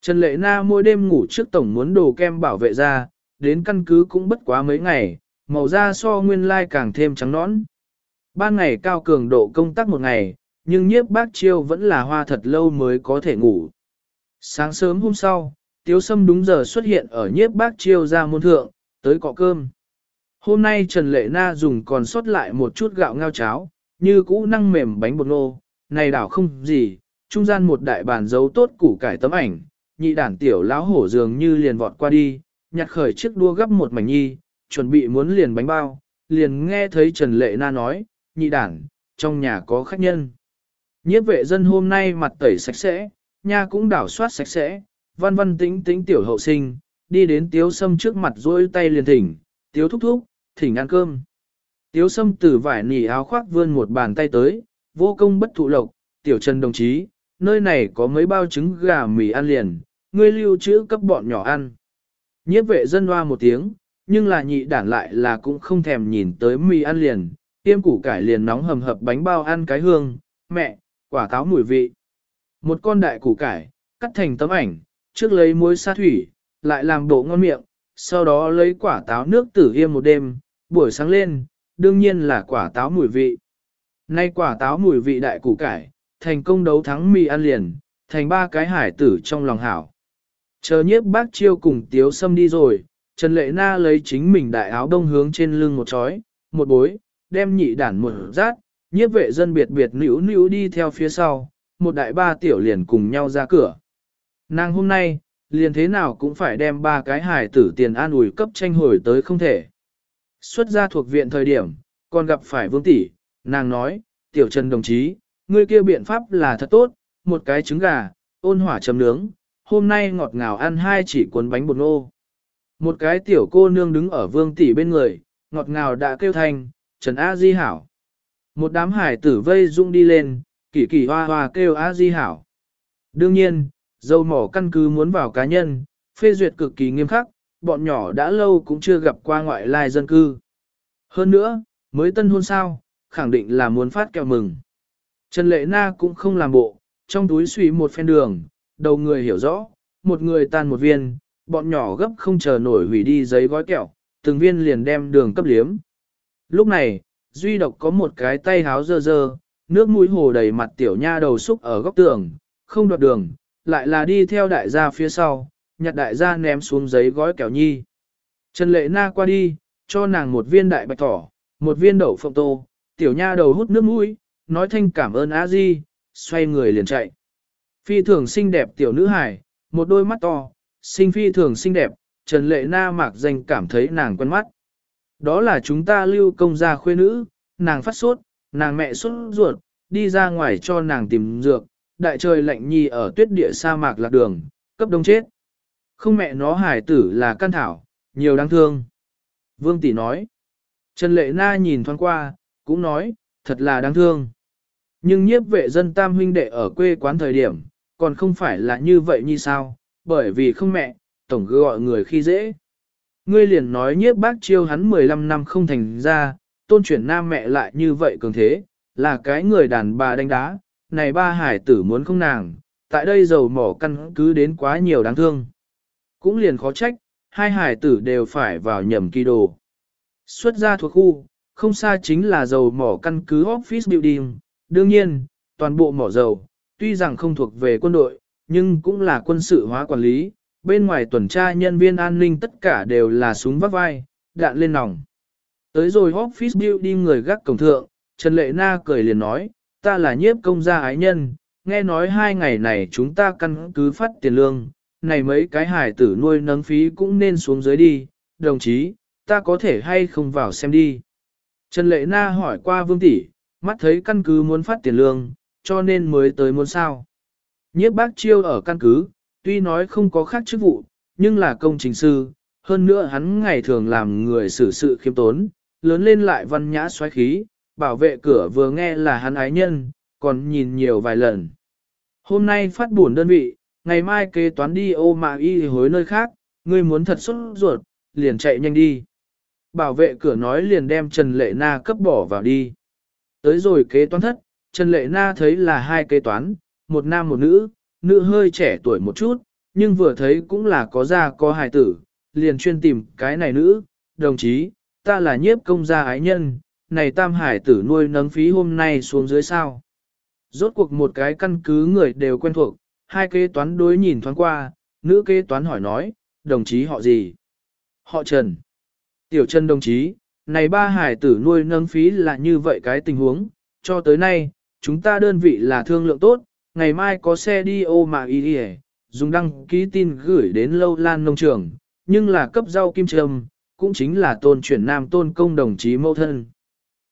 Trần Lệ Na mỗi đêm ngủ trước tổng muốn đồ kem bảo vệ ra, đến căn cứ cũng bất quá mấy ngày, màu da so nguyên lai càng thêm trắng nõn. Ban ngày cao cường độ công tác một ngày, nhưng nhiếp bác chiêu vẫn là hoa thật lâu mới có thể ngủ. Sáng sớm hôm sau, tiếu sâm đúng giờ xuất hiện ở nhiếp bác chiêu ra môn thượng, tới cọ cơm. Hôm nay Trần Lệ Na dùng còn sót lại một chút gạo ngao cháo, như cũ năng mềm bánh bột ngô, này đảo không gì, trung gian một đại bàn dấu tốt củ cải tấm ảnh, nhị đản tiểu lão hổ dường như liền vọt qua đi, nhặt khởi chiếc đua gấp một mảnh nhi, chuẩn bị muốn liền bánh bao, liền nghe thấy Trần Lệ Na nói, nhị đản, trong nhà có khách nhân. Nhiếp vệ dân hôm nay mặt tẩy sạch sẽ, nha cũng đảo soát sạch sẽ, văn văn tĩnh tĩnh tiểu hậu sinh, đi đến tiếu sâm trước mặt rôi tay liền thỉnh, tiếu thúc thúc, thỉnh ăn cơm. Tiếu sâm từ vải nỉ áo khoác vươn một bàn tay tới, vô công bất thụ lộc, tiểu trần đồng chí, nơi này có mấy bao trứng gà mì ăn liền, ngươi lưu trữ cấp bọn nhỏ ăn. Nhiếp vệ dân hoa một tiếng, nhưng là nhị đản lại là cũng không thèm nhìn tới mì ăn liền, tiêm củ cải liền nóng hầm hập bánh bao ăn cái hương, mẹ, quả táo mùi vị. Một con đại củ cải, cắt thành tấm ảnh, trước lấy muối sa thủy, lại làm bộ ngon miệng, sau đó lấy quả táo nước tử yêm một đêm, buổi sáng lên, đương nhiên là quả táo mùi vị. Nay quả táo mùi vị đại củ cải, thành công đấu thắng mì ăn liền, thành ba cái hải tử trong lòng hảo. Chờ nhiếp bác chiêu cùng tiếu sâm đi rồi, Trần Lệ Na lấy chính mình đại áo đông hướng trên lưng một chói, một bối, đem nhị đản một rát, nhiếp vệ dân biệt biệt nữ nữ đi theo phía sau, một đại ba tiểu liền cùng nhau ra cửa. Nàng hôm nay, liền thế nào cũng phải đem ba cái hài tử tiền an ủi cấp tranh hồi tới không thể. Xuất ra thuộc viện thời điểm, còn gặp phải vương tỷ, nàng nói, tiểu trần đồng chí, ngươi kia biện pháp là thật tốt, một cái trứng gà, ôn hỏa chấm nướng, hôm nay ngọt ngào ăn hai chỉ cuốn bánh bột ngô. Một cái tiểu cô nương đứng ở vương tỷ bên người, ngọt ngào đã kêu thành, Trần A Di Hảo. Một đám hải tử vây rung đi lên, kỳ kỳ hoa hoa kêu A Di Hảo. Đương nhiên, dâu mỏ căn cứ muốn vào cá nhân, phê duyệt cực kỳ nghiêm khắc, bọn nhỏ đã lâu cũng chưa gặp qua ngoại lai dân cư. Hơn nữa, mới tân hôn sao, khẳng định là muốn phát kẹo mừng. Trần Lệ Na cũng không làm bộ, trong túi suy một phen đường, đầu người hiểu rõ, một người tan một viên, bọn nhỏ gấp không chờ nổi hủy đi giấy gói kẹo, từng viên liền đem đường cấp liếm. Lúc này, duy độc có một cái tay háo dơ dơ, nước mũi hồ đầy mặt tiểu nha đầu xúc ở góc tường, không đoạt đường, lại là đi theo đại gia phía sau, nhặt đại gia ném xuống giấy gói kẹo nhi. Trần Lệ Na qua đi, cho nàng một viên đại bạch thỏ, một viên đậu phộng tô, tiểu nha đầu hút nước mũi, nói thanh cảm ơn A Di, xoay người liền chạy. Phi thường xinh đẹp tiểu nữ hải, một đôi mắt to, sinh phi thường xinh đẹp, Trần Lệ Na mạc danh cảm thấy nàng quen mắt. Đó là chúng ta lưu công gia khuê nữ, nàng phát sốt, nàng mẹ sốt ruột, đi ra ngoài cho nàng tìm dược, đại trời lạnh nhi ở tuyết địa sa mạc lạc đường, cấp đông chết. Không mẹ nó hải tử là căn thảo, nhiều đáng thương. Vương Tỷ nói. Trần Lệ Na nhìn thoáng qua, cũng nói, thật là đáng thương. Nhưng nhiếp vệ dân tam huynh đệ ở quê quán thời điểm, còn không phải là như vậy như sao, bởi vì không mẹ, tổng cứ gọi người khi dễ. Ngươi liền nói nhiếp bác chiêu hắn 15 năm không thành ra, tôn chuyển nam mẹ lại như vậy cường thế, là cái người đàn bà đánh đá, này ba hải tử muốn không nàng, tại đây dầu mỏ căn cứ đến quá nhiều đáng thương. Cũng liền khó trách, hai hải tử đều phải vào nhầm kỳ đồ. Xuất ra thuộc khu, không xa chính là dầu mỏ căn cứ office building. Đương nhiên, toàn bộ mỏ dầu, tuy rằng không thuộc về quân đội, nhưng cũng là quân sự hóa quản lý. Bên ngoài tuần tra nhân viên an ninh tất cả đều là súng vắt vai, đạn lên nòng. Tới rồi office building người gác cổng thượng, Trần Lệ Na cười liền nói, ta là nhiếp công gia ái nhân, nghe nói hai ngày này chúng ta căn cứ phát tiền lương, này mấy cái hải tử nuôi nấng phí cũng nên xuống dưới đi, đồng chí, ta có thể hay không vào xem đi. Trần Lệ Na hỏi qua Vương Tỷ, mắt thấy căn cứ muốn phát tiền lương, cho nên mới tới muốn sao. Nhiếp bác chiêu ở căn cứ, tuy nói không có khác chức vụ, nhưng là công trình sư, hơn nữa hắn ngày thường làm người xử sự khiêm tốn, lớn lên lại văn nhã xoáy khí, bảo vệ cửa vừa nghe là hắn ái nhân, còn nhìn nhiều vài lần. Hôm nay phát buồn đơn vị, ngày mai kế toán đi ô mạ y hối nơi khác, ngươi muốn thật xuất ruột, liền chạy nhanh đi. Bảo vệ cửa nói liền đem Trần Lệ Na cấp bỏ vào đi. Tới rồi kế toán thất, Trần Lệ Na thấy là hai kế toán, một nam một nữ, nữ hơi trẻ tuổi một chút, nhưng vừa thấy cũng là có gia có hài tử, liền chuyên tìm cái này nữ, đồng chí, ta là nhiếp công gia ái nhân, này tam hải tử nuôi nấng phí hôm nay xuống dưới sao. Rốt cuộc một cái căn cứ người đều quen thuộc, hai kế toán đối nhìn thoáng qua, nữ kế toán hỏi nói, đồng chí họ gì? Họ Trần. Tiểu Trần đồng chí, này ba hải tử nuôi nâng phí là như vậy cái tình huống, cho tới nay, chúng ta đơn vị là thương lượng tốt, ngày mai có xe đi ô mà y đi dùng đăng ký tin gửi đến lâu lan nông trường, nhưng là cấp rau kim trầm, cũng chính là tôn chuyển nam tôn công đồng chí mẫu thân.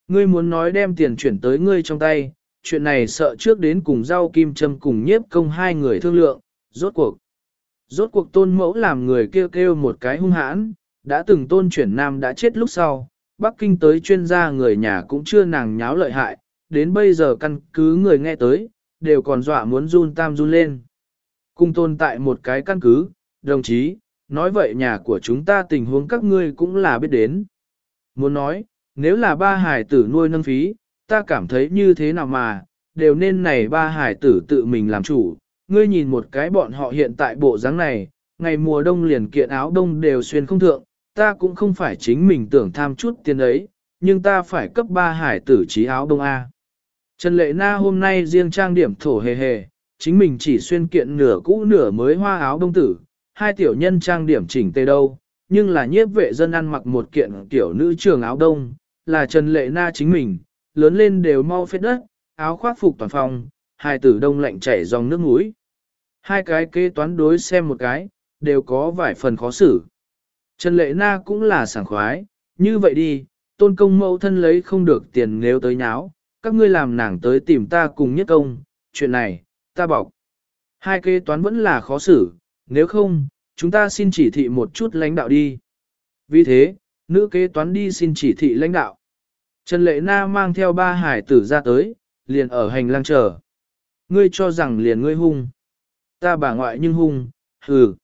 Ngươi muốn nói đem tiền chuyển tới ngươi trong tay, chuyện này sợ trước đến cùng rau kim châm cùng nhiếp công hai người thương lượng, rốt cuộc. Rốt cuộc tôn mẫu làm người kêu kêu một cái hung hãn, đã từng tôn chuyển nam đã chết lúc sau, Bắc Kinh tới chuyên gia người nhà cũng chưa nàng nháo lợi hại, đến bây giờ căn cứ người nghe tới, đều còn dọa muốn run tam run lên. Cùng tồn tại một cái căn cứ, đồng chí, nói vậy nhà của chúng ta tình huống các ngươi cũng là biết đến. Muốn nói, nếu là ba hải tử nuôi nâng phí, ta cảm thấy như thế nào mà, đều nên này ba hải tử tự mình làm chủ. Ngươi nhìn một cái bọn họ hiện tại bộ dáng này, ngày mùa đông liền kiện áo đông đều xuyên không thượng, ta cũng không phải chính mình tưởng tham chút tiền ấy, nhưng ta phải cấp ba hải tử trí áo đông A. Trần Lệ Na hôm nay riêng trang điểm thổ hề hề, chính mình chỉ xuyên kiện nửa cũ nửa mới hoa áo đông tử, hai tiểu nhân trang điểm chỉnh tề đâu, nhưng là nhiếp vệ dân ăn mặc một kiện tiểu nữ trường áo đông, là Trần Lệ Na chính mình, lớn lên đều mau phết đất, áo khoác phục toàn phòng, hai tử đông lạnh chảy dòng nước mũi. Hai cái kế toán đối xem một cái, đều có vài phần khó xử. Trần Lệ Na cũng là sảng khoái, như vậy đi, tôn công mẫu thân lấy không được tiền nếu tới nháo, các ngươi làm nàng tới tìm ta cùng nhất công, chuyện này, ta bọc. Hai kế toán vẫn là khó xử, nếu không, chúng ta xin chỉ thị một chút lãnh đạo đi. Vì thế, nữ kế toán đi xin chỉ thị lãnh đạo. Trần Lệ Na mang theo ba hải tử ra tới, liền ở hành lang chờ. Ngươi cho rằng liền ngươi hung. Ta bà ngoại nhưng hung, hừ.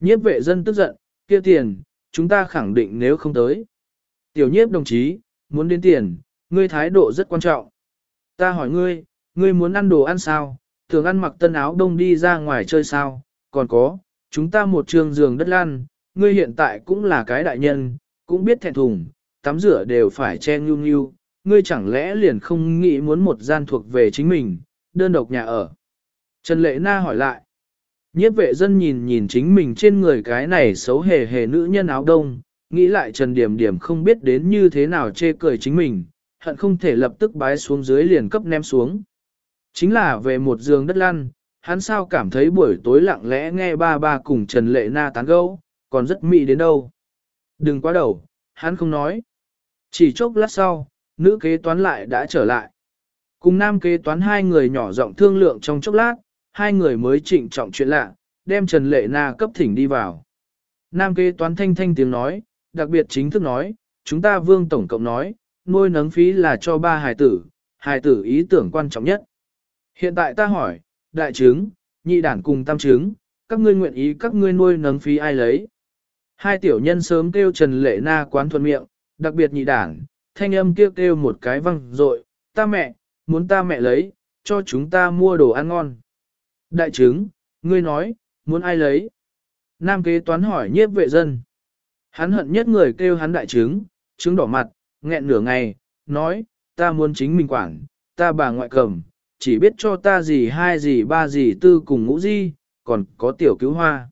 Nhiếp vệ dân tức giận, kia tiền, chúng ta khẳng định nếu không tới. Tiểu nhiếp đồng chí, muốn đến tiền, ngươi thái độ rất quan trọng. Ta hỏi ngươi, ngươi muốn ăn đồ ăn sao, thường ăn mặc tân áo đông đi ra ngoài chơi sao, còn có, chúng ta một trường giường đất lan, ngươi hiện tại cũng là cái đại nhân, cũng biết thẹn thùng, tắm rửa đều phải che nhu nhu, ngươi chẳng lẽ liền không nghĩ muốn một gian thuộc về chính mình, đơn độc nhà ở. Trần Lệ Na hỏi lại, nhiếp vệ dân nhìn nhìn chính mình trên người cái này xấu hề hề nữ nhân áo đông, nghĩ lại Trần Điểm Điểm không biết đến như thế nào chê cười chính mình, hận không thể lập tức bái xuống dưới liền cấp ném xuống. Chính là về một giường đất lăn, hắn sao cảm thấy buổi tối lặng lẽ nghe ba ba cùng Trần Lệ Na tán gẫu, còn rất mị đến đâu. Đừng quá đầu, hắn không nói. Chỉ chốc lát sau, nữ kế toán lại đã trở lại. Cùng nam kế toán hai người nhỏ giọng thương lượng trong chốc lát, hai người mới trịnh trọng chuyện lạ, đem Trần Lệ Na cấp thỉnh đi vào. Nam kế toán thanh thanh tiếng nói, đặc biệt chính thức nói, chúng ta vương tổng cộng nói, nuôi nấng phí là cho ba hài tử, hài tử ý tưởng quan trọng nhất. Hiện tại ta hỏi, đại chứng, nhị đản cùng tam chứng, các ngươi nguyện ý các ngươi nuôi nấng phí ai lấy. Hai tiểu nhân sớm kêu Trần Lệ Na quán thuận miệng, đặc biệt nhị đảng thanh âm kêu kêu một cái văng rội, ta mẹ, muốn ta mẹ lấy, cho chúng ta mua đồ ăn ngon. Đại trứng, ngươi nói, muốn ai lấy? Nam kế toán hỏi nhiếp vệ dân. Hắn hận nhất người kêu hắn đại trứng, trứng đỏ mặt, nghẹn nửa ngày, nói, ta muốn chính mình quản, ta bà ngoại cầm, chỉ biết cho ta gì hai gì ba gì tư cùng ngũ di, còn có tiểu cứu hoa.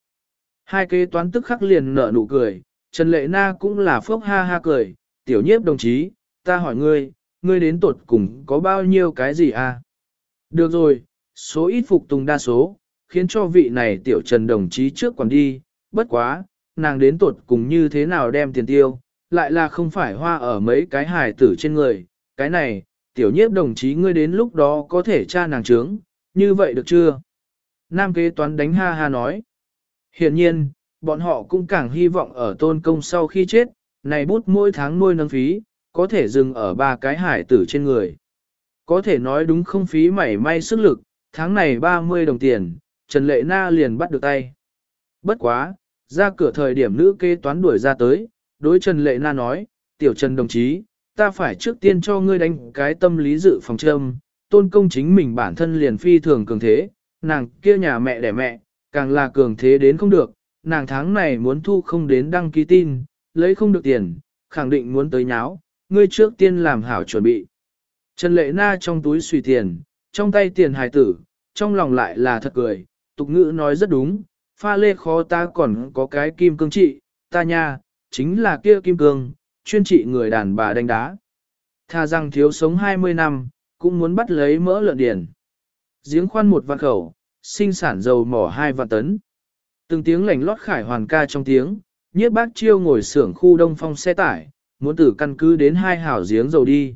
Hai kế toán tức khắc liền nở nụ cười, Trần Lệ Na cũng là phốc ha ha cười, tiểu nhiếp đồng chí, ta hỏi ngươi, ngươi đến tột cùng có bao nhiêu cái gì à? Được rồi, số ít phục tùng đa số, khiến cho vị này tiểu Trần đồng chí trước còn đi, bất quá, nàng đến tột cùng như thế nào đem tiền tiêu, lại là không phải hoa ở mấy cái hài tử trên người, cái này, tiểu nhiếp đồng chí ngươi đến lúc đó có thể tra nàng trướng, như vậy được chưa? Nam kế toán đánh ha ha nói. Hiện nhiên, bọn họ cũng càng hy vọng ở tôn công sau khi chết, này bút mỗi tháng nuôi nâng phí, có thể dừng ở ba cái hải tử trên người. Có thể nói đúng không phí mảy may sức lực, tháng này 30 đồng tiền, Trần Lệ Na liền bắt được tay. Bất quá, ra cửa thời điểm nữ kế toán đuổi ra tới, đối Trần Lệ Na nói, tiểu Trần đồng chí, ta phải trước tiên cho ngươi đánh cái tâm lý dự phòng châm, tôn công chính mình bản thân liền phi thường cường thế, nàng kia nhà mẹ đẻ mẹ, càng là cường thế đến không được, nàng tháng này muốn thu không đến đăng ký tin, lấy không được tiền, khẳng định muốn tới nháo, ngươi trước tiên làm hảo chuẩn bị. Trần Lệ Na trong túi suy tiền, trong tay tiền hài tử, trong lòng lại là thật cười, tục ngữ nói rất đúng, pha lê khó ta còn có cái kim cương trị, ta nha, chính là kia kim cương, chuyên trị người đàn bà đánh đá. Tha rằng thiếu sống 20 năm, cũng muốn bắt lấy mỡ lợn điển. Giếng khoan một vạn khẩu, sinh sản dầu mỏ hai vạn tấn. Từng tiếng lảnh lót khải hoàn ca trong tiếng, nhiếp bác chiêu ngồi xưởng khu đông phong xe tải, muốn từ căn cứ đến hai hảo giếng dầu đi.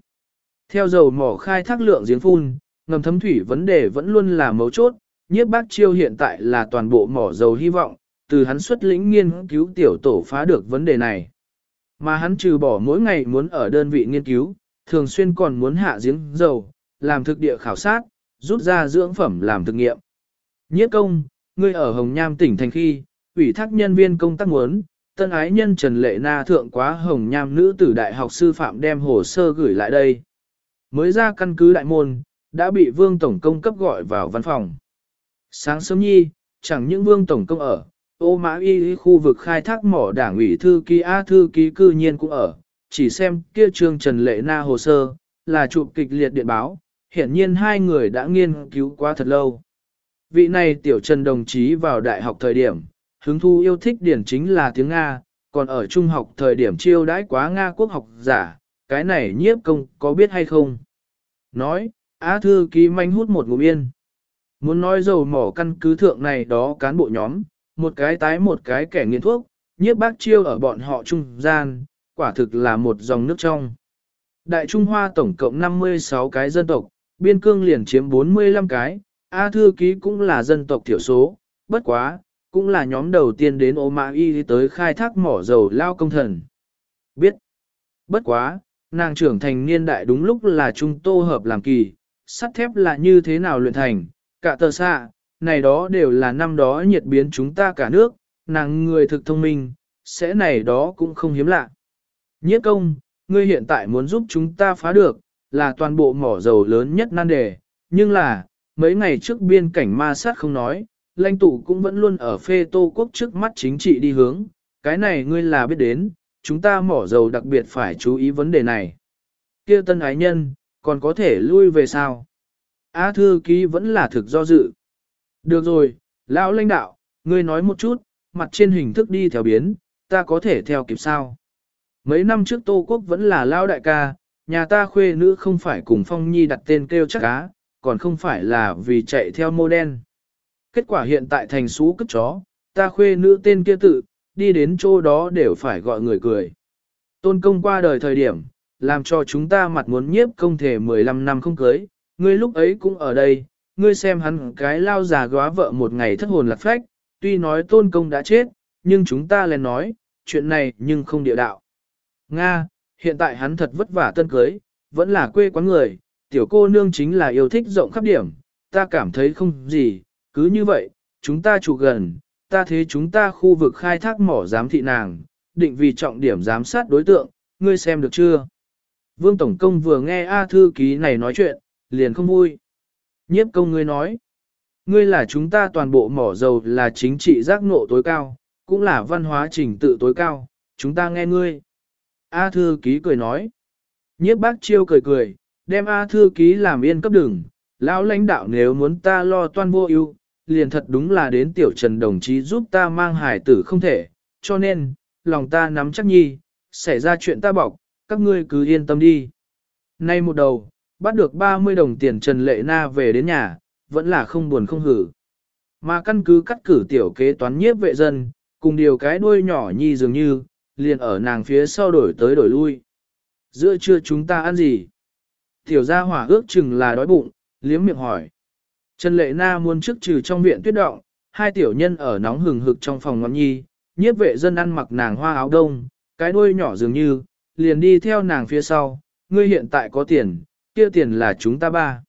Theo dầu mỏ khai thác lượng giếng phun, ngầm thấm thủy vấn đề vẫn luôn là mấu chốt, nhiếp bác chiêu hiện tại là toàn bộ mỏ dầu hy vọng, từ hắn xuất lĩnh nghiên cứu tiểu tổ phá được vấn đề này. Mà hắn trừ bỏ mỗi ngày muốn ở đơn vị nghiên cứu, thường xuyên còn muốn hạ giếng dầu, làm thực địa khảo sát, rút ra dưỡng phẩm làm thực nghiệm. Nhiếp công, ngươi ở Hồng Nham tỉnh thành khi, ủy thác nhân viên công tác muốn, tân ái nhân Trần Lệ Na thượng quá Hồng Nham nữ tử đại học sư phạm đem hồ sơ gửi lại đây. Mới ra căn cứ đại môn, đã bị Vương Tổng Công cấp gọi vào văn phòng. Sáng sớm nhi, chẳng những Vương Tổng Công ở, ô mã y khu vực khai thác mỏ đảng ủy thư ký A thư ký cư nhiên cũng ở, chỉ xem kia trương Trần Lệ Na hồ sơ, là chụp kịch liệt điện báo, hiển nhiên hai người đã nghiên cứu quá thật lâu. Vị này tiểu Trần đồng chí vào đại học thời điểm, hứng thu yêu thích điển chính là tiếng Nga, còn ở trung học thời điểm chiêu đãi quá Nga quốc học giả, cái này nhiếp công có biết hay không? Nói, Á thư ký manh hút một ngụm yên. Muốn nói dầu mỏ căn cứ thượng này đó cán bộ nhóm, một cái tái một cái kẻ nghiện thuốc, nhiếp bác chiêu ở bọn họ trung gian, quả thực là một dòng nước trong. Đại Trung Hoa tổng cộng 56 cái dân tộc, biên cương liền chiếm 45 cái, A thư ký cũng là dân tộc thiểu số, bất quá, cũng là nhóm đầu tiên đến ô mã y tới khai thác mỏ dầu lao công thần. Biết, bất quá, nàng trưởng thành niên đại đúng lúc là trung tô hợp làm kỳ, sắt thép là như thế nào luyện thành, cả tờ xạ, này đó đều là năm đó nhiệt biến chúng ta cả nước, nàng người thực thông minh, sẽ này đó cũng không hiếm lạ. Nhiếp công, ngươi hiện tại muốn giúp chúng ta phá được, là toàn bộ mỏ dầu lớn nhất nan đề, nhưng là, mấy ngày trước biên cảnh ma sát không nói, lãnh tụ cũng vẫn luôn ở phê tô quốc trước mắt chính trị đi hướng, cái này ngươi là biết đến, chúng ta mỏ dầu đặc biệt phải chú ý vấn đề này. kia tân ái nhân, còn có thể lui về sao? Á thư ký vẫn là thực do dự. Được rồi, lão lãnh đạo, ngươi nói một chút, mặt trên hình thức đi theo biến, ta có thể theo kịp sao? Mấy năm trước Tô Quốc vẫn là lao đại ca, nhà ta khuê nữ không phải cùng Phong Nhi đặt tên kêu chắc cá, còn không phải là vì chạy theo mô đen. Kết quả hiện tại thành xú cất chó, ta khuê nữ tên kia tự, đi đến chỗ đó đều phải gọi người cười. Tôn công qua đời thời điểm, làm cho chúng ta mặt muốn nhiếp công thể 15 năm không cưới, ngươi lúc ấy cũng ở đây, ngươi xem hắn cái lao già góa vợ một ngày thất hồn lạc phách, tuy nói tôn công đã chết, nhưng chúng ta lên nói, chuyện này nhưng không địa đạo. Nga, hiện tại hắn thật vất vả tân cưới, vẫn là quê quán người, tiểu cô nương chính là yêu thích rộng khắp điểm, ta cảm thấy không gì, cứ như vậy, chúng ta chủ gần, ta thế chúng ta khu vực khai thác mỏ giám thị nàng, định vì trọng điểm giám sát đối tượng, ngươi xem được chưa? Vương Tổng Công vừa nghe A thư ký này nói chuyện, liền không vui. Nhiếp công ngươi nói, ngươi là chúng ta toàn bộ mỏ dầu là chính trị giác ngộ tối cao, cũng là văn hóa trình tự tối cao, chúng ta nghe ngươi. A thư ký cười nói. Nhiếp bác chiêu cười cười, đem A thư ký làm yên cấp đường, lão lãnh đạo nếu muốn ta lo toan vô ưu, liền thật đúng là đến tiểu trần đồng chí giúp ta mang hải tử không thể, cho nên, lòng ta nắm chắc nhi, xảy ra chuyện ta bọc, các ngươi cứ yên tâm đi. Nay một đầu, bắt được 30 đồng tiền Trần Lệ Na về đến nhà, vẫn là không buồn không hử. Mà căn cứ cắt cử tiểu kế toán nhiếp vệ dân, cùng điều cái đuôi nhỏ nhi dường như, liền ở nàng phía sau đổi tới đổi lui. Giữa trưa chúng ta ăn gì? Tiểu gia hỏa ước chừng là đói bụng, liếm miệng hỏi. Trần Lệ Na muốn trước trừ trong viện tuyết động, hai tiểu nhân ở nóng hừng hực trong phòng ngắm nhi, nhiếp vệ dân ăn mặc nàng hoa áo đông, cái đuôi nhỏ dường như, liền đi theo nàng phía sau, ngươi hiện tại có tiền, kia tiền là chúng ta ba.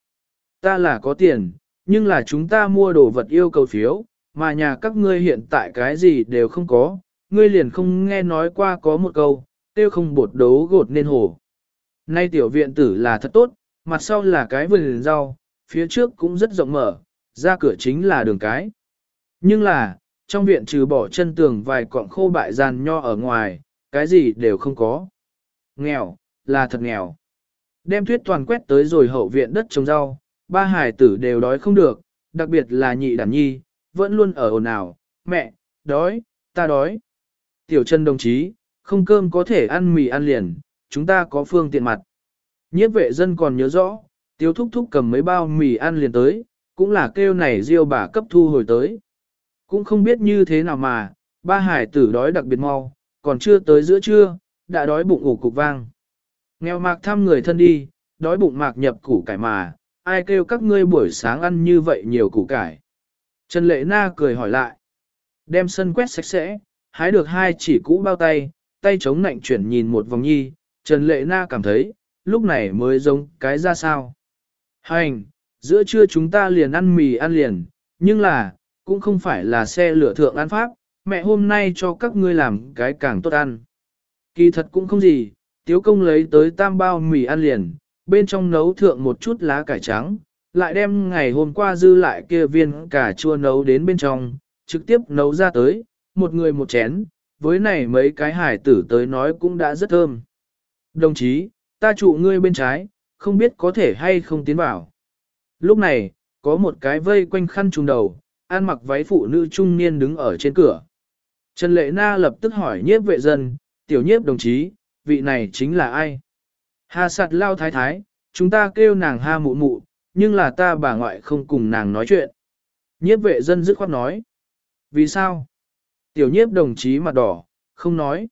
Ta là có tiền, nhưng là chúng ta mua đồ vật yêu cầu phiếu, mà nhà các ngươi hiện tại cái gì đều không có, ngươi liền không nghe nói qua có một câu, tiêu không bột đấu gột nên hổ. Nay tiểu viện tử là thật tốt, mặt sau là cái vườn rau, phía trước cũng rất rộng mở, ra cửa chính là đường cái. Nhưng là, trong viện trừ bỏ chân tường vài cọng khô bại giàn nho ở ngoài, cái gì đều không có. Nghèo, là thật nghèo. Đem tuyết toàn quét tới rồi hậu viện đất trồng rau, ba hải tử đều đói không được, đặc biệt là nhị đàn nhi, vẫn luôn ở ồn ào, mẹ, đói, ta đói. Tiểu chân đồng chí, không cơm có thể ăn mì ăn liền, chúng ta có phương tiện mặt. Nhiếp vệ dân còn nhớ rõ, tiêu thúc thúc cầm mấy bao mì ăn liền tới, cũng là kêu này riêu bà cấp thu hồi tới. Cũng không biết như thế nào mà, ba hải tử đói đặc biệt mau, còn chưa tới giữa trưa, đã đói bụng ủ cục vang. Nghèo mạc thăm người thân đi, đói bụng mạc nhập củ cải mà, ai kêu các ngươi buổi sáng ăn như vậy nhiều củ cải. Trần Lệ Na cười hỏi lại. Đem sân quét sạch sẽ, hái được hai chỉ cũ bao tay, tay chống nạnh chuyển nhìn một vòng nhi, Trần Lệ Na cảm thấy, lúc này mới giống cái ra sao. Hành, giữa trưa chúng ta liền ăn mì ăn liền, nhưng là, cũng không phải là xe lửa thượng ăn pháp, mẹ hôm nay cho các ngươi làm cái càng tốt ăn. Kỳ thật cũng không gì, tiếu công lấy tới tam bao mì ăn liền, bên trong nấu thượng một chút lá cải trắng, lại đem ngày hôm qua dư lại kia viên cà chua nấu đến bên trong, trực tiếp nấu ra tới, một người một chén, với này mấy cái hải tử tới nói cũng đã rất thơm. Đồng chí, ta trụ ngươi bên trái, không biết có thể hay không tiến vào. Lúc này, có một cái vây quanh khăn trùng đầu, ăn mặc váy phụ nữ trung niên đứng ở trên cửa. Trần Lệ Na lập tức hỏi nhiếp vệ dân, tiểu nhiếp đồng chí, vị này chính là ai? Hà sạt lao thái thái, chúng ta kêu nàng ha mụ mụ, nhưng là ta bà ngoại không cùng nàng nói chuyện. Nhiếp vệ dân dứt khoát nói. Vì sao? Tiểu nhiếp đồng chí mặt đỏ, không nói.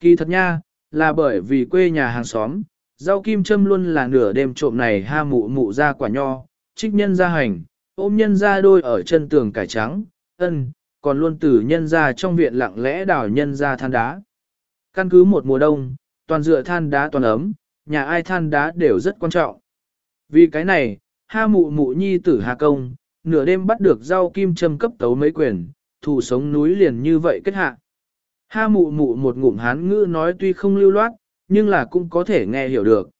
Kỳ thật nha, là bởi vì quê nhà hàng xóm, rau kim châm luôn là nửa đêm trộm này ha mụ mụ ra quả nho, trích nhân ra hành, ôm nhân ra đôi ở chân tường cải trắng, ân, còn luôn tử nhân ra trong viện lặng lẽ đảo nhân ra than đá. Căn cứ một mùa đông, toàn dựa than đá toàn ấm, nhà ai than đá đều rất quan trọng. Vì cái này, ha mụ mụ nhi tử hà công, nửa đêm bắt được rau kim châm cấp tấu mấy quyền, thủ sống núi liền như vậy kết hạ. Ha mụ mụ một ngụm hán ngữ nói tuy không lưu loát, nhưng là cũng có thể nghe hiểu được.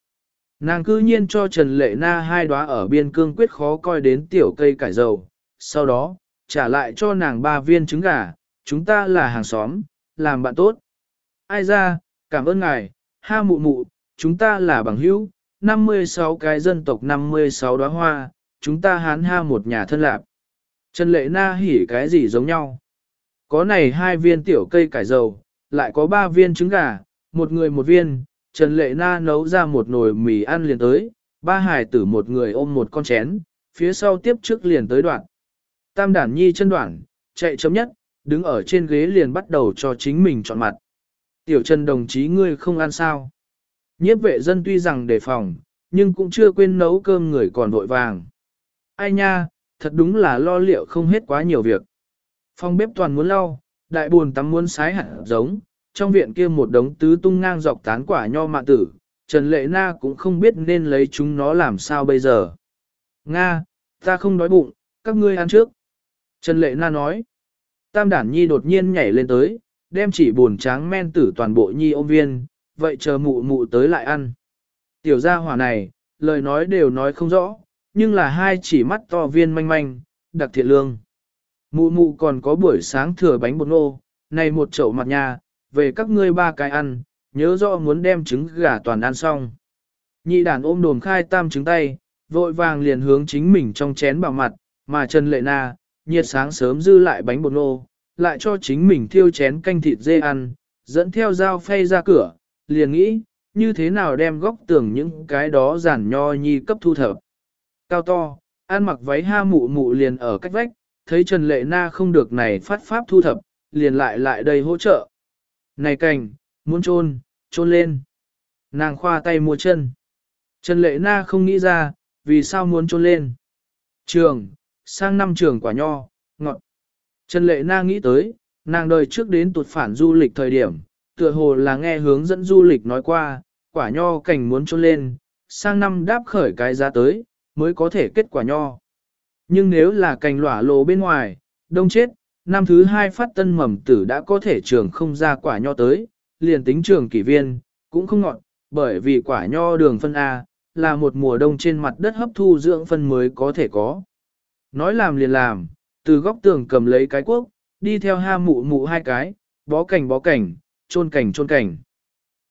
Nàng cư nhiên cho Trần Lệ Na hai đóa ở biên cương quyết khó coi đến tiểu cây cải dầu, sau đó, trả lại cho nàng ba viên trứng gà, chúng ta là hàng xóm, làm bạn tốt. Ai ra, cảm ơn ngài, ha mụ mụ, chúng ta là bằng hữu, 56 cái dân tộc 56 đóa hoa, chúng ta hán ha một nhà thân lạc. Trần Lệ Na hỉ cái gì giống nhau? Có này hai viên tiểu cây cải dầu, lại có ba viên trứng gà, một người một viên, Trần Lệ Na nấu ra một nồi mì ăn liền tới, ba hải tử một người ôm một con chén, phía sau tiếp trước liền tới đoạn. Tam đản nhi chân đoạn, chạy chấm nhất, đứng ở trên ghế liền bắt đầu cho chính mình chọn mặt. Tiểu Trần đồng chí ngươi không ăn sao? Nhiếp vệ dân tuy rằng đề phòng, nhưng cũng chưa quên nấu cơm người còn vội vàng. Ai nha, thật đúng là lo liệu không hết quá nhiều việc. Phòng bếp toàn muốn lau, đại buồn tắm muốn sái hẳn giống, trong viện kia một đống tứ tung ngang dọc tán quả nho mạ tử, Trần Lệ Na cũng không biết nên lấy chúng nó làm sao bây giờ. Nga, ta không đói bụng, các ngươi ăn trước. Trần Lệ Na nói. Tam đản nhi đột nhiên nhảy lên tới, đem chỉ buồn tráng men tử toàn bộ nhi ôm viên, vậy chờ mụ mụ tới lại ăn. Tiểu gia hỏa này, lời nói đều nói không rõ, nhưng là hai chỉ mắt to viên manh manh, đặc thiện lương. Mụ mụ còn có buổi sáng thừa bánh bột nô, này một chậu mặt nhà, về các ngươi ba cái ăn, nhớ rõ muốn đem trứng gà toàn ăn xong. Nhị đàn ôm đồm khai tam trứng tay, vội vàng liền hướng chính mình trong chén bảo mặt, mà Trần Lệ Na, nhiệt sáng sớm dư lại bánh bột nô, lại cho chính mình thiêu chén canh thịt dê ăn, dẫn theo dao phay ra cửa, liền nghĩ, như thế nào đem góc tường những cái đó giản nho nhi cấp thu thập. Cao to, ăn mặc váy ha mụ mụ liền ở cách vách, thấy Trần Lệ Na không được này phát pháp thu thập, liền lại lại đây hỗ trợ. Này cành, muốn trôn, trôn lên. Nàng khoa tay mua chân. Trần Lệ Na không nghĩ ra, vì sao muốn trôn lên. Trường, sang năm trường quả nho, ngọt. Trần Lệ Na nghĩ tới, nàng đời trước đến tuột phản du lịch thời điểm, tựa hồ là nghe hướng dẫn du lịch nói qua, quả nho cảnh muốn trôn lên, sang năm đáp khởi cái giá tới, mới có thể kết quả nho. Nhưng nếu là cành lỏa lộ bên ngoài, đông chết, năm thứ hai phát tân mầm tử đã có thể trường không ra quả nho tới, liền tính trường kỷ viên, cũng không ngọn, bởi vì quả nho đường phân A, là một mùa đông trên mặt đất hấp thu dưỡng phân mới có thể có. Nói làm liền làm, từ góc tường cầm lấy cái cuốc, đi theo ha mụ mụ hai cái, bó cảnh bó cảnh, trôn cảnh trôn cảnh.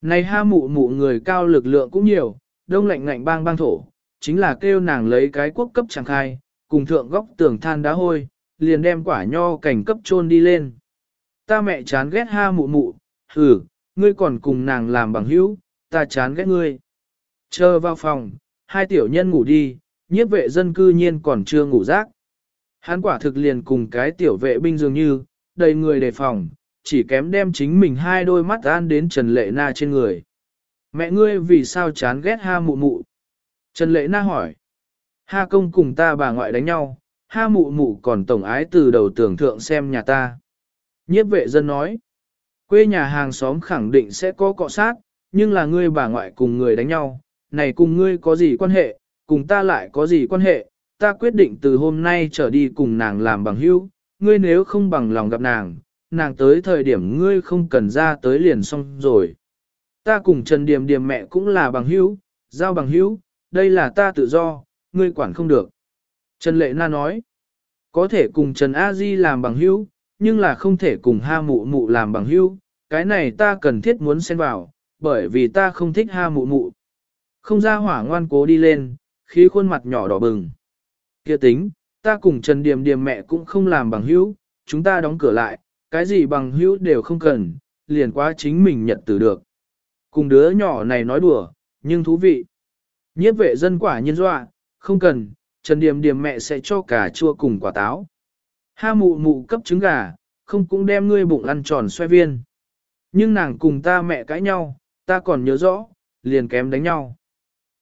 Này ha mụ mụ người cao lực lượng cũng nhiều, đông lạnh ngạnh bang bang thổ, chính là kêu nàng lấy cái cuốc cấp chẳng khai, cùng thượng góc tường than đá hôi, liền đem quả nho cảnh cấp trôn đi lên. Ta mẹ chán ghét ha mụ mụ, hử, ngươi còn cùng nàng làm bằng hữu, ta chán ghét ngươi. Chờ vào phòng, hai tiểu nhân ngủ đi, nhiếp vệ dân cư nhiên còn chưa ngủ rác. Hắn quả thực liền cùng cái tiểu vệ binh dường như, đầy người đề phòng, chỉ kém đem chính mình hai đôi mắt an đến Trần Lệ Na trên người. Mẹ ngươi vì sao chán ghét ha mụ mụ? Trần Lệ Na hỏi. Ha công cùng ta bà ngoại đánh nhau, ha mụ mụ còn tổng ái từ đầu tưởng thượng xem nhà ta. Nhiếp vệ dân nói. Quê nhà hàng xóm khẳng định sẽ có cọ sát, nhưng là ngươi bà ngoại cùng người đánh nhau, này cùng ngươi có gì quan hệ, cùng ta lại có gì quan hệ, ta quyết định từ hôm nay trở đi cùng nàng làm bằng hữu, ngươi nếu không bằng lòng gặp nàng, nàng tới thời điểm ngươi không cần ra tới liền xong rồi. Ta cùng Trần Điềm Điềm mẹ cũng là bằng hữu, giao bằng hữu, đây là ta tự do, ngươi quản không được. Trần Lệ Na nói, có thể cùng Trần A Di làm bằng hữu, nhưng là không thể cùng ha mụ mụ làm bằng hữu, cái này ta cần thiết muốn xen vào, bởi vì ta không thích ha mụ mụ. Không ra hỏa ngoan cố đi lên, khí khuôn mặt nhỏ đỏ bừng. Kia tính, ta cùng Trần Điềm Điềm mẹ cũng không làm bằng hữu, chúng ta đóng cửa lại, cái gì bằng hữu đều không cần, liền quá chính mình nhận tử được. Cùng đứa nhỏ này nói đùa, nhưng thú vị. Nhiếp vệ dân quả nhiên dọa, không cần, Trần Điềm Điềm mẹ sẽ cho cả chua cùng quả táo. Ha mụ mụ cấp trứng gà, không cũng đem ngươi bụng ăn tròn xoay viên. Nhưng nàng cùng ta mẹ cãi nhau, ta còn nhớ rõ, liền kém đánh nhau.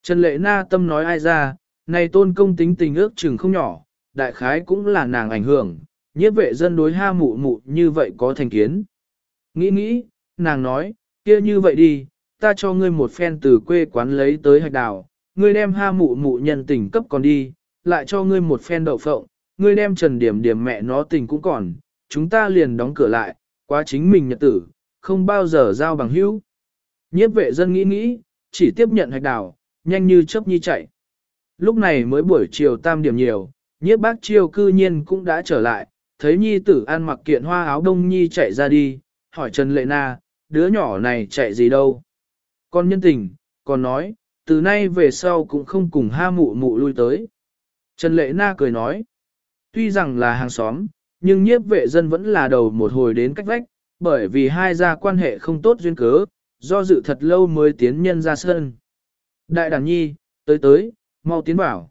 Trần Lệ Na tâm nói ai ra, này tôn công tính tình ước chừng không nhỏ, đại khái cũng là nàng ảnh hưởng, nhiếp vệ dân đối ha mụ mụ như vậy có thành kiến. Nghĩ nghĩ, nàng nói, kia như vậy đi, ta cho ngươi một phen từ quê quán lấy tới hạch đào, ngươi đem ha mụ mụ nhân tình cấp còn đi, lại cho ngươi một phen đậu phộng, ngươi đem trần điểm điểm mẹ nó tình cũng còn, chúng ta liền đóng cửa lại, quá chính mình nhật tử, không bao giờ giao bằng hữu. Nhiếp vệ dân nghĩ nghĩ, chỉ tiếp nhận hạch đào, nhanh như chớp nhi chạy. Lúc này mới buổi chiều tam điểm nhiều, nhiếp bác chiêu cư nhiên cũng đã trở lại, thấy nhi tử ăn mặc kiện hoa áo đông nhi chạy ra đi, hỏi Trần Lệ Na, đứa nhỏ này chạy gì đâu. Con nhân tình, còn nói, từ nay về sau cũng không cùng ha mụ mụ lui tới. Trần Lệ Na cười nói, tuy rằng là hàng xóm, nhưng nhiếp vệ dân vẫn là đầu một hồi đến cách vách, bởi vì hai gia quan hệ không tốt duyên cớ, do dự thật lâu mới tiến nhân ra sân. Đại đàn nhi, tới tới, mau tiến bảo.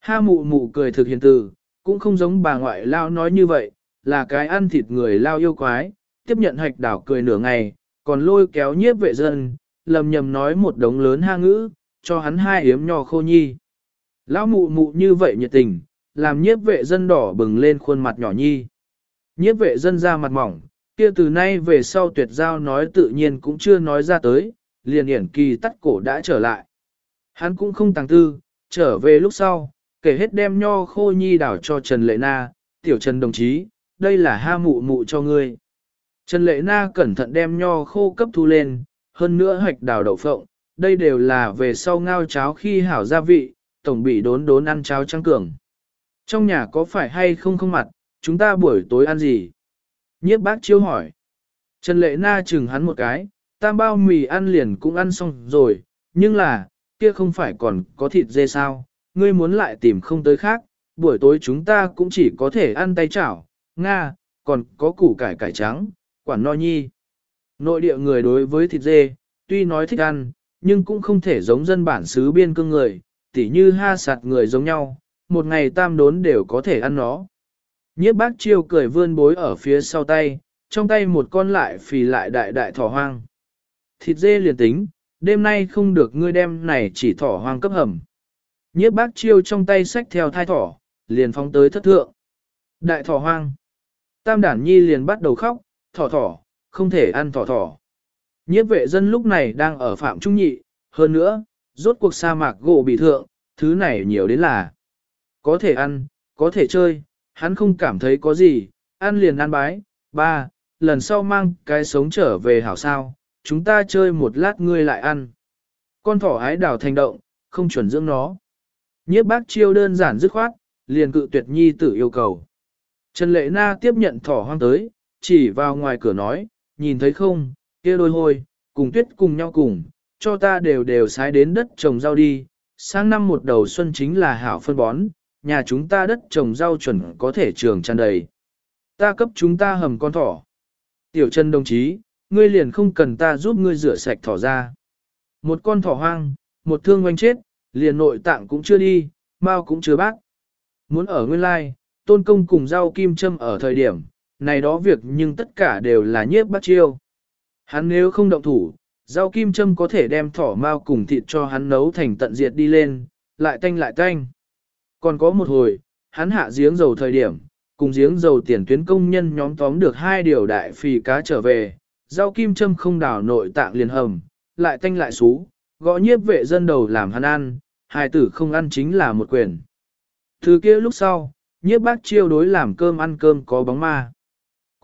Ha mụ mụ cười thực hiện từ, cũng không giống bà ngoại lao nói như vậy, là cái ăn thịt người lao yêu quái, tiếp nhận hạch đảo cười nửa ngày, còn lôi kéo nhiếp vệ dân, lầm nhầm nói một đống lớn ha ngữ, cho hắn hai yếm nho khô nhi. Lão mụ mụ như vậy nhiệt tình, làm nhiếp vệ dân đỏ bừng lên khuôn mặt nhỏ nhi. Nhiếp vệ dân ra mặt mỏng, kia từ nay về sau tuyệt giao nói tự nhiên cũng chưa nói ra tới, liền hiển kỳ tắt cổ đã trở lại. Hắn cũng không tàng tư, trở về lúc sau, kể hết đem nho khô nhi đảo cho Trần Lệ Na, tiểu Trần đồng chí, đây là ha mụ mụ cho ngươi. Trần Lệ Na cẩn thận đem nho khô cấp thu lên, hơn nữa hạch đào đậu phộng, đây đều là về sau ngao cháo khi hảo gia vị, tổng bị đốn đốn ăn cháo trắng cường. Trong nhà có phải hay không không mặt, chúng ta buổi tối ăn gì? Nhiếp bác chiêu hỏi. Trần Lệ Na chừng hắn một cái, tam bao mì ăn liền cũng ăn xong rồi, nhưng là, kia không phải còn có thịt dê sao, ngươi muốn lại tìm không tới khác, buổi tối chúng ta cũng chỉ có thể ăn tay chảo, nga, còn có củ cải cải trắng, quản no nhi. Nội địa người đối với thịt dê, tuy nói thích ăn, nhưng cũng không thể giống dân bản xứ biên cương người, tỉ như ha sạt người giống nhau, một ngày tam đốn đều có thể ăn nó. Nhiếp bác chiêu cười vươn bối ở phía sau tay, trong tay một con lại phì lại đại đại thỏ hoang. Thịt dê liền tính, đêm nay không được ngươi đem này chỉ thỏ hoang cấp hầm. Nhiếp bác chiêu trong tay xách theo thai thỏ, liền phóng tới thất thượng. Đại thỏ hoang. Tam đản nhi liền bắt đầu khóc, thỏ thỏ, không thể ăn thỏ thỏ. Nhiếp vệ dân lúc này đang ở phạm trung nhị, hơn nữa, rốt cuộc sa mạc gỗ bị thượng, thứ này nhiều đến là có thể ăn, có thể chơi, hắn không cảm thấy có gì, ăn liền ăn bái, ba, lần sau mang cái sống trở về hảo sao, chúng ta chơi một lát ngươi lại ăn. Con thỏ ái đảo thành động, không chuẩn dưỡng nó. Nhiếp bác chiêu đơn giản dứt khoát, liền cự tuyệt nhi tử yêu cầu. Trần Lệ Na tiếp nhận thỏ hoang tới, chỉ vào ngoài cửa nói, nhìn thấy không, kia đôi hôi, cùng tuyết cùng nhau cùng, cho ta đều đều sái đến đất trồng rau đi, sang năm một đầu xuân chính là hảo phân bón, nhà chúng ta đất trồng rau chuẩn có thể trường tràn đầy. Ta cấp chúng ta hầm con thỏ. Tiểu chân đồng chí, ngươi liền không cần ta giúp ngươi rửa sạch thỏ ra. Một con thỏ hoang, một thương oanh chết, liền nội tạng cũng chưa đi, mau cũng chưa bác. Muốn ở nguyên lai, tôn công cùng rau kim châm ở thời điểm, này đó việc nhưng tất cả đều là nhiếp bắt chiêu. Hắn nếu không động thủ, rau kim châm có thể đem thỏ mao cùng thịt cho hắn nấu thành tận diệt đi lên, lại tanh lại tanh. Còn có một hồi, hắn hạ giếng dầu thời điểm, cùng giếng dầu tiền tuyến công nhân nhóm tóm được hai điều đại phì cá trở về, rau kim châm không đào nội tạng liền hầm, lại tanh lại xú, gõ nhiếp vệ dân đầu làm hắn ăn, hai tử không ăn chính là một quyền. Thứ kia lúc sau, nhiếp bác chiêu đối làm cơm ăn cơm có bóng ma.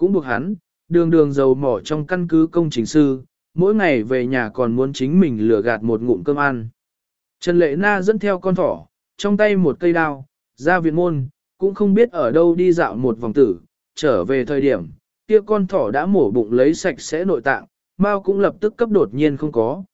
Cũng buộc hắn, đường đường dầu mỏ trong căn cứ công trình sư, mỗi ngày về nhà còn muốn chính mình lừa gạt một ngụm cơm ăn. Trần Lệ Na dẫn theo con thỏ, trong tay một cây đao, ra viện môn, cũng không biết ở đâu đi dạo một vòng tử, trở về thời điểm, kia con thỏ đã mổ bụng lấy sạch sẽ nội tạng, Mao cũng lập tức cấp đột nhiên không có.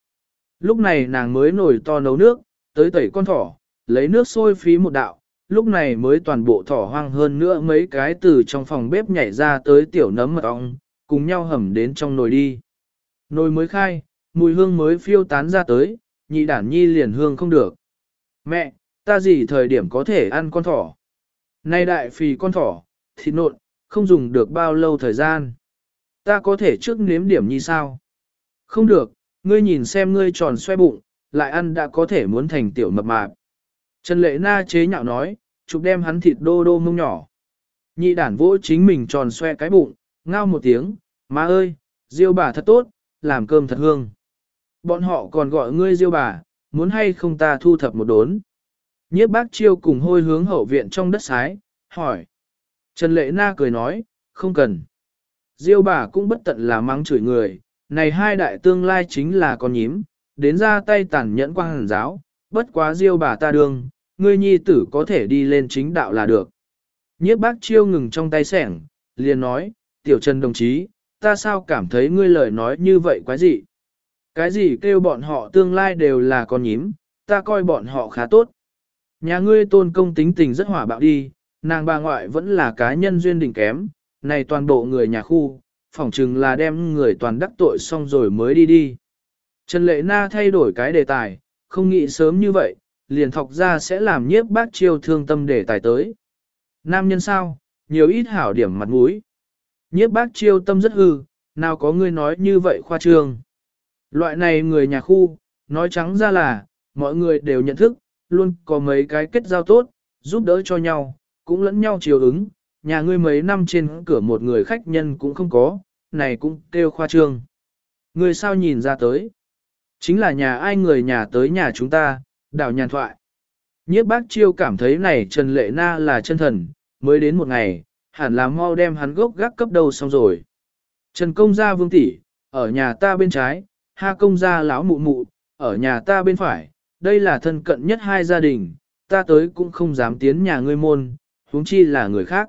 Lúc này nàng mới nổi to nấu nước, tới tẩy con thỏ, lấy nước sôi phí một đạo, lúc này mới toàn bộ thỏ hoang hơn nữa mấy cái từ trong phòng bếp nhảy ra tới tiểu nấm mật ong, cùng nhau hầm đến trong nồi đi. Nồi mới khai, mùi hương mới phiêu tán ra tới, nhị đản nhi liền hương không được. Mẹ, ta gì thời điểm có thể ăn con thỏ? Nay đại phì con thỏ, thịt nộn, không dùng được bao lâu thời gian. Ta có thể trước nếm điểm như sao? Không được, ngươi nhìn xem ngươi tròn xoay bụng, lại ăn đã có thể muốn thành tiểu mập mạp. Trần Lệ Na chế nhạo nói, chụp đem hắn thịt đô đô mông nhỏ. Nhị đản vỗ chính mình tròn xoe cái bụng, ngao một tiếng, má ơi, diêu bà thật tốt, làm cơm thật hương. Bọn họ còn gọi ngươi diêu bà, muốn hay không ta thu thập một đốn. Nhiếp bác chiêu cùng hôi hướng hậu viện trong đất sái, hỏi. Trần Lệ Na cười nói, không cần. Diêu bà cũng bất tận là mắng chửi người, này hai đại tương lai chính là con nhím, đến ra tay tàn nhẫn quang hàn giáo, bất quá diêu bà ta đương, ngươi nhi tử có thể đi lên chính đạo là được. Nhiếp bác chiêu ngừng trong tay sẻng, liền nói, tiểu trần đồng chí, ta sao cảm thấy ngươi lời nói như vậy quái gì? Cái gì kêu bọn họ tương lai đều là con nhím, ta coi bọn họ khá tốt. Nhà ngươi tôn công tính tình rất hỏa bạo đi, nàng bà ngoại vẫn là cá nhân duyên đỉnh kém, này toàn bộ người nhà khu, phỏng chừng là đem người toàn đắc tội xong rồi mới đi đi. Trần Lệ Na thay đổi cái đề tài, không nghĩ sớm như vậy, liền thọc ra sẽ làm nhiếp bác chiêu thương tâm để tài tới. Nam nhân sao, nhiều ít hảo điểm mặt mũi. Nhiếp bác chiêu tâm rất hư, nào có người nói như vậy khoa trương. Loại này người nhà khu, nói trắng ra là, mọi người đều nhận thức, luôn có mấy cái kết giao tốt, giúp đỡ cho nhau, cũng lẫn nhau chiều ứng, nhà ngươi mấy năm trên cửa một người khách nhân cũng không có, này cũng kêu khoa trương. người sao nhìn ra tới? Chính là nhà ai người nhà tới nhà chúng ta, Đào nhàn thoại. Nhiếp bác chiêu cảm thấy này Trần Lệ Na là chân thần, mới đến một ngày, hẳn là mau đem hắn gốc gác cấp đầu xong rồi. Trần công gia vương tỷ, ở nhà ta bên trái, ha công gia lão mụ mụ, ở nhà ta bên phải, đây là thân cận nhất hai gia đình, ta tới cũng không dám tiến nhà ngươi môn, huống chi là người khác.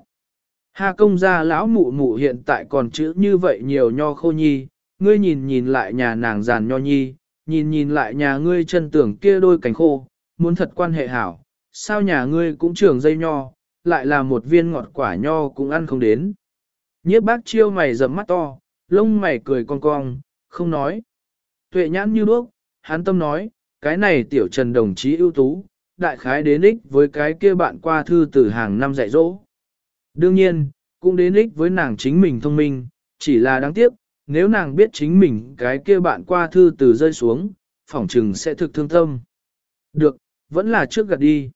Ha công gia lão mụ mụ hiện tại còn chữ như vậy nhiều nho khô nhi, ngươi nhìn nhìn lại nhà nàng giàn nho nhi, nhìn nhìn lại nhà ngươi chân tưởng kia đôi cánh khô, muốn thật quan hệ hảo, sao nhà ngươi cũng trường dây nho, lại là một viên ngọt quả nho cũng ăn không đến. Nhiếp bác chiêu mày rậm mắt to, lông mày cười cong cong, không nói. Tuệ nhãn như đuốc, hắn tâm nói, cái này tiểu trần đồng chí ưu tú, đại khái đến ích với cái kia bạn qua thư từ hàng năm dạy dỗ. Đương nhiên, cũng đến ích với nàng chính mình thông minh, chỉ là đáng tiếc, nếu nàng biết chính mình cái kia bạn qua thư từ rơi xuống, phỏng trừng sẽ thực thương tâm. Được, vẫn là trước gật đi.